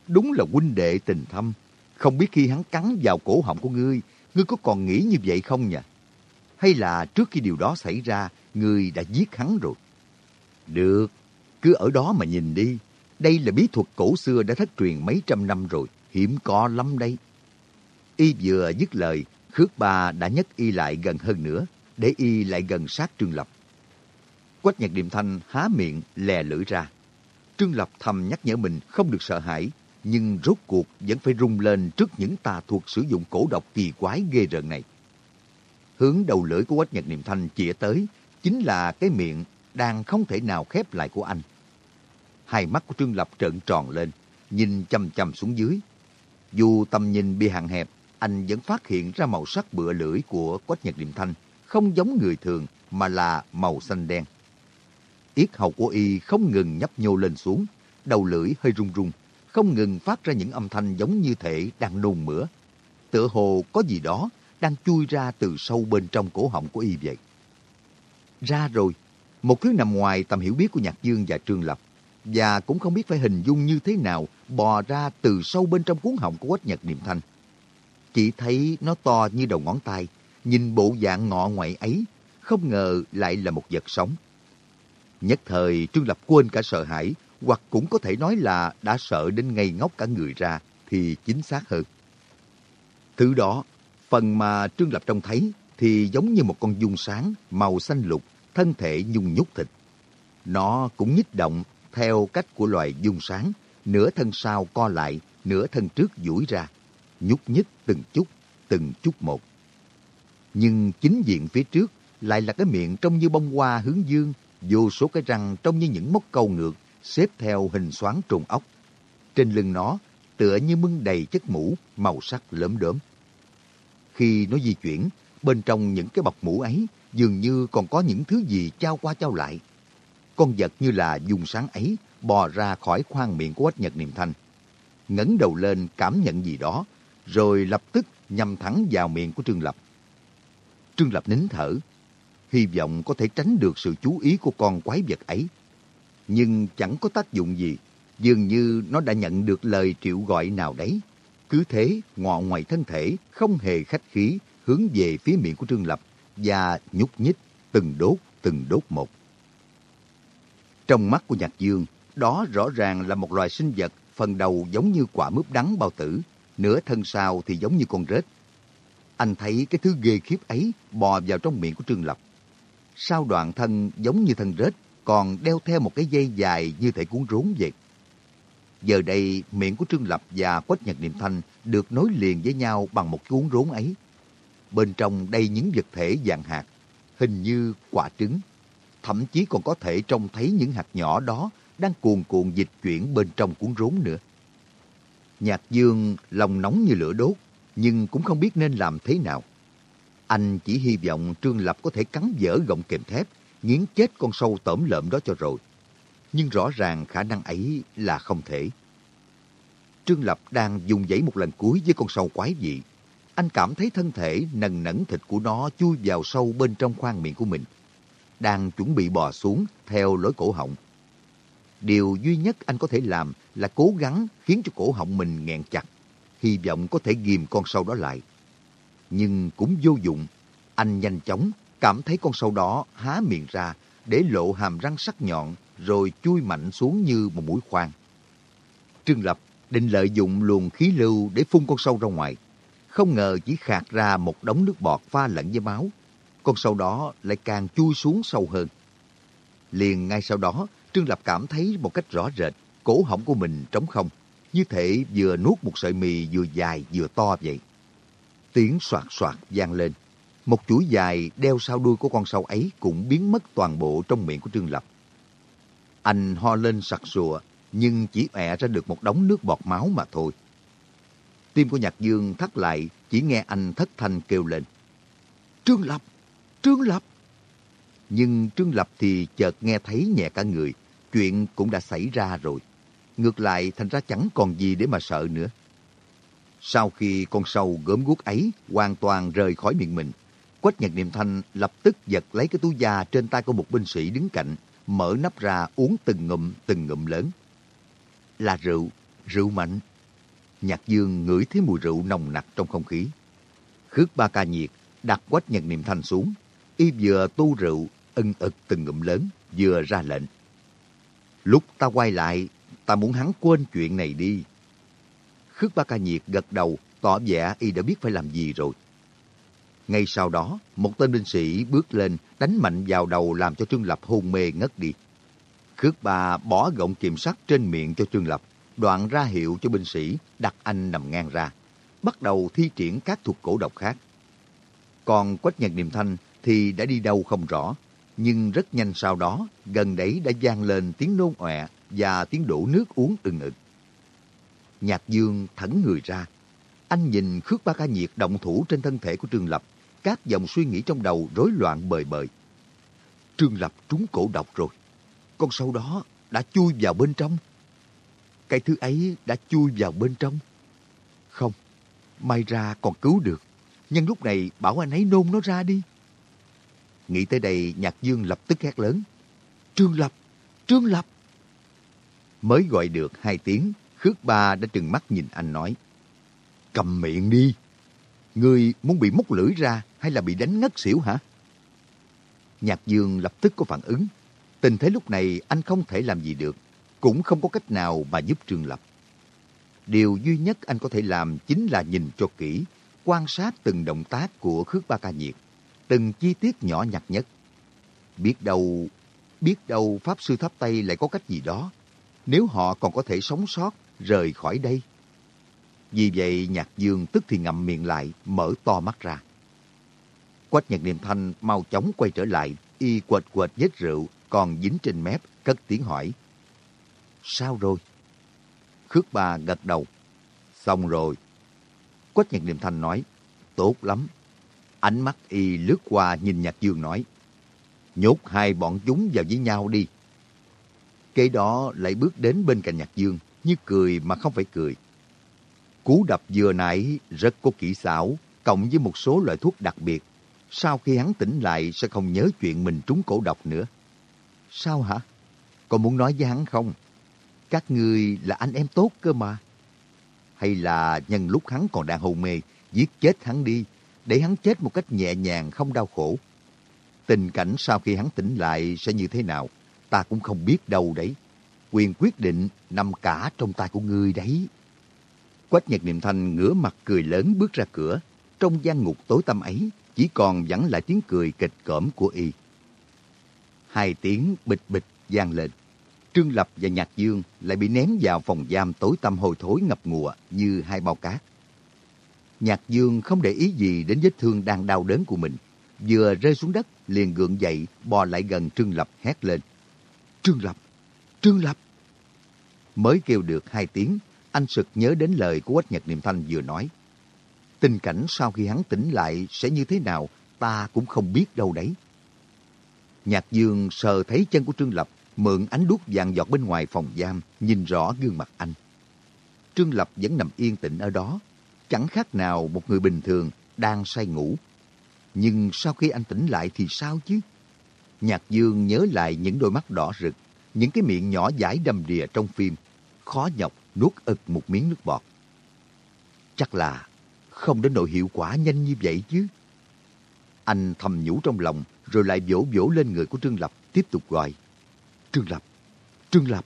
Đúng là huynh đệ tình thâm. Không biết khi hắn cắn vào cổ họng của ngươi, ngươi có còn nghĩ như vậy không nhỉ? Hay là trước khi điều đó xảy ra, ngươi đã giết hắn rồi? Được, cứ ở đó mà nhìn đi. Đây là bí thuật cổ xưa đã thất truyền mấy trăm năm rồi, hiếm có lắm đây. Y vừa dứt lời, Khước Ba đã nhấc Y lại gần hơn nữa, để Y lại gần sát Trương Lập. Quách nhật điềm thanh há miệng, lè lưỡi ra. Trương Lập thầm nhắc nhở mình không được sợ hãi, nhưng rốt cuộc vẫn phải rung lên trước những tà thuật sử dụng cổ độc kỳ quái ghê rợn này. Hướng đầu lưỡi của Quách Nhật Niệm Thanh chĩa tới, chính là cái miệng đang không thể nào khép lại của anh. Hai mắt của Trương Lập trợn tròn lên, nhìn chăm chăm xuống dưới. Dù tầm nhìn bị hạn hẹp, anh vẫn phát hiện ra màu sắc bựa lưỡi của Quách Nhật niệm Thanh không giống người thường mà là màu xanh đen. Yết hầu của y không ngừng nhấp nhô lên xuống, đầu lưỡi hơi rung rung, không ngừng phát ra những âm thanh giống như thể đang nôn mửa. Tựa hồ có gì đó đang chui ra từ sâu bên trong cổ họng của y vậy. Ra rồi, một thứ nằm ngoài tầm hiểu biết của Nhạc Dương và Trương Lập và cũng không biết phải hình dung như thế nào bò ra từ sâu bên trong cuốn họng của Quách Nhật Niệm Thanh. Chỉ thấy nó to như đầu ngón tay, nhìn bộ dạng ngọ ngoại ấy, không ngờ lại là một vật sống. Nhất thời Trương Lập quên cả sợ hãi, hoặc cũng có thể nói là đã sợ đến ngây ngốc cả người ra, thì chính xác hơn. Thứ đó, phần mà Trương Lập trông thấy thì giống như một con dung sáng màu xanh lục, thân thể nhung nhúc thịt. Nó cũng nhích động theo cách của loài dung sáng, nửa thân sau co lại, nửa thân trước duỗi ra, nhúc nhích từng chút, từng chút một. Nhưng chính diện phía trước lại là cái miệng trông như bông hoa hướng dương, vô số cái răng trông như những móc câu ngược, xếp theo hình xoắn trùng ốc. Trên lưng nó tựa như mưng đầy chất mũ, màu sắc lớm đốm. Khi nó di chuyển, bên trong những cái bọc mũ ấy dường như còn có những thứ gì trao qua trao lại. Con vật như là dùng sáng ấy bò ra khỏi khoang miệng của Quách Nhật Niệm Thanh. ngẩng đầu lên cảm nhận gì đó, rồi lập tức nhằm thẳng vào miệng của Trương Lập. Trương Lập nín thở, hy vọng có thể tránh được sự chú ý của con quái vật ấy. Nhưng chẳng có tác dụng gì, dường như nó đã nhận được lời triệu gọi nào đấy. Cứ thế, ngọ ngoài thân thể, không hề khách khí, hướng về phía miệng của Trương Lập và nhúc nhích từng đốt, từng đốt một. Trong mắt của Nhạc Dương, đó rõ ràng là một loài sinh vật phần đầu giống như quả mướp đắng bao tử, nửa thân sau thì giống như con rết. Anh thấy cái thứ ghê khiếp ấy bò vào trong miệng của Trương Lập. Sau đoạn thân giống như thân rết, còn đeo theo một cái dây dài như thể cuốn rốn vậy. Giờ đây, miệng của Trương Lập và Quách Nhật Niệm Thanh được nối liền với nhau bằng một cuốn rốn ấy. Bên trong đây những vật thể dạng hạt, hình như quả trứng. Thậm chí còn có thể trông thấy những hạt nhỏ đó đang cuồn cuộn dịch chuyển bên trong cuốn rốn nữa. Nhạc dương lòng nóng như lửa đốt, nhưng cũng không biết nên làm thế nào. Anh chỉ hy vọng Trương Lập có thể cắn dở gọng kềm thép, nghiến chết con sâu tẩm lợm đó cho rồi. Nhưng rõ ràng khả năng ấy là không thể. Trương Lập đang dùng giấy một lần cuối với con sâu quái dị. Anh cảm thấy thân thể nần nẫn thịt của nó chui vào sâu bên trong khoang miệng của mình. Đang chuẩn bị bò xuống theo lối cổ họng. Điều duy nhất anh có thể làm là cố gắng khiến cho cổ họng mình nghẹn chặt, hy vọng có thể ghìm con sâu đó lại. Nhưng cũng vô dụng, anh nhanh chóng cảm thấy con sâu đó há miệng ra để lộ hàm răng sắc nhọn rồi chui mạnh xuống như một mũi khoan. Trương Lập định lợi dụng luồng khí lưu để phun con sâu ra ngoài. Không ngờ chỉ khạc ra một đống nước bọt pha lẫn với máu. Con sâu đó lại càng chui xuống sâu hơn. Liền ngay sau đó, Trương Lập cảm thấy một cách rõ rệt, cổ họng của mình trống không, như thể vừa nuốt một sợi mì vừa dài vừa to vậy. Tiếng soạt soạt vang lên. Một chuỗi dài đeo sau đuôi của con sâu ấy cũng biến mất toàn bộ trong miệng của Trương Lập. Anh ho lên sặc sụa, nhưng chỉ ẹ ra được một đống nước bọt máu mà thôi. Tim của Nhạc Dương thắt lại, chỉ nghe anh thất thanh kêu lên. Trương Lập! Trương Lập! Nhưng Trương Lập thì chợt nghe thấy nhẹ cả người, chuyện cũng đã xảy ra rồi. Ngược lại thành ra chẳng còn gì để mà sợ nữa. Sau khi con sâu gớm guốc ấy hoàn toàn rời khỏi miệng mình, Quách Nhật Niệm Thanh lập tức giật lấy cái túi da trên tay của một binh sĩ đứng cạnh, mở nắp ra uống từng ngụm từng ngụm lớn. Là rượu, rượu mạnh. Nhạc Dương ngửi thấy mùi rượu nồng nặc trong không khí. Khước ba ca nhiệt, đặt Quách Nhật Niệm Thanh xuống. Y vừa tu rượu, ân ực từng ngụm lớn, vừa ra lệnh. Lúc ta quay lại, ta muốn hắn quên chuyện này đi. Khước ba ca nhiệt gật đầu, tỏ vẻ y đã biết phải làm gì rồi. Ngay sau đó, một tên binh sĩ bước lên, đánh mạnh vào đầu làm cho Trương Lập hôn mê ngất đi. Khước bà bỏ gọng kiểm sắt trên miệng cho Trương Lập, đoạn ra hiệu cho binh sĩ đặt anh nằm ngang ra, bắt đầu thi triển các thuật cổ độc khác. Còn Quách Nhật Niệm Thanh thì đã đi đâu không rõ, nhưng rất nhanh sau đó, gần đấy đã vang lên tiếng nôn ọe và tiếng đổ nước uống ừng ực. Nhạc Dương thẫn người ra. Anh nhìn Khước Ba Ca Nhiệt động thủ trên thân thể của Trương Lập, các dòng suy nghĩ trong đầu rối loạn bời bời. Trương Lập trúng cổ độc rồi. Con sâu đó đã chui vào bên trong. Cái thứ ấy đã chui vào bên trong. Không, may ra còn cứu được. Nhưng lúc này bảo anh ấy nôn nó ra đi. Nghĩ tới đây, Nhạc Dương lập tức hét lớn. Trương Lập! Trương Lập! Mới gọi được hai tiếng, Khước Ba đã trừng mắt nhìn anh nói. Cầm miệng đi! Ngươi muốn bị móc lưỡi ra hay là bị đánh ngất xỉu hả? Nhạc Dương lập tức có phản ứng. Tình thế lúc này anh không thể làm gì được, cũng không có cách nào mà giúp Trương Lập. Điều duy nhất anh có thể làm chính là nhìn cho kỹ, quan sát từng động tác của Khước Ba Ca Nhiệt, từng chi tiết nhỏ nhặt nhất. Biết đâu, biết đâu Pháp Sư Tháp Tây lại có cách gì đó, nếu họ còn có thể sống sót, rời khỏi đây. Vì vậy Nhạc Dương tức thì ngậm miệng lại, mở to mắt ra. Quách Nhật Niệm Thanh mau chóng quay trở lại, y quệt quệt vết rượu còn dính trên mép, cất tiếng hỏi. Sao rồi? Khước bà gật đầu. Xong rồi. Quách Nhật Niệm Thanh nói, tốt lắm. Ánh mắt y lướt qua nhìn Nhạc Dương nói, nhốt hai bọn chúng vào với nhau đi. Kế đó lại bước đến bên cạnh Nhạc Dương, như cười mà không phải cười. Cú đập vừa nãy rất có kỹ xảo, cộng với một số loại thuốc đặc biệt. Sau khi hắn tỉnh lại sẽ không nhớ chuyện mình trúng cổ độc nữa. Sao hả? Còn muốn nói với hắn không? Các người là anh em tốt cơ mà. Hay là nhân lúc hắn còn đang hôn mê, giết chết hắn đi, để hắn chết một cách nhẹ nhàng không đau khổ. Tình cảnh sau khi hắn tỉnh lại sẽ như thế nào, ta cũng không biết đâu đấy. Quyền quyết định nằm cả trong tay của ngươi đấy. Quách Nhật Niệm Thanh ngửa mặt cười lớn bước ra cửa. Trong gian ngục tối tăm ấy, chỉ còn vẫn lại tiếng cười kịch cỡm của y. Hai tiếng bịch bịch vang lên. Trương Lập và Nhạc Dương lại bị ném vào phòng giam tối tăm hôi thối ngập ngùa như hai bao cát. Nhạc Dương không để ý gì đến vết thương đang đau đớn của mình. Vừa rơi xuống đất, liền gượng dậy, bò lại gần Trương Lập hét lên. Trương Lập! Trương Lập! Mới kêu được hai tiếng, anh sực nhớ đến lời của Quách Nhật Niệm Thanh vừa nói. Tình cảnh sau khi hắn tỉnh lại sẽ như thế nào, ta cũng không biết đâu đấy. Nhạc Dương sờ thấy chân của Trương Lập, mượn ánh đuốc vàng giọt bên ngoài phòng giam, nhìn rõ gương mặt anh. Trương Lập vẫn nằm yên tĩnh ở đó, chẳng khác nào một người bình thường đang say ngủ. Nhưng sau khi anh tỉnh lại thì sao chứ? Nhạc Dương nhớ lại những đôi mắt đỏ rực, những cái miệng nhỏ dãi đầm đìa trong phim, khó nhọc nuốt ực một miếng nước bọt. Chắc là không đến nỗi hiệu quả nhanh như vậy chứ. Anh thầm nhủ trong lòng, rồi lại vỗ vỗ lên người của Trương Lập, tiếp tục gọi. Trương Lập! Trương Lập!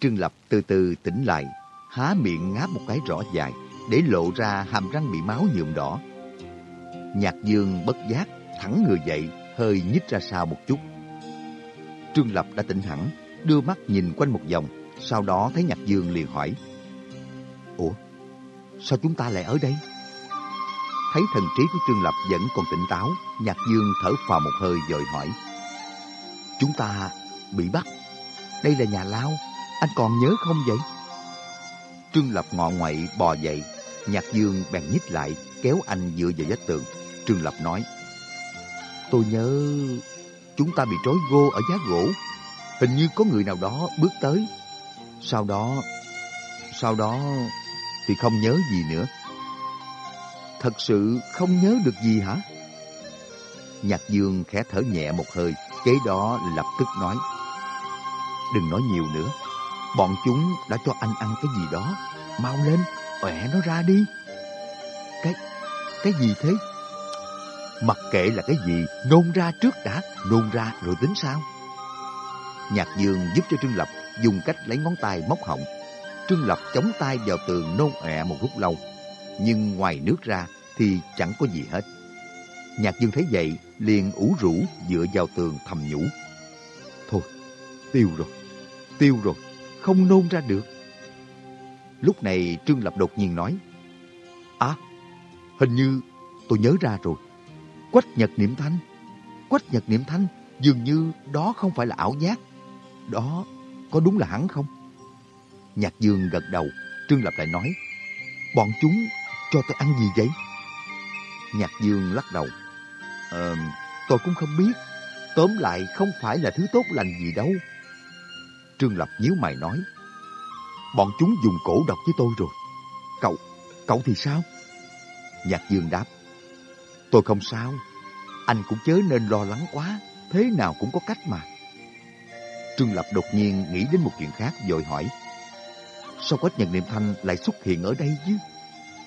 Trương Lập từ từ tỉnh lại, há miệng ngáp một cái rõ dài, để lộ ra hàm răng bị máu nhuộm đỏ. Nhạc Dương bất giác, thẳng người dậy, hơi nhích ra sau một chút. Trương Lập đã tỉnh hẳn, đưa mắt nhìn quanh một vòng, sau đó thấy Nhạc Dương liền hỏi. Ủa, sao chúng ta lại ở đây? Thấy thần trí của Trương Lập vẫn còn tỉnh táo, Nhạc Dương thở phào một hơi rồi hỏi. Chúng ta bị bắt. Đây là nhà lao, anh còn nhớ không vậy? Trương Lập ngọ ngoậy bò dậy, Nhạc Dương bèn nhích lại, kéo anh dựa vào vách tường. Trương Lập nói, Tôi nhớ chúng ta bị trói gô ở giá gỗ. Hình như có người nào đó bước tới. Sau đó, sau đó thì không nhớ gì nữa. Thật sự không nhớ được gì hả? Nhạc Dương khẽ thở nhẹ một hơi, kế đó lập tức nói. Đừng nói nhiều nữa, bọn chúng đã cho anh ăn cái gì đó. Mau lên, ẻ nó ra đi. Cái, cái gì thế? Mặc kệ là cái gì, nôn ra trước đã, nôn ra rồi tính sao? Nhạc Dương giúp cho Trương Lập dùng cách lấy ngón tay móc họng. Trương Lập chống tay vào tường nôn ẹ một lúc lâu. Nhưng ngoài nước ra thì chẳng có gì hết. Nhạc Dương thấy vậy, liền ủ rũ dựa vào tường thầm nhủ. Thôi, tiêu rồi, tiêu rồi, không nôn ra được. Lúc này Trương Lập đột nhiên nói, À, hình như tôi nhớ ra rồi. Quách Nhật Niệm Thanh. Quách Nhật Niệm Thanh, dường như đó không phải là ảo giác. Đó, có đúng là hắn không? Nhạc Dương gật đầu, Trương Lập lại nói, bọn chúng cho tôi ăn gì vậy? Nhạc Dương lắc đầu, Ờ, tôi cũng không biết. Tóm lại không phải là thứ tốt lành gì đâu. Trương Lập nhíu mày nói, bọn chúng dùng cổ độc với tôi rồi. Cậu, cậu thì sao? Nhạc Dương đáp, Tôi không sao. Anh cũng chớ nên lo lắng quá. Thế nào cũng có cách mà. Trương Lập đột nhiên nghĩ đến một chuyện khác rồi hỏi. Sao Quách Nhân Niệm Thanh lại xuất hiện ở đây chứ?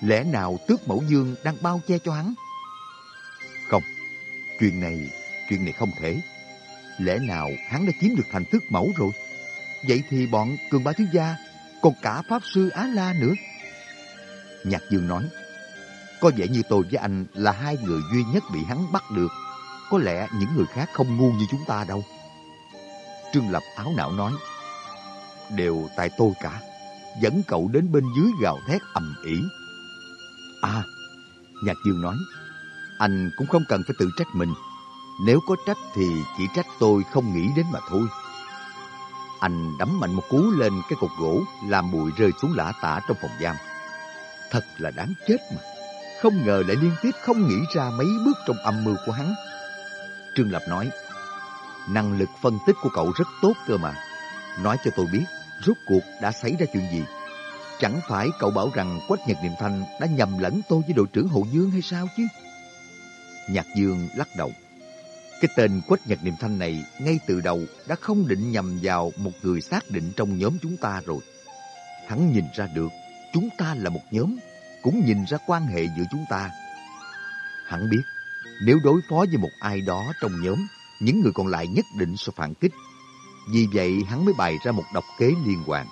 Lẽ nào tước mẫu dương đang bao che cho hắn? Không, chuyện này chuyện này không thể. Lẽ nào hắn đã chiếm được thành tước mẫu rồi? Vậy thì bọn cường ba thiếu gia, còn cả Pháp Sư Á La nữa. Nhạc Dương nói, có vẻ như tôi với anh là hai người duy nhất bị hắn bắt được. Có lẽ những người khác không ngu như chúng ta đâu. Trương Lập áo não nói, đều tại tôi cả. Dẫn cậu đến bên dưới gào thét ầm ĩ. À, Nhạc Dương nói, anh cũng không cần phải tự trách mình. Nếu có trách thì chỉ trách tôi không nghĩ đến mà thôi. Anh đấm mạnh một cú lên cái cột gỗ, làm bụi rơi xuống lã tả trong phòng giam. Thật là đáng chết mà. Không ngờ lại liên tiếp không nghĩ ra mấy bước trong âm mưu của hắn. Trương Lập nói, năng lực phân tích của cậu rất tốt cơ mà. Nói cho tôi biết, rốt cuộc đã xảy ra chuyện gì? Chẳng phải cậu bảo rằng Quách Nhật Niệm Thanh đã nhầm lẫn tôi với đội trưởng Hồ Dương hay sao chứ? Nhạc Dương lắc đầu. Cái tên Quách Nhật Niệm Thanh này ngay từ đầu đã không định nhầm vào một người xác định trong nhóm chúng ta rồi. Hắn nhìn ra được chúng ta là một nhóm, cũng nhìn ra quan hệ giữa chúng ta. Hắn biết, nếu đối phó với một ai đó trong nhóm, những người còn lại nhất định sẽ phản kích. Vì vậy hắn mới bày ra một độc kế liên hoàn.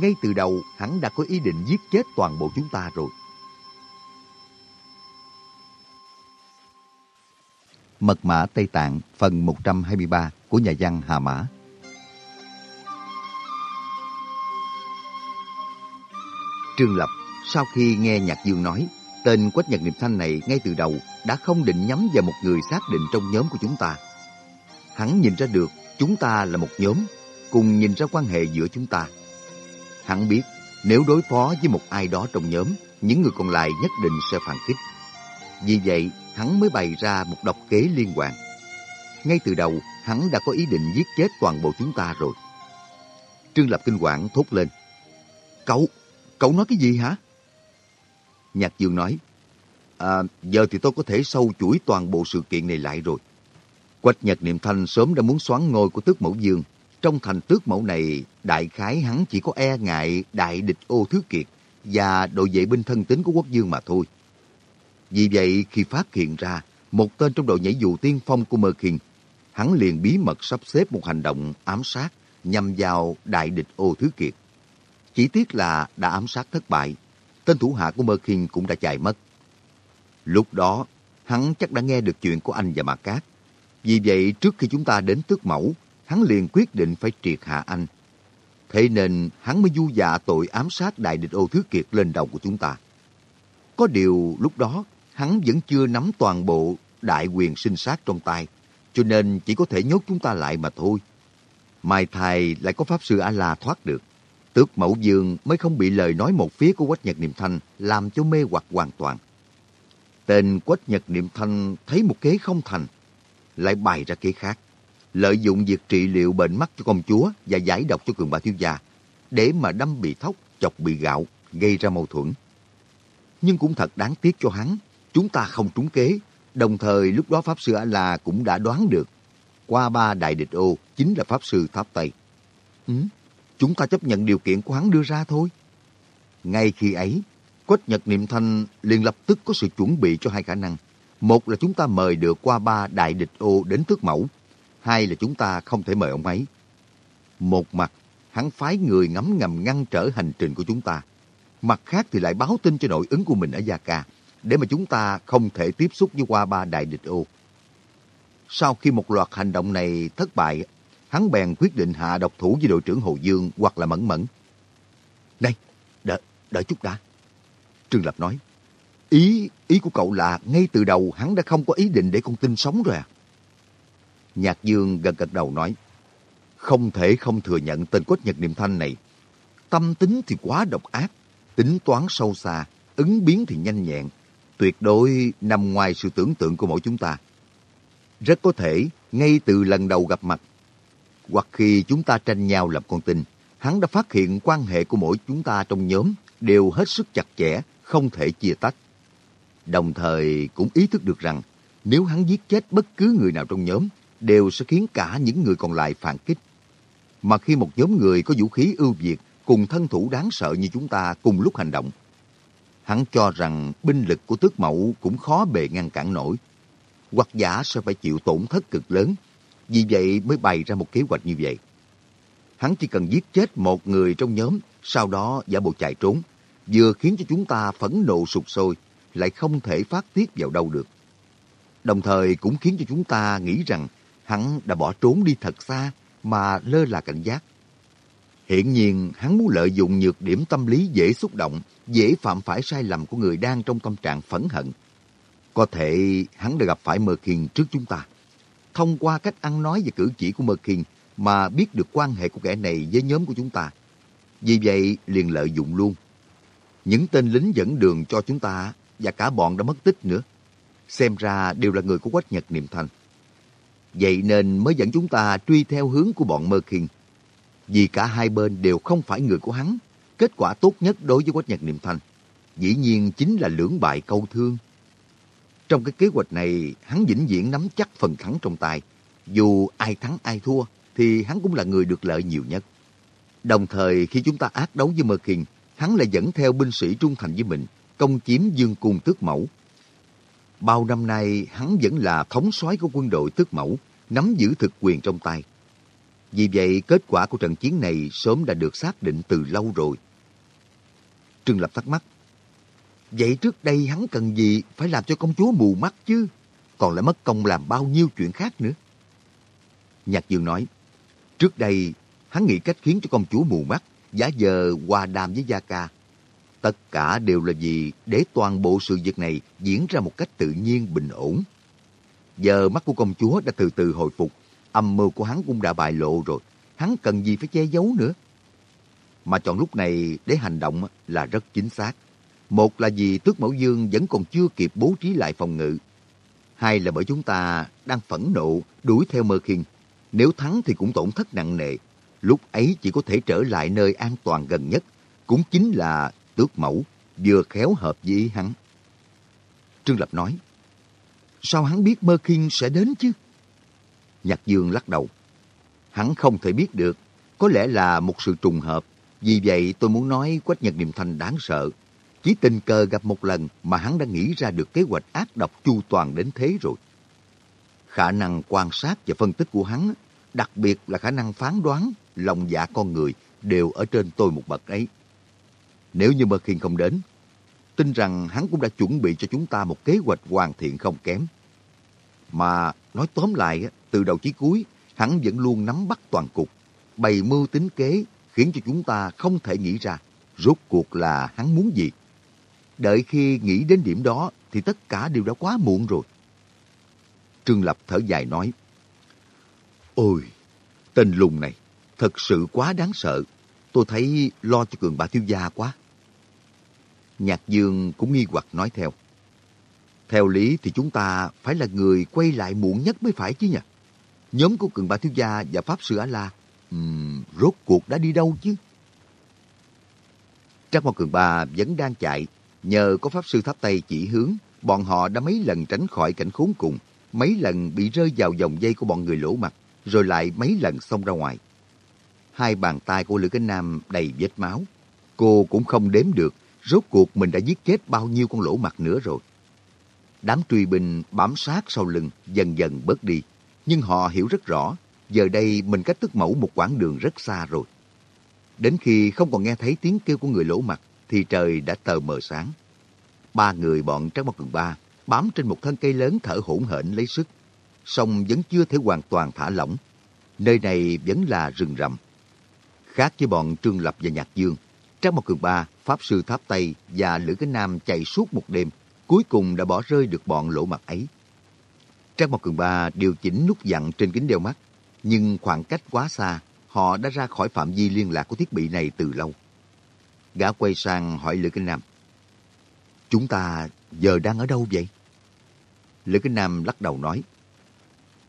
Ngay từ đầu, hắn đã có ý định giết chết toàn bộ chúng ta rồi. Mật mã Tây Tạng phần 123 của nhà văn Hà Mã Trương Lập sau khi nghe Nhạc Dương nói tên Quách Nhật Niệm Thanh này ngay từ đầu đã không định nhắm vào một người xác định trong nhóm của chúng ta. Hắn nhìn ra được chúng ta là một nhóm, cùng nhìn ra quan hệ giữa chúng ta. Hắn biết nếu đối phó với một ai đó trong nhóm, những người còn lại nhất định sẽ phản kích. Vì vậy, hắn mới bày ra một độc kế liên hoàn. Ngay từ đầu, hắn đã có ý định giết chết toàn bộ chúng ta rồi. Trương Lập kinh quản thốt lên. Cậu, cậu nói cái gì hả? Nhạc Dương nói, à, giờ thì tôi có thể sâu chuỗi toàn bộ sự kiện này lại rồi. Quách Nhật Niệm Thanh sớm đã muốn xoán ngôi của tước mẫu dương. Trong thành tước mẫu này, đại khái hắn chỉ có e ngại đại địch ô thứ kiệt và đội vệ binh thân tín của quốc dương mà thôi. Vì vậy, khi phát hiện ra một tên trong đội nhảy dù tiên phong của Mơ Kiên, hắn liền bí mật sắp xếp một hành động ám sát nhằm vào đại địch ô thứ kiệt. Chỉ tiếc là đã ám sát thất bại, tên thủ hạ của Mơ Kiên cũng đã chạy mất. Lúc đó, hắn chắc đã nghe được chuyện của anh và Mạc Cát. Vì vậy, trước khi chúng ta đến tước mẫu, hắn liền quyết định phải triệt hạ anh. Thế nên, hắn mới du dạ tội ám sát đại địch ô thứ kiệt lên đầu của chúng ta. Có điều, lúc đó, hắn vẫn chưa nắm toàn bộ đại quyền sinh sát trong tay, cho nên chỉ có thể nhốt chúng ta lại mà thôi. Mai thầy lại có Pháp Sư A-La thoát được. Tước Mẫu Dương mới không bị lời nói một phía của Quách Nhật Niệm Thanh làm cho mê hoặc hoàn toàn. Tên Quách Nhật Niệm Thanh thấy một kế không thành, lại bày ra kế khác, lợi dụng việc trị liệu bệnh mắt cho công chúa và giải độc cho cường bà thiếu gia, để mà đâm bị thóc, chọc bị gạo, gây ra mâu thuẫn. Nhưng cũng thật đáng tiếc cho hắn, chúng ta không trúng kế, đồng thời lúc đó Pháp Sư A-La cũng đã đoán được, qua ba đại địch ô chính là Pháp Sư Tháp Tây. Ừ, chúng ta chấp nhận điều kiện của hắn đưa ra thôi. Ngay khi ấy, Quách Nhật Niệm Thanh liền lập tức có sự chuẩn bị cho hai khả năng. Một là chúng ta mời được qua ba đại địch ô đến tước mẫu. Hai là chúng ta không thể mời ông ấy. Một mặt, hắn phái người ngắm ngầm ngăn trở hành trình của chúng ta. Mặt khác thì lại báo tin cho nội ứng của mình ở Gia Ca, để mà chúng ta không thể tiếp xúc với qua ba đại địch ô. Sau khi một loạt hành động này thất bại, hắn bèn quyết định hạ độc thủ với đội trưởng Hồ Dương hoặc là Mẫn Mẫn. Này, đợi, đợi chút đã. Trương Lập nói, ý ý của cậu là ngay từ đầu hắn đã không có ý định để con tin sống rồi à? Nhạc Dương gật gật đầu nói, không thể không thừa nhận tên Quách Nhật Niệm Thanh này. Tâm tính thì quá độc ác, tính toán sâu xa, ứng biến thì nhanh nhẹn, tuyệt đối nằm ngoài sự tưởng tượng của mỗi chúng ta. Rất có thể, ngay từ lần đầu gặp mặt, hoặc khi chúng ta tranh nhau làm con tin, hắn đã phát hiện quan hệ của mỗi chúng ta trong nhóm đều hết sức chặt chẽ, không thể chia tách. Đồng thời cũng ý thức được rằng nếu hắn giết chết bất cứ người nào trong nhóm, đều sẽ khiến cả những người còn lại phản kích. Mà khi một nhóm người có vũ khí ưu việt cùng thân thủ đáng sợ như chúng ta cùng lúc hành động, hắn cho rằng binh lực của tước mẫu cũng khó bề ngăn cản nổi. hoặc giả sẽ phải chịu tổn thất cực lớn. Vì vậy mới bày ra một kế hoạch như vậy. Hắn chỉ cần giết chết một người trong nhóm, sau đó giả bộ chạy trốn, vừa khiến cho chúng ta phẫn nộ sụt sôi, lại không thể phát tiết vào đâu được. Đồng thời cũng khiến cho chúng ta nghĩ rằng hắn đã bỏ trốn đi thật xa mà lơ là cảnh giác. Hiện nhiên, hắn muốn lợi dụng nhược điểm tâm lý dễ xúc động, dễ phạm phải sai lầm của người đang trong tâm trạng phẫn hận. Có thể hắn đã gặp phải Mơ Khiên trước chúng ta. Thông qua cách ăn nói và cử chỉ của Mơ Khiên mà biết được quan hệ của kẻ này với nhóm của chúng ta. Vì vậy, liền lợi dụng luôn. Những tên lính dẫn đường cho chúng ta và cả bọn đã mất tích nữa. Xem ra đều là người của Quách Nhật Niệm Thanh. Vậy nên mới dẫn chúng ta truy theo hướng của bọn Mơ Khiên. Vì cả hai bên đều không phải người của hắn. Kết quả tốt nhất đối với Quách Nhật Niệm Thanh dĩ nhiên chính là lưỡng bại câu thương. Trong cái kế hoạch này, hắn vĩnh viễn nắm chắc phần thắng trong tay. Dù ai thắng ai thua, thì hắn cũng là người được lợi nhiều nhất. Đồng thời, khi chúng ta ác đấu với Mơ kiền, hắn lại dẫn theo binh sĩ trung thành với mình, công chiếm dương cung tước mẫu. Bao năm nay, hắn vẫn là thống soái của quân đội tước mẫu, nắm giữ thực quyền trong tay. Vì vậy, kết quả của trận chiến này sớm đã được xác định từ lâu rồi. Trương Lập thắc mắc. Vậy trước đây hắn cần gì phải làm cho công chúa mù mắt chứ? Còn lại mất công làm bao nhiêu chuyện khác nữa. Nhạc Dương nói, trước đây hắn nghĩ cách khiến cho công chúa mù mắt, giả giờ hòa đàm với Gia Ca. Tất cả đều là vì để toàn bộ sự việc này diễn ra một cách tự nhiên bình ổn. Giờ mắt của công chúa đã từ từ hồi phục, âm mưu của hắn cũng đã bại lộ rồi. Hắn cần gì phải che giấu nữa. Mà chọn lúc này để hành động là rất chính xác. Một là vì tước mẫu dương vẫn còn chưa kịp bố trí lại phòng ngự. Hai là bởi chúng ta đang phẫn nộ đuổi theo mơ khiên. Nếu thắng thì cũng tổn thất nặng nề. Lúc ấy chỉ có thể trở lại nơi an toàn gần nhất. Cũng chính là tước mẫu, vừa khéo hợp với ý hắn. Trương Lập nói, sao hắn biết mơ Kinh sẽ đến chứ? Nhạc Dương lắc đầu. Hắn không thể biết được, có lẽ là một sự trùng hợp. Vì vậy tôi muốn nói Quách Nhật Niệm Thanh đáng sợ. Chỉ tình cờ gặp một lần mà hắn đã nghĩ ra được kế hoạch ác độc chu toàn đến thế rồi. Khả năng quan sát và phân tích của hắn, đặc biệt là khả năng phán đoán, lòng dạ con người đều ở trên tôi một bậc ấy. Nếu như Mơ Khiên không đến, tin rằng hắn cũng đã chuẩn bị cho chúng ta một kế hoạch hoàn thiện không kém. Mà nói tóm lại, từ đầu chí cuối, hắn vẫn luôn nắm bắt toàn cục, bày mưu tính kế, khiến cho chúng ta không thể nghĩ ra rốt cuộc là hắn muốn gì. Đợi khi nghĩ đến điểm đó thì tất cả đều đã quá muộn rồi. Trương Lập thở dài nói, Ôi, tên lùng này, thật sự quá đáng sợ. Tôi thấy lo cho cường bà thiếu gia quá. Nhạc Dương cũng nghi hoặc nói theo. Theo lý thì chúng ta phải là người quay lại muộn nhất mới phải chứ nhỉ? Nhóm của cường ba thiếu gia và Pháp Sư Á-La um, rốt cuộc đã đi đâu chứ? Trác Mao Cường Ba vẫn đang chạy. Nhờ có Pháp Sư Tháp Tây chỉ hướng, bọn họ đã mấy lần tránh khỏi cảnh khốn cùng, mấy lần bị rơi vào vòng dây của bọn người lỗ mặt, rồi lại mấy lần xông ra ngoài. Hai bàn tay của Lữ Cánh Nam đầy vết máu. Cô cũng không đếm được rốt cuộc mình đã giết chết bao nhiêu con lỗ mặt nữa rồi. Đám truy binh bám sát sau lưng dần dần bớt đi. Nhưng họ hiểu rất rõ, giờ đây mình cách tức mẫu một quãng đường rất xa rồi. Đến khi không còn nghe thấy tiếng kêu của người lỗ mặt, thì trời đã tờ mờ sáng. Ba người bọn Trác Mộc Cường Ba bám trên một thân cây lớn thở hổn hển lấy sức, song vẫn chưa thể hoàn toàn thả lỏng. Nơi này vẫn là rừng rậm. Khác với bọn Trương Lập và Nhạc Dương, Trác Mộc Cường Ba, Pháp Sư Tháp Tây và Lữ Cái Nam chạy suốt một đêm, cuối cùng đã bỏ rơi được bọn lỗ mặt ấy. Trang Mộc Cường Ba điều chỉnh nút dặn trên kính đeo mắt, nhưng khoảng cách quá xa, họ đã ra khỏi phạm vi liên lạc của thiết bị này từ lâu. Gã quay sang hỏi Lữ Kinh Nam. Chúng ta giờ đang ở đâu vậy? Lữ Kinh Nam lắc đầu nói.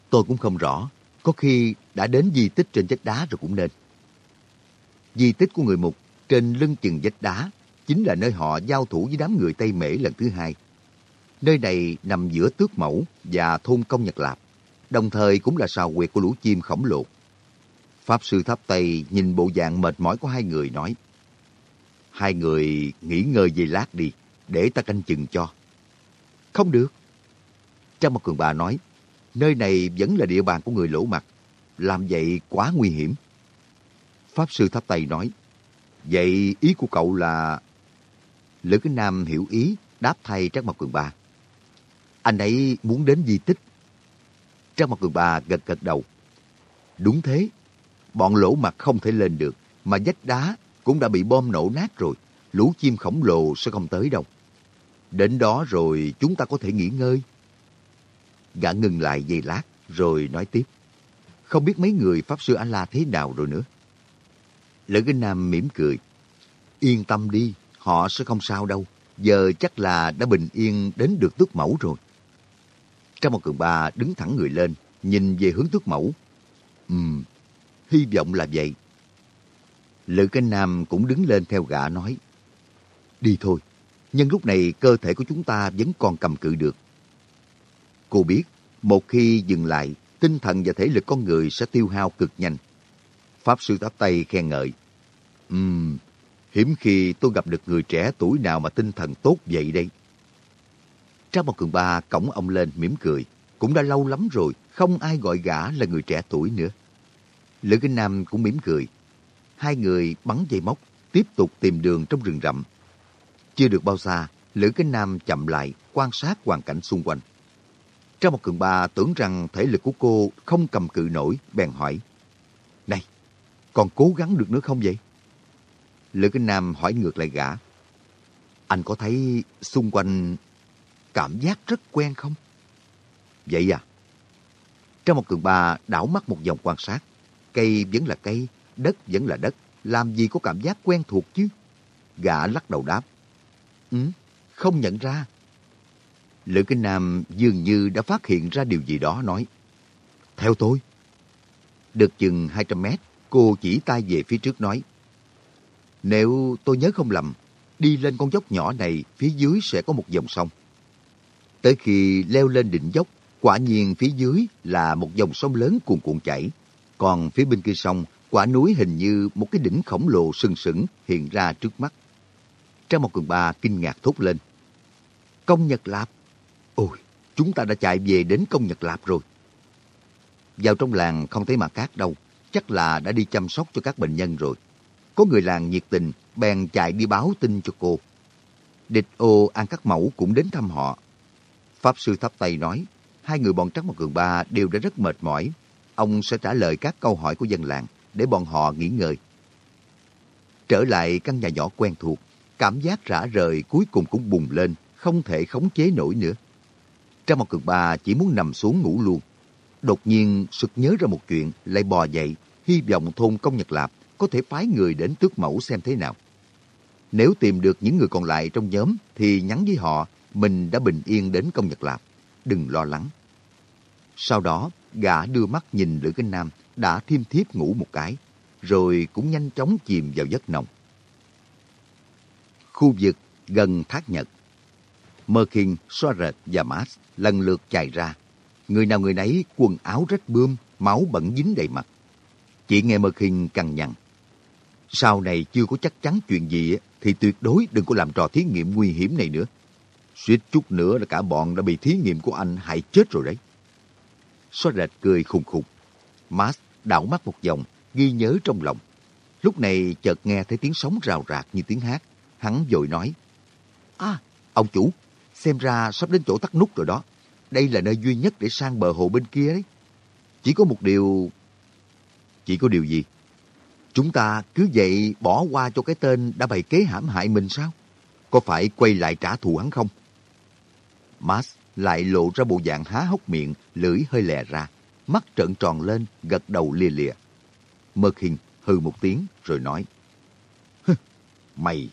Tôi cũng không rõ, có khi đã đến di tích trên vách đá rồi cũng nên. Di tích của người mục trên lưng chừng vách đá chính là nơi họ giao thủ với đám người Tây Mễ lần thứ hai. Nơi này nằm giữa tước mẫu và thôn công Nhật Lạp, đồng thời cũng là sào quyệt của lũ chim khổng lồ. Pháp sư Tháp Tây nhìn bộ dạng mệt mỏi của hai người nói, Hai người nghỉ ngơi về lát đi, để ta canh chừng cho. Không được. Trang Mặt Cường Bà nói, nơi này vẫn là địa bàn của người lỗ mặt. Làm vậy quá nguy hiểm. Pháp Sư Tháp Tây nói, vậy ý của cậu là... Lữ Kính Nam hiểu ý, đáp thay Trang Mặt Cường Bà. Anh ấy muốn đến di tích. Trang Mặt Cường Bà gật gật đầu. Đúng thế, bọn lỗ mặt không thể lên được, mà vách đá cũng đã bị bom nổ nát rồi. Lũ chim khổng lồ sẽ không tới đâu. Đến đó rồi chúng ta có thể nghỉ ngơi. Gã ngừng lại giây lát, rồi nói tiếp. Không biết mấy người Pháp Sư A-La thế nào rồi nữa. Lữ Kinh Nam mỉm cười. Yên tâm đi, họ sẽ không sao đâu. Giờ chắc là đã bình yên đến được tước mẫu rồi. Trong một cường ba đứng thẳng người lên, nhìn về hướng tước mẫu. Ừm, hy vọng là vậy. Lữ Kinh Nam cũng đứng lên theo gã nói. Đi thôi, nhưng lúc này cơ thể của chúng ta vẫn còn cầm cự được. Cô biết, một khi dừng lại, tinh thần và thể lực con người sẽ tiêu hao cực nhanh. Pháp Sư Táp Tây khen ngợi. Ừm, hiếm khi tôi gặp được người trẻ tuổi nào mà tinh thần tốt vậy đây. Trang một cường ba cổng ông lên mỉm cười. Cũng đã lâu lắm rồi, không ai gọi gã là người trẻ tuổi nữa. Lữ Kinh Nam cũng mỉm cười. Hai người bắn dây móc, tiếp tục tìm đường trong rừng rậm. Chưa được bao xa, Lữ Kinh Nam chậm lại, quan sát hoàn cảnh xung quanh. Trang một cường ba tưởng rằng thể lực của cô không cầm cự nổi, bèn hỏi. Còn cố gắng được nữa không vậy? Lữ Kinh Nam hỏi ngược lại gã. Anh có thấy xung quanh cảm giác rất quen không? Vậy à? Trong một cường ba đảo mắt một vòng quan sát. Cây vẫn là cây, đất vẫn là đất. Làm gì có cảm giác quen thuộc chứ? Gã lắc đầu đáp. Ừ, không nhận ra. Lữ Kinh Nam dường như đã phát hiện ra điều gì đó nói. Theo tôi. Được chừng 200 mét, cô chỉ tay về phía trước nói. Nếu tôi nhớ không lầm, đi lên con dốc nhỏ này, phía dưới sẽ có một dòng sông. Tới khi leo lên đỉnh dốc, quả nhiên phía dưới là một dòng sông lớn cuồn cuộn chảy. Còn phía bên kia sông, quả núi hình như một cái đỉnh khổng lồ sừng sững hiện ra trước mắt. Trang một cường ba kinh ngạc thốt lên. Công Nhật Lạp! Ôi, chúng ta đã chạy về đến công Nhật Lạp rồi. Vào trong làng không thấy mà cát đâu, chắc là đã đi chăm sóc cho các bệnh nhân rồi. Có người làng nhiệt tình, bèn chạy đi báo tin cho cô. Địch ô An Cắt Mẫu cũng đến thăm họ. Pháp Sư Thắp tay nói, hai người bọn Trắc Mặt Cường Ba đều đã rất mệt mỏi. Ông sẽ trả lời các câu hỏi của dân làng để bọn họ nghỉ ngơi. Trở lại căn nhà nhỏ quen thuộc, cảm giác rã rời cuối cùng cũng bùng lên, không thể khống chế nổi nữa. Trắc Mặt Cường Ba chỉ muốn nằm xuống ngủ luôn. Đột nhiên sực nhớ ra một chuyện, lại bò dậy, hy vọng thôn công Nhật Lạp có thể phái người đến tước mẫu xem thế nào. Nếu tìm được những người còn lại trong nhóm thì nhắn với họ mình đã bình yên đến công Nhật Lạp. Đừng lo lắng. Sau đó, gã đưa mắt nhìn Lữ Kinh Nam đã thiêm thiếp ngủ một cái, rồi cũng nhanh chóng chìm vào giấc nồng. Khu vực gần thác Nhật Mơ Kinh, Soaret và Mars lần lượt chạy ra. Người nào người nấy quần áo rách bươm, máu bẩn dính đầy mặt. chị nghe Mơ Khinh cằn nhằn. Sau này chưa có chắc chắn chuyện gì thì tuyệt đối đừng có làm trò thí nghiệm nguy hiểm này nữa. Suýt chút nữa là cả bọn đã bị thí nghiệm của anh hại chết rồi đấy. Xóa rệt cười khùng khùng Max đảo mắt một vòng, ghi nhớ trong lòng. Lúc này chợt nghe thấy tiếng sóng rào rạc như tiếng hát. Hắn vội nói. À, ông chủ, xem ra sắp đến chỗ tắt nút rồi đó. Đây là nơi duy nhất để sang bờ hồ bên kia đấy. Chỉ có một điều... Chỉ có điều gì? Chúng ta cứ vậy bỏ qua cho cái tên đã bày kế hãm hại mình sao? Có phải quay lại trả thù hắn không? Max lại lộ ra bộ dạng há hốc miệng, lưỡi hơi lè ra, mắt trợn tròn lên, gật đầu lia lịa. Mơ hình hừ một tiếng rồi nói. Mày,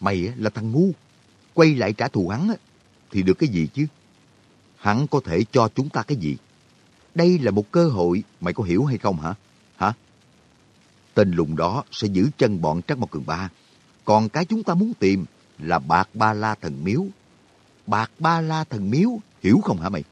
mày là thằng ngu. Quay lại trả thù hắn thì được cái gì chứ? Hắn có thể cho chúng ta cái gì? Đây là một cơ hội, mày có hiểu hay không hả? Hả? Tên lùng đó sẽ giữ chân bọn Trắc Mộc Cường Ba. Còn cái chúng ta muốn tìm là bạc ba la thần miếu bạc ba la thần miếu, hiểu không hả mày?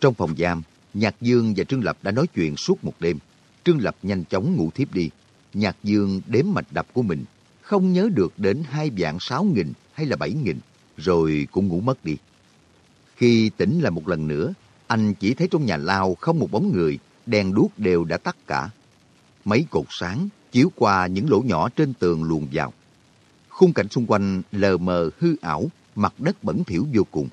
Trong phòng giam, Nhạc Dương và Trương Lập đã nói chuyện suốt một đêm. Trương Lập nhanh chóng ngủ thiếp đi. Nhạc Dương đếm mạch đập của mình, không nhớ được đến hai vạn sáu nghìn hay là bảy nghìn, rồi cũng ngủ mất đi. Khi tỉnh lại một lần nữa, anh chỉ thấy trong nhà lao không một bóng người, đèn đuốc đều đã tắt cả. Mấy cột sáng chiếu qua những lỗ nhỏ trên tường luồn vào. Khung cảnh xung quanh lờ mờ hư ảo, mặt đất bẩn thỉu vô cùng.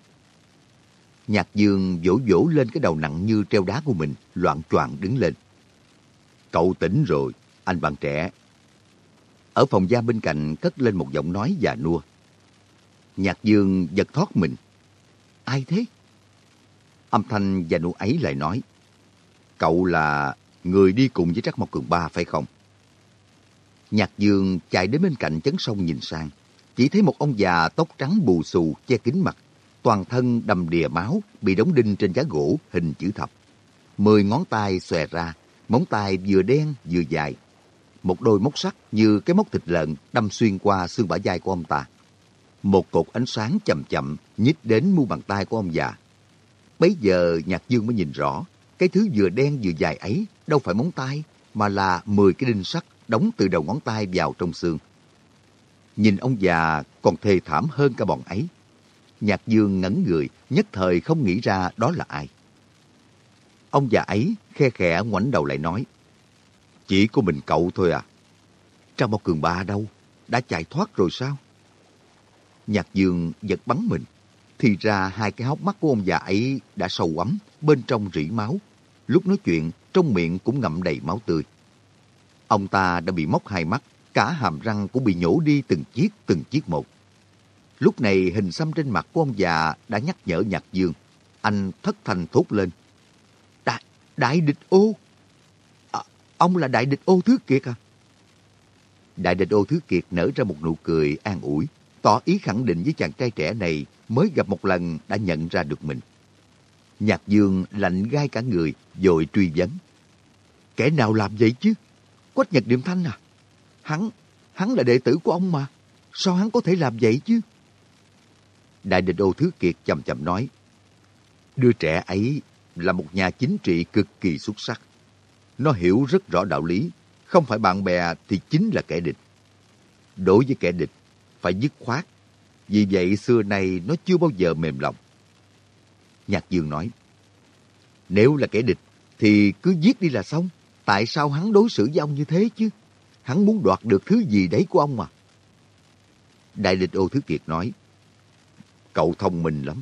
Nhạc dương vỗ vỗ lên cái đầu nặng như treo đá của mình, loạn choạng đứng lên. Cậu tỉnh rồi, anh bạn trẻ. Ở phòng gia bên cạnh cất lên một giọng nói già nua. Nhạc dương giật thoát mình. Ai thế? Âm thanh già nua ấy lại nói. Cậu là người đi cùng với Trắc Mộc Cường Ba phải không? Nhạc dương chạy đến bên cạnh chấn sông nhìn sang. Chỉ thấy một ông già tóc trắng bù xù che kín mặt. Toàn thân đầm đìa máu bị đóng đinh trên giá gỗ hình chữ thập. Mười ngón tay xòe ra, móng tay vừa đen vừa dài. Một đôi móc sắt như cái móc thịt lợn đâm xuyên qua xương bả vai của ông ta. Một cột ánh sáng chậm chậm nhích đến mu bàn tay của ông già. Bấy giờ Nhạc Dương mới nhìn rõ, cái thứ vừa đen vừa dài ấy đâu phải móng tay, mà là 10 cái đinh sắt đóng từ đầu ngón tay vào trong xương. Nhìn ông già còn thê thảm hơn cả bọn ấy. Nhạc Dương ngẩn người, nhất thời không nghĩ ra đó là ai. Ông già ấy khe khẽ ngoảnh đầu lại nói, Chỉ có mình cậu thôi à? Trang bao Cường Ba đâu? Đã chạy thoát rồi sao? Nhạc Dương giật bắn mình. Thì ra hai cái hốc mắt của ông già ấy đã sâu ấm, bên trong rỉ máu. Lúc nói chuyện, trong miệng cũng ngậm đầy máu tươi. Ông ta đã bị móc hai mắt, cả hàm răng cũng bị nhổ đi từng chiếc từng chiếc một. Lúc này hình xăm trên mặt của ông già đã nhắc nhở Nhạc Dương. Anh thất thành thốt lên. Đại, đại địch ô! À, ông là đại địch ô Thứ Kiệt à? Đại địch ô Thứ Kiệt nở ra một nụ cười an ủi, tỏ ý khẳng định với chàng trai trẻ này mới gặp một lần đã nhận ra được mình. Nhạc Dương lạnh gai cả người, rồi truy vấn. Kẻ nào làm vậy chứ? Quách Nhật Điềm Thanh à? Hắn, hắn là đệ tử của ông mà. Sao hắn có thể làm vậy chứ? Đại địch Âu Thứ Kiệt chậm chậm nói. Đứa trẻ ấy là một nhà chính trị cực kỳ xuất sắc. Nó hiểu rất rõ đạo lý. Không phải bạn bè thì chính là kẻ địch. Đối với kẻ địch, phải dứt khoát. Vì vậy xưa nay nó chưa bao giờ mềm lòng. Nhạc Dương nói, nếu là kẻ địch thì cứ giết đi là xong. Tại sao hắn đối xử với ông như thế chứ? Hắn muốn đoạt được thứ gì đấy của ông mà. Đại địch Ô Thứ Kiệt nói, Cậu thông minh lắm,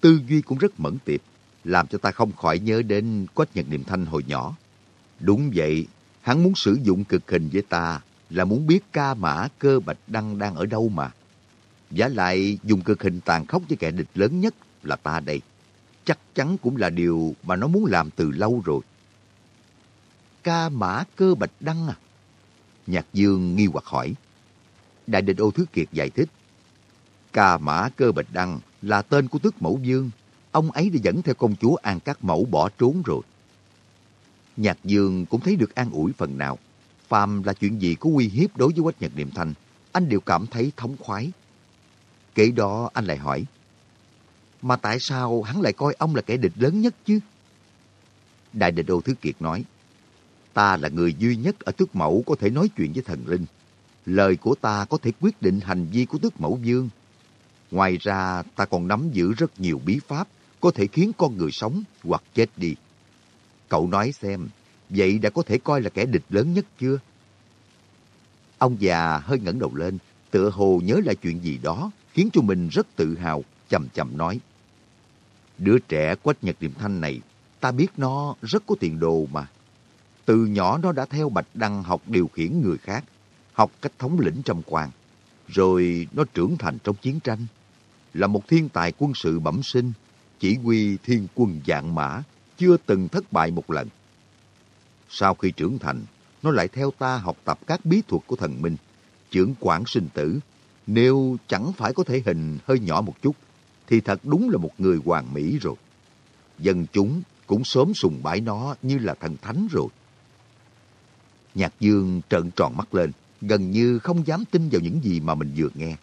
tư duy cũng rất mẫn tiệp, làm cho ta không khỏi nhớ đến Quách Nhật Niệm Thanh hồi nhỏ. Đúng vậy, hắn muốn sử dụng cực hình với ta là muốn biết ca mã cơ bạch đăng đang ở đâu mà. Giả lại dùng cực hình tàn khốc với kẻ địch lớn nhất là ta đây. Chắc chắn cũng là điều mà nó muốn làm từ lâu rồi. Ca mã cơ bạch đăng à? Nhạc Dương nghi hoặc hỏi. Đại địch ô Thứ Kiệt giải thích. Ca mã cơ bạch đăng là tên của tước mẫu dương. Ông ấy đã dẫn theo công chúa An Cát Mẫu bỏ trốn rồi. Nhạc Dương cũng thấy được an ủi phần nào. Phàm là chuyện gì có uy hiếp đối với Quách Nhật Niệm Thanh, anh đều cảm thấy thống khoái. Kể đó anh lại hỏi, mà tại sao hắn lại coi ông là kẻ địch lớn nhất chứ? Đại địch Đô Thứ Kiệt nói, ta là người duy nhất ở tước mẫu có thể nói chuyện với thần linh. Lời của ta có thể quyết định hành vi của tước mẫu dương. Ngoài ra, ta còn nắm giữ rất nhiều bí pháp có thể khiến con người sống hoặc chết đi. Cậu nói xem, vậy đã có thể coi là kẻ địch lớn nhất chưa? Ông già hơi ngẩng đầu lên, tựa hồ nhớ lại chuyện gì đó, khiến cho mình rất tự hào, chầm chậm nói. Đứa trẻ quách nhật niệm thanh này, ta biết nó rất có tiền đồ mà. Từ nhỏ nó đã theo Bạch Đăng học điều khiển người khác, học cách thống lĩnh trong quan. Rồi nó trưởng thành trong chiến tranh. Là một thiên tài quân sự bẩm sinh, chỉ huy thiên quân dạng mã, chưa từng thất bại một lần. Sau khi trưởng thành, nó lại theo ta học tập các bí thuật của thần minh, trưởng quản sinh tử. Nếu chẳng phải có thể hình hơi nhỏ một chút, thì thật đúng là một người hoàn mỹ rồi. Dân chúng cũng sớm sùng bái nó như là thần thánh rồi. Nhạc Dương trợn tròn mắt lên, gần như không dám tin vào những gì mà mình vừa nghe.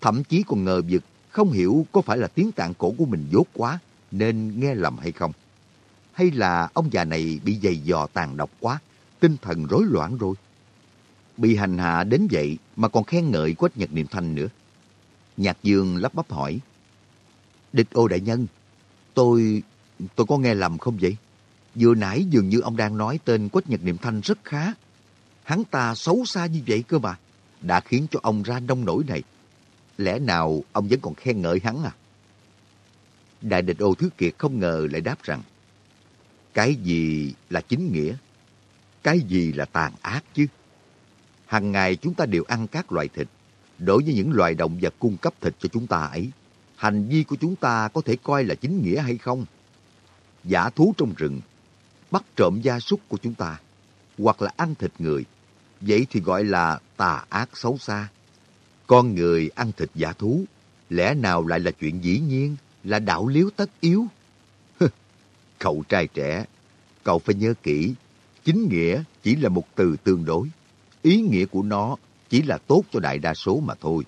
Thậm chí còn ngờ vực, không hiểu có phải là tiếng tạng cổ của mình dốt quá, nên nghe lầm hay không. Hay là ông già này bị dày dò tàn độc quá, tinh thần rối loạn rồi. Bị hành hạ đến vậy mà còn khen ngợi Quách Nhật Niệm Thanh nữa. Nhạc Dương lắp bắp hỏi. Địch ô đại nhân, Tôi... tôi có nghe lầm không vậy? Vừa nãy dường như ông đang nói tên Quách Nhật Niệm Thanh rất khá. Hắn ta xấu xa như vậy cơ mà. Đã khiến cho ông ra nông nổi này. Lẽ nào ông vẫn còn khen ngợi hắn à? Đại địch ô Thứ Kiệt không ngờ lại đáp rằng cái gì là chính nghĩa? Cái gì là tàn ác chứ? Hằng ngày chúng ta đều ăn các loại thịt. Đối với những loài động vật cung cấp thịt cho chúng ta ấy, hành vi của chúng ta có thể coi là chính nghĩa hay không? Giả thú trong rừng, bắt trộm gia súc của chúng ta, hoặc là ăn thịt người, vậy thì gọi là tà ác xấu xa. Con người ăn thịt giả thú, lẽ nào lại là chuyện dĩ nhiên, là đạo liếu tất yếu? Cậu trai trẻ, cậu phải nhớ kỹ, chính nghĩa chỉ là một từ tương đối. Ý nghĩa của nó chỉ là tốt cho đại đa số mà thôi.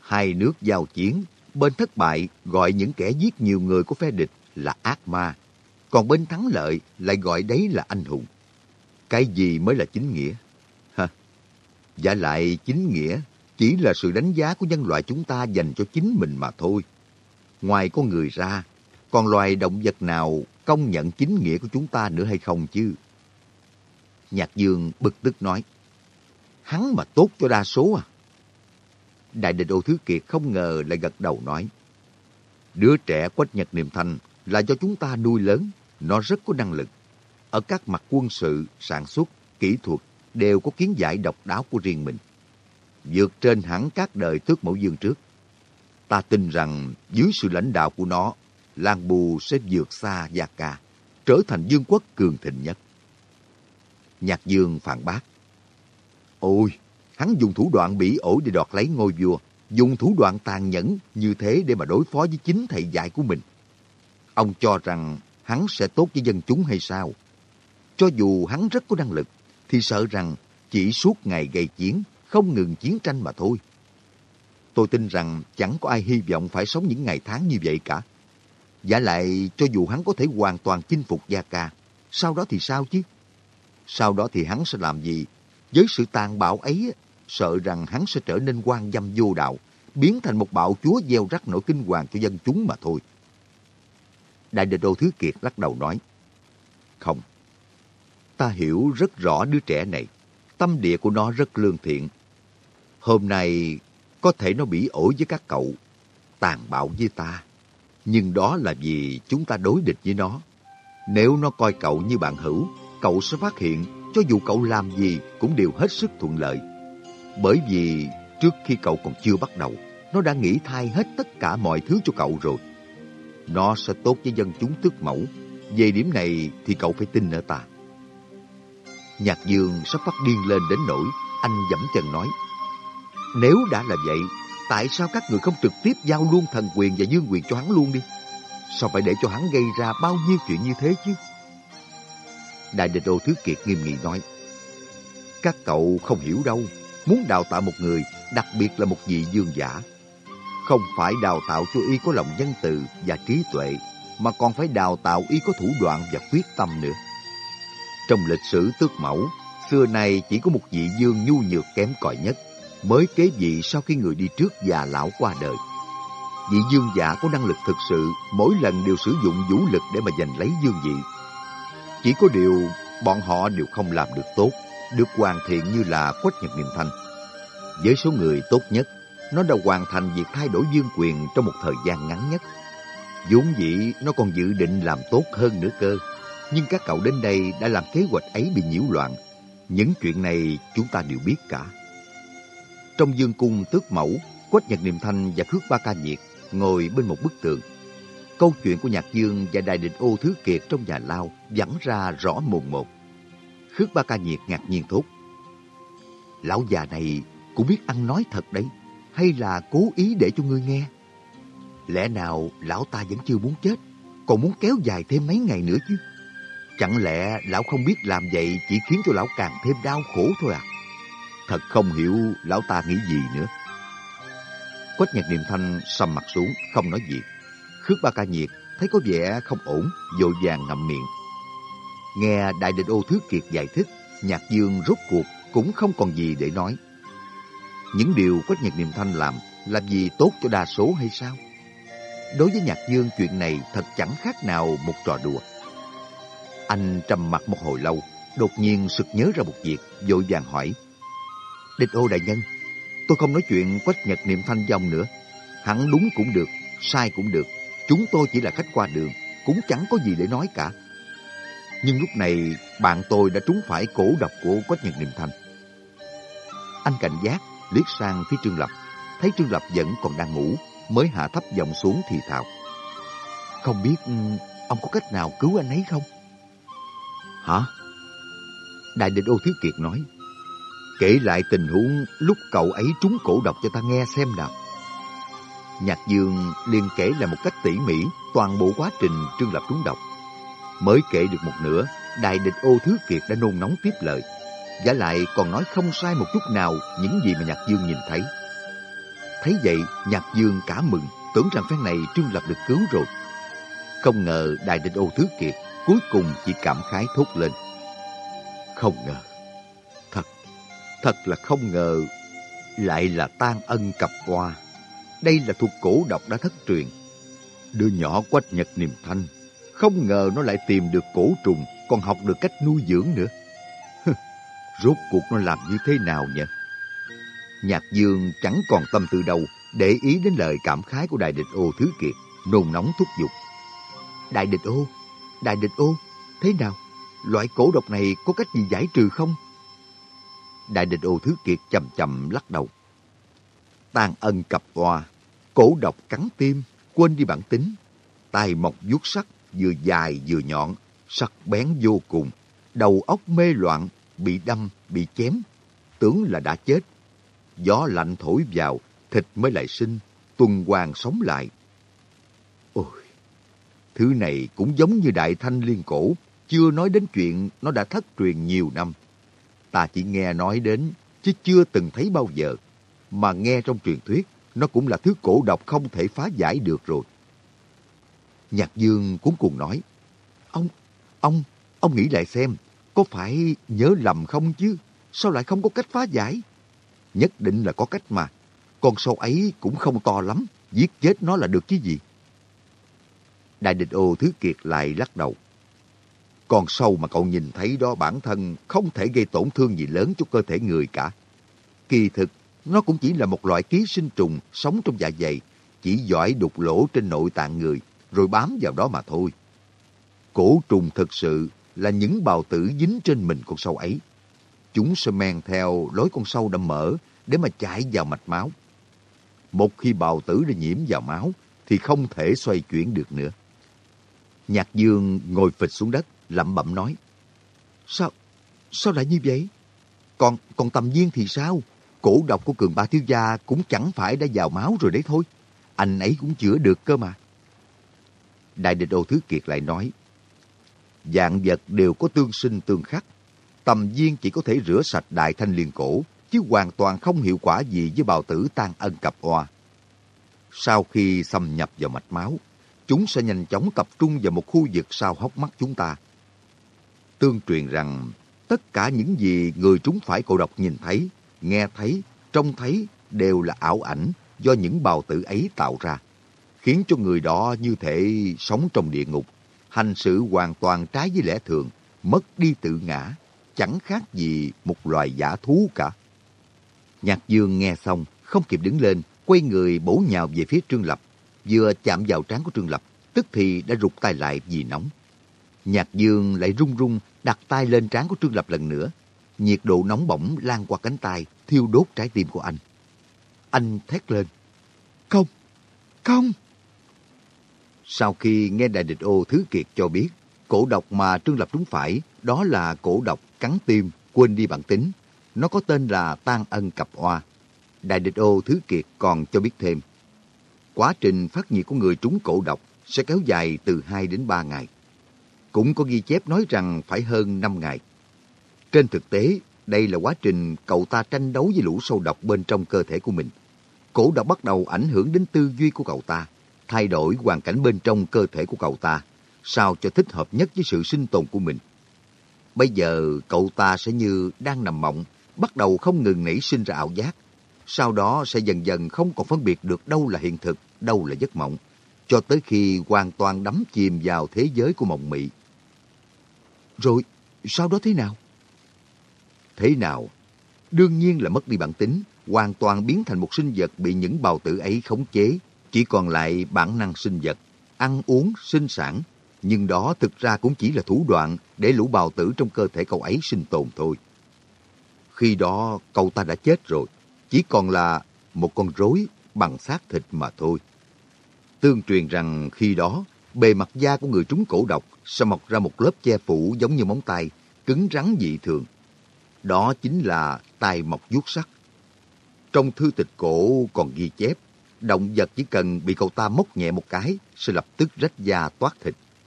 Hai nước giao chiến, bên thất bại gọi những kẻ giết nhiều người của phe địch là ác ma, còn bên thắng lợi lại gọi đấy là anh hùng. Cái gì mới là chính nghĩa? Ha. Giả lại chính nghĩa chỉ là sự đánh giá của nhân loại chúng ta dành cho chính mình mà thôi. Ngoài con người ra, còn loài động vật nào công nhận chính nghĩa của chúng ta nữa hay không chứ? Nhạc Dương bực tức nói, hắn mà tốt cho đa số à? Đại địch Ô Thứ Kiệt không ngờ lại gật đầu nói, đứa trẻ Quách Nhật niềm Thanh là do chúng ta nuôi lớn, nó rất có năng lực. Ở các mặt quân sự, sản xuất, kỹ thuật đều có kiến giải độc đáo của riêng mình. Vượt trên hẳn các đời tước mẫu dương trước. Ta tin rằng dưới sự lãnh đạo của nó, Lan Bù sẽ vượt xa Gia Ca, trở thành dương quốc cường thịnh nhất. Nhạc Dương phản bác. Ôi, hắn dùng thủ đoạn bỉ ổi để đoạt lấy ngôi vua, dùng thủ đoạn tàn nhẫn như thế để mà đối phó với chính thầy dạy của mình. Ông cho rằng hắn sẽ tốt với dân chúng hay sao? Cho dù hắn rất có năng lực, thì sợ rằng chỉ suốt ngày gây chiến, không ngừng chiến tranh mà thôi. Tôi tin rằng chẳng có ai hy vọng phải sống những ngày tháng như vậy cả. Giả lại, cho dù hắn có thể hoàn toàn chinh phục Gia Ca, sau đó thì sao chứ? Sau đó thì hắn sẽ làm gì? Với sự tàn bạo ấy, sợ rằng hắn sẽ trở nên quan dâm vô đạo, biến thành một bạo chúa gieo rắc nỗi kinh hoàng cho dân chúng mà thôi. Đại địch Đô Thứ Kiệt lắc đầu nói, Không, ta hiểu rất rõ đứa trẻ này, tâm địa của nó rất lương thiện. Hôm nay có thể nó bị ổi với các cậu, tàn bạo với ta. Nhưng đó là vì chúng ta đối địch với nó. Nếu nó coi cậu như bạn hữu, cậu sẽ phát hiện cho dù cậu làm gì cũng đều hết sức thuận lợi. Bởi vì trước khi cậu còn chưa bắt đầu, nó đã nghĩ thay hết tất cả mọi thứ cho cậu rồi. Nó sẽ tốt với dân chúng tước mẫu. Về điểm này thì cậu phải tin ở ta. Nhạc dương sắp phát điên lên đến nỗi anh dẫm chân nói. Nếu đã là vậy, tại sao các người không trực tiếp giao luôn thần quyền và dương quyền cho hắn luôn đi? Sao phải để cho hắn gây ra bao nhiêu chuyện như thế chứ? Đại địch Đô Thứ Kiệt nghiêm nghị nói. Các cậu không hiểu đâu, muốn đào tạo một người, đặc biệt là một vị dương giả. Không phải đào tạo cho y có lòng nhân từ và trí tuệ, mà còn phải đào tạo y có thủ đoạn và quyết tâm nữa. Trong lịch sử tước mẫu, xưa nay chỉ có một vị dương nhu nhược kém cỏi nhất, mới kế vị sau khi người đi trước già lão qua đời. Vị dương giả có năng lực thực sự, mỗi lần đều sử dụng vũ lực để mà giành lấy dương vị chỉ có điều bọn họ đều không làm được tốt, được hoàn thiện như là Quách Nhật Niệm Thanh. Với số người tốt nhất, nó đã hoàn thành việc thay đổi dương quyền trong một thời gian ngắn nhất. vốn dĩ nó còn dự định làm tốt hơn nữa cơ. Nhưng các cậu đến đây đã làm kế hoạch ấy bị nhiễu loạn. Những chuyện này chúng ta đều biết cả. Trong dương cung tước mẫu, Quách Nhật Niệm Thanh và Khước Ba Ca Nhiệt ngồi bên một bức tường. Câu chuyện của Nhạc Dương và Đại Định Ô Thứ Kiệt trong nhà lao dẫn ra rõ mồn một. Khước Ba Ca Nhiệt ngạc nhiên thốt. Lão già này cũng biết ăn nói thật đấy, hay là cố ý để cho ngươi nghe? Lẽ nào lão ta vẫn chưa muốn chết, còn muốn kéo dài thêm mấy ngày nữa chứ? Chẳng lẽ lão không biết làm vậy chỉ khiến cho lão càng thêm đau khổ thôi à? Thật không hiểu lão ta nghĩ gì nữa. Quách nhạc niệm thanh sầm mặt xuống, không nói gì. Khước Ba Ca Nhiệt thấy có vẻ không ổn, vội vàng ngậm miệng. Nghe Đại Định Ô Thứ Kiệt giải thích, Nhạc Dương rốt cuộc cũng không còn gì để nói. Những điều Quách Nhạc Niệm Thanh làm là gì tốt cho đa số hay sao? đối với Nhạc Dương chuyện này thật chẳng khác nào một trò đùa. Anh trầm mặt một hồi lâu, đột nhiên sực nhớ ra một việc, vội vàng hỏi. Địch ô đại nhân, tôi không nói chuyện quách nhật niệm thanh dòng nữa. Hẳn đúng cũng được, sai cũng được. Chúng tôi chỉ là khách qua đường, cũng chẳng có gì để nói cả. Nhưng lúc này, bạn tôi đã trúng phải cổ độc của quách nhật niệm thanh. Anh cảnh giác, liếc sang phía Trương Lập, thấy Trương Lập vẫn còn đang ngủ, mới hạ thấp giọng xuống thì thào. Không biết ừ, ông có cách nào cứu anh ấy không? Hả? Đại địch ô Thiếu Kiệt nói. Kể lại tình huống lúc cậu ấy trúng cổ độc cho ta nghe xem nào. Nhạc Dương liền kể lại một cách tỉ mỉ toàn bộ quá trình Trương Lập trúng độc. Mới kể được một nửa, đại địch ô Thứ Kiệt đã nôn nóng tiếp lời. Giả lại còn nói không sai một chút nào những gì mà Nhạc Dương nhìn thấy. Thấy vậy, Nhạc Dương cả mừng, tưởng rằng phen này Trương Lập được cứu rồi. Không ngờ đại địch ô Thứ Kiệt cuối cùng chỉ cảm khái thốt lên. Không ngờ, thật là không ngờ, lại là tan ân cặp hoa. Đây là thuộc cổ độc đã thất truyền. Đứa nhỏ quách nhật niềm thanh, không ngờ nó lại tìm được cổ trùng, còn học được cách nuôi dưỡng nữa. Rốt cuộc nó làm như thế nào nhỉ? Nhạc Dương chẳng còn tâm tư đâu để ý đến lời cảm khái của Đại Địch Ô Thứ Kiệt, nôn nóng thúc giục. Đại Địch Ô, Đại Địch Ô, thế nào? Loại cổ độc này có cách gì giải trừ không? Đại Địch Ô Thứ Kiệt chầm chầm lắc đầu. Tàn ân cặp hoa, cổ độc cắn tim, quên đi bản tính. Tai mọc vuốt sắt vừa dài vừa nhọn, sắc bén vô cùng. Đầu óc mê loạn, bị đâm, bị chém. Tưởng là đã chết. Gió lạnh thổi vào, thịt mới lại sinh, tuần hoàn sống lại. Ôi, thứ này cũng giống như đại thanh liên cổ, chưa nói đến chuyện nó đã thất truyền nhiều năm. Ta chỉ nghe nói đến, chứ chưa từng thấy bao giờ. Mà nghe trong truyền thuyết, nó cũng là thứ cổ độc không thể phá giải được rồi. Nhạc Dương cũng cùng nói, Ông, ông, ông nghĩ lại xem, có phải nhớ lầm không chứ? Sao lại không có cách phá giải? Nhất định là có cách mà. Con sâu ấy cũng không to lắm, giết chết nó là được chứ gì. Đại địch ô Thứ Kiệt lại lắc đầu. Con sâu mà cậu nhìn thấy đó bản thân không thể gây tổn thương gì lớn cho cơ thể người cả. Kỳ thực, nó cũng chỉ là một loại ký sinh trùng sống trong dạ dày, chỉ giỏi đục lỗ trên nội tạng người, rồi bám vào đó mà thôi. Cổ trùng thực sự là những bào tử dính trên mình con sâu ấy. Chúng sẽ men theo lối con sâu đã mở để mà chạy vào mạch máu. Một khi bào tử đã nhiễm vào máu thì không thể xoay chuyển được nữa. Nhạc Dương ngồi phịch xuống đất, lẩm bẩm nói. Sao, sao lại như vậy? Còn, còn tầm viên thì sao? Cổ độc của cường ba thiếu gia cũng chẳng phải đã vào máu rồi đấy thôi. Anh ấy cũng chữa được cơ mà. Đại địch ô Thứ Kiệt lại nói. Dạng vật đều có tương sinh tương khắc. Tầm viên chỉ có thể rửa sạch đại thanh liên cổ, chứ hoàn toàn không hiệu quả gì với bào tử tan ân cặp oa Sau khi xâm nhập vào mạch máu, chúng sẽ nhanh chóng tập trung vào một khu vực sau hốc mắt chúng ta. Tương truyền rằng, tất cả những gì người chúng phải cổ độc nhìn thấy, nghe thấy, trông thấy đều là ảo ảnh do những bào tử ấy tạo ra, khiến cho người đó như thể sống trong địa ngục, hành sự hoàn toàn trái với lẽ thường, mất đi tự ngã, chẳng khác gì một loài giả thú cả. Nhạc Dương nghe xong, không kịp đứng lên, quay người bổ nhào về phía Trương Lập. Vừa chạm vào trán của Trương Lập, tức thì đã rụt tay lại vì nóng. Nhạc Dương lại run run đặt tay lên trán của Trương Lập lần nữa. Nhiệt độ nóng bỏng lan qua cánh tay, thiêu đốt trái tim của anh. Anh thét lên. Không, không. Sau khi nghe Đại Địch Ô Thứ Kiệt cho biết, cổ độc mà Trương Lập trúng phải, đó là cổ độc cắn tim, quên đi bản tính. Nó có tên là tan ân cặp hoa. Đại địch ô Thứ Kiệt còn cho biết thêm. Quá trình phát nhiệt của người trúng cổ độc sẽ kéo dài từ 2 đến 3 ngày. Cũng có ghi chép nói rằng phải hơn 5 ngày. Trên thực tế, đây là quá trình cậu ta tranh đấu với lũ sâu độc bên trong cơ thể của mình. Cổ độc bắt đầu ảnh hưởng đến tư duy của cậu ta, thay đổi hoàn cảnh bên trong cơ thể của cậu ta, sao cho thích hợp nhất với sự sinh tồn của mình. Bây giờ cậu ta sẽ như đang nằm mộng, bắt đầu không ngừng nảy sinh ra ảo giác. Sau đó sẽ dần dần không còn phân biệt được đâu là hiện thực, đâu là giấc mộng. cho tới khi hoàn toàn đắm chìm vào thế giới của mộng mị. Rồi, sau đó thế nào? Thế nào? Đương nhiên là mất đi bản tính, hoàn toàn biến thành một sinh vật bị những bào tử ấy khống chế, chỉ còn lại bản năng sinh vật, ăn uống, sinh sản. Nhưng đó thực ra cũng chỉ là thủ đoạn để lũ bào tử trong cơ thể cậu ấy sinh tồn thôi. Khi đó cậu ta đã chết rồi, chỉ còn là một con rối bằng xác thịt mà thôi. Tương truyền rằng khi đó, bề mặt da của người trúng cổ độc sẽ mọc ra một lớp che phủ giống như móng tay, cứng rắn dị thường. Đó chính là tai mọc vuốt sắt. Trong thư tịch cổ còn ghi chép, động vật chỉ cần bị cậu ta móc nhẹ một cái sẽ lập tức rách da toát thịt.